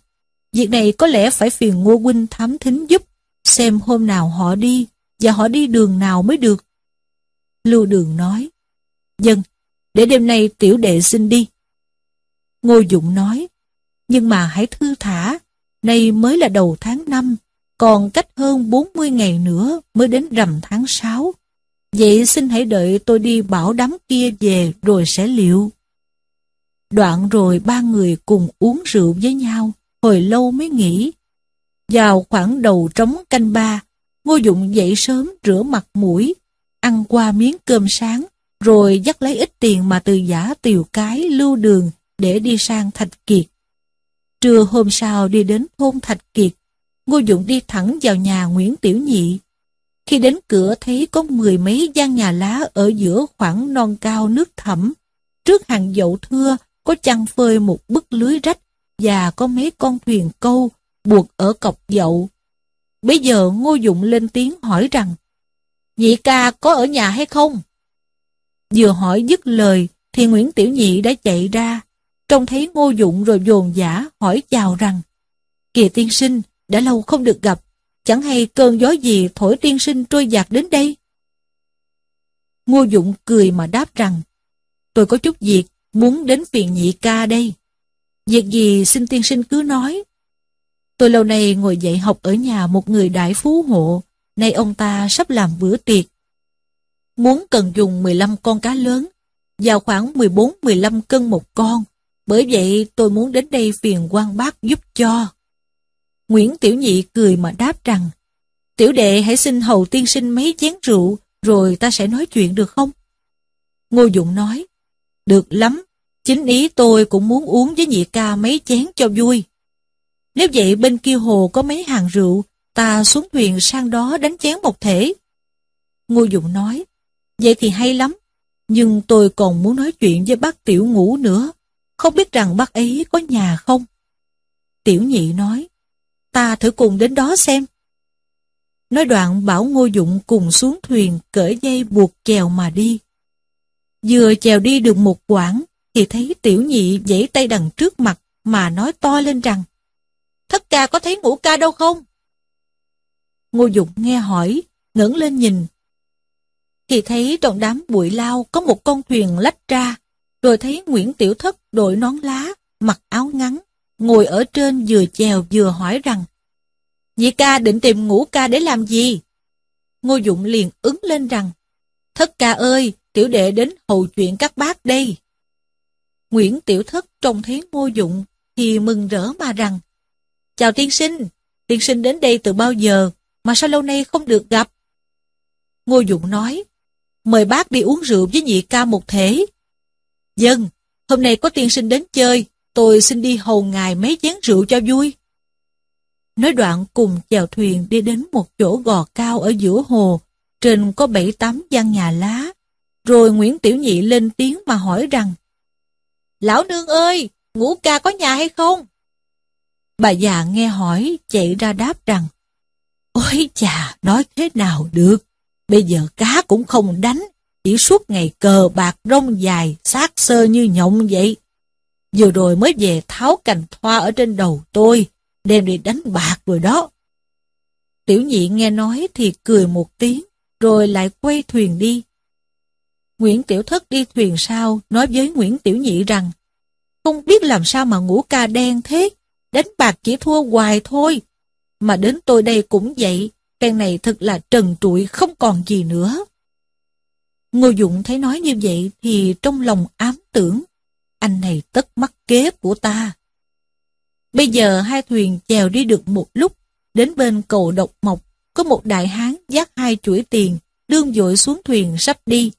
Việc này có lẽ phải phiền Ngô Huynh thám thính giúp, xem hôm nào họ đi, và họ đi đường nào mới được. Lưu Đường nói, Dân, để đêm nay tiểu đệ xin đi. Ngô Dụng nói, nhưng mà hãy thư thả, nay mới là đầu tháng 5, còn cách hơn 40 ngày nữa mới đến rằm tháng 6. Vậy xin hãy đợi tôi đi bảo đám kia về rồi sẽ liệu. Đoạn rồi ba người cùng uống rượu với nhau, hồi lâu mới nghỉ. Vào khoảng đầu trống canh ba, Ngô Dụng dậy sớm rửa mặt mũi, ăn qua miếng cơm sáng, rồi dắt lấy ít tiền mà từ giả tiều cái lưu đường để đi sang Thạch Kiệt. Trưa hôm sau đi đến thôn Thạch Kiệt, Ngô Dụng đi thẳng vào nhà Nguyễn Tiểu Nhị. Khi đến cửa thấy có mười mấy gian nhà lá ở giữa khoảng non cao nước thẳm. Trước hàng dậu thưa có chăn phơi một bức lưới rách và có mấy con thuyền câu buộc ở cọc dậu. Bây giờ Ngô Dụng lên tiếng hỏi rằng Nhị ca có ở nhà hay không? Vừa hỏi dứt lời thì Nguyễn Tiểu Nhị đã chạy ra trông thấy Ngô Dụng rồi dồn giả hỏi chào rằng Kìa tiên sinh, đã lâu không được gặp, chẳng hay cơn gió gì thổi tiên sinh trôi giạt đến đây. Ngô Dụng cười mà đáp rằng Tôi có chút việc, muốn đến phiền nhị ca đây. Việc gì xin tiên sinh cứ nói. Tôi lâu nay ngồi dạy học ở nhà một người đại phú hộ, nay ông ta sắp làm bữa tiệc. Muốn cần dùng 15 con cá lớn, vào khoảng 14-15 cân một con, bởi vậy tôi muốn đến đây phiền quan bác giúp cho. Nguyễn Tiểu Nhị cười mà đáp rằng, Tiểu đệ hãy xin hầu tiên sinh mấy chén rượu, rồi ta sẽ nói chuyện được không? Ngô Dụng nói, được lắm, chính ý tôi cũng muốn uống với nhị ca mấy chén cho vui. Nếu vậy bên kia hồ có mấy hàng rượu, ta xuống thuyền sang đó đánh chén một thể. Ngô Dụng nói, vậy thì hay lắm, nhưng tôi còn muốn nói chuyện với bác Tiểu Ngũ nữa. Không biết rằng bác ấy có nhà không? Tiểu nhị nói, ta thử cùng đến đó xem. Nói đoạn bảo Ngô Dụng cùng xuống thuyền cởi dây buộc chèo mà đi. Vừa chèo đi được một quãng thì thấy tiểu nhị giãy tay đằng trước mặt mà nói to lên rằng Thất ca có thấy ngũ ca đâu không? Ngô Dụng nghe hỏi, ngẩng lên nhìn. Thì thấy trong đám bụi lao có một con thuyền lách ra, rồi thấy Nguyễn Tiểu Thất đội nón lá, mặc áo ngắn, ngồi ở trên vừa chèo vừa hỏi rằng Nhị ca định tìm ngũ ca để làm gì? Ngô Dụng liền ứng lên rằng Thất ca ơi, tiểu đệ đến hầu chuyện các bác đây. Nguyễn Tiểu Thất trông thấy Ngô Dụng thì mừng rỡ mà rằng Chào tiên sinh, tiên sinh đến đây từ bao giờ mà sao lâu nay không được gặp? Ngô Dụng nói Mời bác đi uống rượu với nhị ca một thể. Dân, hôm nay có tiên sinh đến chơi, tôi xin đi hầu ngài mấy chén rượu cho vui. Nói đoạn cùng chèo thuyền đi đến một chỗ gò cao ở giữa hồ, trên có bảy tám gian nhà lá. Rồi Nguyễn Tiểu Nhị lên tiếng mà hỏi rằng, Lão nương ơi, ngũ ca có nhà hay không? Bà già nghe hỏi, chạy ra đáp rằng, Ôi chà, nói thế nào được, bây giờ cá cũng không đánh, chỉ suốt ngày cờ bạc rông dài, sát sơ như nhộng vậy. Vừa rồi mới về tháo cành thoa ở trên đầu tôi, đem đi đánh bạc rồi đó. Tiểu nhị nghe nói thì cười một tiếng, rồi lại quay thuyền đi. Nguyễn Tiểu Thất đi thuyền sau, nói với Nguyễn Tiểu Nhị rằng, không biết làm sao mà ngủ ca đen thế, đánh bạc chỉ thua hoài thôi. Mà đến tôi đây cũng vậy, phen này thật là trần trụi không còn gì nữa. Ngô Dụng thấy nói như vậy thì trong lòng ám tưởng, anh này tất mắc kế của ta. Bây giờ hai thuyền chèo đi được một lúc, đến bên cầu độc mộc, có một đại hán dắt hai chuỗi tiền, đương dội xuống thuyền sắp đi.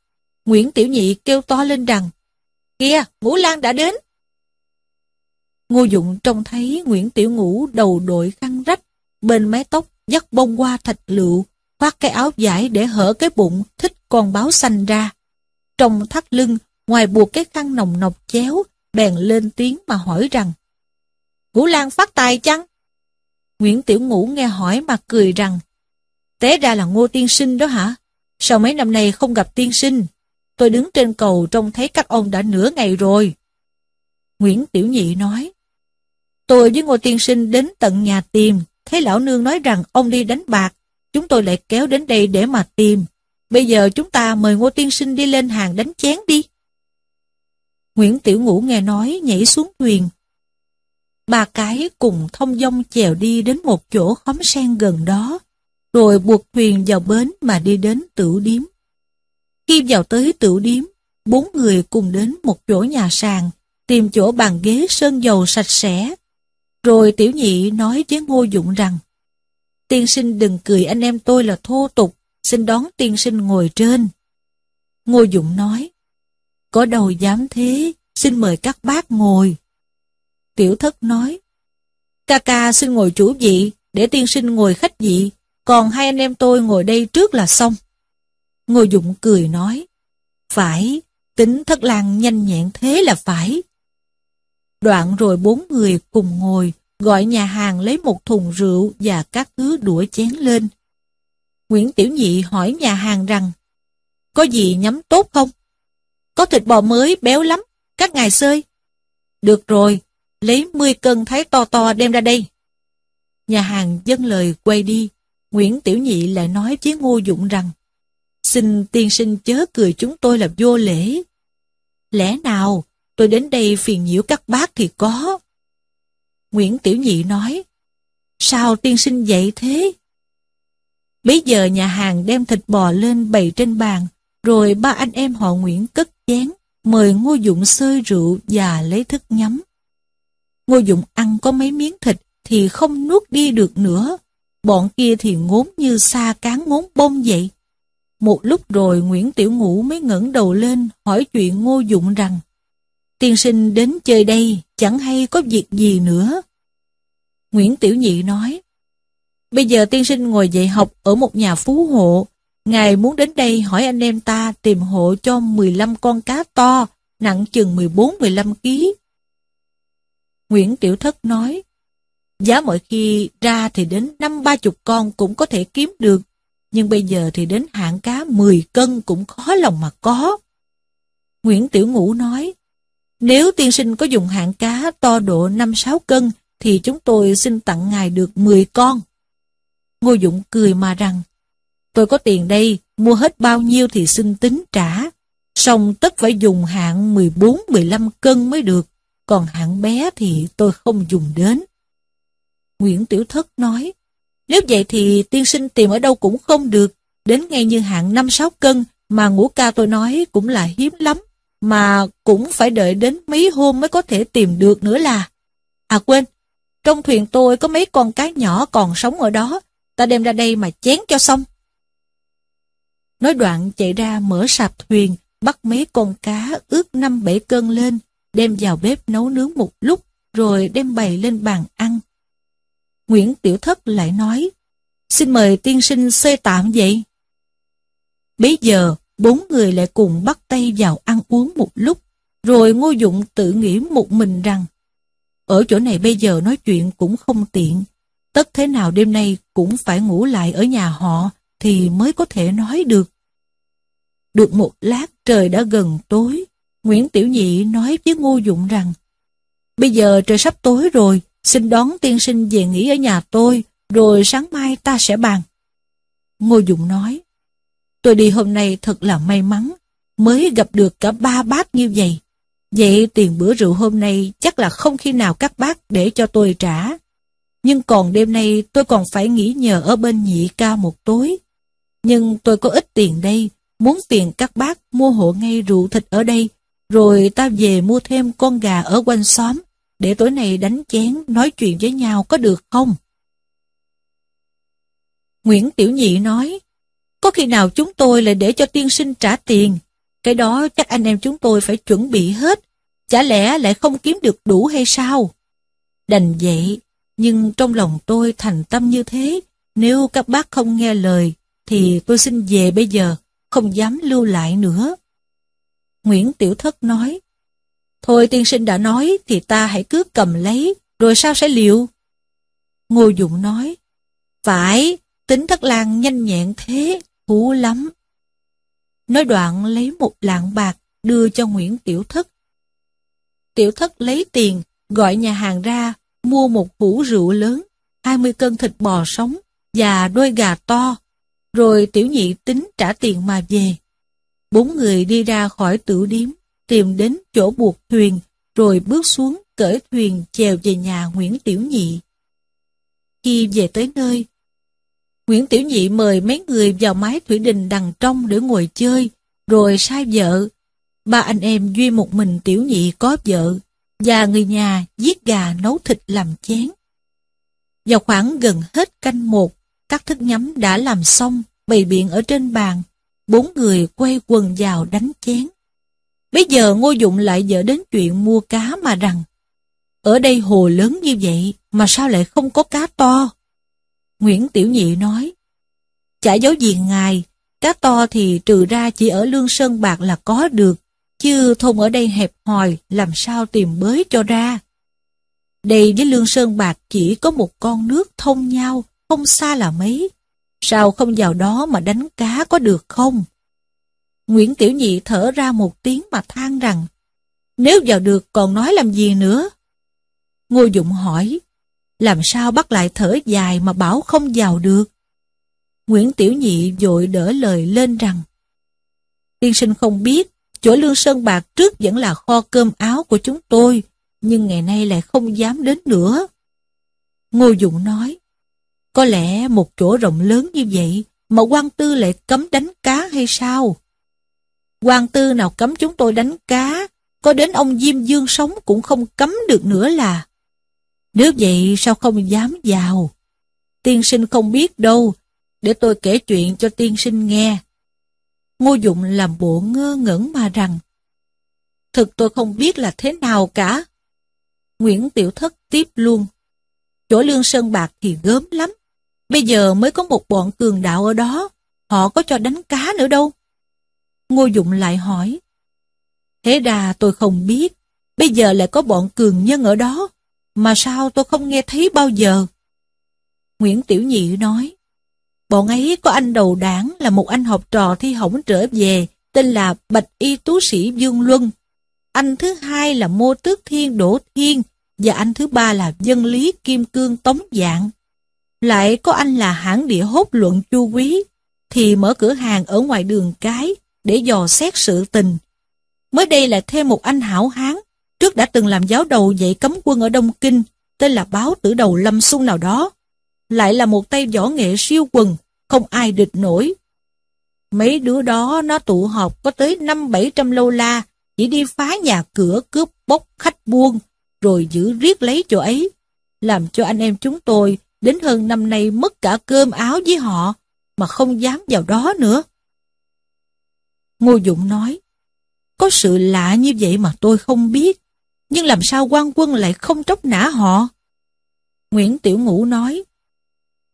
Nguyễn Tiểu Nhị kêu to lên rằng, Kìa, Ngũ Lan đã đến. Ngô Dụng trông thấy Nguyễn Tiểu Ngũ đầu đội khăn rách, bên mái tóc dắt bông hoa thạch lựu, khoác cái áo vải để hở cái bụng thích con báo xanh ra. Trong thắt lưng, ngoài buộc cái khăn nồng nọc chéo, bèn lên tiếng mà hỏi rằng Ngũ Lan phát tài chăng? Nguyễn Tiểu Ngũ nghe hỏi mà cười rằng Té ra là ngô tiên sinh đó hả? Sao mấy năm nay không gặp tiên sinh? Tôi đứng trên cầu trông thấy các ông đã nửa ngày rồi. Nguyễn Tiểu Nhị nói Tôi với ngô tiên sinh đến tận nhà tìm Thấy lão nương nói rằng ông đi đánh bạc Chúng tôi lại kéo đến đây để mà tìm Bây giờ chúng ta mời ngô tiên sinh đi lên hàng đánh chén đi. Nguyễn Tiểu Ngũ nghe nói nhảy xuống thuyền. Ba cái cùng thông dong chèo đi đến một chỗ khóm sen gần đó, rồi buộc thuyền vào bến mà đi đến tử điếm. Khi vào tới tiểu điếm, bốn người cùng đến một chỗ nhà sàn, tìm chỗ bàn ghế sơn dầu sạch sẽ. Rồi tiểu nhị nói với ngô dụng rằng, tiên sinh đừng cười anh em tôi là thô tục, xin đón tiên sinh ngồi trên. Ngô Dụng nói, có đầu dám thế, xin mời các bác ngồi. Tiểu thất nói, ca ca xin ngồi chủ vị, để tiên sinh ngồi khách vị, còn hai anh em tôi ngồi đây trước là xong. Ngô Dụng cười nói, phải, tính thất lang nhanh nhẹn thế là phải. Đoạn rồi bốn người cùng ngồi, gọi nhà hàng lấy một thùng rượu và các thứ đũa chén lên. Nguyễn Tiểu Nhị hỏi nhà hàng rằng, có gì nhắm tốt không? Có thịt bò mới béo lắm, các ngài xơi. Được rồi, lấy 10 cân thái to to đem ra đây. Nhà hàng dâng lời quay đi, Nguyễn Tiểu Nhị lại nói với Ngô Dụng rằng, xin tiên sinh chớ cười chúng tôi là vô lễ. Lẽ nào tôi đến đây phiền nhiễu các bác thì có. Nguyễn Tiểu Nhị nói, sao tiên sinh vậy thế? Bây giờ nhà hàng đem thịt bò lên bày trên bàn, rồi ba anh em họ Nguyễn cất chén, mời Ngô Dụng xơi rượu và lấy thức nhắm. Ngô Dụng ăn có mấy miếng thịt thì không nuốt đi được nữa, bọn kia thì ngốn như sa cán ngốn bông vậy. Một lúc rồi Nguyễn Tiểu Ngũ mới ngẩng đầu lên hỏi chuyện Ngô Dụng rằng, Tiên sinh đến chơi đây, chẳng hay có việc gì nữa. Nguyễn Tiểu Nhị nói, Bây giờ tiên sinh ngồi dạy học ở một nhà phú hộ, Ngài muốn đến đây hỏi anh em ta tìm hộ cho 15 con cá to, nặng chừng 14-15 kg. Nguyễn Tiểu Thất nói, Giá mọi khi ra thì đến năm ba chục con cũng có thể kiếm được nhưng bây giờ thì đến hạng cá 10 cân cũng khó lòng mà có. Nguyễn Tiểu Ngũ nói, nếu tiên sinh có dùng hạng cá to độ 5-6 cân, thì chúng tôi xin tặng ngài được 10 con. Ngô Dụng cười mà rằng, tôi có tiền đây, mua hết bao nhiêu thì xin tính trả. Xong tất phải dùng hạng 14-15 cân mới được, còn hạng bé thì tôi không dùng đến. Nguyễn Tiểu Thất nói, nếu vậy thì tiên sinh tìm ở đâu cũng không được, đến ngay như hạng 5-6 cân mà ngũ ca tôi nói cũng là hiếm lắm, mà cũng phải đợi đến mấy hôm mới có thể tìm được nữa là. À quên, trong thuyền tôi có mấy con cá nhỏ còn sống ở đó, ta đem ra đây mà chén cho xong. Nói đoạn chạy ra mở sạp thuyền, bắt mấy con cá ướt năm bảy cân lên, đem vào bếp nấu nướng một lúc, rồi đem bày lên bàn ăn. Nguyễn Tiểu Thất lại nói, xin mời tiên sinh xơi tạm vậy. Bây giờ, bốn người lại cùng bắt tay vào ăn uống một lúc, rồi Ngô Dụng tự nghĩ một mình rằng, ở chỗ này bây giờ nói chuyện cũng không tiện, tất thế nào đêm nay cũng phải ngủ lại ở nhà họ thì mới có thể nói được. Được một lát trời đã gần tối, Nguyễn Tiểu Nhị nói với Ngô Dụng rằng, bây giờ trời sắp tối rồi, xin đón tiên sinh về nghỉ ở nhà tôi, rồi sáng mai ta sẽ bàn. Ngô Dụng nói, tôi đi hôm nay thật là may mắn, mới gặp được cả ba bác như vậy. Vậy tiền bữa rượu hôm nay chắc là không khi nào các bác để cho tôi trả. Nhưng còn đêm nay tôi còn phải nghỉ nhờ ở bên nhị ca một tối. Nhưng tôi có ít tiền đây, muốn tiền các bác mua hộ ngay rượu thịt ở đây, rồi ta về mua thêm con gà ở quanh xóm, để tối nay đánh chén, nói chuyện với nhau có được không? Nguyễn Tiểu Nhị nói, có khi nào chúng tôi lại để cho tiên sinh trả tiền, cái đó chắc anh em chúng tôi phải chuẩn bị hết, chả lẽ lại không kiếm được đủ hay sao? Đành vậy, nhưng trong lòng tôi thành tâm như thế, nếu các bác không nghe lời, thì tôi xin về bây giờ, không dám lưu lại nữa. Nguyễn Tiểu Thất nói, Thôi tiên sinh đã nói thì ta hãy cứ cầm lấy, rồi sao sẽ liệu? Ngô Dụng nói, phải, tính thất lang nhanh nhẹn thế, thú lắm. Nói đoạn lấy một lạng bạc đưa cho Nguyễn Tiểu Thất. Tiểu Thất lấy tiền, gọi nhà hàng ra, mua một hũ rượu lớn, 20 cân thịt bò sống và đôi gà to, rồi tiểu nhị tính trả tiền mà về. Bốn người đi ra khỏi tử điếm, tìm đến chỗ buộc thuyền, rồi bước xuống cởi thuyền chèo về nhà Nguyễn Tiểu Nhị. Khi về tới nơi, Nguyễn Tiểu Nhị mời mấy người vào mái thủy đình đằng trong để ngồi chơi, rồi sai vợ. Ba anh em duy một mình Tiểu Nhị có vợ, và người nhà giết gà nấu thịt làm chén. Vào khoảng gần hết canh một, các thức nhắm đã làm xong, bày biện ở trên bàn, Bốn người quay quần vào đánh chén. Bây giờ Ngô Dụng lại dở đến chuyện mua cá mà rằng Ở đây hồ lớn như vậy mà sao lại không có cá to? Nguyễn Tiểu Nhị nói Chả giấu gì ngài, cá to thì trừ ra chỉ ở Lương Sơn Bạc là có được, chứ thôn ở đây hẹp hòi làm sao tìm bới cho ra. Đây với Lương Sơn Bạc chỉ có một con nước thông nhau, không xa là mấy. Sao không vào đó mà đánh cá có được không? Nguyễn Tiểu Nhị thở ra một tiếng mà than rằng, nếu vào được còn nói làm gì nữa? Ngô Dụng hỏi, làm sao bắt lại thở dài mà bảo không vào được? Nguyễn Tiểu Nhị vội đỡ lời lên rằng, tiên sinh không biết, chỗ lương sơn bạc trước vẫn là kho cơm áo của chúng tôi, nhưng ngày nay lại không dám đến nữa. Ngô Dụng nói, có lẽ một chỗ rộng lớn như vậy mà quan tư lại cấm đánh cá hay sao? Quan tư nào cấm chúng tôi đánh cá, có đến ông Diêm Dương sống cũng không cấm được nữa là. Nếu vậy sao không dám vào? Tiên sinh không biết đâu, để tôi kể chuyện cho tiên sinh nghe. Ngô Dụng làm bộ ngơ ngẩn mà rằng, Thực tôi không biết là thế nào cả. Nguyễn Tiểu Thất tiếp luôn. Chỗ lương sơn bạc thì gớm lắm. Bây giờ mới có một bọn cường đạo ở đó, họ có cho đánh cá nữa đâu. Ngô Dụng lại hỏi. Thế Đà tôi không biết, bây giờ lại có bọn cường nhân ở đó, mà sao tôi không nghe thấy bao giờ? Nguyễn Tiểu Nhị nói, bọn ấy có anh đầu đảng là một anh học trò thi hỏng trở về, tên là Bạch Y Tú Sĩ Dương Luân. Anh thứ hai là Mô Tước Thiên Đỗ Thiên, và anh thứ ba là Dân Lý Kim Cương Tống Dạng. Lại có anh là hãng địa hốt luận chu quý, thì mở cửa hàng ở ngoài đường cái, để dò xét sự tình. Mới đây là thêm một anh hảo hán, trước đã từng làm giáo đầu dạy cấm quân ở Đông Kinh, tên là báo tử đầu Lâm Xuân nào đó. Lại là một tay võ nghệ siêu quần, không ai địch nổi. Mấy đứa đó nó tụ họp có tới năm bảy trăm lâu la, chỉ đi phá nhà cửa cướp bóc khách buôn, rồi giữ riết lấy chỗ ấy, làm cho anh em chúng tôi đến hơn năm nay mất cả cơm áo với họ, mà không dám vào đó nữa. Ngô Dụng nói, có sự lạ như vậy mà tôi không biết, nhưng làm sao quan quân lại không tróc nã họ? Nguyễn Tiểu Ngũ nói,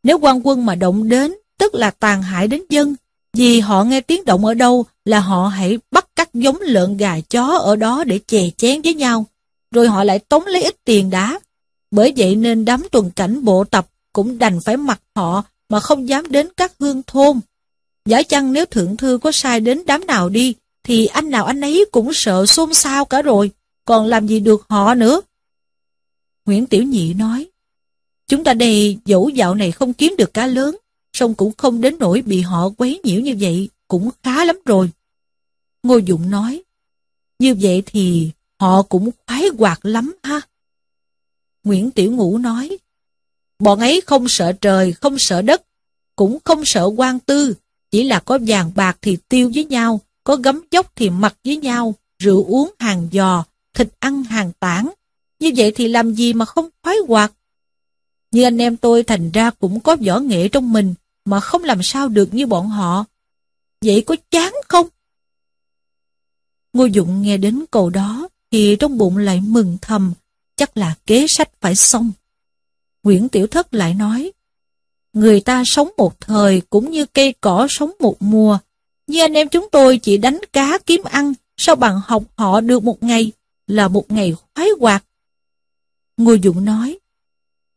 nếu quan quân mà động đến, tức là tàn hại đến dân, vì họ nghe tiếng động ở đâu là họ hãy bắt các giống lợn gà chó ở đó để chè chén với nhau, rồi họ lại tống lấy ít tiền đá. Bởi vậy nên đám tuần cảnh bộ tập cũng đành phải mặc họ mà không dám đến các hương thôn. Giả chăng nếu thượng thư có sai đến đám nào đi, thì anh nào anh ấy cũng sợ xôn xao cả rồi, còn làm gì được họ nữa. Nguyễn Tiểu Nhị nói, chúng ta đây dẫu dạo này không kiếm được cá lớn, song cũng không đến nỗi bị họ quấy nhiễu như vậy, cũng khá lắm rồi. Ngô Dụng nói, như vậy thì họ cũng khoái hoạt lắm ha. Nguyễn Tiểu Ngũ nói, bọn ấy không sợ trời, không sợ đất, cũng không sợ quan tư, chỉ là có vàng bạc thì tiêu với nhau, có gấm dốc thì mặc với nhau, rượu uống hàng giò, thịt ăn hàng tảng. Như vậy thì làm gì mà không khoái hoạt? Như anh em tôi thành ra cũng có võ nghệ trong mình, mà không làm sao được như bọn họ. Vậy có chán không? Ngô Dụng nghe đến câu đó, thì trong bụng lại mừng thầm, chắc là kế sách phải xong. Nguyễn Tiểu Thất lại nói, Người ta sống một thời cũng như cây cỏ sống một mùa. Như anh em chúng tôi chỉ đánh cá kiếm ăn, sao bằng học họ được một ngày, là một ngày khoái hoạt. Ngô Dũng nói,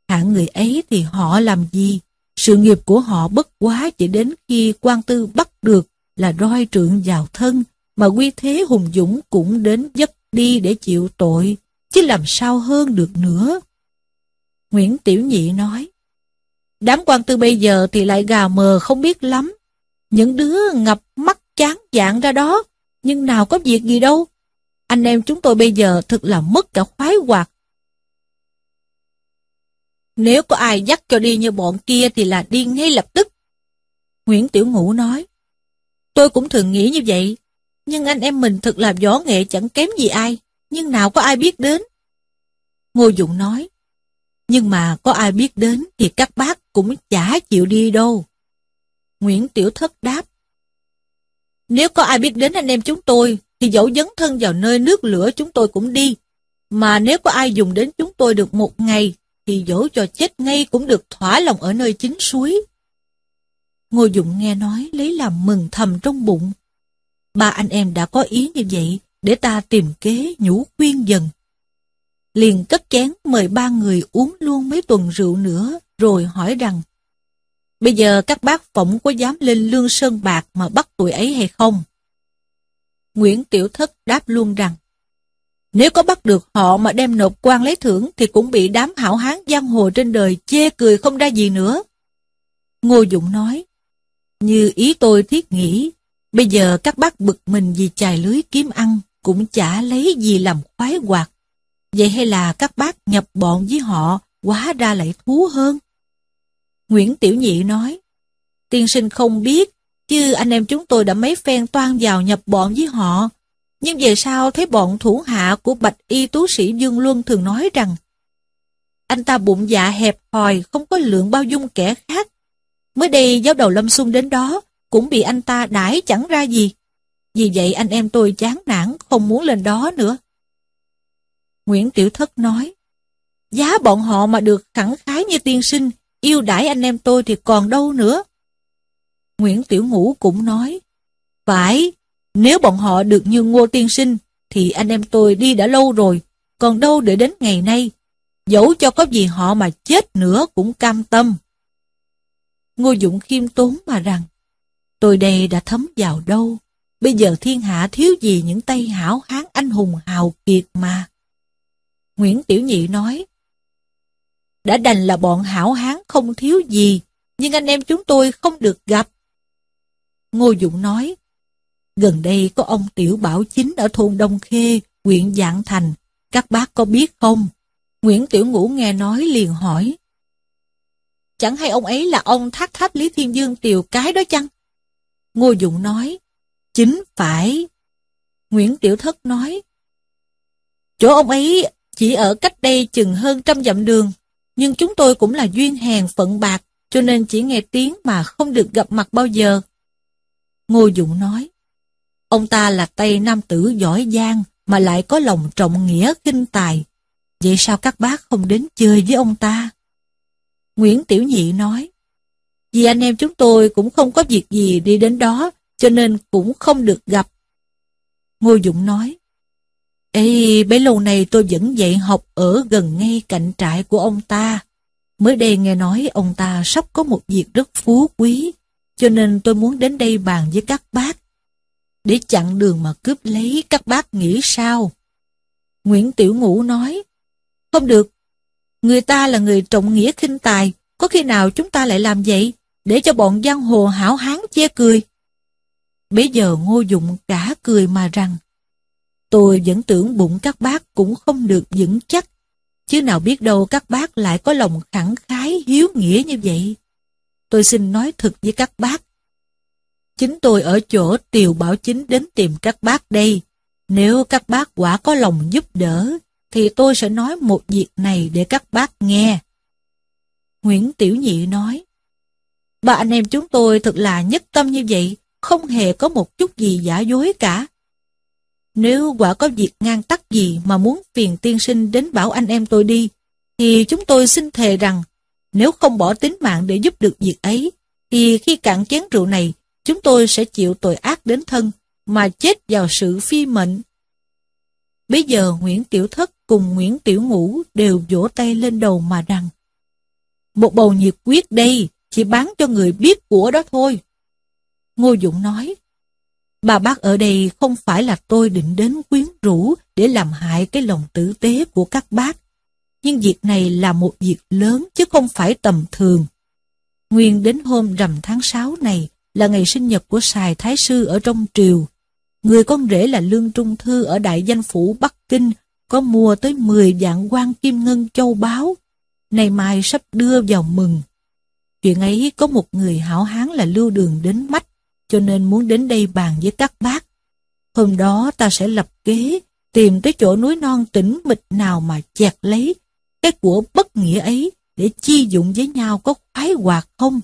hạng người ấy thì họ làm gì? Sự nghiệp của họ bất quá chỉ đến khi quan tư bắt được là roi trượng vào thân, mà quy thế hùng dũng cũng đến dứt đi để chịu tội, chứ làm sao hơn được nữa. Nguyễn Tiểu Nhị nói, Đám quan tư bây giờ thì lại gà mờ không biết lắm. Những đứa ngập mắt chán dạng ra đó, nhưng nào có việc gì đâu. Anh em chúng tôi bây giờ thực là mất cả khoái hoạt. Nếu có ai dắt cho đi như bọn kia thì là đi ngay lập tức. Nguyễn Tiểu Ngũ nói, tôi cũng thường nghĩ như vậy, nhưng anh em mình thực là võ nghệ chẳng kém gì ai, nhưng nào có ai biết đến. Ngô Dụng nói, nhưng mà có ai biết đến thì các bác cũng chả chịu đi đâu. Nguyễn Tiểu Thất đáp. Nếu có ai biết đến anh em chúng tôi, thì dẫu dấn thân vào nơi nước lửa chúng tôi cũng đi. Mà nếu có ai dùng đến chúng tôi được một ngày, thì dẫu cho chết ngay cũng được thỏa lòng ở nơi chính suối. Ngô Dụng nghe nói lấy làm mừng thầm trong bụng. Ba anh em đã có ý như vậy, để ta tìm kế nhủ khuyên dần. Liền cất chén mời ba người uống luôn mấy tuần rượu nữa, rồi hỏi rằng, Bây giờ các bác phỏng có dám lên lương sơn bạc mà bắt tụi ấy hay không? Nguyễn Tiểu Thất đáp luôn rằng, nếu có bắt được họ mà đem nộp quan lấy thưởng thì cũng bị đám hảo hán giang hồ trên đời chê cười không ra gì nữa. Ngô Dụng nói, như ý tôi thiết nghĩ, bây giờ các bác bực mình vì chài lưới kiếm ăn, cũng chả lấy gì làm khoái hoạt. Vậy hay là các bác nhập bọn với họ, quá ra lại thú hơn? Nguyễn Tiểu Nhị nói, tiên sinh không biết, chứ anh em chúng tôi đã mấy phen toan vào nhập bọn với họ. Nhưng về sau thấy bọn thủ hạ của bạch y tú sĩ Dương Luân thường nói rằng, anh ta bụng dạ hẹp hòi, không có lượng bao dung kẻ khác. Mới đây giáo đầu Lâm Xuân đến đó, cũng bị anh ta đãi chẳng ra gì. Vì vậy anh em tôi chán nản, không muốn lên đó nữa. Nguyễn Tiểu Thất nói, giá bọn họ mà được khẳng khái như tiên sinh, yêu đãi anh em tôi thì còn đâu nữa. Nguyễn Tiểu Ngũ cũng nói, phải, nếu bọn họ được như ngô tiên sinh, thì anh em tôi đi đã lâu rồi, còn đâu để đến ngày nay. Dẫu cho có gì họ mà chết nữa cũng cam tâm. Ngô Dụng khiêm tốn mà rằng, tôi đây đã thấm vào đâu, bây giờ thiên hạ thiếu gì những tay hảo hán anh hùng hào kiệt mà. Nguyễn Tiểu Nhị nói, đã đành là bọn hảo hán không thiếu gì, nhưng anh em chúng tôi không được gặp. Ngô Dụng nói, gần đây có ông Tiểu Bảo Chính ở thôn Đông Khê, huyện Dạng Thành, các bác có biết không? Nguyễn Tiểu Ngũ nghe nói liền hỏi. Chẳng hay ông ấy là ông thác tháp Lý Thiên Dương Tiều cái đó chăng? Ngô Dụng nói, chính phải. Nguyễn Tiểu Thất nói, chỗ ông ấy chỉ ở cách đây chừng hơn trăm dặm đường, nhưng chúng tôi cũng là duyên hèn phận bạc, cho nên chỉ nghe tiếng mà không được gặp mặt bao giờ. Ngô dũng nói, ông ta là Tây Nam tử giỏi giang, mà lại có lòng trọng nghĩa kinh tài. Vậy sao các bác không đến chơi với ông ta? Nguyễn Tiểu Nhị nói, vì anh em chúng tôi cũng không có việc gì đi đến đó, cho nên cũng không được gặp. Ngô dũng nói, Ê, bấy lâu này tôi vẫn dạy học ở gần ngay cạnh trại của ông ta. Mới đây nghe nói ông ta sắp có một việc rất phú quý, cho nên tôi muốn đến đây bàn với các bác. Để chặn đường mà cướp lấy, các bác nghĩ sao? Nguyễn Tiểu Ngũ nói, không được, người ta là người trọng nghĩa khinh tài, có khi nào chúng ta lại làm vậy, để cho bọn giang hồ hảo hán che cười. Bây giờ ngô dụng cả cười mà rằng, Tôi vẫn tưởng bụng các bác cũng không được vững chắc, chứ nào biết đâu các bác lại có lòng khẳng khái hiếu nghĩa như vậy. Tôi xin nói thật với các bác. Chính tôi ở chỗ Tiều Bảo Chính đến tìm các bác đây. Nếu các bác quả có lòng giúp đỡ, thì tôi sẽ nói một việc này để các bác nghe. Nguyễn Tiểu Nhị nói, Ba anh em chúng tôi thật là nhất tâm như vậy, không hề có một chút gì giả dối cả. Nếu quả có việc ngang tắc gì mà muốn phiền tiên sinh đến bảo anh em tôi đi, thì chúng tôi xin thề rằng, nếu không bỏ tính mạng để giúp được việc ấy, thì khi cạn chén rượu này, chúng tôi sẽ chịu tội ác đến thân, mà chết vào sự phi mệnh. Bây giờ Nguyễn Tiểu Thất cùng Nguyễn Tiểu Ngũ đều vỗ tay lên đầu mà rằng, một bầu nhiệt quyết đây, chỉ bán cho người biết của đó thôi. Ngô Dũng nói, Bà bác ở đây không phải là tôi định đến quyến rũ để làm hại cái lòng tử tế của các bác. Nhưng việc này là một việc lớn chứ không phải tầm thường. Nguyên đến hôm rằm tháng 6 này là ngày sinh nhật của Sài Thái Sư ở trong triều. Người con rể là Lương Trung Thư ở Đại Danh Phủ Bắc Kinh có mua tới 10 dạng quan kim ngân châu báu. Này mai sắp đưa vào mừng. Chuyện ấy có một người hảo hán là lưu đường đến mắt cho nên muốn đến đây bàn với các bác. Hôm đó ta sẽ lập kế, tìm tới chỗ núi non tĩnh mịch nào mà chẹt lấy, cái của bất nghĩa ấy để chi dụng với nhau có khoái hoạt không?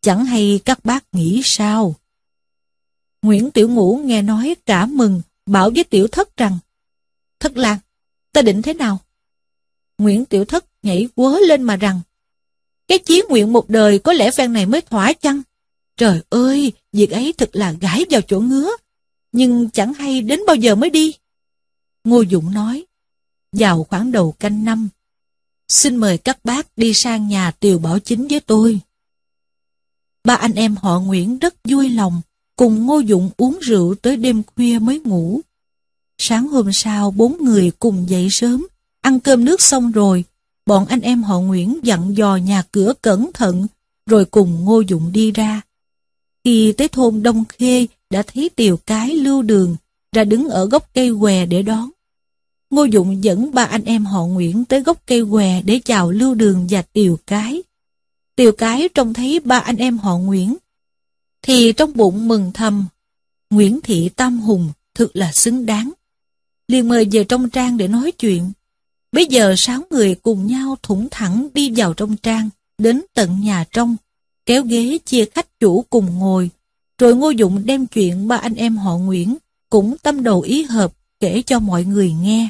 Chẳng hay các bác nghĩ sao? Nguyễn Tiểu Ngũ nghe nói cả mừng, bảo với Tiểu Thất rằng Thất Lan, ta định thế nào? Nguyễn Tiểu Thất nhảy quớ lên mà rằng Cái chí nguyện một đời có lẽ phen này mới thỏa chăng? Trời ơi, việc ấy thật là gãi vào chỗ ngứa, nhưng chẳng hay đến bao giờ mới đi. Ngô Dũng nói, vào khoảng đầu canh năm, xin mời các bác đi sang nhà Tiều Bảo Chính với tôi. Ba anh em họ Nguyễn rất vui lòng, cùng Ngô Dụng uống rượu tới đêm khuya mới ngủ. Sáng hôm sau, bốn người cùng dậy sớm, ăn cơm nước xong rồi, bọn anh em họ Nguyễn dặn dò nhà cửa cẩn thận, rồi cùng Ngô Dụng đi ra. Khi tới thôn Đông Khê, đã thấy Tiều Cái lưu đường, ra đứng ở gốc cây què để đón. Ngô Dụng dẫn ba anh em họ Nguyễn tới gốc cây què để chào lưu đường và Tiều Cái. Tiều Cái trông thấy ba anh em họ Nguyễn, thì trong bụng mừng thầm, Nguyễn Thị Tam Hùng thực là xứng đáng. liền mời về trong trang để nói chuyện. Bây giờ sáu người cùng nhau thủng thẳng đi vào trong trang, đến tận nhà trong, kéo ghế chia khách chủ cùng ngồi, rồi Ngô Dụng đem chuyện ba anh em họ Nguyễn, cũng tâm đầu ý hợp, kể cho mọi người nghe.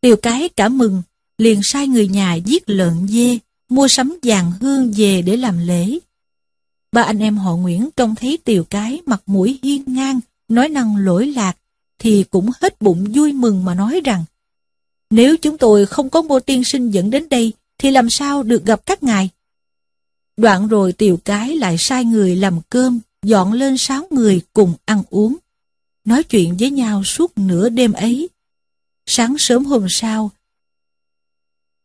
Tiều cái cả mừng, liền sai người nhà giết lợn dê, mua sắm vàng hương về để làm lễ. Ba anh em họ Nguyễn trông thấy tiều cái mặt mũi hiên ngang, nói năng lỗi lạc, thì cũng hết bụng vui mừng mà nói rằng nếu chúng tôi không có mua tiên sinh dẫn đến đây, thì làm sao được gặp các ngài? Đoạn rồi tiều cái lại sai người làm cơm, dọn lên sáu người cùng ăn uống. Nói chuyện với nhau suốt nửa đêm ấy. Sáng sớm hôm sau,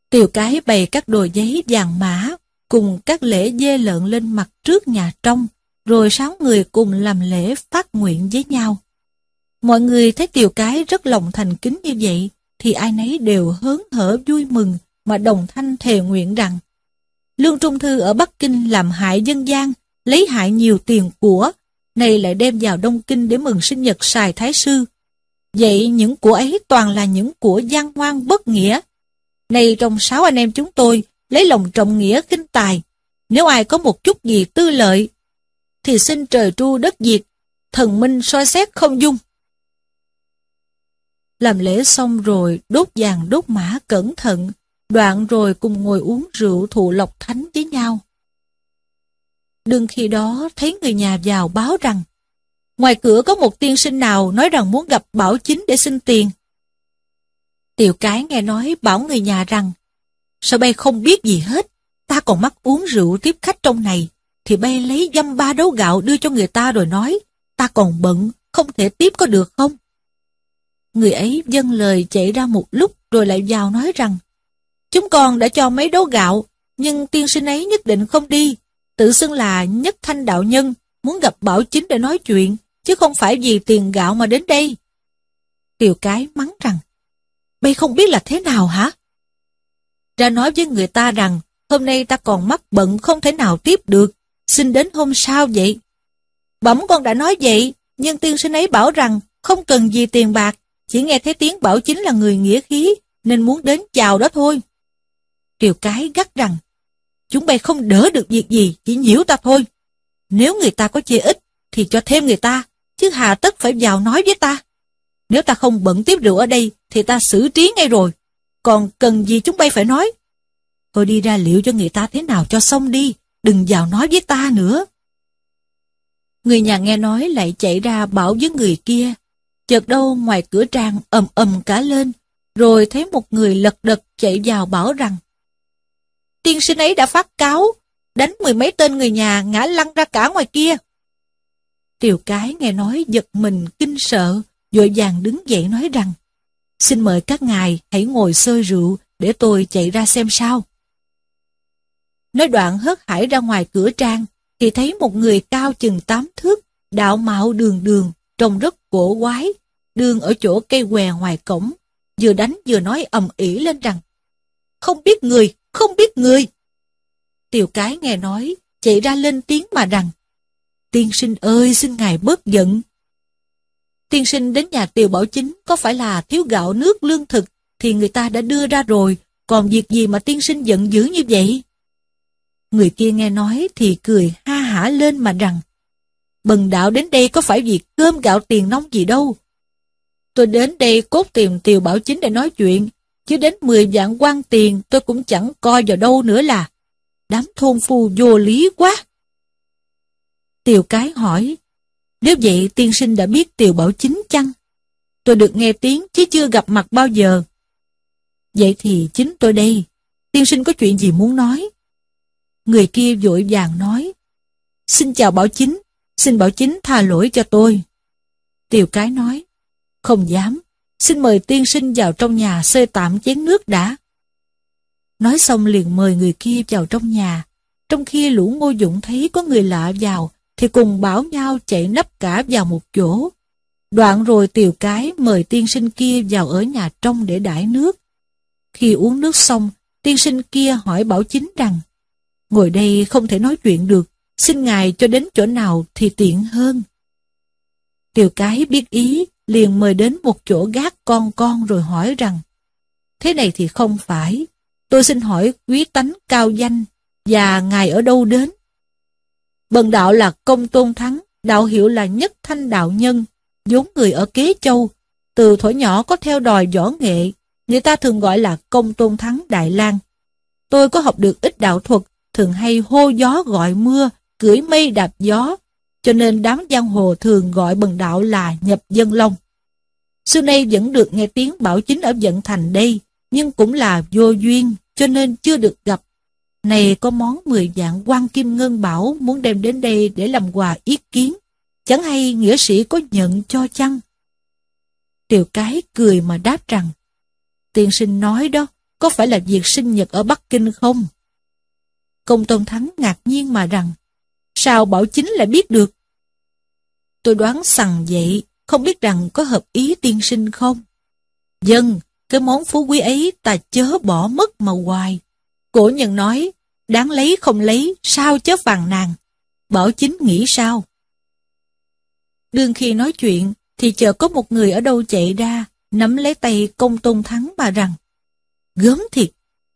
tiều cái bày các đồ giấy vàng mã, cùng các lễ dê lợn lên mặt trước nhà trong, rồi sáu người cùng làm lễ phát nguyện với nhau. Mọi người thấy tiều cái rất lòng thành kính như vậy, thì ai nấy đều hớn hở vui mừng mà đồng thanh thề nguyện rằng Lương Trung Thư ở Bắc Kinh làm hại dân gian, lấy hại nhiều tiền của, này lại đem vào Đông Kinh để mừng sinh nhật xài Thái Sư. Vậy những của ấy toàn là những của gian ngoan bất nghĩa. Này trong sáu anh em chúng tôi, lấy lòng trọng nghĩa kinh tài. Nếu ai có một chút gì tư lợi, thì xin trời tru đất diệt, thần minh soi xét không dung. Làm lễ xong rồi, đốt vàng đốt mã cẩn thận, đoạn rồi cùng ngồi uống rượu thụ lộc thánh với nhau. Đừng khi đó thấy người nhà vào báo rằng ngoài cửa có một tiên sinh nào nói rằng muốn gặp Bảo Chính để xin tiền. Tiểu cái nghe nói bảo người nhà rằng sao bay không biết gì hết, ta còn mắc uống rượu tiếp khách trong này, thì bay lấy dăm ba đấu gạo đưa cho người ta rồi nói, ta còn bận, không thể tiếp có được không? Người ấy dâng lời chạy ra một lúc rồi lại vào nói rằng, chúng con đã cho mấy đố gạo, nhưng tiên sinh ấy nhất định không đi, tự xưng là nhất thanh đạo nhân, muốn gặp Bảo Chính để nói chuyện, chứ không phải vì tiền gạo mà đến đây. Kiều Cái mắng rằng, Bây không biết là thế nào hả? Ra nói với người ta rằng, hôm nay ta còn mắc bận không thể nào tiếp được, xin đến hôm sau vậy. Bẩm con đã nói vậy, nhưng tiên sinh ấy bảo rằng không cần gì tiền bạc, chỉ nghe thấy tiếng bảo chính là người nghĩa khí, nên muốn đến chào đó thôi. Kiều Cái gắt rằng, chúng bay không đỡ được việc gì, chỉ nhiễu ta thôi. Nếu người ta có chê ít, thì cho thêm người ta, chứ hà tất phải vào nói với ta. Nếu ta không bận tiếp rượu ở đây, thì ta xử trí ngay rồi. Còn cần gì chúng bay phải nói? Thôi đi ra liệu cho người ta thế nào cho xong đi, đừng vào nói với ta nữa. Người nhà nghe nói lại chạy ra bảo với người kia. Chợt đâu ngoài cửa trang ầm ầm cả lên, rồi thấy một người lật đật chạy vào bảo rằng tiên sinh ấy đã phát cáo, đánh mười mấy tên người nhà ngã lăn ra cả ngoài kia. Tiều cái nghe nói giật mình kinh sợ, vội vàng đứng dậy nói rằng Xin mời các ngài hãy ngồi sơi rượu để tôi chạy ra xem sao. Nói đoạn hớt hải ra ngoài cửa trang thì thấy một người cao chừng tám thước, đạo mạo đường đường, trông rất cổ quái, đường ở chỗ cây què ngoài cổng, vừa đánh vừa nói ầm ĩ lên rằng Không biết người, không biết người. tiểu cái nghe nói, chạy ra lên tiếng mà rằng, tiên sinh ơi xin ngài bớt giận. Tiên sinh đến nhà Tiều Bảo Chính có phải là thiếu gạo nước lương thực thì người ta đã đưa ra rồi, còn việc gì mà tiên sinh giận dữ như vậy? Người kia nghe nói thì cười ha hả lên mà rằng, Bần đạo đến đây có phải vì cơm gạo tiền nông gì đâu. Tôi đến đây cốt tìm Tiều Bảo Chính để nói chuyện, chứ đến 10 vạn quan tiền tôi cũng chẳng coi vào đâu nữa là. Đám thôn phu vô lý quá. Tiều Cái hỏi, nếu vậy tiên sinh đã biết Tiều Bảo Chính chăng? Tôi được nghe tiếng chứ chưa gặp mặt bao giờ. Vậy thì chính tôi đây, tiên sinh có chuyện gì muốn nói? Người kia vội vàng nói, xin chào Bảo Chính, xin Bảo Chính tha lỗi cho tôi. Tiều Cái nói, không dám, xin mời tiên sinh vào trong nhà xơi tạm chén nước đã. Nói xong liền mời người kia vào trong nhà, trong khi lũ ngô dụng thấy có người lạ vào, thì cùng bảo nhau chạy nấp cả vào một chỗ. Đoạn rồi tiều cái mời tiên sinh kia vào ở nhà trong để đãi nước. Khi uống nước xong, tiên sinh kia hỏi bảo chính rằng, ngồi đây không thể nói chuyện được, xin ngài cho đến chỗ nào thì tiện hơn. Tiều cái biết ý, liền mời đến một chỗ gác con con rồi hỏi rằng, thế này thì không phải, tôi xin hỏi quý tánh cao danh, và ngài ở đâu đến? Bần đạo là công tôn thắng, đạo hiệu là nhất thanh đạo nhân, vốn người ở Kế Châu, từ thuở nhỏ có theo đòi võ nghệ, người ta thường gọi là công tôn thắng Đại lang Tôi có học được ít đạo thuật, thường hay hô gió gọi mưa, cưỡi mây đạp gió, cho nên đám giang hồ thường gọi bần đạo là nhập dân long. Xưa nay vẫn được nghe tiếng bảo chính ở vận thành đây, nhưng cũng là vô duyên, cho nên chưa được gặp. Này có món 10 dạng quan kim ngân bảo muốn đem đến đây để làm quà ý kiến. Chẳng hay nghĩa sĩ có nhận cho chăng? Tiều cái cười mà đáp rằng, tiên sinh nói đó, có phải là việc sinh nhật ở Bắc Kinh không? Công Tôn Thắng ngạc nhiên mà rằng, sao Bảo Chính lại biết được? Tôi đoán rằng vậy, không biết rằng có hợp ý tiên sinh không? Dân, cái món phú quý ấy ta chớ bỏ mất mà hoài. Cổ nhân nói, đáng lấy không lấy, sao chớ phàn nàn. Bảo Chính nghĩ sao? Đương khi nói chuyện, thì chợt có một người ở đâu chạy ra, nắm lấy tay công tôn thắng mà rằng, gớm thiệt,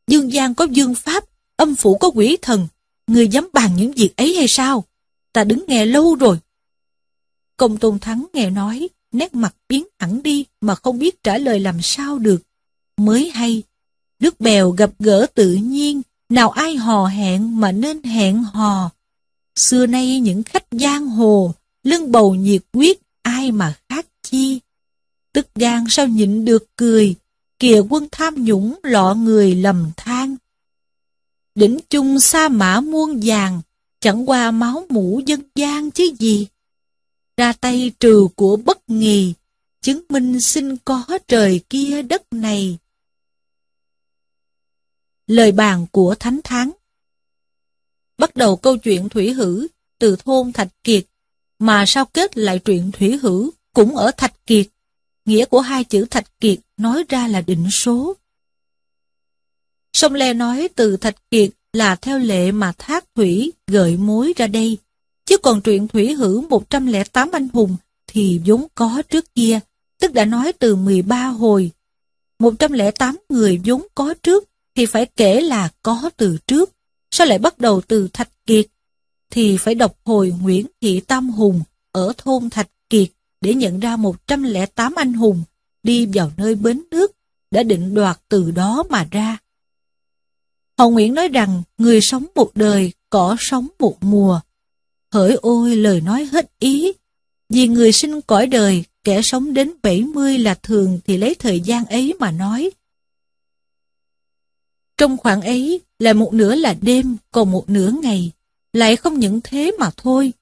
dương gian có dương pháp, âm phủ có quỷ thần, người dám bàn những việc ấy hay sao? Ta đứng nghe lâu rồi. Công tôn thắng nghe nói, nét mặt biến hẳn đi mà không biết trả lời làm sao được. Mới hay, nước bèo gặp gỡ tự nhiên, nào ai hò hẹn mà nên hẹn hò. Xưa nay những khách giang hồ, lưng bầu nhiệt quyết, ai mà khác chi. Tức gan sao nhịn được cười, kìa quân tham nhũng lọ người lầm than. Đỉnh chung sa mã muôn vàng, chẳng qua máu mũ dân gian chứ gì. Ra tay trừ của bất nghì, chứng minh xin có trời kia đất này. Lời bàn của Thánh thắng Bắt đầu câu chuyện Thủy Hử từ thôn Thạch Kiệt mà sao kết lại chuyện thủy hữu cũng ở Thạch Kiệt. Nghĩa của hai chữ Thạch Kiệt nói ra là định số. Sông Le nói từ Thạch Kiệt là theo lệ mà thác thủy gợi mối ra đây. Chứ còn truyện thủy hữu 108 anh hùng thì vốn có trước kia, tức đã nói từ 13 hồi. 108 người vốn có trước thì phải kể là có từ trước. Sao lại bắt đầu từ Thạch Kiệt? thì phải đọc hồi Nguyễn Thị Tam Hùng ở thôn Thạch Kiệt để nhận ra 108 anh hùng đi vào nơi bến nước đã định đoạt từ đó mà ra. hồng Nguyễn nói rằng người sống một đời, cỏ sống một mùa. Hỡi ôi lời nói hết ý, vì người sinh cõi đời, kẻ sống đến 70 là thường thì lấy thời gian ấy mà nói. Trong khoảng ấy là một nửa là đêm, còn một nửa ngày. Lại không những thế mà thôi.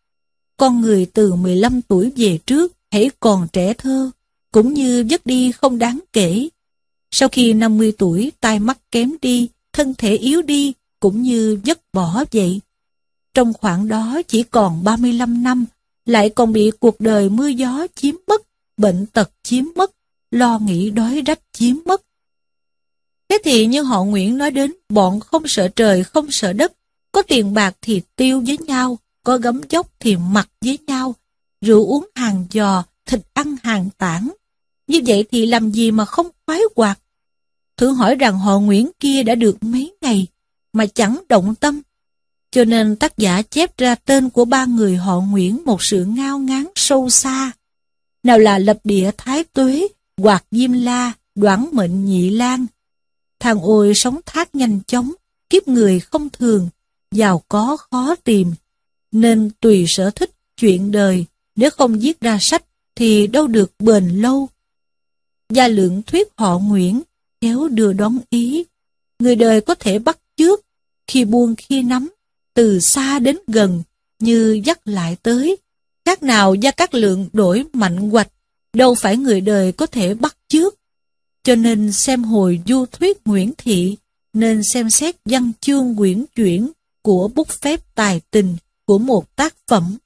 Con người từ 15 tuổi về trước, hãy còn trẻ thơ, cũng như giấc đi không đáng kể. Sau khi 50 tuổi, tai mắt kém đi, thân thể yếu đi, cũng như giấc bỏ vậy. Trong khoảng đó chỉ còn 35 năm, lại còn bị cuộc đời mưa gió chiếm mất, bệnh tật chiếm mất, lo nghĩ đói rách chiếm mất. Thế thì như họ Nguyễn nói đến, bọn không sợ trời, không sợ đất, có tiền bạc thì tiêu với nhau, có gấm dốc thì mặc với nhau, rượu uống hàng giò, thịt ăn hàng tảng. Như vậy thì làm gì mà không khoái hoạt? Thử hỏi rằng họ Nguyễn kia đã được mấy ngày mà chẳng động tâm cho nên tác giả chép ra tên của ba người họ Nguyễn một sự ngao ngán sâu xa. Nào là lập địa Thái Tuế, Hoạt Diêm La, Đoản Mệnh Nhị Lan. Thằng ôi sống thác nhanh chóng, kiếp người không thường, giàu có khó tìm. Nên tùy sở thích chuyện đời, nếu không viết ra sách thì đâu được bền lâu. Gia lượng thuyết họ Nguyễn, khéo đưa đón ý. Người đời có thể bắt trước, khi buông khi nắm, từ xa đến gần, như dắt lại tới. Khác nào gia các lượng đổi mạnh hoạch, đâu phải người đời có thể bắt trước. Cho nên xem hồi du thuyết Nguyễn Thị, nên xem xét văn chương quyển chuyển của bút phép tài tình của một tác phẩm